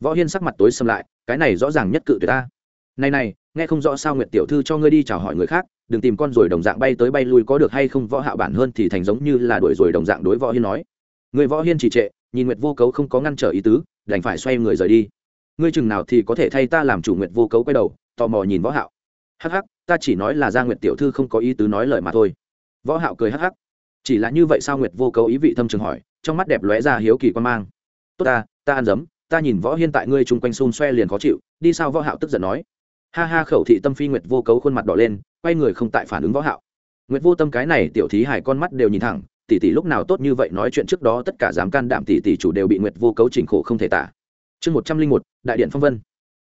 Võ hiên sắc mặt tối xâm lại, cái này rõ ràng nhất cự tuyệt ta. Này này, nghe không rõ sao nguyệt tiểu thư cho ngươi đi chào hỏi người khác đừng tìm con rồi đồng dạng bay tới bay lui có được hay không võ hạo bản hơn thì thành giống như là đuổi rồi đồng dạng đối võ hiên nói. Người võ hiên trì trệ, nhìn nguyệt vô cấu không có ngăn trở ý tứ, đành phải xoay người rời đi. Ngươi chừng nào thì có thể thay ta làm chủ nguyệt vô cấu quay đầu, tò mò nhìn võ hạo. Hắc hắc, ta chỉ nói là gia nguyệt tiểu thư không có ý tứ nói lời mà thôi. Võ hạo cười hắc hắc. Chỉ là như vậy sao nguyệt vô cấu ý vị thâm trường hỏi, trong mắt đẹp lóe ra hiếu kỳ quan mang. Tốt ta ta ăn dấm, ta nhìn võ hiên tại ngươi chung quanh xôn xoe liền khó chịu, đi sao võ hạo tức giận nói ha ha khẩu thị tâm phi nguyệt vô cấu khuôn mặt đỏ lên, quay người không tại phản ứng võ hạo. Nguyệt vô tâm cái này tiểu thí hải con mắt đều nhìn thẳng, tỷ tỷ lúc nào tốt như vậy nói chuyện trước đó tất cả dám can đảm tỷ tỷ chủ đều bị nguyệt vô cấu chỉnh khổ không thể tả. Chương một trăm linh một, đại điện phong vân.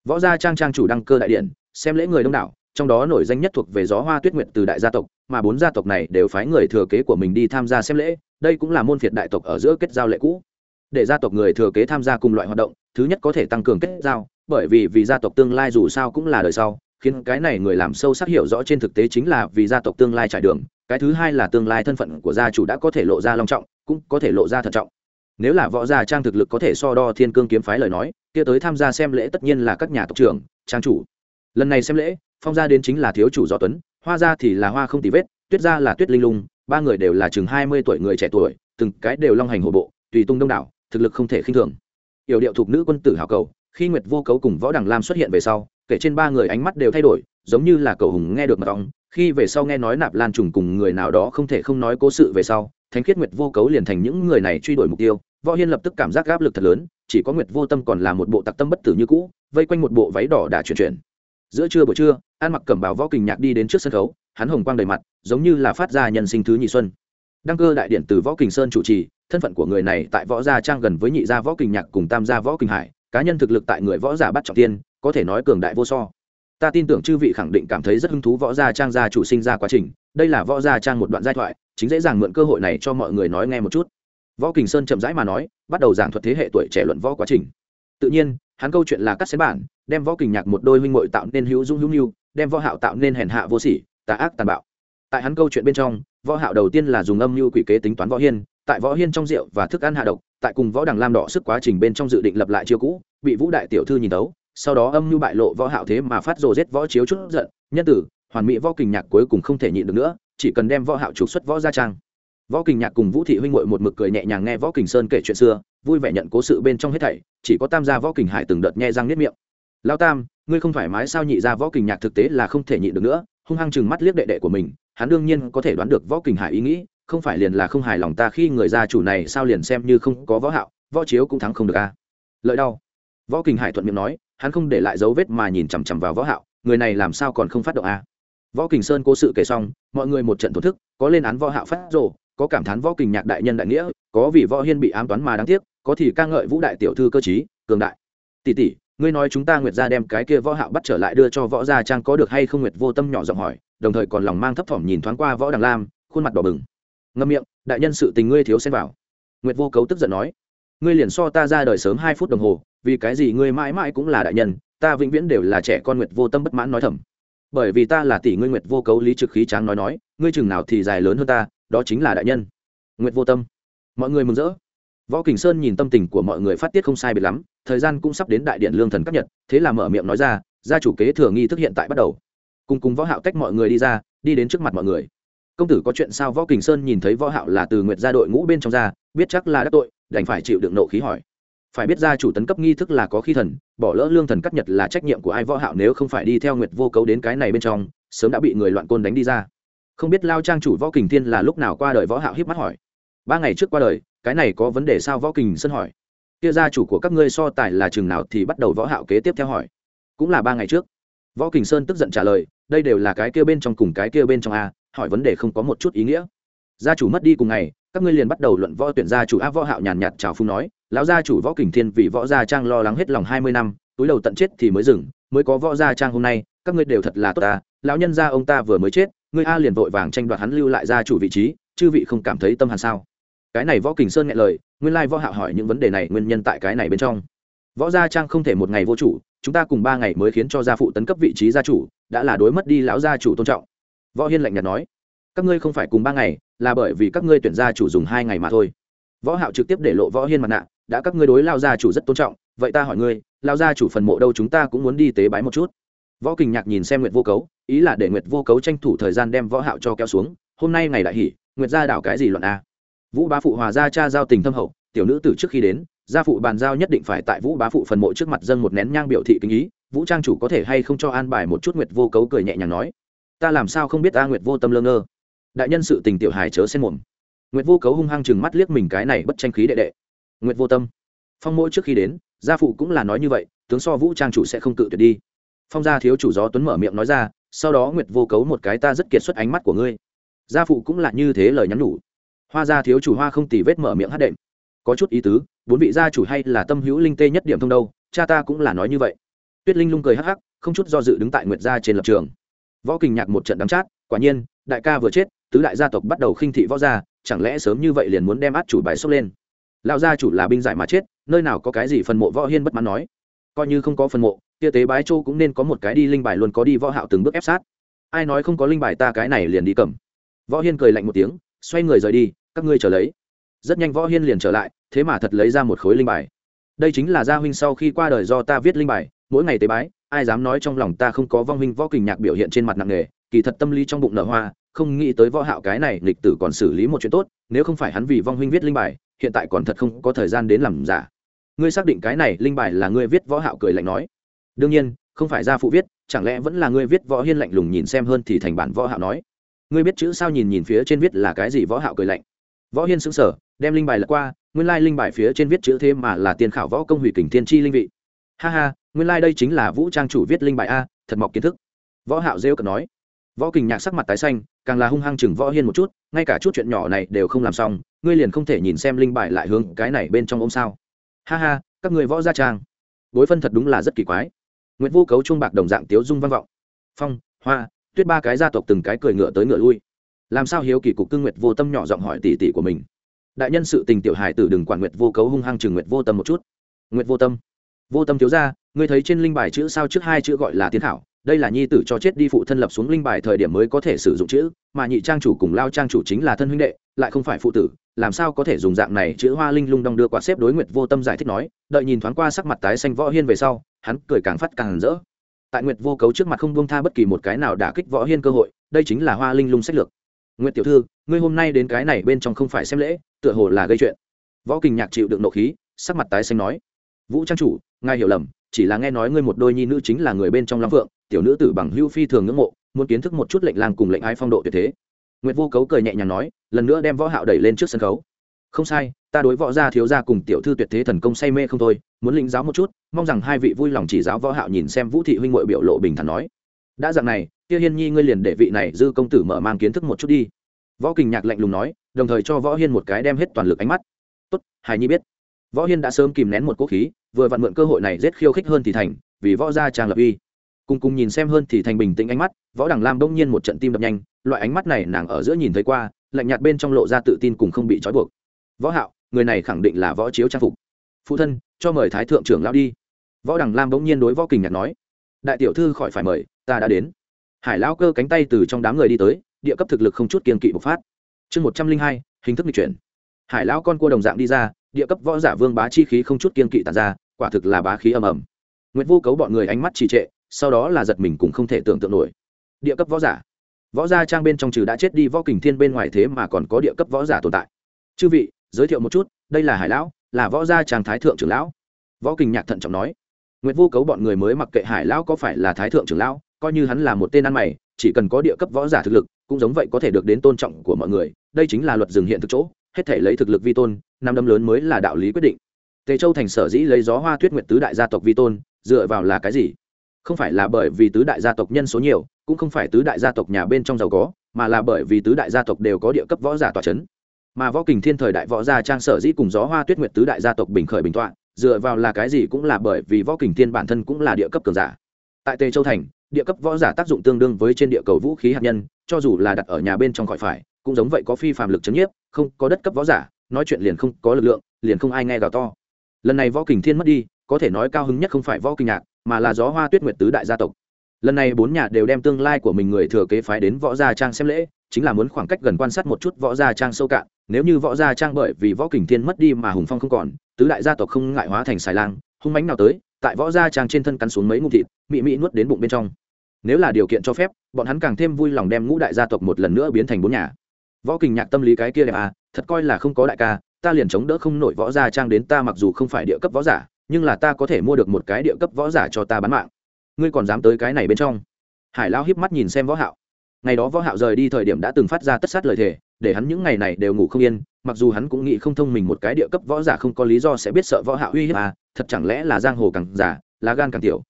Võ gia trang trang chủ đăng cơ đại điện, xem lễ người đông đảo, trong đó nổi danh nhất thuộc về gió hoa tuyết nguyệt từ đại gia tộc, mà bốn gia tộc này đều phái người thừa kế của mình đi tham gia xem lễ, đây cũng là môn phiệt đại tộc ở giữa kết giao lệ cũ để gia tộc người thừa kế tham gia cùng loại hoạt động, thứ nhất có thể tăng cường kết giao, bởi vì vì gia tộc tương lai dù sao cũng là đời sau, khiến cái này người làm sâu sắc hiểu rõ trên thực tế chính là vì gia tộc tương lai trải đường, cái thứ hai là tương lai thân phận của gia chủ đã có thể lộ ra long trọng, cũng có thể lộ ra thận trọng. Nếu là võ gia trang thực lực có thể so đo thiên cương kiếm phái lời nói, kia tới tham gia xem lễ tất nhiên là các nhà tộc trưởng, trang chủ. Lần này xem lễ, phong gia đến chính là thiếu chủ do tuấn, hoa gia thì là hoa không tì vết, tuyết gia là tuyết linh lung, ba người đều là chừng hai mươi tuổi người trẻ tuổi, từng cái đều long hành hộ bộ, tùy tung đông đảo thực lực không thể khinh thường. Yểu điệu thuộc nữ quân tử hảo cầu, khi nguyệt vô cấu cùng võ đằng lam xuất hiện về sau, kể trên ba người ánh mắt đều thay đổi, giống như là cầu hùng nghe được mật ong khi về sau nghe nói nạp lan trùng cùng người nào đó không thể không nói cố sự về sau, thánh khiết nguyệt vô cấu liền thành những người này truy đuổi mục tiêu. Võ hiên lập tức cảm giác áp lực thật lớn, chỉ có nguyệt vô tâm còn là một bộ tặc tâm bất tử như cũ, vây quanh một bộ váy đỏ đã chuyển chuyển. Giữa trưa buổi trưa, an mặc cẩm bào võ kình nhạc đi đến trước sân khấu, hắn hồng quang đầy mặt, giống như là phát ra nhân sinh thứ nhị xuân. Đăng cơ đại điện từ võ kình sơn chủ trì thân phận của người này tại võ gia trang gần với nhị gia võ kình nhạc cùng tam gia võ kình hải, cá nhân thực lực tại người võ giả bắt trọng tiên, có thể nói cường đại vô so. Ta tin tưởng chư vị khẳng định cảm thấy rất hứng thú võ gia trang gia chủ sinh ra quá trình, đây là võ gia trang một đoạn giai thoại, chính dễ dàng mượn cơ hội này cho mọi người nói nghe một chút. Võ kình sơn chậm rãi mà nói, bắt đầu giảng thuật thế hệ tuổi trẻ luận võ quá trình. Tự nhiên, hắn câu chuyện là cắt xén bản, đem võ kình nhạc một đôi huynh muội tạo nên hữu dung hữu nhu, đem võ hạo tạo nên hèn hạ vô sỉ, tà ác tàn bạo. Tại hắn câu chuyện bên trong, võ hạo đầu tiên là dùng âm mưu quỷ kế tính toán võ hiên tại võ hiên trong rượu và thức ăn hạ độc, tại cùng võ đằng lam đỏ sức quá trình bên trong dự định lập lại chiêu cũ, bị vũ đại tiểu thư nhìn tấu, sau đó âm mưu bại lộ võ hạo thế mà phát rồ giết võ chiếu chút giận, nhân tử, hoàn mỹ võ kình nhạc cuối cùng không thể nhịn được nữa, chỉ cần đem võ hạo trục xuất võ gia trang. Võ kình nhạc cùng vũ thị huynh muội một mực cười nhẹ nhàng nghe võ kình sơn kể chuyện xưa, vui vẻ nhận cố sự bên trong hết thảy, chỉ có tam gia võ kình hải từng đợt nghe răng niết miệng. Lao tam, ngươi không thoải mái sao nhị ra võ kình nhạc thực tế là không thể nhịn được nữa, hung hăng chừng mắt liếc đệ đệ của mình, hắn đương nhiên có thể đoán được võ kình hải ý nghĩ không phải liền là không hài lòng ta khi người gia chủ này sao liền xem như không có võ hạo, võ chiếu cũng thắng không được a. Lợi đau. Võ kình hải thuận miệng nói, hắn không để lại dấu vết mà nhìn chằm chằm vào võ hạo, người này làm sao còn không phát động a? Võ kình sơn cố sự kể xong, mọi người một trận tổn thức, có lên án võ hạo phát rồ, có cảm thán võ kình nhạc đại nhân đại nghĩa, có vì võ hiên bị ám toán mà đáng tiếc, có thì ca ngợi vũ đại tiểu thư cơ trí, cường đại. Tỷ tỷ, ngươi nói chúng ta nguyệt gia đem cái kia võ hạo bắt trở lại đưa cho võ gia trang có được hay không nguyệt vô tâm nhỏ giọng hỏi, đồng thời còn lòng mang thấp thỏm nhìn thoáng qua võ đằng lam, khuôn mặt đỏ bừng ngâm miệng, đại nhân sự tình ngươi thiếu xen vào. Nguyệt vô cấu tức giận nói, ngươi liền so ta ra đời sớm hai phút đồng hồ, vì cái gì ngươi mãi mãi cũng là đại nhân, ta vĩnh viễn đều là trẻ con nguyệt vô tâm bất mãn nói thầm. Bởi vì ta là tỷ ngươi nguyệt vô cấu lý trực khí tráng nói nói, ngươi chừng nào thì dài lớn hơn ta, đó chính là đại nhân. Nguyệt vô tâm, mọi người mừng rỡ. Võ kình sơn nhìn tâm tình của mọi người phát tiết không sai biệt lắm, thời gian cũng sắp đến đại điện lương thần cấp nhật, thế là mở miệng nói ra, gia chủ kế thừa nghi thức hiện tại bắt đầu. Cùng cùng võ hạo cách mọi người đi ra, đi đến trước mặt mọi người công tử có chuyện sao võ kình sơn nhìn thấy võ hạo là từ nguyệt gia đội ngũ bên trong ra, biết chắc là đắc tội, đành phải chịu đựng nộ khí hỏi. Phải biết gia chủ tấn cấp nghi thức là có khi thần, bỏ lỡ lương thần cắt nhật là trách nhiệm của ai võ hạo nếu không phải đi theo nguyệt vô cấu đến cái này bên trong, sớm đã bị người loạn côn đánh đi ra. Không biết lao trang chủ võ kình thiên là lúc nào qua đời võ hạo hiếp mắt hỏi. Ba ngày trước qua đời, cái này có vấn đề sao võ kình sơn hỏi. Kia gia chủ của các ngươi so tài là chừng nào thì bắt đầu võ hạo kế tiếp theo hỏi. Cũng là ba ngày trước. Võ kình sơn tức giận trả lời, đây đều là cái kia bên trong cùng cái kia bên trong a hỏi vấn đề không có một chút ý nghĩa. Gia chủ mất đi cùng ngày, các ngươi liền bắt đầu luận võ tuyển gia chủ a võ hạo nhàn nhạt chào phung nói, lão gia chủ võ kình thiên vì võ gia trang lo lắng hết lòng hai mươi năm, túi đầu tận chết thì mới dừng, mới có võ gia trang hôm nay, các ngươi đều thật là tốt ta, lão nhân gia ông ta vừa mới chết, ngươi a liền vội vàng tranh đoạt hắn lưu lại gia chủ vị trí, chư vị không cảm thấy tâm hàn sao? Cái này võ kình sơn nghe lời, nguyên lai võ hạo hỏi những vấn đề này nguyên nhân tại cái này bên trong. Võ gia trang không thể một ngày vô chủ, chúng ta cùng ba ngày mới khiến cho gia phụ tấn cấp vị trí gia chủ, đã là đối mất đi lão gia chủ tôn trọng võ hiên lạnh nhạt nói, các ngươi không phải cùng ba ngày, là bởi vì các ngươi tuyển gia chủ dùng hai ngày mà thôi. Võ hạo trực tiếp để lộ võ hiên mặt nạ, đã các ngươi đối lao gia chủ rất tôn trọng, vậy ta hỏi ngươi, lao gia chủ phần mộ đâu chúng ta cũng muốn đi tế bái một chút? Võ kình nhạc nhìn xem nguyệt vô cấu, ý là để nguyệt vô cấu tranh thủ thời gian đem võ hạo cho kéo xuống, hôm nay ngày đại hỉ nguyệt gia đảo cái gì loạn a? Vũ bá phụ hòa gia cha giao tình thâm hậu, tiểu nữ từ trước khi đến, gia phụ bàn giao nhất định phải tại vũ bá phụ phần mộ trước mặt dâng một nén nhang biểu thị kính ý, vũ trang chủ có thể hay không cho an bài một chút nguyệt vô cấu cười nhẹ nhàng nói ta làm sao không biết ta nguyệt vô tâm lơ ngơ? Đại nhân sự tình tiểu hài chớ xen mồm. Nguyệt vô cấu hung hăng chừng mắt liếc mình cái này bất tranh khí đệ đệ. Nguyệt vô tâm. Phong mỗi trước khi đến, gia phụ cũng là nói như vậy, tướng so vũ trang chủ sẽ không cự tuyệt đi. Phong gia thiếu chủ gió tuấn mở miệng nói ra, sau đó nguyệt vô cấu một cái ta rất kiệt xuất ánh mắt của ngươi. Gia phụ cũng là như thế lời nhắn nhủ. Hoa gia thiếu chủ hoa không tì vết mở miệng hát đệm. Có chút ý tứ, bốn vị gia chủ hay là tâm hữu linh tê nhất điểm thông đâu, cha ta cũng là nói như vậy. Tuyết linh lung cười hắc hắc, không chút do dự đứng tại nguyệt gia trên lập trường võ kình nhạc một trận đắm chát, quả nhiên, đại ca vừa chết, tứ đại gia tộc bắt đầu khinh thị võ gia, chẳng lẽ sớm như vậy liền muốn đem át chủ bài xốc lên? Lão gia chủ là binh giải mà chết, nơi nào có cái gì phần mộ võ hiên bất mãn nói. Coi như không có phần mộ, kia tế bái châu cũng nên có một cái đi linh bài luôn có đi võ hạo từng bước ép sát. Ai nói không có linh bài ta cái này liền đi cầm. Võ hiên cười lạnh một tiếng, xoay người rời đi, các ngươi chờ lấy. Rất nhanh võ hiên liền trở lại, thế mà thật lấy ra một khối linh bài. Đây chính là gia huynh sau khi qua đời do ta viết linh bài, mỗi ngày tế bái ai dám nói trong lòng ta không có vong huynh võ kình nhạc biểu hiện trên mặt nặng nề, kỳ thật tâm lý trong bụng nở hoa, không nghĩ tới võ hạo cái này lịch tử còn xử lý một chuyện tốt, nếu không phải hắn vì vong huynh viết linh bài, hiện tại còn thật không có thời gian đến làm giả. Ngươi xác định cái này linh bài là ngươi viết võ hạo cười lạnh nói. Đương nhiên, không phải gia phụ viết, chẳng lẽ vẫn là ngươi viết võ hiên lạnh lùng nhìn xem hơn thì thành bản võ hạo nói. Ngươi biết chữ sao nhìn nhìn phía trên viết là cái gì võ hạo cười lạnh. Võ hiên sững sờ, đem linh bài lật qua, nguyên lai linh bài phía trên viết chữ thế mà là tiền khảo võ công hủy kình thiên chi linh vị. Ha ha nguyên lai đây chính là vũ trang chủ viết linh bài a, thật mọc kiến thức. Võ hạo rêu cợt nói. Võ kình nhạc sắc mặt tái xanh, càng là hung hăng chừng võ hiên một chút, ngay cả chút chuyện nhỏ này đều không làm xong, ngươi liền không thể nhìn xem linh bài lại hướng cái này bên trong ôm sao. Ha ha, các người võ gia trang. Bối phân thật đúng là rất kỳ quái. Nguyễn vô cấu chuông bạc đồng dạng tiếu dung văn vọng. Phong, hoa, tuyết ba cái gia tộc từng cái cười ngựa tới ngựa lui. Làm sao hiếu kỳ cục cưng nguyệt vô tâm nhỏ giọng hỏi tỷ tỷ của mình. Đại nhân sự tình tiểu hải tử đừng quản nguyệt vô cấu hung hăng chừng nguyệt vô tâm một chút. Nguyệt vô tâm vô tâm thiếu ra ngươi thấy trên linh bài chữ sao trước hai chữ gọi là tiến thảo đây là nhi tử cho chết đi phụ thân lập xuống linh bài thời điểm mới có thể sử dụng chữ, mà nhị trang chủ cùng lao trang chủ chính là thân huynh đệ, lại không phải phụ tử, làm sao có thể dùng dạng này chữ hoa linh lung đong đưa quạt xếp đối nguyệt vô tâm giải thích nói, đợi nhìn thoáng qua sắc mặt tái xanh võ hiên về sau, hắn cười càng phát càng rỡ. Tại nguyệt vô cấu trước mặt không buông tha bất kỳ một cái nào đả kích võ hiên cơ hội, đây chính là hoa linh lung sách lược. Nguyệt tiểu thư, ngươi hôm nay đến cái này bên trong không phải xem lễ, tựa hồ là gây chuyện. Võ kình nhạc chịu đựng nộ khí, sắc mặt tái xanh nói vũ trang chủ, ngài hiểu lầm, chỉ là nghe nói ngươi một đôi nhi nữ chính là người bên trong long phượng tiểu nữ tử bằng hưu phi thường ngưỡng mộ, muốn kiến thức một chút lệnh lang cùng lệnh ái phong độ tuyệt thế. Nguyệt vô cấu cười nhẹ nhàng nói, lần nữa đem võ hạo đẩy lên trước sân khấu. Không sai, ta đối võ gia thiếu gia cùng tiểu thư tuyệt thế thần công say mê không thôi, muốn lĩnh giáo một chút, mong rằng hai vị vui lòng chỉ giáo võ hạo nhìn xem vũ thị huynh muội biểu lộ bình thản nói. Đã dạng này, kia hiên nhi ngươi liền để vị này dư công tử mở mang kiến thức một chút đi. Võ kình nhạc lạnh lùng nói, đồng thời cho võ hiên một cái đem hết toàn lực ánh mắt. Tốt hài nhi biết. Võ hiên đã sớm kìm nén một cỗ khí vừa vặn mượn cơ hội này giết khiêu khích hơn thì thành, vì võ gia trang lập uy. Cùng cùng nhìn xem hơn thì thành bình tĩnh ánh mắt, võ đằng lam đông nhiên một trận tim đập nhanh, loại ánh mắt này nàng ở giữa nhìn thấy qua, lạnh nhạt bên trong lộ ra tự tin cùng không bị trói buộc. Võ hạo, người này khẳng định là võ chiếu trang phục. Phụ thân, cho mời thái thượng trưởng lão đi. Võ đằng lam bỗng nhiên đối võ kình nhạt nói, đại tiểu thư khỏi phải mời, ta đã đến. Hải lão cơ cánh tay từ trong đám người đi tới, địa cấp thực lực không chút kiên kỵ bộc phát. Chương một trăm linh hai, hình thức lịch chuyển hải lão con cua đồng dạng đi ra, địa cấp võ giả vương bá chi khí không chút kiên kỵ tàn ra, quả thực là bá khí ầm ầm. Nguyễn vô cấu bọn người ánh mắt trì trệ, sau đó là giật mình cũng không thể tưởng tượng nổi. Địa cấp võ giả. Võ gia trang bên trong trừ đã chết đi võ kình thiên bên ngoài thế mà còn có địa cấp võ giả tồn tại. Chư vị, giới thiệu một chút, đây là hải lão, là võ gia trang thái thượng trưởng lão. Võ kình nhạc thận trọng nói. Nguyễn vô cấu bọn người mới mặc kệ hải lão có phải là thái thượng trưởng lão, coi như hắn là một tên ăn mày, chỉ cần có địa cấp võ giả thực lực, cũng giống vậy có thể được đến tôn trọng của mọi người, đây chính là luật dừng hiện thực chỗ hết thể lấy thực lực vi tôn, năm đâm lớn mới là đạo lý quyết định. Tề châu thành sở dĩ lấy gió hoa tuyết nguyệt tứ đại gia tộc vi tôn, dựa vào là cái gì? Không phải là bởi vì tứ đại gia tộc nhân số nhiều, cũng không phải tứ đại gia tộc nhà bên trong giàu có, mà là bởi vì tứ đại gia tộc đều có địa cấp võ giả tòa c h ấ n mà võ kình thiên thời đại võ gia trang sở dĩ cùng gió hoa tuyết nguyệt tứ đại gia tộc bình khởi bình t o ạ dựa vào là cái gì cũng là bởi vì võ kình thiên bản thân cũng là địa cấp cường giả. Tại tề châu thành, địa cấp võ giả tác dụng tương đương với trên địa cầu vũ khí hạt nhân, cho dù là đặt ở nhà bên trong khỏi phải, cũng giống vậy có phi phạm lực c h ấ n nhiếp không có đất cấp võ giả, nói chuyện liền không có lực lượng, liền không ai nghe gào to. Lần này võ kình thiên mất đi, có thể nói cao hứng nhất không phải võ kinh nhạc, mà là gió hoa tuyết nguyệt tứ đại gia tộc. Lần này bốn nhà đều đem tương lai của mình người thừa kế phái đến võ gia trang xem lễ, chính là muốn khoảng cách gần quan sát một chút võ gia trang sâu cạn. Nếu như võ gia trang bởi vì võ kình thiên mất đi mà hùng phong không còn, tứ đại gia tộc không ngại hóa thành xài lang, hung mánh nào tới, tại võ gia trang trên thân cắn xuống mấy ngụ thịt, mị mị nuốt đến bụng bên trong. Nếu là điều kiện cho phép, bọn hắn càng thêm vui lòng đem ngũ đại gia tộc một lần nữa biến thành bốn nhà võ kình nhạc tâm lý cái kia đẹp à thật coi là không có đại ca, ta liền chống đỡ không nổi võ gia trang đến ta mặc dù không phải địa cấp võ giả, nhưng là ta có thể mua được một cái địa cấp võ giả cho ta bán mạng. Ngươi còn dám tới cái này bên trong? Hải lao híp mắt nhìn xem võ hạo. Ngày đó võ hạo rời đi thời điểm đã từng phát ra tất sát lời thề, để hắn những ngày này đều ngủ không yên, mặc dù hắn cũng nghĩ không thông mình một cái địa cấp võ giả không có lý do sẽ biết sợ võ hạo uy hiếp à thật chẳng lẽ là giang hồ càng giả lá gan càng tiểu.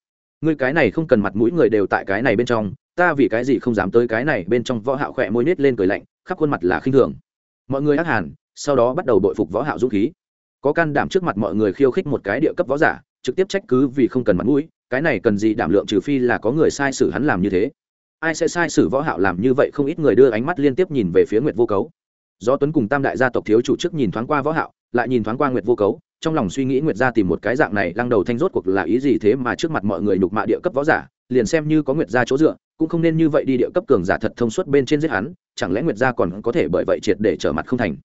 Ngươi cái này không cần mặt mũi người đều tại cái này bên trong, ta vì cái gì không dám tới cái này bên trong võ hạo khỏe môi nết lên cười lạnh khắp khuôn mặt là khinh thường. Mọi người ác hàn, sau đó bắt đầu bội phục võ hạo dũng khí. Có can đảm trước mặt mọi người khiêu khích một cái địa cấp võ giả, trực tiếp trách cứ vì không cần mặt mũi, cái này cần gì đảm lượng trừ phi là có người sai sử hắn làm như thế. Ai sẽ sai sử võ hạo làm như vậy không ít người đưa ánh mắt liên tiếp nhìn về phía nguyệt vô cấu. Do tuấn cùng tam đại gia tộc thiếu chủ trước nhìn thoáng qua võ hạo, lại nhìn thoáng qua nguyệt vô cấu, trong lòng suy nghĩ nguyệt gia tìm một cái dạng này, lăng đầu thanh rốt cuộc là ý gì thế mà trước mặt mọi người nhục mạ địa cấp võ giả, liền xem như có nguyệt gia chỗ dựa cũng không nên như vậy đi địa cấp cường giả thật thông suốt bên trên giết hắn chẳng lẽ nguyệt gia còn có thể bởi vậy triệt để trở mặt không thành?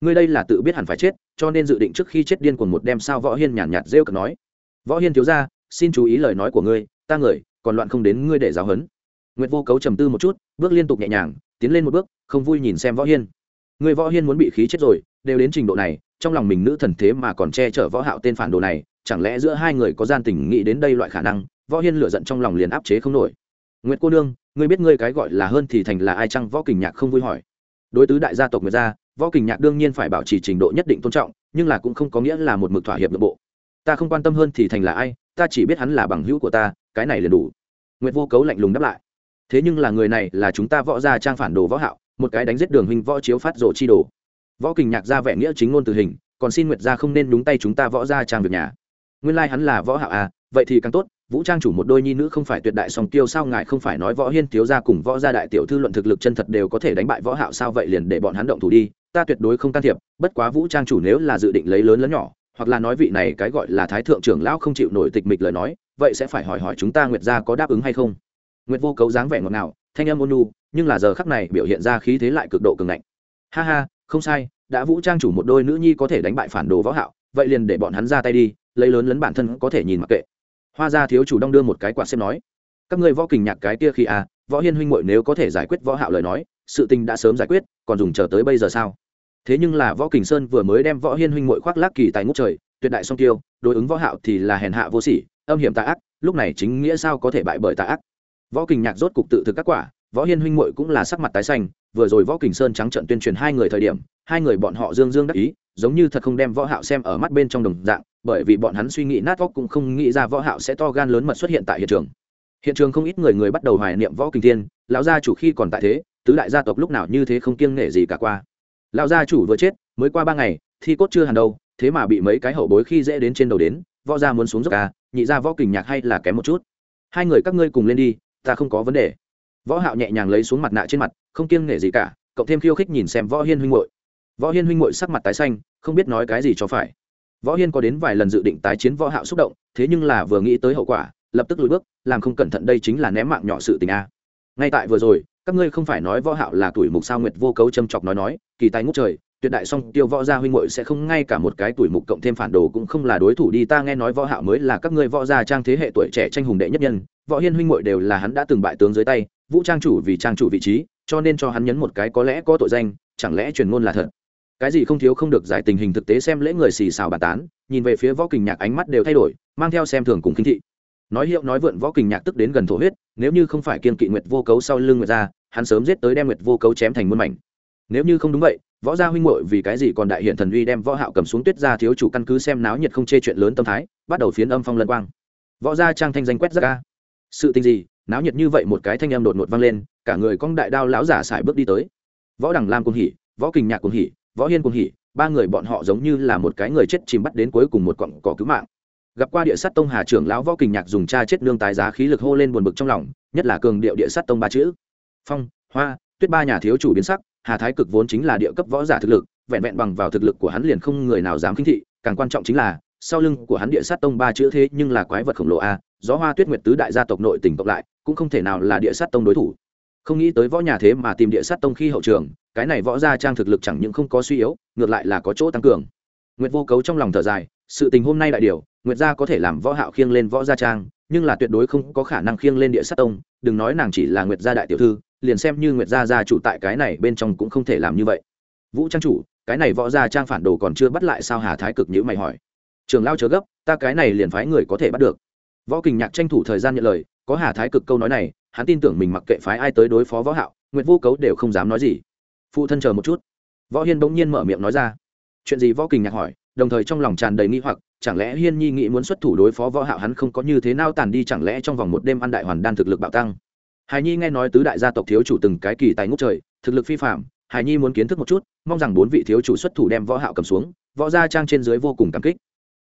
Ngươi đây là tự biết hẳn phải chết cho nên dự định trước khi chết điên cuồng một đem sao võ hiên nhàn nhạt, nhạt rêu cực nói. Võ hiên thiếu ra xin chú ý lời nói của ngươi ta người còn loạn không đến ngươi để giáo hấn nguyệt vô cấu trầm tư một chút bước liên tục nhẹ nhàng tiến lên một bước không vui nhìn xem võ hiên. Người võ hiên muốn bị khí chết rồi đều đến trình độ này trong lòng mình nữ thần thế mà còn che chở võ hạo tên phản đồ này chẳng lẽ giữa hai người có gian tình nghĩ đến đây loại khả năng võ hiên lửa giận trong lòng liền áp chế không nổi nguyệt cô nương ngươi biết ngươi cái gọi là hơn thì thành là ai chăng? Võ kình nhạc không vui hỏi. Đối tứ đại gia tộc người ra, võ kình nhạc đương nhiên phải bảo trì trình độ nhất định tôn trọng nhưng là cũng không có nghĩa là một mực thỏa hiệp nội bộ. Ta không quan tâm hơn thì thành là ai ta chỉ biết hắn là bằng hữu của ta cái này liền đủ. Nguyệt vô cấu lạnh lùng đáp lại. Thế nhưng là người này là chúng ta võ gia trang phản đồ võ hạo một cái đánh giết đường huynh võ chiếu phát rộ chi đồ. Võ kình nhạc ra vẻ nghĩa chính ngôn từ hình còn xin nguyệt gia không nên đúng tay chúng ta võ gia trang việc nhà. Nguyên lai like hắn là võ hạo à vậy thì càng tốt vũ trang chủ một đôi nhi nữ không phải tuyệt đại song tiêu sao ngài không phải nói võ hiên thiếu gia cùng võ gia đại tiểu thư luận thực lực chân thật đều có thể đánh bại võ hạo sao vậy liền để bọn hắn động thủ đi, ta tuyệt đối không can thiệp, bất quá vũ trang chủ nếu là dự định lấy lớn lớn nhỏ, hoặc là nói vị này cái gọi là thái thượng trưởng lão không chịu nổi tịch mịch lời nói, vậy sẽ phải hỏi hỏi chúng ta nguyệt gia có đáp ứng hay không. Nguyệt vô cấu dáng vẻ ngọt ngào, thanh âm ôn nhu, nhưng là giờ khắc này biểu hiện ra khí thế lại cực độ cường ngạnh. Ha ha, không sai, đã vũ trang chủ một đôi nữ nhi có thể đánh bại phản đồ võ hạo, vậy liền để bọn hắn ra tay đi, lấy lớn lớn bản thân có thể nhìn mặc kệ hoa gia thiếu chủ đong đưa một cái quạt xem nói, các ngươi võ kình nhạc cái kia khi à võ hiên huynh muội nếu có thể giải quyết võ hạo lời nói, sự tình đã sớm giải quyết, còn dùng chờ tới bây giờ sao? Thế nhưng là võ kình sơn vừa mới đem võ hiên huynh muội khoác lác kỳ tài ngút trời, tuyệt đại song tiêu, đối ứng võ hạo thì là hèn hạ vô sỉ, âm hiểm tà ác, lúc này chính nghĩa sao có thể bại bởi tà ác? Võ kình nhạc rốt cục tự thực các quả, võ hiên huynh muội cũng là sắc mặt tái xanh, vừa rồi võ kình sơn trắng trận tuyên truyền hai người thời điểm, hai người bọn họ dương dương đắc ý, giống như thật không đem võ hạo xem ở mắt bên trong đồng dạng bởi vì bọn hắn suy nghĩ nát óc cũng không nghĩ ra võ hạo sẽ to gan lớn mật xuất hiện tại hiện trường. Hiện trường không ít người người bắt đầu hoài niệm võ kình thiên, lão gia chủ khi còn tại thế, tứ đại gia tộc lúc nào như thế không kiêng nể gì cả qua. Lão gia chủ vừa chết, mới qua ba ngày, thi cốt chưa hẳn đâu, thế mà bị mấy cái hậu bối khi dễ đến trên đầu đến, võ gia muốn xuống dốc à nhị gia võ kình nhạc hay là kém một chút. Hai người các ngươi cùng lên đi, ta không có vấn đề. Võ hạo nhẹ nhàng lấy xuống mặt nạ trên mặt, không kiêng nể gì cả, cộng thêm khiêu khích nhìn xem võ hiên huynh muội. Võ hiên huynh muội sắc mặt tái xanh, không biết nói cái gì cho phải võ hiên có đến vài lần dự định tái chiến võ hạo xúc động, thế nhưng là vừa nghĩ tới hậu quả, lập tức lùi bước, làm không cẩn thận đây chính là ném mạng nhỏ sự tình a. Ngay tại vừa rồi, các ngươi không phải nói võ hạo là tuổi mục sao nguyệt vô cấu châm chọc nói nói, kỳ tài ngút trời, tuyệt đại song tiêu võ gia huynh muội sẽ không ngay cả một cái tuổi mục cộng thêm phản đồ cũng không là đối thủ đi, ta nghe nói võ hạo mới là các ngươi võ gia trang thế hệ tuổi trẻ tranh hùng đệ nhất nhân, võ hiên huynh muội đều là hắn đã từng bại tướng dưới tay, vũ trang chủ vì trang chủ vị trí, cho nên cho hắn nhấn một cái có lẽ có tội danh, chẳng lẽ truyền ngôn là thật? Cái gì không thiếu không được giải tình hình thực tế xem lễ người xì xào bàn tán, nhìn về phía võ kình nhạc ánh mắt đều thay đổi, mang theo xem thường cùng kinh thị. Nói hiệu nói vượn võ kình nhạc tức đến gần thổ huyết, nếu như không phải kiên kỵ nguyệt vô cấu sau lưng nguyệt ra, hắn sớm giết tới đem nguyệt vô cấu chém thành muôn mảnh. Nếu như không đúng vậy, võ gia huynh muội vì cái gì còn đại hiện thần uy đem võ hạo cầm xuống tuyết gia thiếu chủ căn cứ xem náo nhiệt không chê chuyện lớn tâm thái, bắt đầu phiến âm phong lân quang. Võ gia trang thanh danh quét ra ca sự tình gì, náo nhiệt như vậy một cái thanh âm đột ngột vang lên, cả người cong đại đao lão giả xài bước đi tới. Võ đẳng lam cuồng hỉ, võ kình nhạc cuồng hỉ võ hiên cùng hỉ, ba người bọn họ giống như là một cái người chết chìm bắt đến cuối cùng một cọng cỏ cứu mạng. Gặp qua địa sát tông hà trưởng lão võ kình nhạc dùng cha chết nương tái giá khí lực hô lên buồn bực trong lòng, nhất là cường điệu địa sát tông ba chữ. Phong, hoa, tuyết ba nhà thiếu chủ biến sắc, hà thái cực vốn chính là địa cấp võ giả thực lực, vẹn vẹn bằng vào thực lực của hắn liền không người nào dám khinh thị, càng quan trọng chính là, sau lưng của hắn địa sát tông ba chữ thế nhưng là quái vật khổng lồ a, gió hoa tuyết nguyệt tứ đại gia tộc nội tỉnh cộng lại, cũng không thể nào là địa sát tông đối thủ không nghĩ tới võ nhà thế mà tìm địa sát tông khi hậu trường, cái này võ gia trang thực lực chẳng những không có suy yếu, ngược lại là có chỗ tăng cường. Nguyệt vô cấu trong lòng thở dài, sự tình hôm nay đại điều, nguyệt gia có thể làm võ hạo khiêng lên võ gia trang, nhưng là tuyệt đối không có khả năng khiêng lên địa sát tông, đừng nói nàng chỉ là nguyệt gia đại tiểu thư, liền xem như nguyệt gia gia chủ tại cái này bên trong cũng không thể làm như vậy. Vũ trang chủ, cái này võ gia trang phản đồ còn chưa bắt lại sao hà thái cực nhữ mày hỏi. Trường lao chớ gấp, ta cái này liền phái người có thể bắt được. Võ kình nhạc tranh thủ thời gian nhận lời, có hà thái cực câu nói này hắn tin tưởng mình mặc kệ phái ai tới đối phó võ hạo nguyệt vô cấu đều không dám nói gì. Phụ thân chờ một chút. Võ hiên bỗng nhiên mở miệng nói ra. Chuyện gì võ kình nhạc hỏi đồng thời trong lòng tràn đầy nghi hoặc chẳng lẽ hiên nhi nghĩ muốn xuất thủ đối phó võ hạo hắn không có như thế nào tàn đi chẳng lẽ trong vòng một đêm ăn đại hoàn đan thực lực bạo tăng? Hải Nhi nghe nói tứ đại gia tộc thiếu chủ từng cái kỳ tài ngút trời, thực lực phi phàm, Hải Nhi muốn kiến thức một chút, mong rằng bốn vị thiếu chủ xuất thủ đem võ hạo cầm xuống, võ gia trang trên dưới vô cùng cảm kích.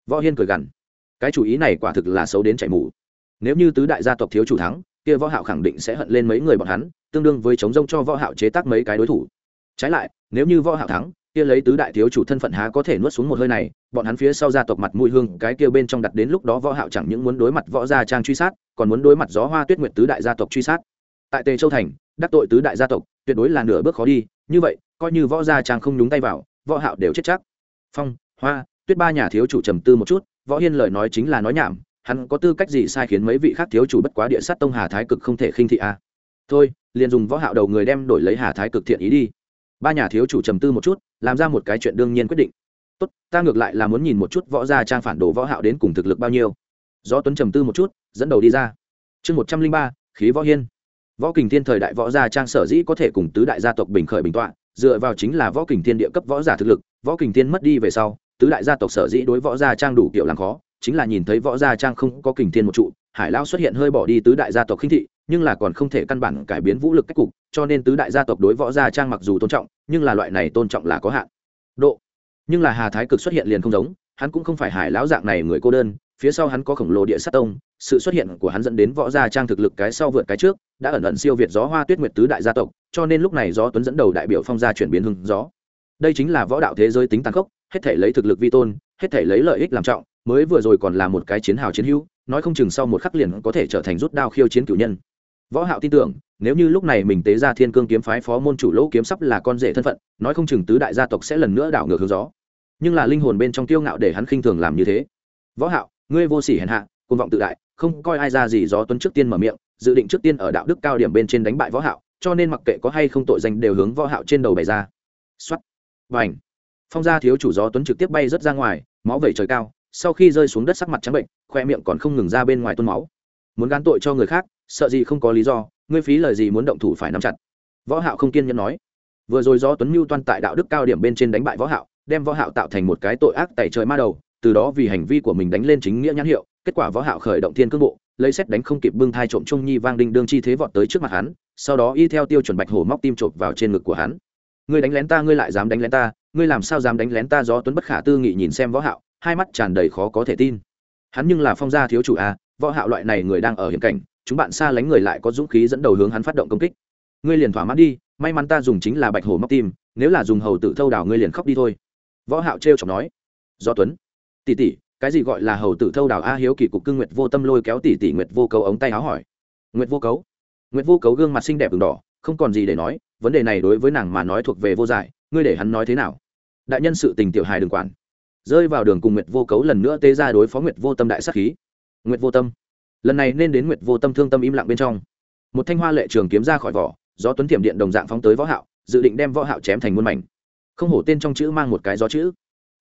Võ Hiên cười gằn, cái chủ ý này quả thực là xấu đến chảy mũ Nếu như tứ đại gia tộc thiếu chủ thắng, kia võ hạo khẳng định sẽ hận lên mấy người bọn hắn, tương đương với chống rông cho võ hạo chế tác mấy cái đối thủ. Trái lại, nếu như võ hạo thắng, kia lấy tứ đại thiếu chủ thân phận há có thể nuốt xuống một hơi này, bọn hắn phía sau gia tộc mặt mũi hương, cái kia bên trong đặt đến lúc đó võ hạo chẳng những muốn đối mặt võ gia trang truy sát, còn muốn đối mặt gió hoa tuyết nguyệt tứ đại gia tộc truy sát tại tề châu thành đắc tội tứ đại gia tộc tuyệt đối là nửa bước khó đi như vậy coi như võ gia trang không nhúng tay vào võ hạo đều chết chắc phong hoa tuyết ba nhà thiếu chủ trầm tư một chút võ hiên lời nói chính là nói nhảm hắn có tư cách gì sai khiến mấy vị khác thiếu chủ bất quá địa sát tông hà thái cực không thể khinh thị a à. thôi, liền dùng võ hạo đầu người đem đổi lấy hà thái cực thiện ý đi. Ba nhà thiếu chủ trầm tư một chút, làm ra một cái chuyện đương nhiên quyết định. Tốt, ta ngược lại là muốn nhìn một chút võ gia trang phản đồ võ hạo đến cùng thực lực bao nhiêu. Do tuấn trầm tư một chút, dẫn đầu đi ra. Chương một trăm linh ba, khí võ hiên. Võ kình thiên thời đại võ gia trang sở dĩ có thể cùng tứ đại gia tộc bình khởi bình tọa, dựa vào chính là võ kình thiên địa cấp võ giả thực lực, võ kình thiên mất đi về sau, tứ đại gia tộc sở dĩ đối võ gia trang đủ kiểu làm khó chính là nhìn thấy võ gia trang không có kình thiên một trụ, hải lao xuất hiện hơi bỏ đi tứ đại gia tộc khinh thị, nhưng là còn không thể căn bản cải biến vũ lực cách cục, cho nên tứ đại gia tộc đối võ gia trang mặc dù tôn trọng, nhưng là loại này tôn trọng là có hạn. Độ. Nhưng là hà thái cực xuất hiện liền không giống, hắn cũng không phải hải lão dạng này người cô đơn, phía sau hắn có khổng lồ địa sát tông, sự xuất hiện của hắn dẫn đến võ gia trang thực lực cái sau vượt cái trước, đã ẩn ẩn siêu việt gió hoa tuyết nguyệt tứ đại gia tộc, cho nên lúc này gió tuấn dẫn đầu đại biểu phong gia chuyển biến hưng gió. Đây chính là võ đạo thế giới tính tăng khốc, hết thể lấy thực lực vi tôn, hết thể lấy lợi ích làm trọng mới vừa rồi còn là một cái chiến hào chiến hữu nói không chừng sau một khắc liền có thể trở thành rút đao khiêu chiến cử nhân. Võ hạo tin tưởng nếu như lúc này mình tế ra thiên cương kiếm phái phó môn chủ lỗ kiếm sắp là con rể thân phận nói không chừng tứ đại gia tộc sẽ lần nữa đảo ngược hướng gió. Nhưng là linh hồn bên trong tiêu ngạo để hắn khinh thường làm như thế. Võ hạo ngươi vô sỉ hèn hạ cuồng vọng tự đại không coi ai ra gì gió tuấn trước tiên mở miệng dự định trước tiên ở đạo đức cao điểm bên trên đánh bại võ hạo cho nên mặc kệ có hay không tội danh đều hướng võ hạo trên đầu bày ra. Xoát bành, phong gia thiếu chủ gió tuấn trực tiếp bay rất ra ngoài máu vẩy trời cao sau khi rơi xuống đất sắc mặt trắng bệnh, khoe miệng còn không ngừng ra bên ngoài tuôn máu. Muốn gán tội cho người khác, sợ gì không có lý do, ngươi phí lời gì muốn động thủ phải nắm chặt. Võ hạo không kiên nhẫn nói. Vừa rồi do tuấn mưu toan tại đạo đức cao điểm bên trên đánh bại võ hạo, đem võ hạo tạo thành một cái tội ác tẩy trời ma đầu, từ đó vì hành vi của mình đánh lên chính nghĩa nhãn hiệu, kết quả võ hạo khởi động thiên cương bộ, lấy xét đánh không kịp bưng thai trộm trung nhi vang đinh đương chi thế vọt tới trước mặt hắn, sau đó y theo tiêu chuẩn bạch hổ móc tim chộp vào trên ngực của hắn. Ngươi đánh lén ta, ngươi lại dám đánh lén ta, ngươi làm sao dám đánh lén ta? Do tuấn bất khả tư nghị nhìn xem võ hạo hai mắt tràn đầy khó có thể tin. Hắn nhưng là phong gia thiếu chủ a, võ hạo loại này người đang ở hiểm cảnh, chúng bạn xa lánh người lại có dũng khí dẫn đầu hướng hắn phát động công kích. Ngươi liền thỏa mãn đi, may mắn ta dùng chính là bạch hổ móc tim, nếu là dùng hầu tử thâu đào ngươi liền khóc đi thôi. Võ hạo treo chọc nói. Do tuấn, tỷ tỷ, cái gì gọi là hầu tử thâu đào a hiếu kỳ cục cương nguyệt vô tâm lôi kéo tỷ tỷ nguyệt vô cấu ống tay áo hỏi. Nguyệt vô cấu? Nguyệt vô cấu gương mặt xinh đẹp ửng đỏ, không còn gì để nói, vấn đề này đối với nàng mà nói thuộc về vô giải, ngươi để hắn nói thế nào? Đại nhân sự tình tiểu hài đừng quản rơi vào đường cùng nguyệt vô cấu lần nữa tê ra đối phó nguyệt vô tâm đại sát khí. Nguyệt vô tâm. Lần này nên đến nguyệt vô tâm thương tâm im lặng bên trong. Một thanh hoa lệ trường kiếm ra khỏi vỏ do tuấn thiểm điện đồng dạng phóng tới võ hạo, dự định đem võ hạo chém thành muôn mảnh. Không hổ tên trong chữ mang một cái gió chữ,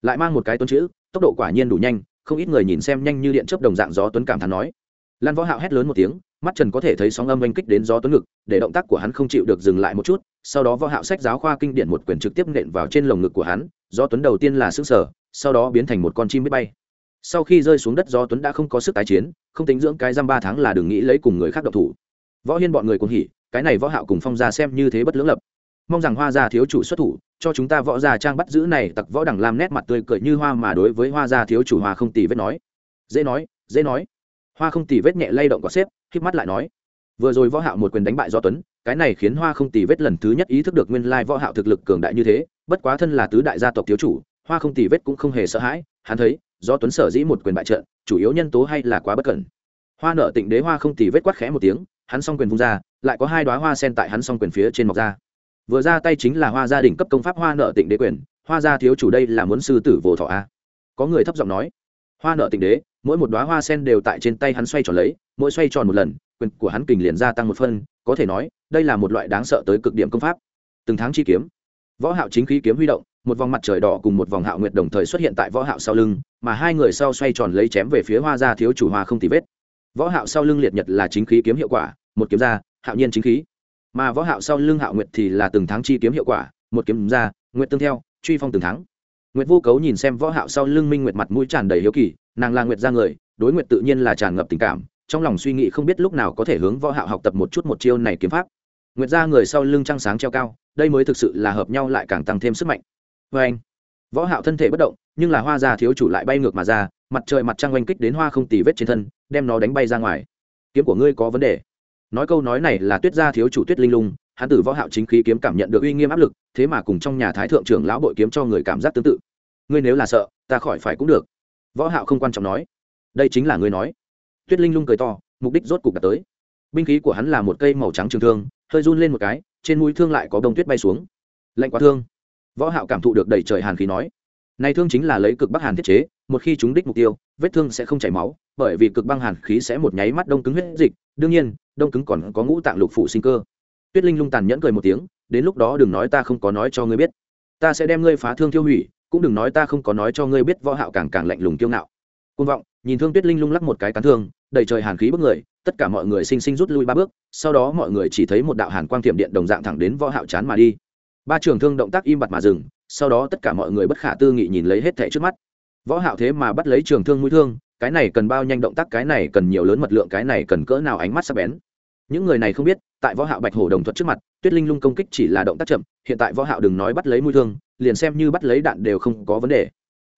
lại mang một cái tuấn chữ, tốc độ quả nhiên đủ nhanh, không ít người nhìn xem nhanh như điện chớp đồng dạng gió tuấn cảm thán nói. Lan võ hạo hét lớn một tiếng, mắt trần có thể thấy sóng âm oanh kích đến gió tuấn ngực, để động tác của hắn không chịu được dừng lại một chút, sau đó võ hạo sách giáo khoa kinh điển một quyển trực tiếp nện vào trên lồng ngực của hắn, gió tuấn đầu tiên là sững sờ sau đó biến thành một con chim biết bay. Sau khi rơi xuống đất do tuấn đã không có sức tái chiến, không tính dưỡng cái giam ba tháng là đừng nghĩ lấy cùng người khác độc thủ. Võ hiên bọn người cũng hỉ, cái này võ hạo cùng phong gia xem như thế bất lưỡng lập. Mong rằng hoa gia thiếu chủ xuất thủ, cho chúng ta võ gia trang bắt giữ này, tặc võ đẳng làm nét mặt tươi cười như hoa mà đối với hoa gia thiếu chủ hoa không tỷ vết nói. Dễ nói dễ nói. Hoa không tỷ vết nhẹ lay động quả xếp, híp mắt lại nói. Vừa rồi võ hạo một quyền đánh bại do tuấn, cái này khiến hoa không tỷ vết lần thứ nhất ý thức được nguyên lai võ hạo thực lực cường đại như thế, bất quá thân là tứ đại gia tộc thiếu chủ hoa không tì vết cũng không hề sợ hãi, hắn thấy, do tuấn sở dĩ một quyền bại trận, chủ yếu nhân tố hay là quá bất cẩn. Hoa nợ tịnh đế hoa không tì vết quát khẽ một tiếng, hắn song quyền vung ra, lại có hai đóa hoa sen tại hắn song quyền phía trên mọc ra. Vừa ra tay chính là hoa gia đình cấp công pháp hoa nợ tịnh đế quyền, hoa gia thiếu chủ đây là muốn sư tử vồ thọ a. Có người thấp giọng nói, hoa nợ tịnh đế, mỗi một đoá hoa sen đều tại trên tay hắn xoay tròn lấy, mỗi xoay tròn một lần, quyền của hắn kình liền gia tăng một phân, có thể nói, đây là một loại đáng sợ tới cực điểm công pháp. Từng tháng chi kiếm, võ hạo chính khí kiếm huy động một vòng mặt trời đỏ cùng một vòng hạo nguyệt đồng thời xuất hiện tại võ hạo sau lưng, mà hai người sau xoay tròn lấy chém về phía hoa gia thiếu chủ hoa không tì vết. Võ hạo sau lưng liệt nhật là chính khí kiếm hiệu quả, một kiếm ra, hạo nhiên chính khí. Mà võ hạo sau lưng hạo nguyệt thì là từng tháng chi kiếm hiệu quả, một kiếm ra, nguyệt tương theo, truy phong từng tháng nguyệt vô cấu nhìn xem võ hạo sau lưng minh nguyệt mặt mũi tràn đầy hiếu kỳ, nàng là nguyệt gia người, đối nguyệt tự nhiên là tràn ngập tình cảm, trong lòng suy nghĩ không biết lúc nào có thể hướng võ hạo học tập một chút một chiêu này kiếm pháp. Nguyệt gia người sau lưng trăng sáng treo cao, đây mới thực sự là hợp nhau lại càng tăng thêm sức mạnh vê anh. Võ hạo thân thể bất động, nhưng là hoa gia thiếu chủ lại bay ngược mà ra, mặt trời mặt trăng oanh kích đến hoa không tì vết trên thân, đem nó đánh bay ra ngoài. Kiếm của ngươi có vấn đề. Nói câu nói này là tuyết gia thiếu chủ tuyết linh lung, hắn tử võ hạo chính khí kiếm cảm nhận được uy nghiêm áp lực, thế mà cùng trong nhà thái thượng trưởng lão bội kiếm cho người cảm giác tương tự. Ngươi nếu là sợ, ta khỏi phải cũng được. Võ hạo không quan trọng nói. Đây chính là ngươi nói. Tuyết linh lung cười to, mục đích rốt cục đạt tới. Binh khí của hắn là một cây màu trắng trường thương, hơi run lên một cái, trên mũi thương lại có bông tuyết bay xuống. Lạnh quá thương võ hạo cảm thụ được đầy trời hàn khí nói. Này thương chính là lấy cực bắc hàn thiết chế, một khi chúng đích mục tiêu, vết thương sẽ không chảy máu, bởi vì cực băng hàn khí sẽ một nháy mắt đông cứng huyết dịch, đương nhiên, đông cứng còn có ngũ tạng lục phụ sinh cơ. Tuyết linh lung tàn nhẫn cười một tiếng, đến lúc đó đừng nói ta không có nói cho ngươi biết. Ta sẽ đem ngươi phá thương tiêu hủy, cũng đừng nói ta không có nói cho ngươi biết võ hạo càng càng lạnh lùng kiêu ngạo. Côn vọng, nhìn thương tuyết linh lung lắc một cái cán thương, đầy trời hàn khí bức người, tất cả mọi người sinh sinh rút lui ba bước, sau đó mọi người chỉ thấy một đạo hàn quang tiệm điện đồng dạng thẳng đến võ hạo chán mà đi ba trường thương động tác im bặt mà dừng, sau đó tất cả mọi người bất khả tư nghị nhìn lấy hết thẻ trước mắt. Võ hạo thế mà bắt lấy trường thương mũi thương, cái này cần bao nhanh động tác, cái này cần nhiều lớn mật lượng, cái này cần cỡ nào ánh mắt sắc bén. Những người này không biết, tại võ hạo bạch hổ đồng thuật trước mặt, tuyết linh lung công kích chỉ là động tác chậm, hiện tại võ hạo đừng nói bắt lấy mũi thương, liền xem như bắt lấy đạn đều không có vấn đề.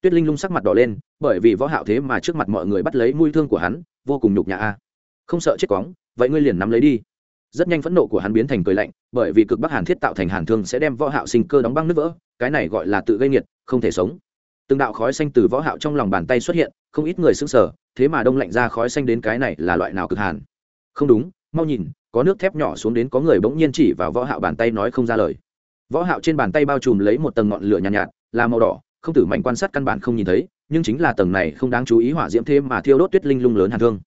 Tuyết linh lung sắc mặt đỏ lên, bởi vì võ hạo thế mà trước mặt mọi người bắt lấy mũi thương của hắn, vô cùng nhục nhã a. Không sợ chết quóng, vậy ngươi liền nắm lấy đi rất nhanh phẫn nộ của hắn biến thành cười lạnh bởi vì cực bắc hàn thiết tạo thành hàn thương sẽ đem võ hạo sinh cơ đóng băng nước vỡ cái này gọi là tự gây nghiệt không thể sống. Từng đạo khói xanh từ võ hạo trong lòng bàn tay xuất hiện không ít người sững sờ thế mà đông lạnh ra khói xanh đến cái này là loại nào cực hàn? Không đúng mau nhìn có nước thép nhỏ xuống đến có người bỗng nhiên chỉ vào võ hạo bàn tay nói không ra lời. Võ hạo trên bàn tay bao trùm lấy một tầng ngọn lửa nhàn nhạt, nhạt là màu đỏ không tử mạnh quan sát căn bản không nhìn thấy nhưng chính là tầng này không đáng chú ý hỏa diễm thêm mà thiêu đốt tuyết linh lung lớn hàn thương.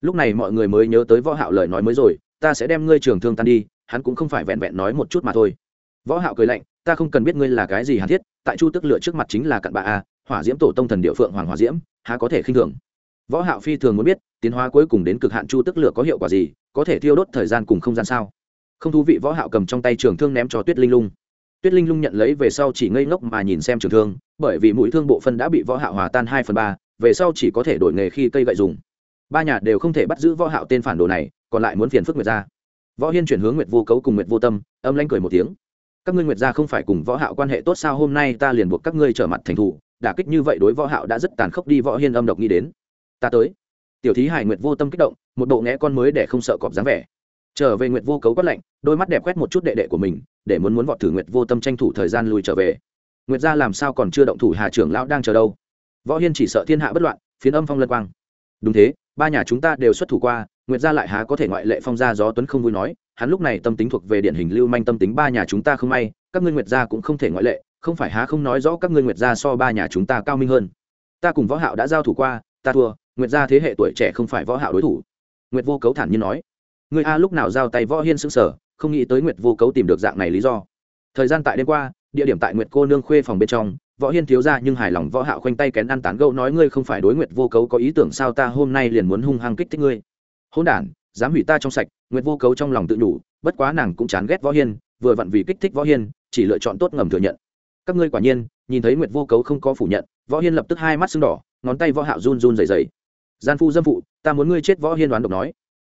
Lúc này mọi người mới nhớ tới võ hạo lời nói mới rồi ta sẽ đem ngươi trường thương tan đi, hắn cũng không phải vẹn vẹn nói một chút mà thôi. Võ hạo cười lạnh, ta không cần biết ngươi là cái gì hàn thiết, tại chu tức lựa trước mặt chính là cặn bạ a, hỏa diễm tổ tông thần địa phượng hoàng hỏa diễm, há có thể khinh thường. Võ hạo phi thường muốn biết, tiến hóa cuối cùng đến cực hạn chu tức lửa có hiệu quả gì, có thể thiêu đốt thời gian cùng không gian sao? Không thú vị, võ hạo cầm trong tay trường thương ném cho tuyết linh lung. Tuyết linh lung nhận lấy về sau chỉ ngây ngốc mà nhìn xem trường thương, bởi vì mũi thương bộ phân đã bị võ hạo hòa tan hai phần ba, về sau chỉ có thể đổi nghề khi cây gậy dùng. Ba nhà đều không thể bắt giữ võ hạo tên phản đồ này còn lại muốn phiền phức nguyệt gia. Võ hiên chuyển hướng nguyệt vô cấu cùng nguyệt vô tâm, âm lanh cười một tiếng. Các ngươi nguyệt gia không phải cùng võ hạo quan hệ tốt sao? Hôm nay ta liền buộc các ngươi trở mặt thành thủ. Đả kích như vậy đối võ hạo đã rất tàn khốc đi, võ hiên âm độc nghĩ đến. Ta tới. Tiểu thí hải nguyệt vô tâm kích động, một bộ ngẽ con mới để không sợ cọp dáng vẻ. Trở về nguyệt vô cấu quát lạnh, đôi mắt đẹp quét một chút đệ đệ của mình, để muốn muốn vọt thử nguyệt vô tâm tranh thủ thời gian lùi trở về. Nguyệt gia làm sao còn chưa động thủ hà trưởng lão đang chờ đâu? Võ hiên chỉ sợ thiên hạ bất loạn, phiến âm phong lân quang. Đúng thế, ba nhà chúng ta đều xuất thủ qua nguyệt gia lại há có thể ngoại lệ phong gia gió tuấn không vui nói, hắn lúc này tâm tính thuộc về điển hình lưu manh tâm tính ba nhà chúng ta không may, các ngươi nguyệt gia cũng không thể ngoại lệ, không phải há không nói rõ các ngươi nguyệt gia so ba nhà chúng ta cao minh hơn. Ta cùng võ hạo đã giao thủ qua, ta thua, nguyệt gia thế hệ tuổi trẻ không phải võ hạo đối thủ. Nguyệt vô cấu thản nhiên nói. Người a lúc nào giao tay võ hiên sững sờ, không nghĩ tới nguyệt vô cấu tìm được dạng này lý do. Thời gian tại đêm qua, địa điểm tại nguyệt cô nương khuê phòng bên trong, võ hiên thiếu ra nhưng hài lòng võ hạo khoanh tay kén ăn tán gẫu nói ngươi không phải đối nguyệt vô cấu có ý tưởng sao ta hôm nay liền muốn hung hăng kích thích ngươi hỗn đản, dám hủy ta trong sạch nguyệt vô cấu trong lòng tự đủ bất quá nàng cũng chán ghét võ hiên, vừa vặn vì kích thích võ hiên, chỉ lựa chọn tốt ngầm thừa nhận. Các ngươi quả nhiên, nhìn thấy nguyệt vô cấu không có phủ nhận, võ hiên lập tức hai mắt sưng đỏ, ngón tay võ hạo run run rẩy rẩy. Gian phu dâm phụ, ta muốn ngươi chết võ hiên đoán độc nói.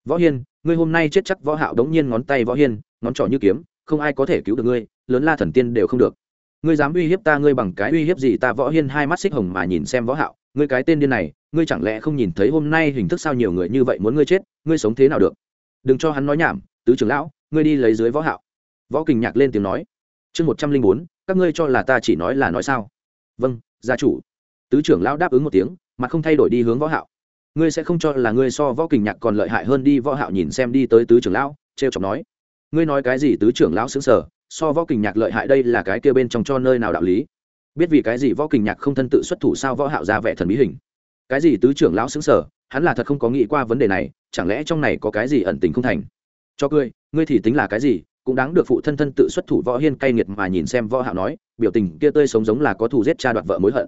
Võ hiên, ngươi hôm nay chết chắc võ hạo đống nhiên ngón tay võ hiên, ngón trỏ như kiếm, không ai có thể cứu được ngươi, lớn la thần tiên đều không được. Ngươi dám uy hiếp ta, ngươi bằng cái uy hiếp gì ta? Võ hiên hai mắt xích hồng mà nhìn xem võ hạo ngươi cái tên điên này, ngươi chẳng lẽ không nhìn thấy hôm nay hình thức sao nhiều người như vậy muốn ngươi chết, ngươi sống thế nào được? Đừng cho hắn nói nhảm, tứ trưởng lão, ngươi đi lấy dưới võ hạo. Võ kình nhạc lên tiếng nói. Chương một trăm linh bốn, các ngươi cho là ta chỉ nói là nói sao? Vâng gia chủ. Tứ trưởng lão đáp ứng một tiếng mà không thay đổi đi hướng võ hạo. Ngươi sẽ không cho là ngươi so võ kình nhạc còn lợi hại hơn đi võ hạo nhìn xem đi tới tứ trưởng lão treo chọc nói. Ngươi nói cái gì tứ trưởng lão sững sờ, so võ kình nhạc lợi hại đây là cái kia bên trong cho nơi nào đạo lý? Biết vì cái gì võ kình nhạc không thân tự xuất thủ sao võ hạo ra vẻ thần bí hình? Cái gì tứ trưởng lão sững sờ hắn là thật không có nghĩ qua vấn đề này, chẳng lẽ trong này có cái gì ẩn tình không thành? Cho cười, ngươi thì tính là cái gì, cũng đáng được phụ thân thân tự xuất thủ võ hiên cay nghiệt mà nhìn xem võ hạo nói, biểu tình kia tươi sống giống là có thù giết cha đoạt vợ mối hận.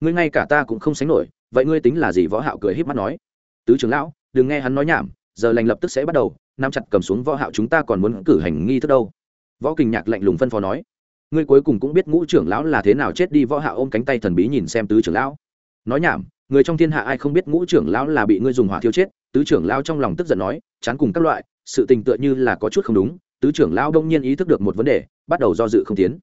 Ngươi ngay cả ta cũng không sánh nổi, vậy ngươi tính là gì? Võ hạo cười híp mắt nói. Tứ trưởng lão, đừng nghe hắn nói nhảm, giờ lành lập tức sẽ bắt đầu, nắm chặt cầm xuống võ hạo chúng ta còn muốn cử hành nghi thức đâu? Võ kình nhạc lạnh lùng phân phó nói ngươi cuối cùng cũng biết ngũ trưởng lão là thế nào chết đi, võ hạ ôm cánh tay thần bí nhìn xem tứ trưởng lão. Nói nhảm, người trong thiên hạ ai không biết ngũ trưởng lão là bị ngươi dùng hỏa thiêu chết? Tứ trưởng lão trong lòng tức giận nói, chán cùng các loại, sự tình tựa như là có chút không đúng. Tứ trưởng lão đông nhiên ý thức được một vấn đề, bắt đầu do dự không tiến.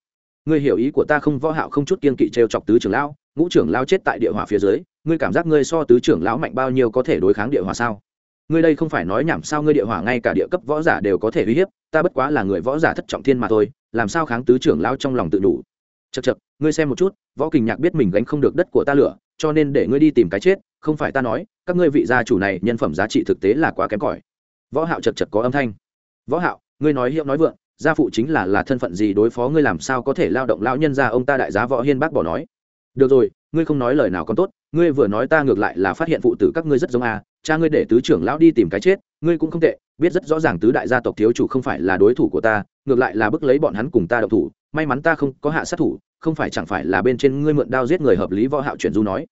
Ngươi hiểu ý của ta không? Võ hạo không chút kiên kỵ treo chọc tứ trưởng lão. Ngũ trưởng lão chết tại địa hỏa phía dưới, ngươi cảm giác ngươi so tứ trưởng lão mạnh bao nhiêu có thể đối kháng địa hỏa sao? Ngươi đây không phải nói nhảm sao? Ngươi địa hỏa ngay cả địa cấp võ giả đều có thể uy hiếp ta bất quá là người võ giả thất trọng thiên mà thôi, làm sao kháng tứ trưởng lão trong lòng tự đủ? Chật chật ngươi xem một chút, võ kình nhạc biết mình gánh không được đất của ta lửa, cho nên để ngươi đi tìm cái chết, không phải ta nói, các ngươi vị gia chủ này nhân phẩm giá trị thực tế là quá kém cỏi. Võ hạo chật chật có âm thanh. Võ hạo, ngươi nói hiệu nói vượng, gia phụ chính là là thân phận gì đối phó ngươi làm sao có thể lao động lão nhân gia ông ta đại giá võ hiên bác bỏ nói? Được rồi ngươi không nói lời nào còn tốt, ngươi vừa nói ta ngược lại là phát hiện phụ tử các ngươi rất giống à cha ngươi để tứ trưởng lão đi tìm cái chết, ngươi cũng không tệ, biết rất rõ ràng tứ đại gia tộc thiếu chủ không phải là đối thủ của ta, ngược lại là bức lấy bọn hắn cùng ta độc thủ, may mắn ta không có hạ sát thủ, không phải chẳng phải là bên trên ngươi mượn đao giết người hợp lý võ hạo chuyển du nói.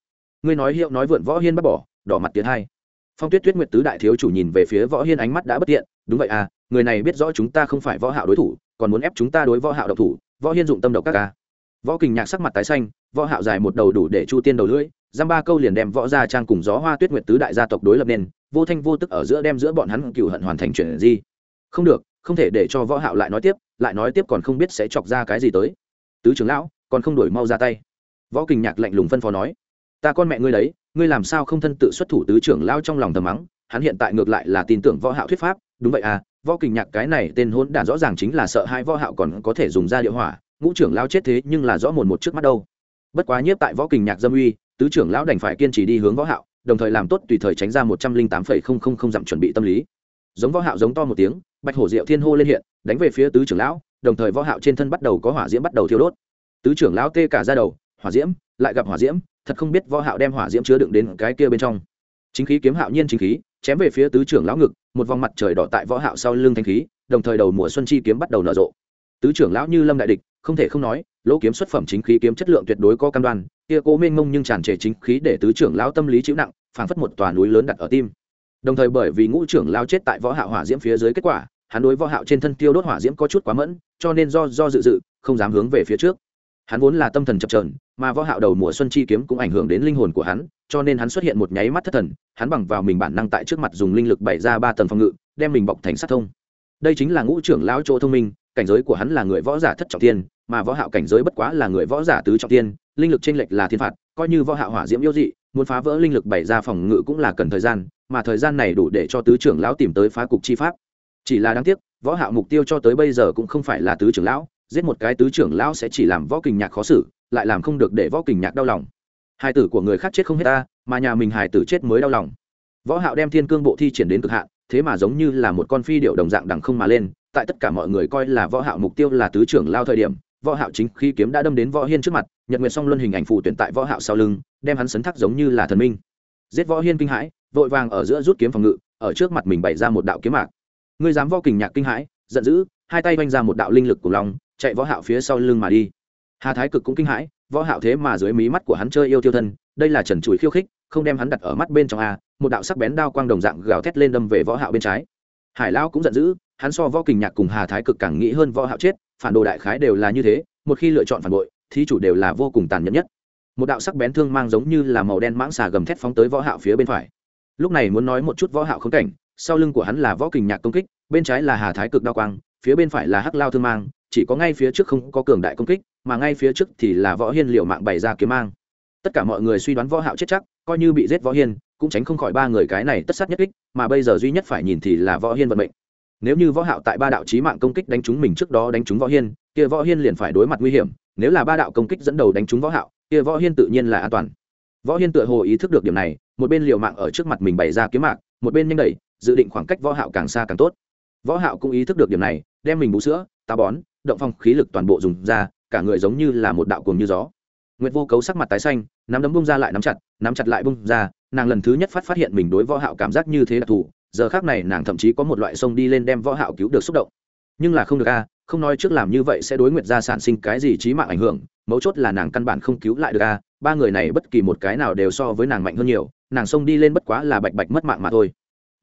Ngươi nói hiệu nói vượn võ hiên bắt bỏ, đỏ mặt tiến hai. Phong tuyết tuyết nguyệt tứ đại thiếu chủ nhìn về phía võ hiên ánh mắt đã bất tiện, đúng vậy à người này biết rõ chúng ta không phải võ hạo đối thủ, còn muốn ép chúng ta đối võ hạo độc thủ, võ hiên dụng tâm độc các ca à võ kình nhạc sắc mặt tái xanh, võ hạo dài một đầu đủ để chu tiên đầu lưỡi giam ba câu liền đem võ gia trang cùng gió hoa tuyết nguyệt tứ đại gia tộc đối lập nên, vô thanh vô tức ở giữa đem giữa bọn hắn cựu hận hoàn thành chuyện gì. Không được, không thể để cho võ hạo lại nói tiếp, lại nói tiếp còn không biết sẽ chọc ra cái gì tới. Tứ trưởng lão, còn không đổi mau ra tay. Võ kình nhạc lạnh lùng phân phó nói, ta con mẹ ngươi đấy, ngươi làm sao không thân tự xuất thủ tứ trưởng lão trong lòng thầm mắng, hắn hiện tại ngược lại là tin tưởng võ hạo thuyết pháp. Đúng vậy à võ kình nhạc cái này tên hỗn đản rõ ràng chính là sợ hai võ hạo còn có thể dùng ra địa hỏa ngũ trưởng lao chết thế nhưng là rõ mồn một trước mắt đâu. Bất quá nhiếp tại võ kình nhạc dâm uy, tứ trưởng lão đành phải kiên trì đi hướng võ hạo, đồng thời làm tốt tùy thời tránh ra một trăm linh tám phẩy không không không dặm chuẩn bị tâm lý. Giống võ hạo giống to một tiếng, bạch hổ diệu thiên hô lên hiện, đánh về phía tứ trưởng lão, đồng thời võ hạo trên thân bắt đầu có hỏa diễm bắt đầu thiêu đốt. Tứ trưởng lão tê cả ra đầu, hỏa diễm, lại gặp hỏa diễm, thật không biết võ hạo đem hỏa diễm chứa đựng đến cái kia bên trong. Chính khí kiếm hạo nhiên chính khí, chém về phía tứ trưởng lão ngực, một vòng mặt trời đỏ tại võ hạo sau lưng thanh khí, đồng thời đầu mùa xuân chi kiếm bắt đầu nở rộ tứ trưởng lão như lâm đại địch, không thể không nói, lỗ kiếm xuất phẩm chính khí kiếm chất lượng tuyệt đối có cam đoan, kia cố mênh mông nhưng tràn trề chính khí để tứ trưởng lão tâm lý chịu nặng, phảng phất một tòa núi lớn đặt ở tim. Đồng thời bởi vì ngũ trưởng lão chết tại võ hạo hỏa diễm phía dưới kết quả, hắn đối võ hạo trên thân tiêu đốt hỏa diễm có chút quá mẫn, cho nên do do dự dự, không dám hướng về phía trước. Hắn vốn là tâm thần chập chờn, mà võ hạo đầu mùa xuân chi kiếm cũng ảnh hưởng đến linh hồn của hắn, cho nên hắn xuất hiện một nháy mắt thất thần, hắn bằng vào mình bản năng tại trước mặt dùng linh lực bày ra ba tầng phòng ngự, đem mình bọc thành sát thông. Đây chính là ngũ trưởng lão chỗ thông minh cảnh giới của hắn là người võ giả thất trọng thiên, mà võ hạo cảnh giới bất quá là người võ giả tứ trọng thiên, linh lực trên lệch là thiên phạt, coi như võ hạo hỏa diễm yêu dị, muốn phá vỡ linh lực bày ra phòng ngự cũng là cần thời gian, mà thời gian này đủ để cho tứ trưởng lão tìm tới phá cục chi pháp. Chỉ là đáng tiếc, võ hạo mục tiêu cho tới bây giờ cũng không phải là tứ trưởng lão, giết một cái tứ trưởng lão sẽ chỉ làm võ kình nhạc khó xử, lại làm không được để võ kình nhạc đau lòng. Hai tử của người khác chết không hết ta, mà nhà mình hài tử chết mới đau lòng. Võ hạo đem thiên cương bộ thi triển đến cực hạn, thế mà giống như là một con phi điệu đồng dạng đằng không mà lên tại tất cả mọi người coi là võ hạo mục tiêu là tứ trưởng lao thời điểm, võ hạo chính khi kiếm đã đâm đến võ hiên trước mặt, nhật nguyệt song luân hình ảnh phù tuyển tại võ hạo sau lưng, đem hắn sấn thác giống như là thần minh. Giết võ hiên kinh hãi, vội vàng ở giữa rút kiếm phòng ngự, ở trước mặt mình bày ra một đạo kiếm mạc. Ngươi dám võ kình nhạc kinh hãi, giận dữ, hai tay vanh ra một đạo linh lực của long, chạy võ hạo phía sau lưng mà đi. Hà thái cực cũng kinh hãi, võ hạo thế mà dưới mí mắt của hắn chơi yêu tiêu thân, đây là trần chuỗi khiêu khích, không đem hắn đặt ở mắt bên trong a, một đạo sắc bén đao quang đồng dạng gào thét lên đâm về võ hạo bên trái. Hải lão cũng giận dữ hắn so võ kình nhạc cùng hà thái cực càng nghĩ hơn võ hạo chết, phản đồ đại khái đều là như thế, một khi lựa chọn phản bội, thí chủ đều là vô cùng tàn nhẫn nhất. Một đạo sắc bén thương mang giống như là màu đen mãng xà gầm thét phóng tới võ hạo phía bên phải. Lúc này muốn nói một chút võ hạo khốn cảnh, sau lưng của hắn là võ kình nhạc công kích, bên trái là hà thái cực đao quang, phía bên phải là hắc lao thương mang, chỉ có ngay phía trước không có cường đại công kích, mà ngay phía trước thì là võ hiên liều mạng bày ra kiếm mang. Tất cả mọi người suy đoán võ hạo chết chắc, coi như bị giết võ hiên, cũng tránh không khỏi ba người cái này tất sát nhất kích, mà bây giờ duy nhất phải nhìn thì là võ hiên vận mệnh nếu như võ hạo tại ba đạo chí mạng công kích đánh trúng mình trước đó đánh trúng võ hiên, kia võ hiên liền phải đối mặt nguy hiểm. Nếu là ba đạo công kích dẫn đầu đánh trúng võ hạo, kia võ hiên tự nhiên là an toàn. Võ hiên tựa hồ ý thức được điểm này, một bên liều mạng ở trước mặt mình bày ra kiếm mạng một bên nhanh đẩy, dự định khoảng cách võ hạo càng xa càng tốt. Võ hạo cũng ý thức được điểm này, đem mình bú sữa, táo bón, động phong khí lực toàn bộ dùng ra, cả người giống như là một đạo cuồng như gió. Nguyệt vô cấu sắc mặt tái xanh, nắm đấm bung ra lại nắm chặt nắm chặt lại bung ra, nàng lần thứ nhất phát phát hiện mình đối võ hạo cảm giác như thế đặc thù giờ khác này nàng thậm chí có một loại sông đi lên đem võ hạo cứu được xúc động. Nhưng là không được a, không nói trước làm như vậy sẽ đối nguyệt gia sản sinh cái gì chí mạng ảnh hưởng, mấu chốt là nàng căn bản không cứu lại được a, ba người này bất kỳ một cái nào đều so với nàng mạnh hơn nhiều, nàng sông đi lên bất quá là bạch bạch mất mạng mà thôi.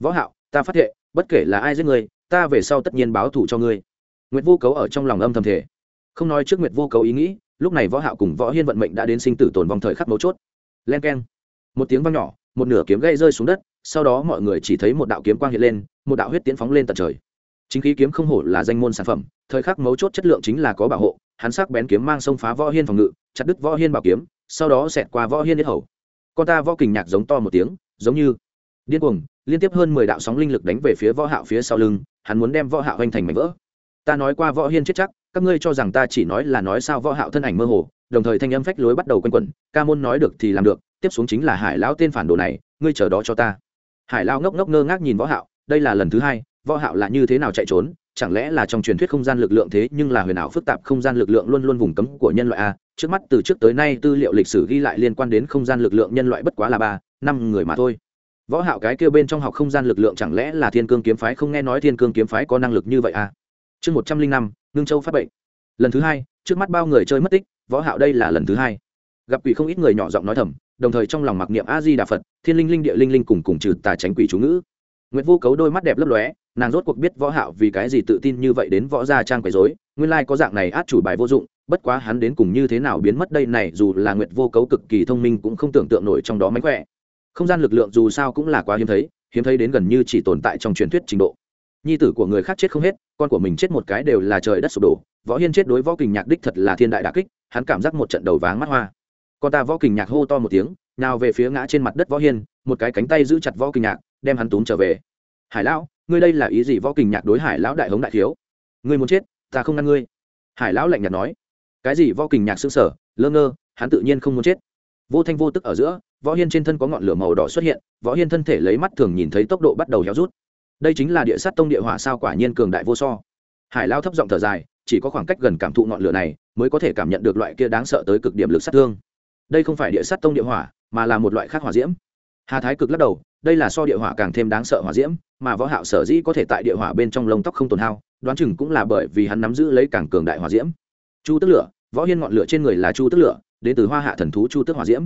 Võ hạo, ta phát hiện bất kể là ai giết ngươi ta về sau tất nhiên báo thù cho ngươi. Nguyệt vô cấu ở trong lòng âm thầm thể không nói trước nguyệt vô cấu ý nghĩ, lúc này võ hạo cùng võ hiên vận mệnh đã đến sinh tử tồn vong thời khắc mấu chốt. Len keng. Một tiếng vang nhỏ, một nửa kiếm gây rơi xuống đất sau đó mọi người chỉ thấy một đạo kiếm quang hiện lên, một đạo huyết tiến phóng lên tận trời. Chính khí kiếm không hổ là danh môn sản phẩm, thời khắc mấu chốt chất lượng chính là có bảo hộ, hắn sắc bén kiếm mang sông phá võ hiên phòng ngự, chặt đứt võ hiên bảo kiếm, sau đó xẹt qua võ hiên yết hầu. Con ta võ kình nhạc giống to một tiếng, giống như điên cuồng, liên tiếp hơn mười đạo sóng linh lực đánh về phía võ hạo phía sau lưng, hắn muốn đem võ hạo hoành thành mảnh vỡ. Ta nói qua võ hiên chết chắc, các ngươi cho rằng ta chỉ nói là nói sao võ hạo thân ảnh mơ hồ, đồng thời thanh âm phách lối bắt đầu quanh quẩn, ca môn nói được thì làm được, tiếp xuống chính là hải lão tên phản đồ này, ngươi chờ đó cho ta hải Lao ngốc ngốc ngơ ngác nhìn võ hạo, đây là lần thứ hai, võ hạo là như thế nào chạy trốn, chẳng lẽ là trong truyền thuyết không gian lực lượng thế nhưng là huyền ảo phức tạp, không gian lực lượng luôn luôn vùng cấm của nhân loại a, trước mắt từ trước tới nay tư liệu lịch sử ghi lại liên quan đến không gian lực lượng nhân loại bất quá là ba, năm người mà thôi. Võ hạo cái kia bên trong học không gian lực lượng chẳng lẽ là thiên cương kiếm phái? Không nghe nói thiên cương kiếm phái có năng lực như vậy à chương một trăm linh năm, ngưng châu phát bệnh. Lần thứ hai, trước mắt bao người chơi mất tích, võ hạo đây là lần thứ hai gặp quỷ không ít người nhỏ giọng nói thầm đồng thời trong lòng mặc niệm a di đà phật thiên linh linh địa linh linh cùng cùng trừ tà tránh quỷ chú ngữ Nguyệt Vô Cấu đôi mắt đẹp lấp lóe, nàng rốt cuộc biết Võ Hạo vì cái gì tự tin như vậy đến võ gia trang quấy rối, nguyên lai like có dạng này át chủ bài vô dụng, bất quá hắn đến cùng như thế nào biến mất đây này, dù là Nguyệt Vô Cấu cực kỳ thông minh cũng không tưởng tượng nổi trong đó mánh khỏe. Không gian lực lượng dù sao cũng là quá hiếm thấy, hiếm thấy đến gần như chỉ tồn tại trong truyền thuyết trình độ. Nhi tử của người khác chết không hết, con của mình chết một cái đều là trời đất sụp đổ, Võ Hiên chết đối Võ Kình Nhạc đích thật là thiên đại đả kích, hắn cảm giác một trận đầu váng mắt hoa con ta võ kình nhạc hô to một tiếng, nào về phía ngã trên mặt đất võ hiên, một cái cánh tay giữ chặt võ kình nhạc, đem hắn túm trở về. Hải lão, ngươi đây là ý gì võ kình nhạc đối hải lão đại hống đại thiếu? Ngươi muốn chết, ta không ngăn ngươi. Hải lão lạnh nhạt nói. Cái gì võ kình nhạc xương sở lơ ngơ, hắn tự nhiên không muốn chết. Vô thanh vô tức ở giữa, võ hiên trên thân có ngọn lửa màu đỏ xuất hiện, võ hiên thân thể lấy mắt thường nhìn thấy tốc độ bắt đầu héo rút. Đây chính là địa sát tông địa hỏa sao quả nhiên cường đại vô so. Hải lao thấp giọng thở dài, chỉ có khoảng cách gần cảm thụ ngọn lửa này, mới có thể cảm nhận được loại kia đáng sợ tới cực điểm lực sát thương đây không phải địa sát tông địa hỏa, mà là một loại khác hỏa diễm. Hà thái cực lắc đầu, đây là so địa hỏa càng thêm đáng sợ hỏa diễm, mà võ hạo sở dĩ có thể tại địa hỏa bên trong lông tóc không tổn hao, đoán chừng cũng là bởi vì hắn nắm giữ lấy càng cường đại hỏa diễm. Chu tức lửa, võ hiên ngọn lửa trên người là chu tức lửa, đến từ hoa hạ thần thú chu tức hỏa diễm.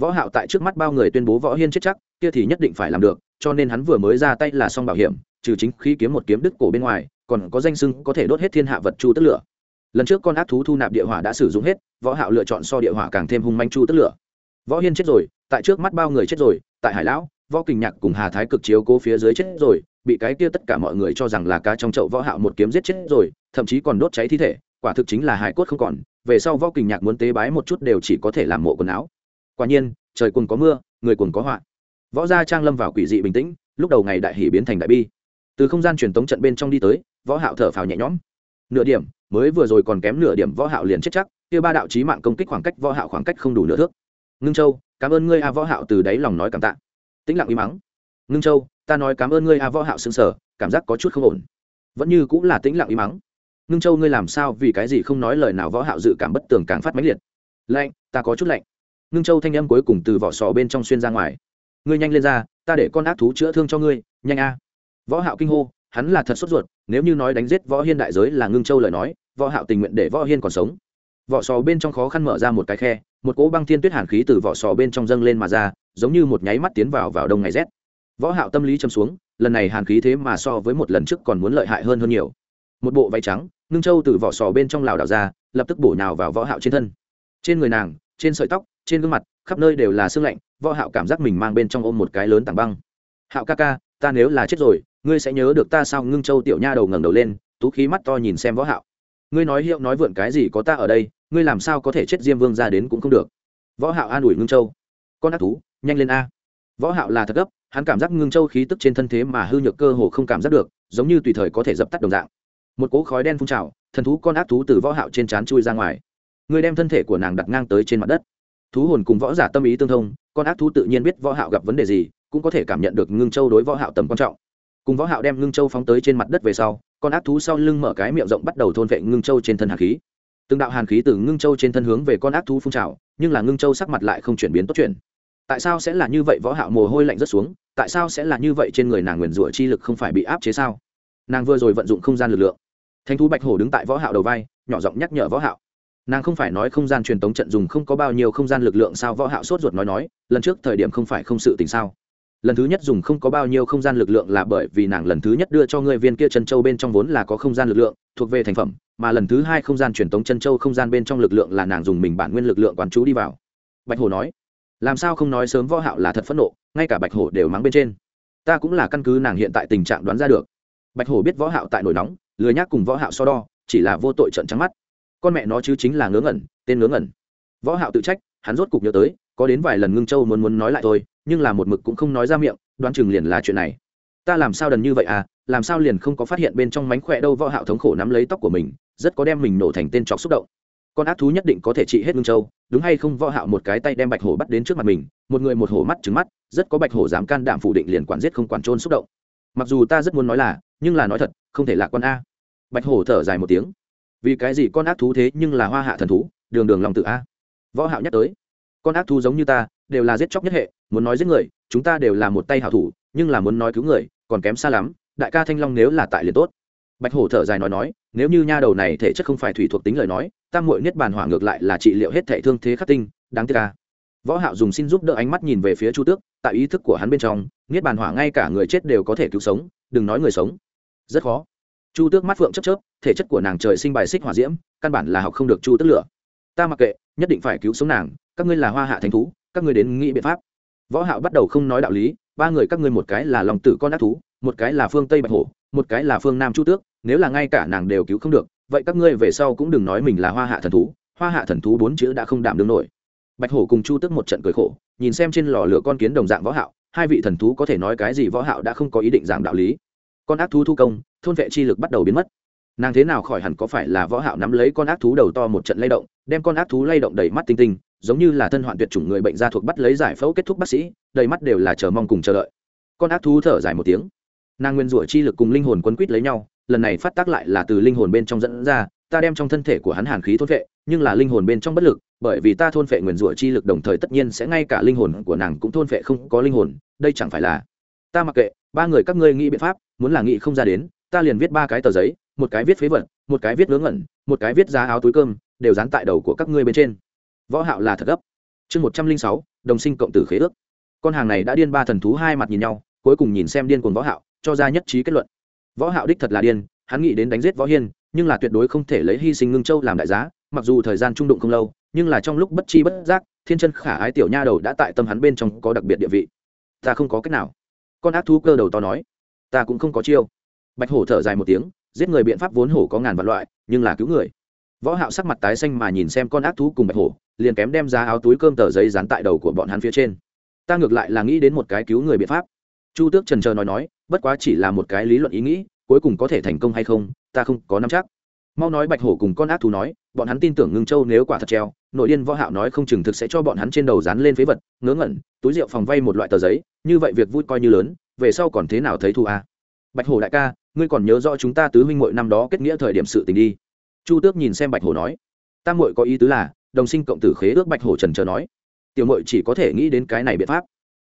Võ hạo tại trước mắt bao người tuyên bố võ hiên chết chắc, kia thì nhất định phải làm được, cho nên hắn vừa mới ra tay là xong bảo hiểm, trừ chính khí kiếm một kiếm đứt cổ bên ngoài, còn có danh sưng có thể đốt hết thiên hạ vật chu tức lửa lần trước con ác thú thu nạp địa hỏa đã sử dụng hết, võ hạo lựa chọn so địa hỏa càng thêm hung manh chu tức lửa. Võ hiên chết rồi, tại trước mắt bao người chết rồi, tại hải lão, võ kình nhạc cùng hà thái cực chiếu cố phía dưới chết rồi, bị cái kia tất cả mọi người cho rằng là cá trong chậu võ hạo một kiếm giết chết rồi, thậm chí còn đốt cháy thi thể, quả thực chính là hải cốt không còn, về sau võ kình nhạc muốn tế bái một chút đều chỉ có thể làm mộ quần áo. Quả nhiên, trời cuồng có mưa, người cuồng có họa. Võ gia trang lâm vào quỷ dị bình tĩnh, lúc đầu ngày đại hỉ biến thành đại bi. Từ không gian truyền tống trận bên trong đi tới, võ hạo thở phào nhẹ nhõm. Nửa điểm mới vừa rồi còn kém nửa điểm võ hạo liền chết chắc, kia ba đạo chí mạng công kích khoảng cách võ hạo khoảng cách không đủ nửa thước. Ngưng châu, cảm ơn ngươi a võ hạo từ đáy lòng nói cảm tạ. Tĩnh lặng im mắng. Ngưng châu, ta nói cảm ơn ngươi a võ hạo sững sờ, cảm giác có chút không ổn. Vẫn như cũng là tĩnh lặng im mắng. Ngưng châu ngươi làm sao vì cái gì không nói lời nào võ hạo dự cảm bất tường càng phát mãnh liệt. Lạnh, ta có chút lạnh. Ngưng châu thanh âm cuối cùng từ vỏ sò bên trong xuyên ra ngoài. Ngươi nhanh lên ra, ta để con ác thú chữa thương cho ngươi, nhanh a. Võ hạo kinh hô, hắn là thật sốt ruột, nếu như nói đánh giết võ hiên đại giới là ngưng châu lời nói võ hạo tình nguyện để võ hiên còn sống. Vỏ sò bên trong khó khăn mở ra một cái khe, một cỗ băng thiên tuyết hàn khí từ vỏ sò bên trong dâng lên mà ra, giống như một nháy mắt tiến vào vào đông ngày rét. Võ hạo tâm lý châm xuống, lần này hàn khí thế mà so với một lần trước còn muốn lợi hại hơn hơn nhiều. Một bộ váy trắng, ngưng châu từ vỏ sò bên trong lào đảo ra, lập tức bổ nhào vào võ hạo trên thân. Trên người nàng, trên sợi tóc, trên gương mặt, khắp nơi đều là sương lạnh, võ hạo cảm giác mình mang bên trong ôm một cái lớn tảng băng. Hạo ca ca, ta nếu là chết rồi, ngươi sẽ nhớ được ta sao? Ngưng châu tiểu nha đầu ngẩng đầu lên, tú khí mắt to nhìn xem võ hạo ngươi nói hiệu nói vượn cái gì có ta ở đây, ngươi làm sao có thể chết diêm vương ra đến cũng không được. Võ hạo an ủi ngưng châu. Con ác thú, nhanh lên a. Võ hạo là thật gấp, hắn cảm giác ngưng châu khí tức trên thân thế mà hư nhược cơ hồ không cảm giác được, giống như tùy thời có thể dập tắt đồng dạng. Một cỗ khói đen phun trào, thần thú con ác thú từ võ hạo trên trán chui ra ngoài. Ngươi đem thân thể của nàng đặt ngang tới trên mặt đất. Thú hồn cùng võ giả tâm ý tương thông, con ác thú tự nhiên biết võ hạo gặp vấn đề gì, cũng có thể cảm nhận được ngưng châu đối võ hạo tầm quan trọng. Cùng võ hạo đem ngưng châu phóng tới trên mặt đất về sau con ác thú sau lưng mở cái miệng rộng bắt đầu thôn vệ ngưng châu trên thân hàn khí. Từng đạo hàn khí từ ngưng châu trên thân hướng về con ác thú phun trào, nhưng là ngưng châu sắc mặt lại không chuyển biến tốt chuyện. Tại sao sẽ là như vậy? Võ hạo mồ hôi lạnh rất xuống, tại sao sẽ là như vậy? Trên người nàng nguyền rủa chi lực không phải bị áp chế sao? Nàng vừa rồi vận dụng không gian lực lượng. Thánh thú bạch hổ đứng tại võ hạo đầu vai, nhỏ giọng nhắc nhở võ hạo. Nàng không phải nói không gian truyền tống trận dùng không có bao nhiêu không gian lực lượng sao? Võ hạo sốt ruột nói nói, lần trước thời điểm không phải không sự tình sao? Lần thứ nhất dùng không có bao nhiêu không gian lực lượng là bởi vì nàng lần thứ nhất đưa cho ngươi viên kia chân châu bên trong vốn là có không gian lực lượng, thuộc về thành phẩm, mà lần thứ hai không gian truyền tống chân châu không gian bên trong lực lượng là nàng dùng mình bản nguyên lực lượng quán chú đi vào. Bạch hổ nói, làm sao không nói sớm võ hạo là thật phẫn nộ, ngay cả bạch hổ đều mắng bên trên. Ta cũng là căn cứ nàng hiện tại tình trạng đoán ra được. Bạch hổ biết võ hạo tại nổi nóng, lười nhác cùng võ hạo so đo, chỉ là vô tội trận trắng mắt. Con mẹ nó chứ chính là ngớ ngẩn, tên ngớ ngẩn. Võ hạo tự trách, hắn rốt cục nhớ tới, có đến vài lần ngưng châu muốn muốn nói lại thôi nhưng là một mực cũng không nói ra miệng, đoán chừng liền là chuyện này. Ta làm sao đần như vậy à? Làm sao liền không có phát hiện bên trong mánh khỏe đâu võ hạo thống khổ nắm lấy tóc của mình, rất có đem mình nổ thành tên trọc xúc động. Con ác thú nhất định có thể trị hết ngưng châu, đúng hay không võ hạo một cái tay đem bạch hổ bắt đến trước mặt mình, một người một hổ mắt trừng mắt, rất có bạch hổ dám can đảm phủ định liền quản giết không quản trôn xúc động. Mặc dù ta rất muốn nói là, nhưng là nói thật, không thể là quan a. Bạch hổ thở dài một tiếng. Vì cái gì con ác thú thế nhưng là hoa hạ thần thú, đường đường lòng tự a. Võ hạo nhắc tới. Con ác thú giống như ta đều là giết chóc nhất hệ, muốn nói giết người, chúng ta đều là một tay hảo thủ, nhưng là muốn nói cứu người, còn kém xa lắm, đại ca thanh long nếu là tại liền tốt. Bạch hổ thở dài nói nói, nếu như nha đầu này thể chất không phải thủy thuộc tính lời nói tam muội niết bàn hỏa ngược lại là trị liệu hết thể thương thế khắc tinh, đáng tiếc ca võ hạo dùng xin giúp đỡ ánh mắt nhìn về phía chu tước, tại ý thức của hắn bên trong, niết bàn hỏa ngay cả người chết đều có thể cứu sống, đừng nói người sống. Rất khó. Chu tước mắt phượng chớp chớp, thể chất của nàng trời sinh bài xích hỏa diễm, căn bản là học không được chu tước lửa. Ta mặc kệ, nhất định phải cứu sống nàng, các ngươi là hoa hạ thánh thú các ngươi đến nghĩ biện pháp. Võ hạo bắt đầu không nói đạo lý, ba người các ngươi một cái là lòng tử con ác thú, một cái là phương tây bạch hổ, một cái là phương nam chu tước, nếu là ngay cả nàng đều cứu không được, vậy các ngươi về sau cũng đừng nói mình là hoa hạ thần thú, hoa hạ thần thú bốn chữ đã không đảm đương nổi. Bạch hổ cùng chu tước một trận cười khổ, nhìn xem trên lò lửa con kiến đồng dạng võ hạo, hai vị thần thú có thể nói cái gì võ hạo đã không có ý định giảng đạo lý. Con ác thú thu công, thôn vệ chi lực bắt đầu biến mất. Nàng thế nào khỏi hẳn có phải là võ hạo nắm lấy con ác thú đầu to một trận lay động, đem con ác thú lay động đầy mắt tinh tinh giống như là thân hoạn tuyệt chủng người bệnh ra thuộc bắt lấy giải phẫu kết thúc bác sĩ, đầy mắt đều là chờ mong cùng chờ đợi. Con ác thú thở dài một tiếng. Nàng nguyên rủa chi lực cùng linh hồn quấn quýt lấy nhau, lần này phát tác lại là từ linh hồn bên trong dẫn ra, ta đem trong thân thể của hắn hàn khí thôn vệ nhưng là linh hồn bên trong bất lực, bởi vì ta thôn vệ nguyên rủa chi lực đồng thời tất nhiên sẽ ngay cả linh hồn của nàng cũng thôn vệ không có linh hồn, đây chẳng phải là ta mặc kệ, ba người các ngươi nghĩ biện pháp, muốn là nghĩ không ra đến, ta liền viết ba cái tờ giấy, một cái viết phế vật, một cái viết ngớ ngẩn, một cái viết giá áo túi cơm, đều dán tại đầu của các ngươi bên trên võ hạo là thật gấp. Chương một trăm linh sáu, đồng sinh cộng tử khế ước. Con hàng này đã điên ba thần thú hai mặt nhìn nhau, cuối cùng nhìn xem điên cuồng võ hạo, cho ra nhất trí kết luận. Võ hạo đích thật là điên, hắn nghĩ đến đánh giết võ hiên, nhưng là tuyệt đối không thể lấy hy sinh ngưng châu làm đại giá, mặc dù thời gian trung đụng không lâu, nhưng là trong lúc bất chi bất giác, thiên chân khả ái tiểu nha đầu đã tại tâm hắn bên trong có đặc biệt địa vị. Ta không có cách nào. Con ác thú cơ đầu to nói, ta cũng không có chiêu. Bạch hổ thở dài một tiếng, giết người biện pháp vốn hổ có ngàn vạn loại, nhưng là cứu người. Võ hạo sắc mặt tái xanh mà nhìn xem con ác thú cùng bạch hổ liền kém đem ra áo túi cơm tờ giấy dán tại đầu của bọn hắn phía trên. Ta ngược lại là nghĩ đến một cái cứu người biện pháp. Chu tước trần trờ nói nói, bất quá chỉ là một cái lý luận ý nghĩ, cuối cùng có thể thành công hay không, ta không có nắm chắc. Mau nói bạch hổ cùng con ác thú nói, bọn hắn tin tưởng ngưng châu nếu quả thật treo, nội điên võ hạo nói không chừng thực sẽ cho bọn hắn trên đầu dán lên phế vật, ngớ ngẩn, túi rượu phòng vay một loại tờ giấy, như vậy việc vui coi như lớn, về sau còn thế nào thấy thu à? bạch hổ đại ca, ngươi còn nhớ rõ chúng ta tứ huynh muội năm đó kết nghĩa thời điểm sự tình đi. Chu tước nhìn xem bạch hổ nói tam muội có ý tứ là đồng sinh cộng tử khế ước bạch hổ trần chờ nói, tiểu muội chỉ có thể nghĩ đến cái này biện pháp.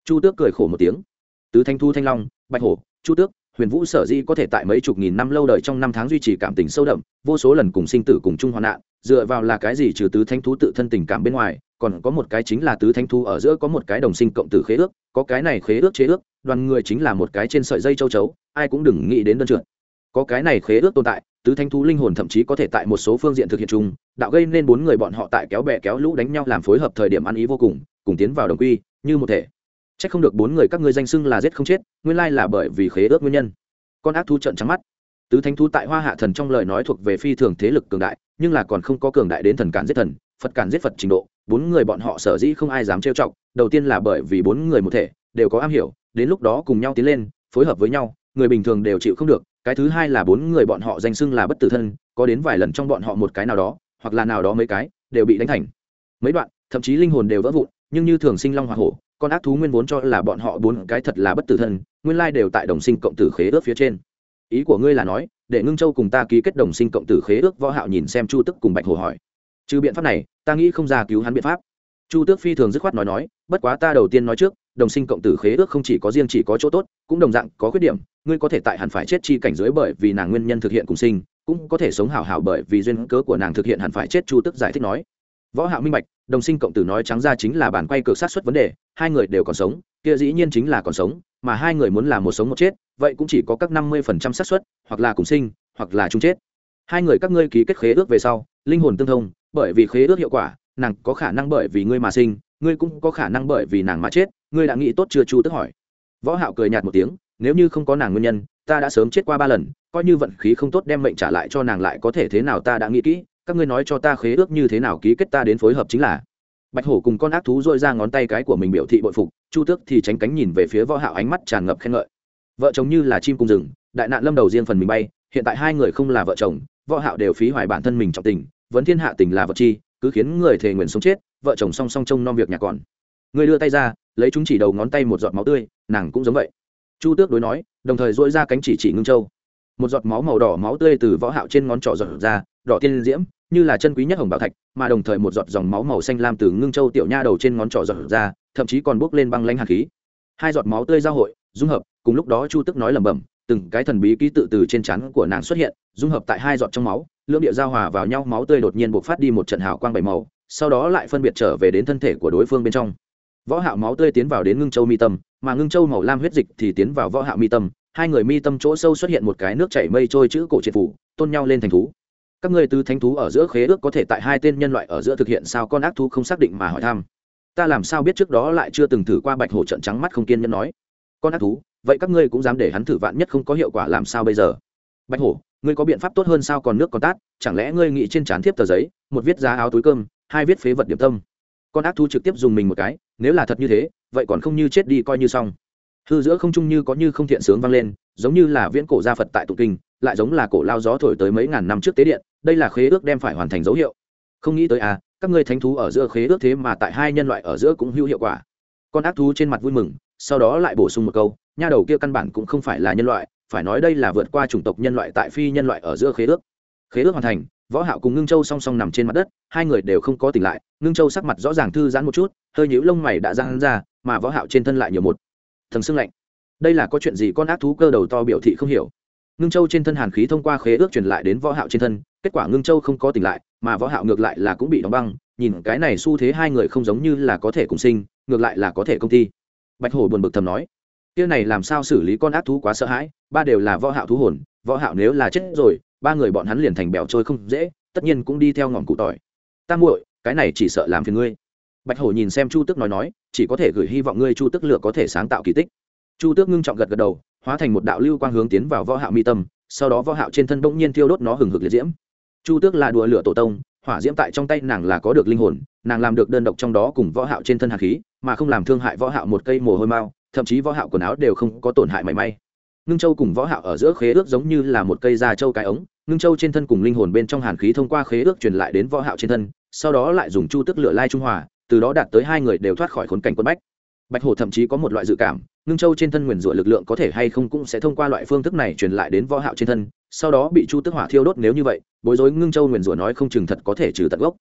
Chu tước cười khổ một tiếng, tứ thanh thu thanh long, bạch hổ, chu tước, huyền vũ sở di có thể tại mấy chục nghìn năm lâu đời trong năm tháng duy trì cảm tình sâu đậm, vô số lần cùng sinh tử cùng chung hoạn nạn, dựa vào là cái gì trừ tứ thanh thú tự thân tình cảm bên ngoài, còn có một cái chính là tứ thanh thú ở giữa có một cái đồng sinh cộng tử khế ước, có cái này khế ước chế ước, đoàn người chính là một cái trên sợi dây châu chấu, ai cũng đừng nghĩ đến đơn trượt. Có cái này khế ước tồn tại tứ thanh thú linh hồn thậm chí có thể tại một số phương diện thực hiện chung đạo gây nên bốn người bọn họ tại kéo bè kéo lũ đánh nhau làm phối hợp thời điểm ăn ý vô cùng cùng tiến vào đồng quy như một thể Chắc không được bốn người các ngươi danh xưng là giết không chết, nguyên lai là bởi vì khế ước nguyên nhân. Con ác thú trận trắng mắt. Tứ thánh thú tại Hoa Hạ thần trong lời nói thuộc về phi thường thế lực cường đại, nhưng là còn không có cường đại đến thần cản giết thần, Phật cản giết Phật trình độ. Bốn người bọn họ sở dĩ không ai dám trêu chọc, đầu tiên là bởi vì bốn người một thể, đều có am hiểu, đến lúc đó cùng nhau tiến lên, phối hợp với nhau, người bình thường đều chịu không được. Cái thứ hai là bốn người bọn họ danh xưng là bất tử thân, có đến vài lần trong bọn họ một cái nào đó, hoặc là nào đó mấy cái, đều bị đánh thành. Mấy đoạn, thậm chí linh hồn đều vỡ vụn, nhưng như thường sinh long hoa hổ, con ác thú nguyên vốn cho là bọn họ bốn cái thật là bất tử thân nguyên lai đều tại đồng sinh cộng tử khế ước phía trên. Ý của ngươi là nói để ngưng châu cùng ta ký kết đồng sinh cộng tử khế ước võ hạo nhìn xem chu tức cùng bạch hồ hỏi. Trừ biện pháp này ta nghĩ không ra cứu hắn biện pháp. Chu tước phi thường dứt khoát nói nói bất quá ta đầu tiên nói trước đồng sinh cộng tử khế ước không chỉ có riêng chỉ có chỗ tốt, cũng đồng dạng có khuyết điểm, ngươi có thể tại hẳn phải chết chi cảnh dưới bởi vì nàng nguyên nhân thực hiện cùng sinh, cũng có thể sống hảo hảo bởi vì duyên cớ của nàng thực hiện hẳn phải chết chu tức giải thích nói. Võ hạo minh bạch, đồng sinh cộng tử nói trắng ra chính là bản quay cược sát suất vấn đề, hai người đều còn sống, kia dĩ nhiên chính là còn sống, mà hai người muốn là một sống một chết, vậy cũng chỉ có các năm mươi phần trăm xác suất, hoặc là cùng sinh, hoặc là chung chết. Hai người các ngươi ký kết khế ước về sau, linh hồn tương thông, bởi vì khế ước hiệu quả, nàng có khả năng bởi vì ngươi mà sinh, ngươi cũng có khả năng bởi vì nàng mà chết ngươi đã nghĩ tốt chưa chu tức hỏi võ hạo cười nhạt một tiếng nếu như không có nàng nguyên nhân ta đã sớm chết qua ba lần coi như vận khí không tốt đem mệnh trả lại cho nàng lại có thể thế nào ta đã nghĩ kỹ các ngươi nói cho ta khế ước như thế nào ký kết ta đến phối hợp chính là bạch hổ cùng con ác thú dội ra ngón tay cái của mình biểu thị bội phục chu tước thì tránh cánh nhìn về phía võ hạo ánh mắt tràn ngập khen ngợi vợ chồng như là chim cùng rừng đại nạn lâm đầu riêng phần mình bay hiện tại hai người không là vợ chồng võ hạo đều phí hoài bản thân mình trọng tình vấn thiên hạ tình là vật chi cứ khiến người thề nguyện sống chết vợ chồng song song trông nom việc nhà còn người đưa tay ra lấy chúng chỉ đầu ngón tay một giọt máu tươi, nàng cũng giống vậy. Chu tước đối nói, đồng thời dội ra cánh chỉ chỉ ngưng châu. Một giọt máu màu đỏ máu tươi từ võ hạo trên ngón trỏ giọt ra, đỏ tiên diễm, như là chân quý nhất hồng bảo thạch, mà đồng thời một giọt dòng máu màu xanh lam từ ngưng châu tiểu nha đầu trên ngón trỏ giọt ra, thậm chí còn bốc lên băng lãnh hàn khí. Hai giọt máu tươi giao hội, dung hợp, cùng lúc đó chu tức nói lẩm bẩm, từng cái thần bí ký tự từ trên chắn của nàng xuất hiện, dung hợp tại hai giọt trong máu, lưỡng địa giao hòa vào nhau, máu tươi đột nhiên buộc phát đi một trận hào quang bảy màu, sau đó lại phân biệt trở về đến thân thể của đối phương bên trong võ hạo máu tươi tiến vào đến ngưng châu mi tâm, mà ngưng châu màu lam huyết dịch thì tiến vào võ hạo mi tâm. Hai người mi tâm chỗ sâu xuất hiện một cái nước chảy mây trôi chữ cổ triệt phủ, tôn nhau lên thành thú. Các ngươi tứ thánh thú ở giữa khế ước có thể tại hai tên nhân loại ở giữa thực hiện sao con ác thú không xác định mà hỏi thăm. Ta làm sao biết trước đó lại chưa từng thử qua bạch hổ trận trắng mắt không kiên nhẫn nói. Con ác thú, vậy các ngươi cũng dám để hắn thử vạn nhất không có hiệu quả làm sao bây giờ? Bạch hổ, ngươi có biện pháp tốt hơn sao còn nước còn tát? Chẳng lẽ ngươi nghĩ trên trán thiếp tờ giấy, một viết giá áo túi cơm, hai viết phế vật điểm tâm? Con ác thú trực tiếp dùng mình một cái nếu là thật như thế, vậy còn không như chết đi coi như xong. Hư giữa không trung như có như không thiện sướng vang lên, giống như là viễn cổ gia phật tại tụ kinh, lại giống là cổ lao gió thổi tới mấy ngàn năm trước tế điện, đây là khế ước đem phải hoàn thành dấu hiệu. Không nghĩ tới à các ngươi thánh thú ở giữa khế ước thế mà tại hai nhân loại ở giữa cũng hữu hiệu quả. Con ác thú trên mặt vui mừng, sau đó lại bổ sung một câu, nha đầu kia căn bản cũng không phải là nhân loại, phải nói đây là vượt qua chủng tộc nhân loại tại phi nhân loại ở giữa khế ước. Khế ước hoàn thành võ hạo cùng ngưng châu song song nằm trên mặt đất, hai người đều không có tỉnh lại, ngưng châu sắc mặt rõ ràng thư giãn một chút, hơi nhíu lông mày đã giãn ra, mà võ hạo trên thân lại nhiều một thần xương lạnh. Đây là có chuyện gì con ác thú cơ đầu to biểu thị không hiểu. Ngưng châu trên thân hàn khí thông qua khế ước truyền lại đến võ hạo trên thân, kết quả ngưng châu không có tỉnh lại, mà võ hạo ngược lại là cũng bị đóng băng, nhìn cái này xu thế hai người không giống như là có thể cùng sinh, ngược lại là có thể công ty bạch hổ buồn bực thầm nói, kia này làm sao xử lý con ác thú quá sợ hãi, ba đều là võ hạo thú hồn, võ hạo nếu là chết rồi ba người bọn hắn liền thành bèo trôi không dễ, tất nhiên cũng đi theo ngọn cụ tỏi. Ta muội, cái này chỉ sợ làm phiền ngươi. Bạch hổ nhìn xem chu Tước nói nói, chỉ có thể gửi hy vọng ngươi chu Tước lựa có thể sáng tạo kỳ tích. Chu tước ngưng trọng gật gật đầu, hóa thành một đạo lưu quang hướng tiến vào võ hạo mi tâm, sau đó võ hạo trên thân bỗng nhiên thiêu đốt nó hừng hực liệt diễm. Chu tước là đùa lửa tổ tông, hỏa diễm tại trong tay nàng là có được linh hồn, nàng làm được đơn độc trong đó cùng võ hạo trên thân hàn khí, mà không làm thương hại võ hạo một cây mồ hôi mao thậm chí võ hạo quần áo đều không có tổn hại mảy may. Ngưng châu cùng võ hạo ở giữa khế ước giống như là một cây da châu cái ống ngưng châu trên thân cùng linh hồn bên trong hàn khí thông qua khế ước truyền lại đến võ hạo trên thân, sau đó lại dùng chu tức lửa lai trung hòa, từ đó đạt tới hai người đều thoát khỏi khốn cảnh quân bách. Bạch hổ thậm chí có một loại dự cảm, ngưng châu trên thân nguyền rủa lực lượng có thể hay không cũng sẽ thông qua loại phương thức này truyền lại đến võ hạo trên thân, sau đó bị chu tức hỏa thiêu đốt nếu như vậy, bối rối ngưng châu nguyền rủa nói không chừng thật có thể trừ tận gốc.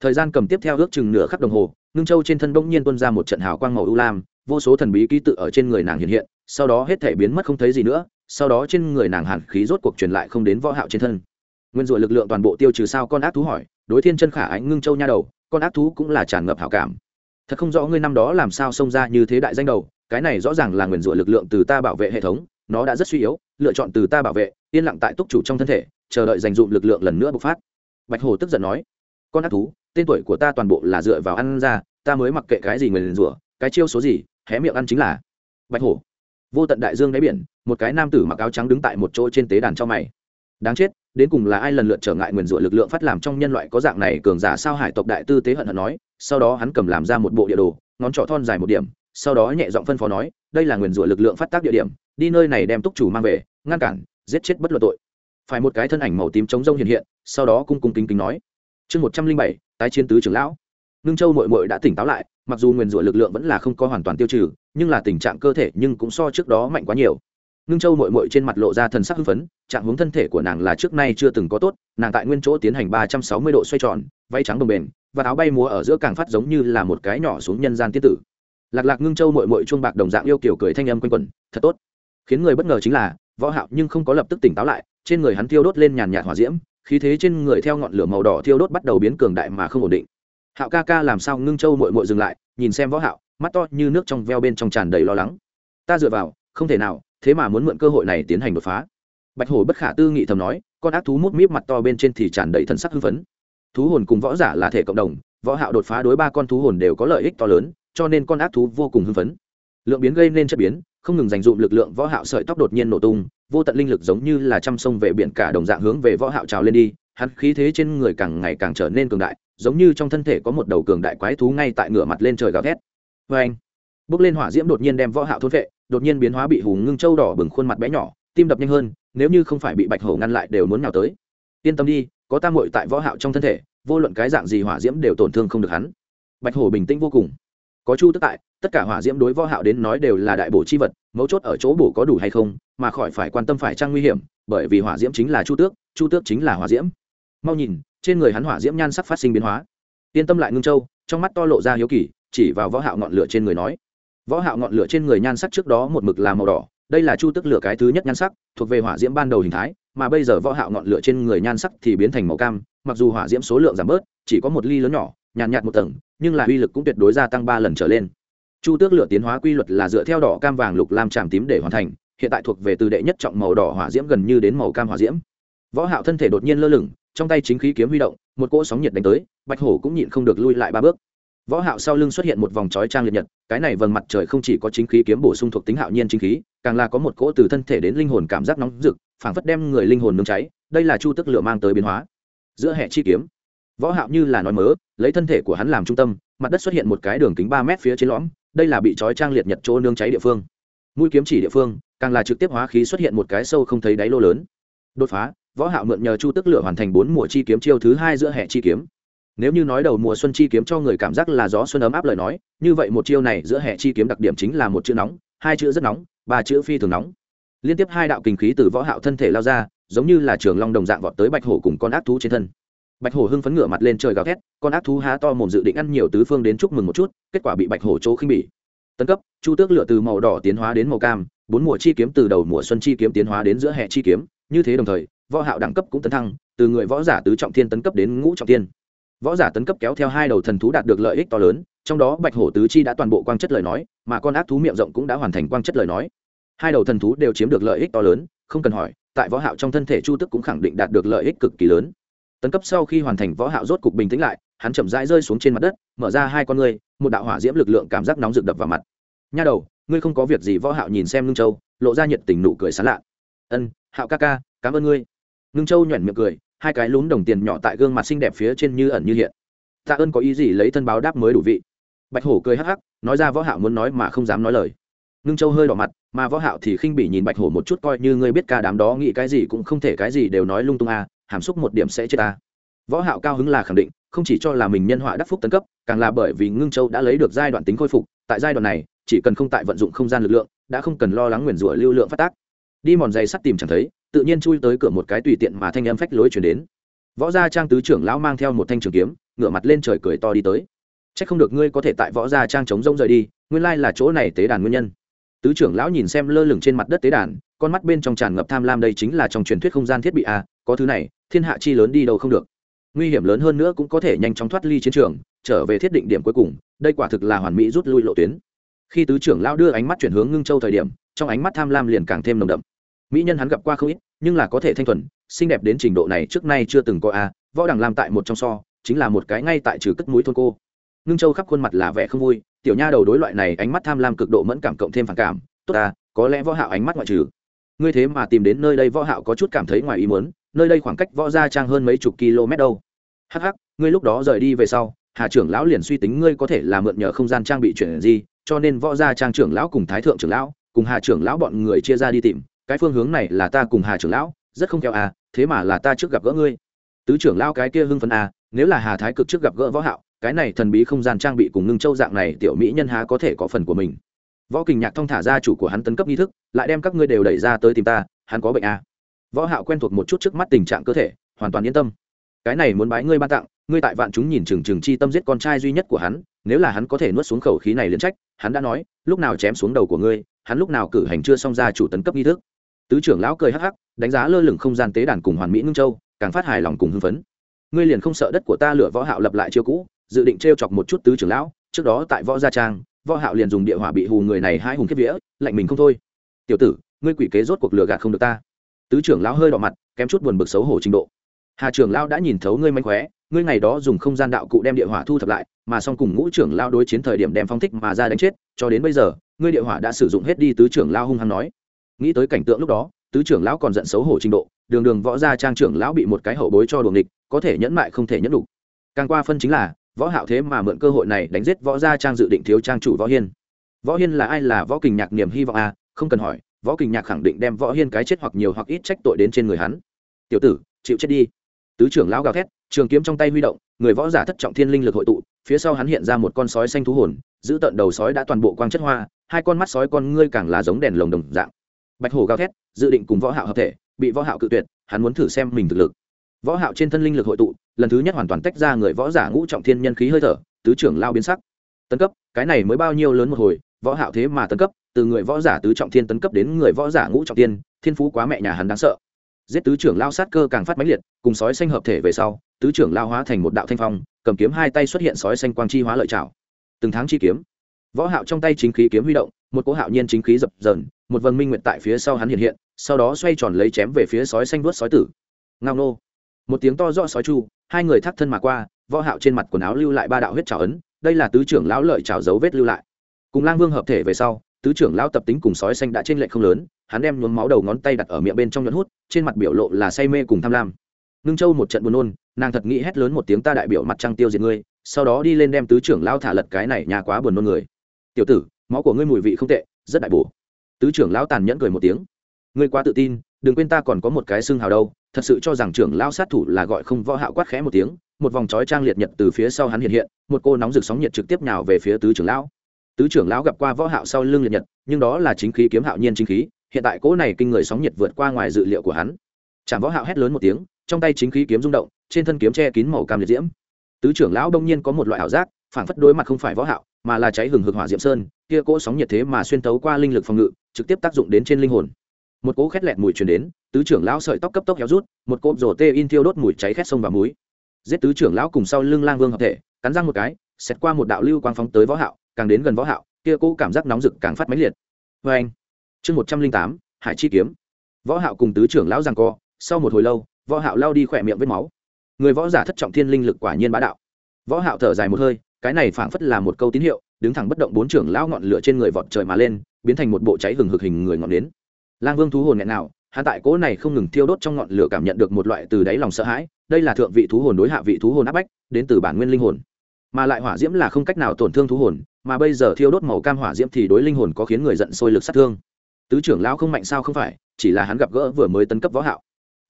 Thời gian cầm tiếp theo ước chừng nửa khắc đồng hồ, ngưng châu trên thân bỗng nhiên tuôn ra một trận hào quang màu u lam, vô số thần bí ký tự ở trên người nàng hiện hiện, sau đó hết thể biến mất không thấy gì nữa sau đó trên người nàng hàn khí rốt cuộc truyền lại không đến võ hạo trên thân. Nguyên rủa lực lượng toàn bộ tiêu trừ sao con ác thú hỏi, đối thiên chân khả ánh ngưng châu nha đầu, con ác thú cũng là tràn ngập hảo cảm. Thật không rõ ngươi năm đó làm sao xông ra như thế đại danh đầu, cái này rõ ràng là nguyền rủa lực lượng từ ta bảo vệ hệ thống, nó đã rất suy yếu, lựa chọn từ ta bảo vệ, yên lặng tại túc chủ trong thân thể, chờ đợi dành dụm lực lượng lần nữa bộc phát. Bạch hồ tức giận nói, con ác thú, tên tuổi của ta toàn bộ là dựa vào ăn ra, ta mới mặc kệ cái gì nguyền rủa, cái chiêu số gì, hé miệng ăn chính là. Bạch hổ vô tận đại dương đáy biển, một cái nam tử mặc áo trắng đứng tại một chỗ trên tế đàn cho mày. Đáng chết, đến cùng là ai lần lượt trở ngại nguyền rủa lực lượng phát làm trong nhân loại có dạng này cường giả sao hải tộc đại tư tế hận hận nói, sau đó hắn cầm làm ra một bộ địa đồ, ngón trỏ thon dài một điểm, sau đó nhẹ giọng phân phó nói, đây là nguyền rủa lực lượng phát tác địa điểm, đi nơi này đem túc chủ mang về, ngăn cản, giết chết bất luận tội. Phải một cái thân ảnh màu tím chống rông hiện hiện, sau đó cung cung kính kính nói. Chương một trăm linh bảy, tái chiến tứ trưởng lão. Ngưng châu mội mội đã tỉnh táo lại mặc dù nguyền rủa lực lượng vẫn là không có hoàn toàn tiêu trừ, nhưng là tình trạng cơ thể nhưng cũng so trước đó mạnh quá nhiều. Ngưng châu mội mội trên mặt lộ ra thần sắc hưng phấn, trạng hướng thân thể của nàng là trước nay chưa từng có tốt, nàng tại nguyên chỗ tiến hành ba trăm sáu mươi độ xoay tròn vay trắng đồng bền, và áo bay múa ở giữa càng phát giống như là một cái nhỏ xuống nhân gian tiết tử. Lạc lạc ngưng châu mội mội chuông bạc đồng dạng yêu kiểu cười thanh âm quanh quẩn, thật tốt. Khiến người bất ngờ chính là, võ hạo nhưng không có lập tức tỉnh táo lại, trên người hắn thiêu đốt lên nhàn nhạt hỏa diễm, khí thế trên người theo ngọn lửa màu đỏ thiêu đốt bắt đầu biến cường đại mà không ổn định hạo ca ca làm sao ngưng châu mội mội dừng lại, nhìn xem võ hạo, mắt to như nước trong veo bên trong tràn đầy lo lắng. Ta dựa vào, không thể nào, thế mà muốn mượn cơ hội này tiến hành đột phá. Bạch hổ bất khả tư nghị thầm nói, con ác thú mút míp mặt to bên trên thì tràn đầy thần sắc hưng phấn. Thú hồn cùng võ giả là thể cộng đồng, võ hạo đột phá đối ba con thú hồn đều có lợi ích to lớn, cho nên con ác thú vô cùng hưng phấn. Lượng biến gây nên chất biến, không ngừng dành dụm lực lượng võ hạo sợi tóc đột nhiên nổ tung, vô tận linh lực giống như là trăm sông về biển cả đồng dạng hướng về võ hạo trào lên đi, hắn khí thế trên người càng ngày càng trở nên cường đại giống như trong thân thể có một đầu cường đại quái thú ngay tại ngửa mặt lên trời gào thét. Với anh, bước lên hỏa diễm đột nhiên đem võ hạo thôn vệ, đột nhiên biến hóa bị hùng ngưng châu đỏ bừng khuôn mặt bé nhỏ, tim đập nhanh hơn, nếu như không phải bị bạch hổ ngăn lại đều muốn nào tới. Yên tâm đi, có ta muội tại võ hạo trong thân thể, vô luận cái dạng gì hỏa diễm đều tổn thương không được hắn. Bạch hổ bình tĩnh vô cùng. Có chu tức tại, tất cả hỏa diễm đối võ hạo đến nói đều là đại bổ chi vật, mấu chốt ở chỗ bổ có đủ hay không, mà khỏi phải quan tâm phải trang nguy hiểm, bởi vì hỏa diễm chính là chu tước chu tước chính là hỏa diễm. Mau nhìn trên người hắn hỏa diễm nhan sắc phát sinh biến hóa. Yên tâm lại ngưng châu trong mắt to lộ ra hiếu kỳ chỉ vào võ hạo ngọn lửa trên người nói. Võ hạo ngọn lửa trên người nhan sắc trước đó một mực là màu đỏ đây là chu tức lửa cái thứ nhất nhan sắc thuộc về hỏa diễm ban đầu hình thái mà bây giờ võ hạo ngọn lửa trên người nhan sắc thì biến thành màu cam mặc dù hỏa diễm số lượng giảm bớt chỉ có một ly lớn nhỏ nhàn nhạt, nhạt một tầng nhưng là uy lực cũng tuyệt đối gia tăng ba lần trở lên. Chu tước lửa tiến hóa quy luật là dựa theo đỏ cam vàng lục lam tràm tím để hoàn thành hiện tại thuộc về từ đệ nhất trọng màu đỏ hỏa diễm gần như đến màu cam hỏa diễm. Võ hạo thân thể đột nhiên lơ lửng trong tay chính khí kiếm huy động, một cỗ sóng nhiệt đánh tới, bạch hổ cũng nhịn không được lui lại ba bước. Võ hạo sau lưng xuất hiện một vòng chói trang liệt nhật, cái này vầng mặt trời không chỉ có chính khí kiếm bổ sung thuộc tính hạo nhiên chính khí, càng là có một cỗ từ thân thể đến linh hồn cảm giác nóng rực, phảng phất đem người linh hồn nung cháy, đây là chu tức lửa mang tới biến hóa. Giữa hệ chi kiếm, võ hạo như là nói mớ, lấy thân thể của hắn làm trung tâm, mặt đất xuất hiện một cái đường kính ba mét phía trên lõm, đây là bị chói trang liệt nhật chỗ nương cháy địa phương. Mũi kiếm chỉ địa phương, càng là trực tiếp hóa khí xuất hiện một cái sâu không thấy đáy lô lớn. Đột phá võ hạo mượn nhờ chu tức lửa hoàn thành bốn mùa chi kiếm chiêu thứ hai giữa hệ chi kiếm. Nếu như nói đầu mùa xuân chi kiếm cho người cảm giác là gió xuân ấm áp lời nói, như vậy một chiêu này giữa hệ chi kiếm đặc điểm chính là một chữ nóng, hai chữ rất nóng, ba chữ phi thường nóng. Liên tiếp hai đạo kinh khí từ võ hạo thân thể lao ra, giống như là trường long đồng dạng vọt tới bạch hổ cùng con ác thú trên thân. Bạch hổ hưng phấn ngửa mặt lên trời gào thét, con ác thú há to mồm dự định ăn nhiều tứ phương đến chúc mừng một chút, kết quả bị bạch hổ chỗ khinh bỉ. Tấn cấp, chu tước lửa từ màu đỏ tiến hóa đến màu cam, bốn mùa chi kiếm từ đầu mùa xuân chi kiếm tiến hóa đến giữa hệ chi kiếm, như thế đồng thời võ hạo đẳng cấp cũng tấn thăng, từ người võ giả tứ trọng thiên tấn cấp đến ngũ trọng thiên. Võ giả tấn cấp kéo theo hai đầu thần thú đạt được lợi ích to lớn, trong đó bạch hổ tứ chi đã toàn bộ quang chất lời nói, mà con ác thú miệng rộng cũng đã hoàn thành quang chất lời nói. Hai đầu thần thú đều chiếm được lợi ích to lớn, không cần hỏi, tại võ hạo trong thân thể chu tức cũng khẳng định đạt được lợi ích cực kỳ lớn. Tấn cấp sau khi hoàn thành, võ hạo rốt cục bình tĩnh lại, hắn chậm rãi rơi xuống trên mặt đất, mở ra hai con ngươi, một đạo hỏa diễm lực lượng cảm giác nóng rực đập vào mặt. Nha đầu, ngươi không có việc gì võ hạo nhìn xem ngưng châu, lộ ra nhiệt tình nụ cười sảng lạ. Ân, hạo ca ca, cảm ơn ngươi ngưng châu nhoẻn miệng cười, hai cái lún đồng tiền nhỏ tại gương mặt xinh đẹp phía trên như ẩn như hiện. Tạ ơn có ý gì lấy thân báo đáp mới đủ vị. Bạch hổ cười hắc hắc, nói ra võ hạo muốn nói mà không dám nói lời. Ngưng châu hơi đỏ mặt, mà võ hạo thì khinh bỉ nhìn bạch hổ một chút coi như ngươi biết ca đám đó nghĩ cái gì cũng không thể cái gì đều nói lung tung à hàm xúc một điểm sẽ chết ta. Võ hạo cao hứng là khẳng định, không chỉ cho là mình nhân họa đắc phúc tấn cấp, càng là bởi vì ngưng châu đã lấy được giai đoạn tính khôi phục. Tại giai đoạn này, chỉ cần không tại vận dụng không gian lực lượng, đã không cần lo lắng nguyền rủa lưu lượng phát tác đi mòn giày sắt tìm chẳng thấy, tự nhiên chui tới cửa một cái tùy tiện mà thanh âm phách lối chuyển đến. Võ gia trang tứ trưởng lão mang theo một thanh trường kiếm, ngửa mặt lên trời cười to đi tới. C h ắ c không được ngươi có thể tại võ gia trang chống rông rời đi, nguyên lai là chỗ này tế đàn nguyên nhân. Tứ trưởng lão nhìn xem lơ lửng trên mặt đất tế đàn, con mắt bên trong tràn ngập tham lam đây chính là trong truyền thuyết không gian thiết bị a, có thứ này, thiên hạ chi lớn đi đâu không được. Nguy hiểm lớn hơn nữa cũng có thể nhanh chóng thoát ly chiến trường, trở về thiết định điểm cuối cùng, đây quả thực là hoàn mỹ rút lui lộ tuyến. Khi tứ trưởng lão đưa ánh mắt chuyển hướng ngưng châu thời điểm trong ánh mắt tham lam liền càng thêm nồng đậm. Mỹ nhân hắn gặp qua không ít, nhưng là có thể thanh thuần, xinh đẹp đến trình độ này trước nay chưa từng có a, võ đằng làm tại một trong so, chính là một cái ngay tại trừ cất mũi thôn cô. Ngưng châu khắp khuôn mặt là vẻ không vui, tiểu nha đầu đối loại này ánh mắt tham lam cực độ mẫn cảm cộng thêm phản cảm, tốt ta, có lẽ võ hạo ánh mắt ngoại trừ. Ngươi thế mà tìm đến nơi đây võ hạo có chút cảm thấy ngoài ý muốn, nơi đây khoảng cách võ gia trang hơn mấy chục km đâu. Hắc hắc, ngươi lúc đó rời đi về sau, hà trưởng lão liền suy tính ngươi có thể là mượn nhờ không gian trang bị chuyển gì, cho nên võ gia trang trưởng lão cùng thái thượng trưởng lão cùng hà trưởng lão bọn người chia ra đi tìm, cái phương hướng này là ta cùng hà trưởng lão, rất không khéo à thế mà là ta trước gặp gỡ ngươi. Tứ trưởng lão cái kia hưng phấn à nếu là hà thái cực trước gặp gỡ võ hạo, cái này thần bí không gian trang bị cùng ngưng châu dạng này tiểu mỹ nhân há có thể có phần của mình. Võ kình nhạc thông thả ra chủ của hắn tấn cấp nghi thức, lại đem các ngươi đều đẩy ra tới tìm ta, hắn có bệnh à. Võ hạo quen thuộc một chút trước mắt tình trạng cơ thể, hoàn toàn yên tâm. Cái này muốn bái ngươi ban tặng, ngươi tại vạn chúng nhìn chừng chừng chi tâm giết con trai duy nhất của hắn, nếu là hắn có thể nuốt xuống khẩu khí này liền trách, hắn đã nói, lúc nào chém xuống đầu của ngươi hắn lúc nào cử hành chưa xong ra chủ tấn cấp nghi thức. Tứ trưởng lão cười hắc hắc, đánh giá lơ lửng không gian tế đàn cùng hoàn mỹ ngưng châu, càng phát hài lòng cùng hưng phấn. Ngươi liền không sợ đất của ta lửa võ hạo lập lại chiêu cũ, dự định trêu chọc một chút tứ trưởng lão, trước đó tại võ gia trang, võ hạo liền dùng địa hỏa bị hù người này hai hùng kiếp vía, lạnh mình không thôi. Tiểu tử, ngươi quỷ kế rốt cuộc lừa gạt không được ta. Tứ trưởng lão hơi đỏ mặt, kém chút buồn bực xấu hổ trình độ. Hà trưởng lão đã nhìn thấu ngươi manh khóe, ngươi ngày đó dùng không gian đạo cụ đem địa hỏa thu thập lại, mà song cùng ngũ trưởng lão đối chiến thời điểm đem phong thích mà ra đánh chết, cho đến bây giờ ngươi địa hỏa đã sử dụng hết đi, tứ trưởng lão hung hăng nói. Nghĩ tới cảnh tượng lúc đó, tứ trưởng lão còn giận xấu hổ trình độ, đường đường võ gia trang trưởng lão bị một cái hậu bối cho đuồng địch có thể nhẫn mại không thể nhẫn đủ. Càng qua phân chính là, võ hạo thế mà mượn cơ hội này đánh giết võ gia trang dự định thiếu trang chủ võ hiên. Võ hiên là ai là võ kình nhạc niềm hy vọng à? Không cần hỏi, võ kình nhạc khẳng định đem võ hiên cái chết hoặc nhiều hoặc ít trách tội đến trên người hắn. Tiểu tử, chịu chết đi. Tứ trưởng lão gào thét, trường kiếm trong tay huy động, người võ giả thất trọng thiên linh lực hội tụ phía sau hắn hiện ra một con sói xanh thú hồn, giữ tận đầu sói đã toàn bộ quang chất hoa, hai con mắt sói con ngươi càng là giống đèn lồng đồng dạng. Bạch hổ gào thét, dự định cùng võ hạo hợp thể, bị võ hạo cự tuyệt, hắn muốn thử xem mình thực lực. Võ hạo trên thân linh lực hội tụ, lần thứ nhất hoàn toàn tách ra người võ giả ngũ trọng thiên nhân khí hơi thở, tứ trưởng lao biến sắc. Tấn cấp, cái này mới bao nhiêu lớn một hồi, võ hạo thế mà tấn cấp, từ người võ giả tứ trọng thiên tấn cấp đến người võ giả ngũ trọng thiên thiên phú quá mẹ nhà hắn đáng sợ. Giết tứ trưởng lao sát cơ càng phát mãnh liệt, cùng sói xanh hợp thể về sau tứ trưởng lao hóa thành một đạo thanh phong, cầm kiếm hai tay xuất hiện sói xanh quang chi hóa lợi trảo. Từng tháng chi kiếm. Võ hạo trong tay chính khí kiếm huy động, một cỗ hạo nhiên chính khí dập dờn, một vầng minh nguyện tại phía sau hắn hiện hiện, sau đó xoay tròn lấy chém về phía sói xanh đuốt sói tử. Ngao nô. Một tiếng to rõ sói chu, hai người thắt thân mà qua, võ hạo trên mặt quần áo lưu lại ba đạo huyết trào ấn, đây là tứ trưởng lão lợi trào dấu vết lưu lại. Cùng lang vương hợp thể về sau, tứ trưởng lão tập tính cùng sói xanh đã trên lệch không lớn, hắn đem nhuốm máu đầu ngón tay đặt ở miệng bên trong nhẫn hút, trên mặt biểu lộ là say mê cùng tham lam. Ngưng châu một trận buồn nôn nàng thật nghĩ hét lớn một tiếng ta đại biểu mặt trăng tiêu diệt ngươi, sau đó đi lên đem tứ trưởng lão thả lật cái này nhà quá buồn nôn người. Tiểu tử, máu của ngươi mùi vị không tệ, rất đại bổ. Tứ trưởng lão tàn nhẫn cười một tiếng. Ngươi quá tự tin, đừng quên ta còn có một cái xương hào đâu, thật sự cho rằng trưởng lão sát thủ là gọi không võ hạo quát khẽ một tiếng, một vòng chói trang liệt nhật từ phía sau hắn hiện hiện, một cô nóng rực sóng nhiệt trực tiếp nhào về phía tứ trưởng lão. Tứ trưởng lão gặp qua võ hạo sau lưng liệt nhật, nhưng đó là chính khí kiếm hạo nhiên chính khí, hiện tại cỗ này kinh người sóng nhiệt vượt qua ngoài dự liệu của hắn. Chạm võ hạo hét lớn một tiếng trong tay chính khí kiếm rung động, trên thân kiếm che kín màu cam liệt diễm. Tứ trưởng lão đông nhiên có một loại ảo giác phản phất đối mặt không phải võ hạo, mà là cháy hừng hực hỏa diệm sơn, kia cỗ sóng nhiệt thế mà xuyên tấu qua linh lực phòng ngự, trực tiếp tác dụng đến trên linh hồn. Một cỗ khét lẹt mùi truyền đến, tứ trưởng lão sợi tóc cấp tốc héo rút, một cỗ rổ tê in thiêu đốt mùi cháy khét sông và muối. Giết tứ trưởng lão cùng sau lưng lang vương hợp thể, cắn răng một cái xét qua một đạo lưu quang phóng tới võ hạo, càng đến gần võ hạo, kia cỗ cảm giác nóng rực càng phát mãnh liệt. Với anh chương một trăm linh tám, hải chi kiếm. Võ hạo cùng tứ trưởng lão giằng co, sau một hồi lâu võ hạo lao đi khỏe miệng vết máu. Người võ giả thất trọng thiên linh lực quả nhiên bá đạo. Võ hạo thở dài một hơi, cái này phảng phất là một câu tín hiệu, đứng thẳng bất động bốn trưởng lão ngọn lửa trên người vọt trời mà lên, biến thành một bộ cháy hừng hực hình người ngọn nến. Lang vương thú hồn nghẹn nào hắn tại cỗ này không ngừng thiêu đốt trong ngọn lửa cảm nhận được một loại từ đáy lòng sợ hãi, đây là thượng vị thú hồn đối hạ vị thú hồn áp bách, đến từ bản nguyên linh hồn. Mà lại hỏa diễm là không cách nào tổn thương thú hồn, mà bây giờ thiêu đốt màu cam hỏa diễm thì đối linh hồn có khiến người giận sôi lực sát thương. Tứ trưởng lão không mạnh sao không phải, chỉ là hắn gặp gỡ vừa mới tấn cấp võ hạo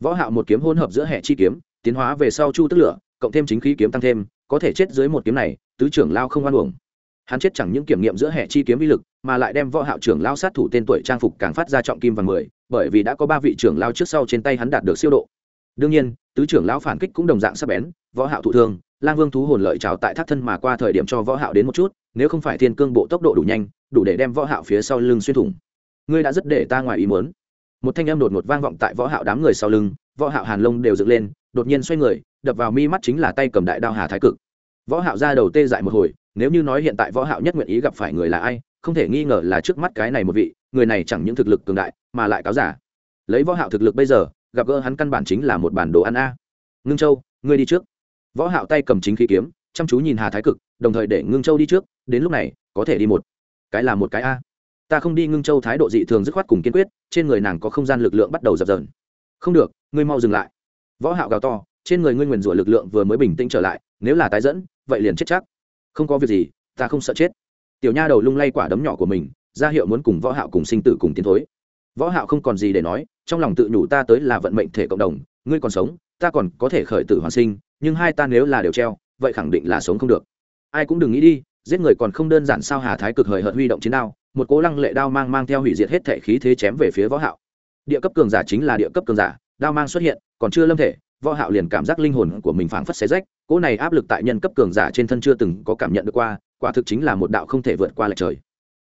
võ hạo một kiếm hỗn hợp giữa hệ chi kiếm, tiến hóa về sau chu tức lửa, cộng thêm chính khí kiếm tăng thêm, có thể chết dưới một kiếm này, tứ trưởng lao không oan uổng. Hắn chết chẳng những kiểm nghiệm giữa hệ chi kiếm uy lực, mà lại đem võ hạo trưởng lao sát thủ tên tuổi trang phục càng phát ra trọng kim vàng mười, bởi vì đã có ba vị trưởng lao trước sau trên tay hắn đạt được siêu độ. Đương nhiên, tứ trưởng lão phản kích cũng đồng dạng sắc bén, võ hạo thụ thương, lang vương thú hồn lợi trào tại thác thân mà qua thời điểm cho võ hạo đến một chút, nếu không phải thiên cương bộ tốc độ đủ nhanh, đủ để đem võ hạo phía sau lưng xuyên thủng. Ngươi đã rất để ta ngoài ý muốn một thanh âm đột ngột vang vọng tại võ hạo đám người sau lưng, võ hạo hàn lông đều dựng lên, đột nhiên xoay người, đập vào mi mắt chính là tay cầm đại đao hà thái cực. Võ hạo ra đầu tê dại một hồi, nếu như nói hiện tại võ hạo nhất nguyện ý gặp phải người là ai, không thể nghi ngờ là trước mắt cái này một vị, người này chẳng những thực lực cường đại, mà lại cáo giả. Lấy võ hạo thực lực bây giờ, gặp gỡ hắn căn bản chính là một bản đồ ăn a. Ngưng châu, ngươi đi trước. Võ hạo tay cầm chính khí kiếm, chăm chú nhìn hà thái cực, đồng thời để ngưng châu đi trước, đến lúc này, có thể đi một. Cái là một cái a ta không đi ngưng châu thái độ dị thường dứt khoát cùng kiên quyết, trên người nàng có không gian lực lượng bắt đầu dập dờn. Không được, ngươi mau dừng lại. Võ hạo gào to, trên người ngươi nguyền rủa lực lượng vừa mới bình tĩnh trở lại, nếu là tái dẫn, vậy liền chết chắc. Không có việc gì, ta không sợ chết. Tiểu nha đầu lung lay quả đấm nhỏ của mình, ra hiệu muốn cùng võ hạo cùng sinh tử cùng tiến thối. Võ hạo không còn gì để nói, trong lòng tự nhủ ta tới là vận mệnh thể cộng đồng, ngươi còn sống, ta còn có thể khởi tử hoàn sinh, nhưng hai ta nếu là đều treo, vậy khẳng định là sống không được. Ai cũng đừng nghĩ đi, giết người còn không đơn giản sao hà thái cực hời hợt huy động chiến đao một cố lăng lệ đao mang mang theo hủy diệt hết thể khí thế chém về phía võ hạo. Địa cấp cường giả chính là địa cấp cường giả, đao mang xuất hiện, còn chưa lâm thể, võ hạo liền cảm giác linh hồn của mình phảng phất xé rách, cố này áp lực tại nhân cấp cường giả trên thân chưa từng có cảm nhận được qua, quả thực chính là một đạo không thể vượt qua lại trời.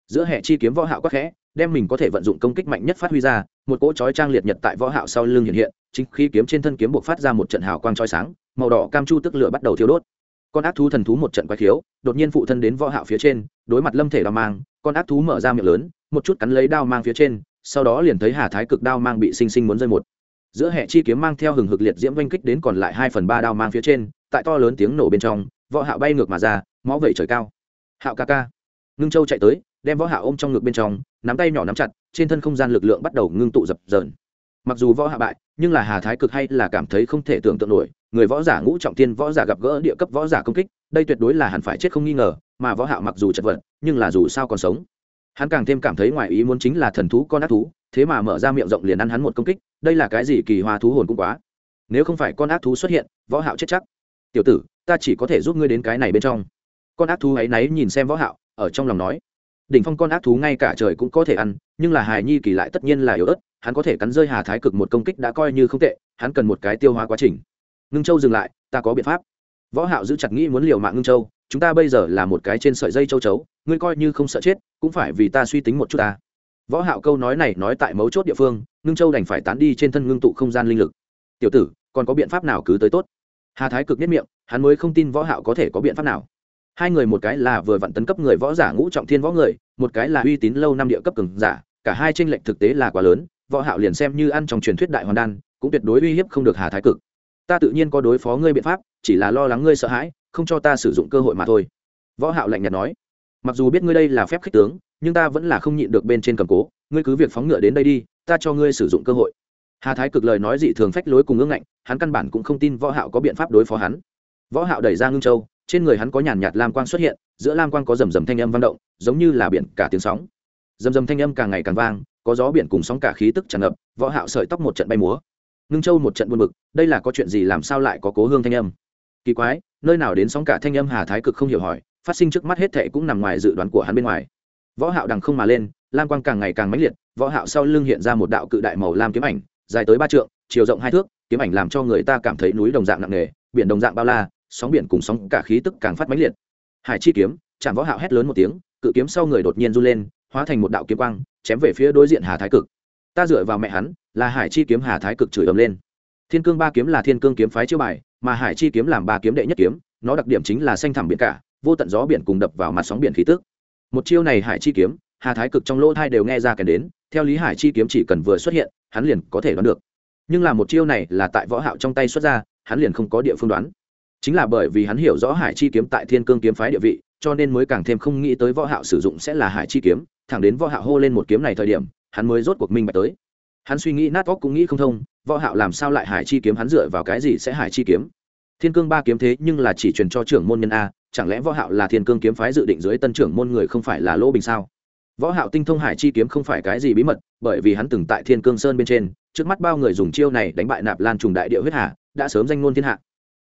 Giữa hệ chi kiếm võ hạo quá khẽ, đem mình có thể vận dụng công kích mạnh nhất phát huy ra, một cỗ chói trang liệt nhật tại võ hạo sau lưng hiện hiện, chính khi kiếm trên thân kiếm buộc phát ra một trận hào quang chói sáng, màu đỏ cam chu tức lửa bắt đầu thiêu đốt con ác thú thần thú một trận quái khiếu, đột nhiên phụ thân đến võ hạo phía trên, đối mặt lâm thể đao mang, con ác thú mở ra miệng lớn, một chút cắn lấy đao mang phía trên, sau đó liền thấy hà thái cực đao mang bị sinh sinh muốn rơi một. Giữa hệ chi kiếm mang theo hừng hực liệt diễm vanh kích đến còn lại hai phần ba đao mang phía trên, tại to lớn tiếng nổ bên trong, võ hạo bay ngược mà ra, máu vẩy trời cao. Hạo ca ca. Ngưng châu chạy tới, đem võ hạo ôm trong ngực bên trong, nắm tay nhỏ nắm chặt, trên thân không gian lực lượng bắt đầu ngưng tụ dập dờn. Mặc dù võ hạ bại, nhưng là hà thái cực hay là cảm thấy không thể tưởng tượng nổi người võ giả ngũ trọng tiên võ giả gặp gỡ địa cấp võ giả công kích, đây tuyệt đối là hẳn phải chết không nghi ngờ, mà võ hạo mặc dù chật vật, nhưng là dù sao còn sống. Hắn càng thêm cảm thấy ngoài ý muốn chính là thần thú con ác thú, thế mà mở ra miệng rộng liền ăn hắn một công kích, đây là cái gì kỳ hoa thú hồn cũng quá. Nếu không phải con ác thú xuất hiện, võ hạo chết chắc. Tiểu tử, ta chỉ có thể giúp ngươi đến cái này bên trong. Con ác thú ấy nấy nhìn xem võ hạo, ở trong lòng nói. Đỉnh phong con ác thú ngay cả trời cũng có thể ăn, nhưng là hài nhi kỳ lại tất nhiên là yếu ớt, hắn có thể cắn rơi hà thái cực một công kích đã coi như không tệ, hắn cần một cái tiêu hóa quá trình ngưng châu dừng lại, ta có biện pháp. Võ hạo giữ chặt nghĩ muốn liều mạng ngưng châu, chúng ta bây giờ là một cái trên sợi dây châu chấu, ngươi coi như không sợ chết, cũng phải vì ta suy tính một chút ta. Võ hạo câu nói này nói tại mấu chốt địa phương, ngưng châu đành phải tán đi trên thân ngưng tụ không gian linh lực. Tiểu tử, còn có biện pháp nào cứ tới tốt? Hà thái cực nhất miệng, hắn mới không tin võ hạo có thể có biện pháp nào. Hai người một cái là vừa vặn tấn cấp người võ giả ngũ trọng thiên võ người, một cái là uy tín lâu năm địa cấp cường giả, cả hai tranh lệch thực tế là quá lớn, võ hạo liền xem như ăn trong truyền thuyết đại hoàn đan, cũng tuyệt đối uy hiếp không được hà thái cực ta tự nhiên có đối phó ngươi biện pháp, chỉ là lo lắng ngươi sợ hãi, không cho ta sử dụng cơ hội mà thôi. Võ hạo lạnh nhạt nói. Mặc dù biết ngươi đây là phép khích tướng, nhưng ta vẫn là không nhịn được bên trên cầm cố, ngươi cứ việc phóng ngựa đến đây đi, ta cho ngươi sử dụng cơ hội. Hà thái cực lời nói dị thường phách lối cùng ngưỡng ngạnh, hắn căn bản cũng không tin võ hạo có biện pháp đối phó hắn. Võ hạo đẩy ra ngưng châu, trên người hắn có nhàn nhạt lam quang xuất hiện, giữa lam quang có rầm rầm thanh âm vang động, giống như là biển cả tiếng sóng. Rầm rầm thanh âm càng ngày càng vang, có gió biển cùng sóng cả khí tức tràn ngập, võ hạo sợi tóc một trận bay múa ngưng châu một trận buồn bực, đây là có chuyện gì làm sao lại có cố hương thanh âm? Kỳ quái, nơi nào đến sóng cả thanh âm hà thái cực không hiểu hỏi, phát sinh trước mắt hết thệ cũng nằm ngoài dự đoán của hắn bên ngoài. Võ hạo đằng không mà lên, lam quang càng ngày càng mãnh liệt, võ hạo sau lưng hiện ra một đạo cự đại màu lam kiếm ảnh, dài tới ba trượng, chiều rộng hai thước, kiếm ảnh làm cho người ta cảm thấy núi đồng dạng nặng nề, biển đồng dạng bao la, sóng biển cùng sóng cả khí tức càng phát mãnh liệt. Hải chi kiếm chạm võ hạo hét lớn một tiếng, cự kiếm sau người đột nhiên du lên, hóa thành một đạo kiếm quang, chém về phía đối diện hà thái cực ta dựa vào mẹ hắn, là hải chi kiếm hà thái cực chửi ầm lên. Thiên cương ba kiếm là thiên cương kiếm phái chiêu bài, mà hải chi kiếm làm ba kiếm đệ nhất kiếm, nó đặc điểm chính là xanh thẳm biển cả, vô tận gió biển cùng đập vào mặt sóng biển khí tức. Một chiêu này hải chi kiếm, hà thái cực trong lỗ thai đều nghe ra kèn đến, theo lý hải chi kiếm chỉ cần vừa xuất hiện, hắn liền có thể đoán được. Nhưng là một chiêu này là tại võ hạo trong tay xuất ra, hắn liền không có địa phương đoán. Chính là bởi vì hắn hiểu rõ hải chi kiếm tại thiên cương kiếm phái địa vị, cho nên mới càng thêm không nghĩ tới võ hạo sử dụng sẽ là hải chi kiếm. Thẳng đến võ hạo hô lên một kiếm này thời điểm hắn mới rốt cuộc minh bạch tới. Hắn suy nghĩ, nát óc cũng nghĩ không thông, võ hạo làm sao lại hải chi kiếm hắn dựa vào cái gì sẽ hải chi kiếm? Thiên cương ba kiếm thế nhưng là chỉ truyền cho trưởng môn nhân a, chẳng lẽ võ hạo là thiên cương kiếm phái dự định dưới tân trưởng môn người không phải là lỗ bình sao? Võ hạo tinh thông hải chi kiếm không phải cái gì bí mật, bởi vì hắn từng tại thiên cương sơn bên trên, trước mắt bao người dùng chiêu này đánh bại nạp lan trùng đại địa huyết hà đã sớm danh ngôn thiên hạ.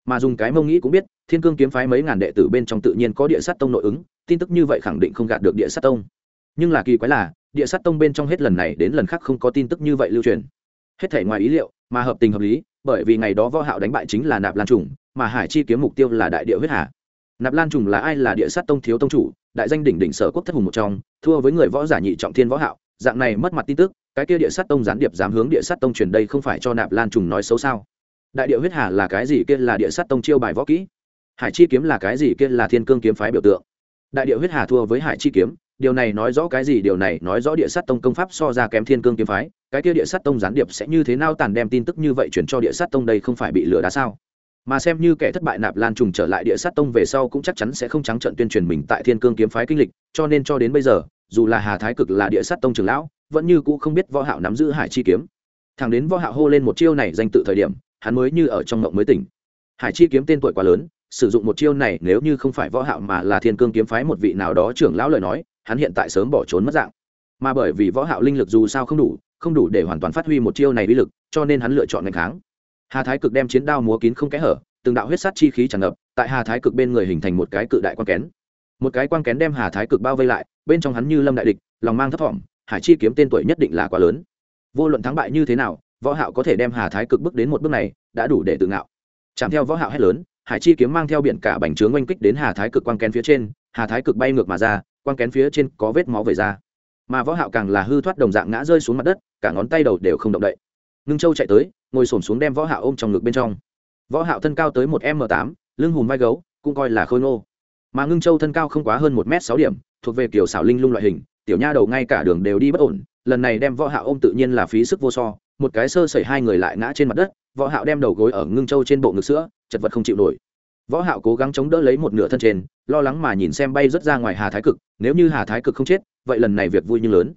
Mà dùng cái mông nghĩ cũng biết, thiên cương kiếm phái mấy ngàn đệ tử bên trong tự nhiên có địa sát tông nội ứng, tin tức như vậy khẳng định không gạt được địa sát tông. Nhưng là kỳ quái là địa sát tông bên trong hết lần này đến lần khác không có tin tức như vậy lưu truyền. Hết thể ngoài ý liệu, mà hợp tình hợp lý, bởi vì ngày đó võ hạo đánh bại chính là nạp lan trùng, mà hải chi kiếm mục tiêu là đại địa huyết hà. Nạp lan trùng là ai là địa sát tông thiếu tông chủ, đại danh đỉnh đỉnh sở quốc thất hùng một trong, thua với người võ giả nhị trọng thiên võ hạo, dạng này mất mặt tin tức, cái kia địa sát tông gián điệp dám hướng địa sát tông truyền đây không phải cho nạp lan trùng nói xấu sao? Đại địa huyết hà là cái gì kia là địa sát tông chiêu bài võ kỹ? Hải chi kiếm là cái gì kia là thiên cương kiếm phái biểu tượng? Đại địa huyết hà thua với hải chi kiếm điều này nói rõ cái gì? Điều này nói rõ địa sát tông công pháp so ra kém thiên cương kiếm phái. Cái kia địa sát tông gián điệp sẽ như thế nào tàn đem tin tức như vậy chuyển cho địa sát tông đây không phải bị lừa đá sao? Mà xem như kẻ thất bại nạp lan trùng trở lại địa sát tông về sau cũng chắc chắn sẽ không trắng trận tuyên truyền mình tại thiên cương kiếm phái kinh lịch, cho nên cho đến bây giờ, dù là hà thái cực là địa sát tông trường lão, vẫn như cũ không biết võ hạo nắm giữ hải chi kiếm. Thằng đến võ hạo hô lên một chiêu này danh tự thời điểm, hắn mới như ở trong mộng mới tỉnh. Hải chi kiếm tên tuổi quá lớn, sử dụng một chiêu này nếu như không phải võ hạo mà là thiên cương kiếm phái một vị nào đó trưởng lão lời nói hắn hiện tại sớm bỏ trốn mất dạng. Mà bởi vì võ hạo linh lực dù sao không đủ không đủ để hoàn toàn phát huy một chiêu này uy lực, cho nên hắn lựa chọn ngày kháng. Hà thái cực đem chiến đao múa kín không kẽ hở, từng đạo huyết sát chi khí tràn ngập, tại hà thái cực bên người hình thành một cái cự đại quan kén. Một cái quan kén đem hà thái cực bao vây lại, bên trong hắn như lâm đại địch, lòng mang thấp thỏm, hải chi kiếm tên tuổi nhất định là quá lớn. Vô luận thắng bại như thế nào, võ hạo có thể đem hà thái cực bước đến một bước này, đã đủ để tự ngạo. Chạm theo võ hạo hét lớn, hải chi kiếm mang theo biển cả bành trướng oanh kích đến hà thái cực quan kén phía trên, hà thái cực bay ngược mà ra quang kén phía trên có vết máu về ra. Mà võ hạo càng là hư thoát đồng dạng ngã rơi xuống mặt đất, cả ngón tay đầu đều không động đậy. Ngưng châu chạy tới, ngồi xổm xuống đem võ hạo ôm trong ngực bên trong. Võ hạo thân cao tới một m tám, lưng hùm vai gấu, cũng coi là khôi ngô. Mà ngưng châu thân cao không quá hơn một m sáu điểm, thuộc về kiểu xảo linh lung loại hình, tiểu nha đầu ngay cả đường đều đi bất ổn, lần này đem võ hạo ôm tự nhiên là phí sức vô so, một cái sơ sẩy hai người lại ngã trên mặt đất, võ hạo đem đầu gối ở ngưng châu trên bộ ngực sữa, chật vật không chịu nổi võ hạo cố gắng chống đỡ lấy một nửa thân trên, lo lắng mà nhìn xem bay rất ra ngoài hà thái cực, nếu như hà thái cực không chết, vậy lần này việc vui như lớn.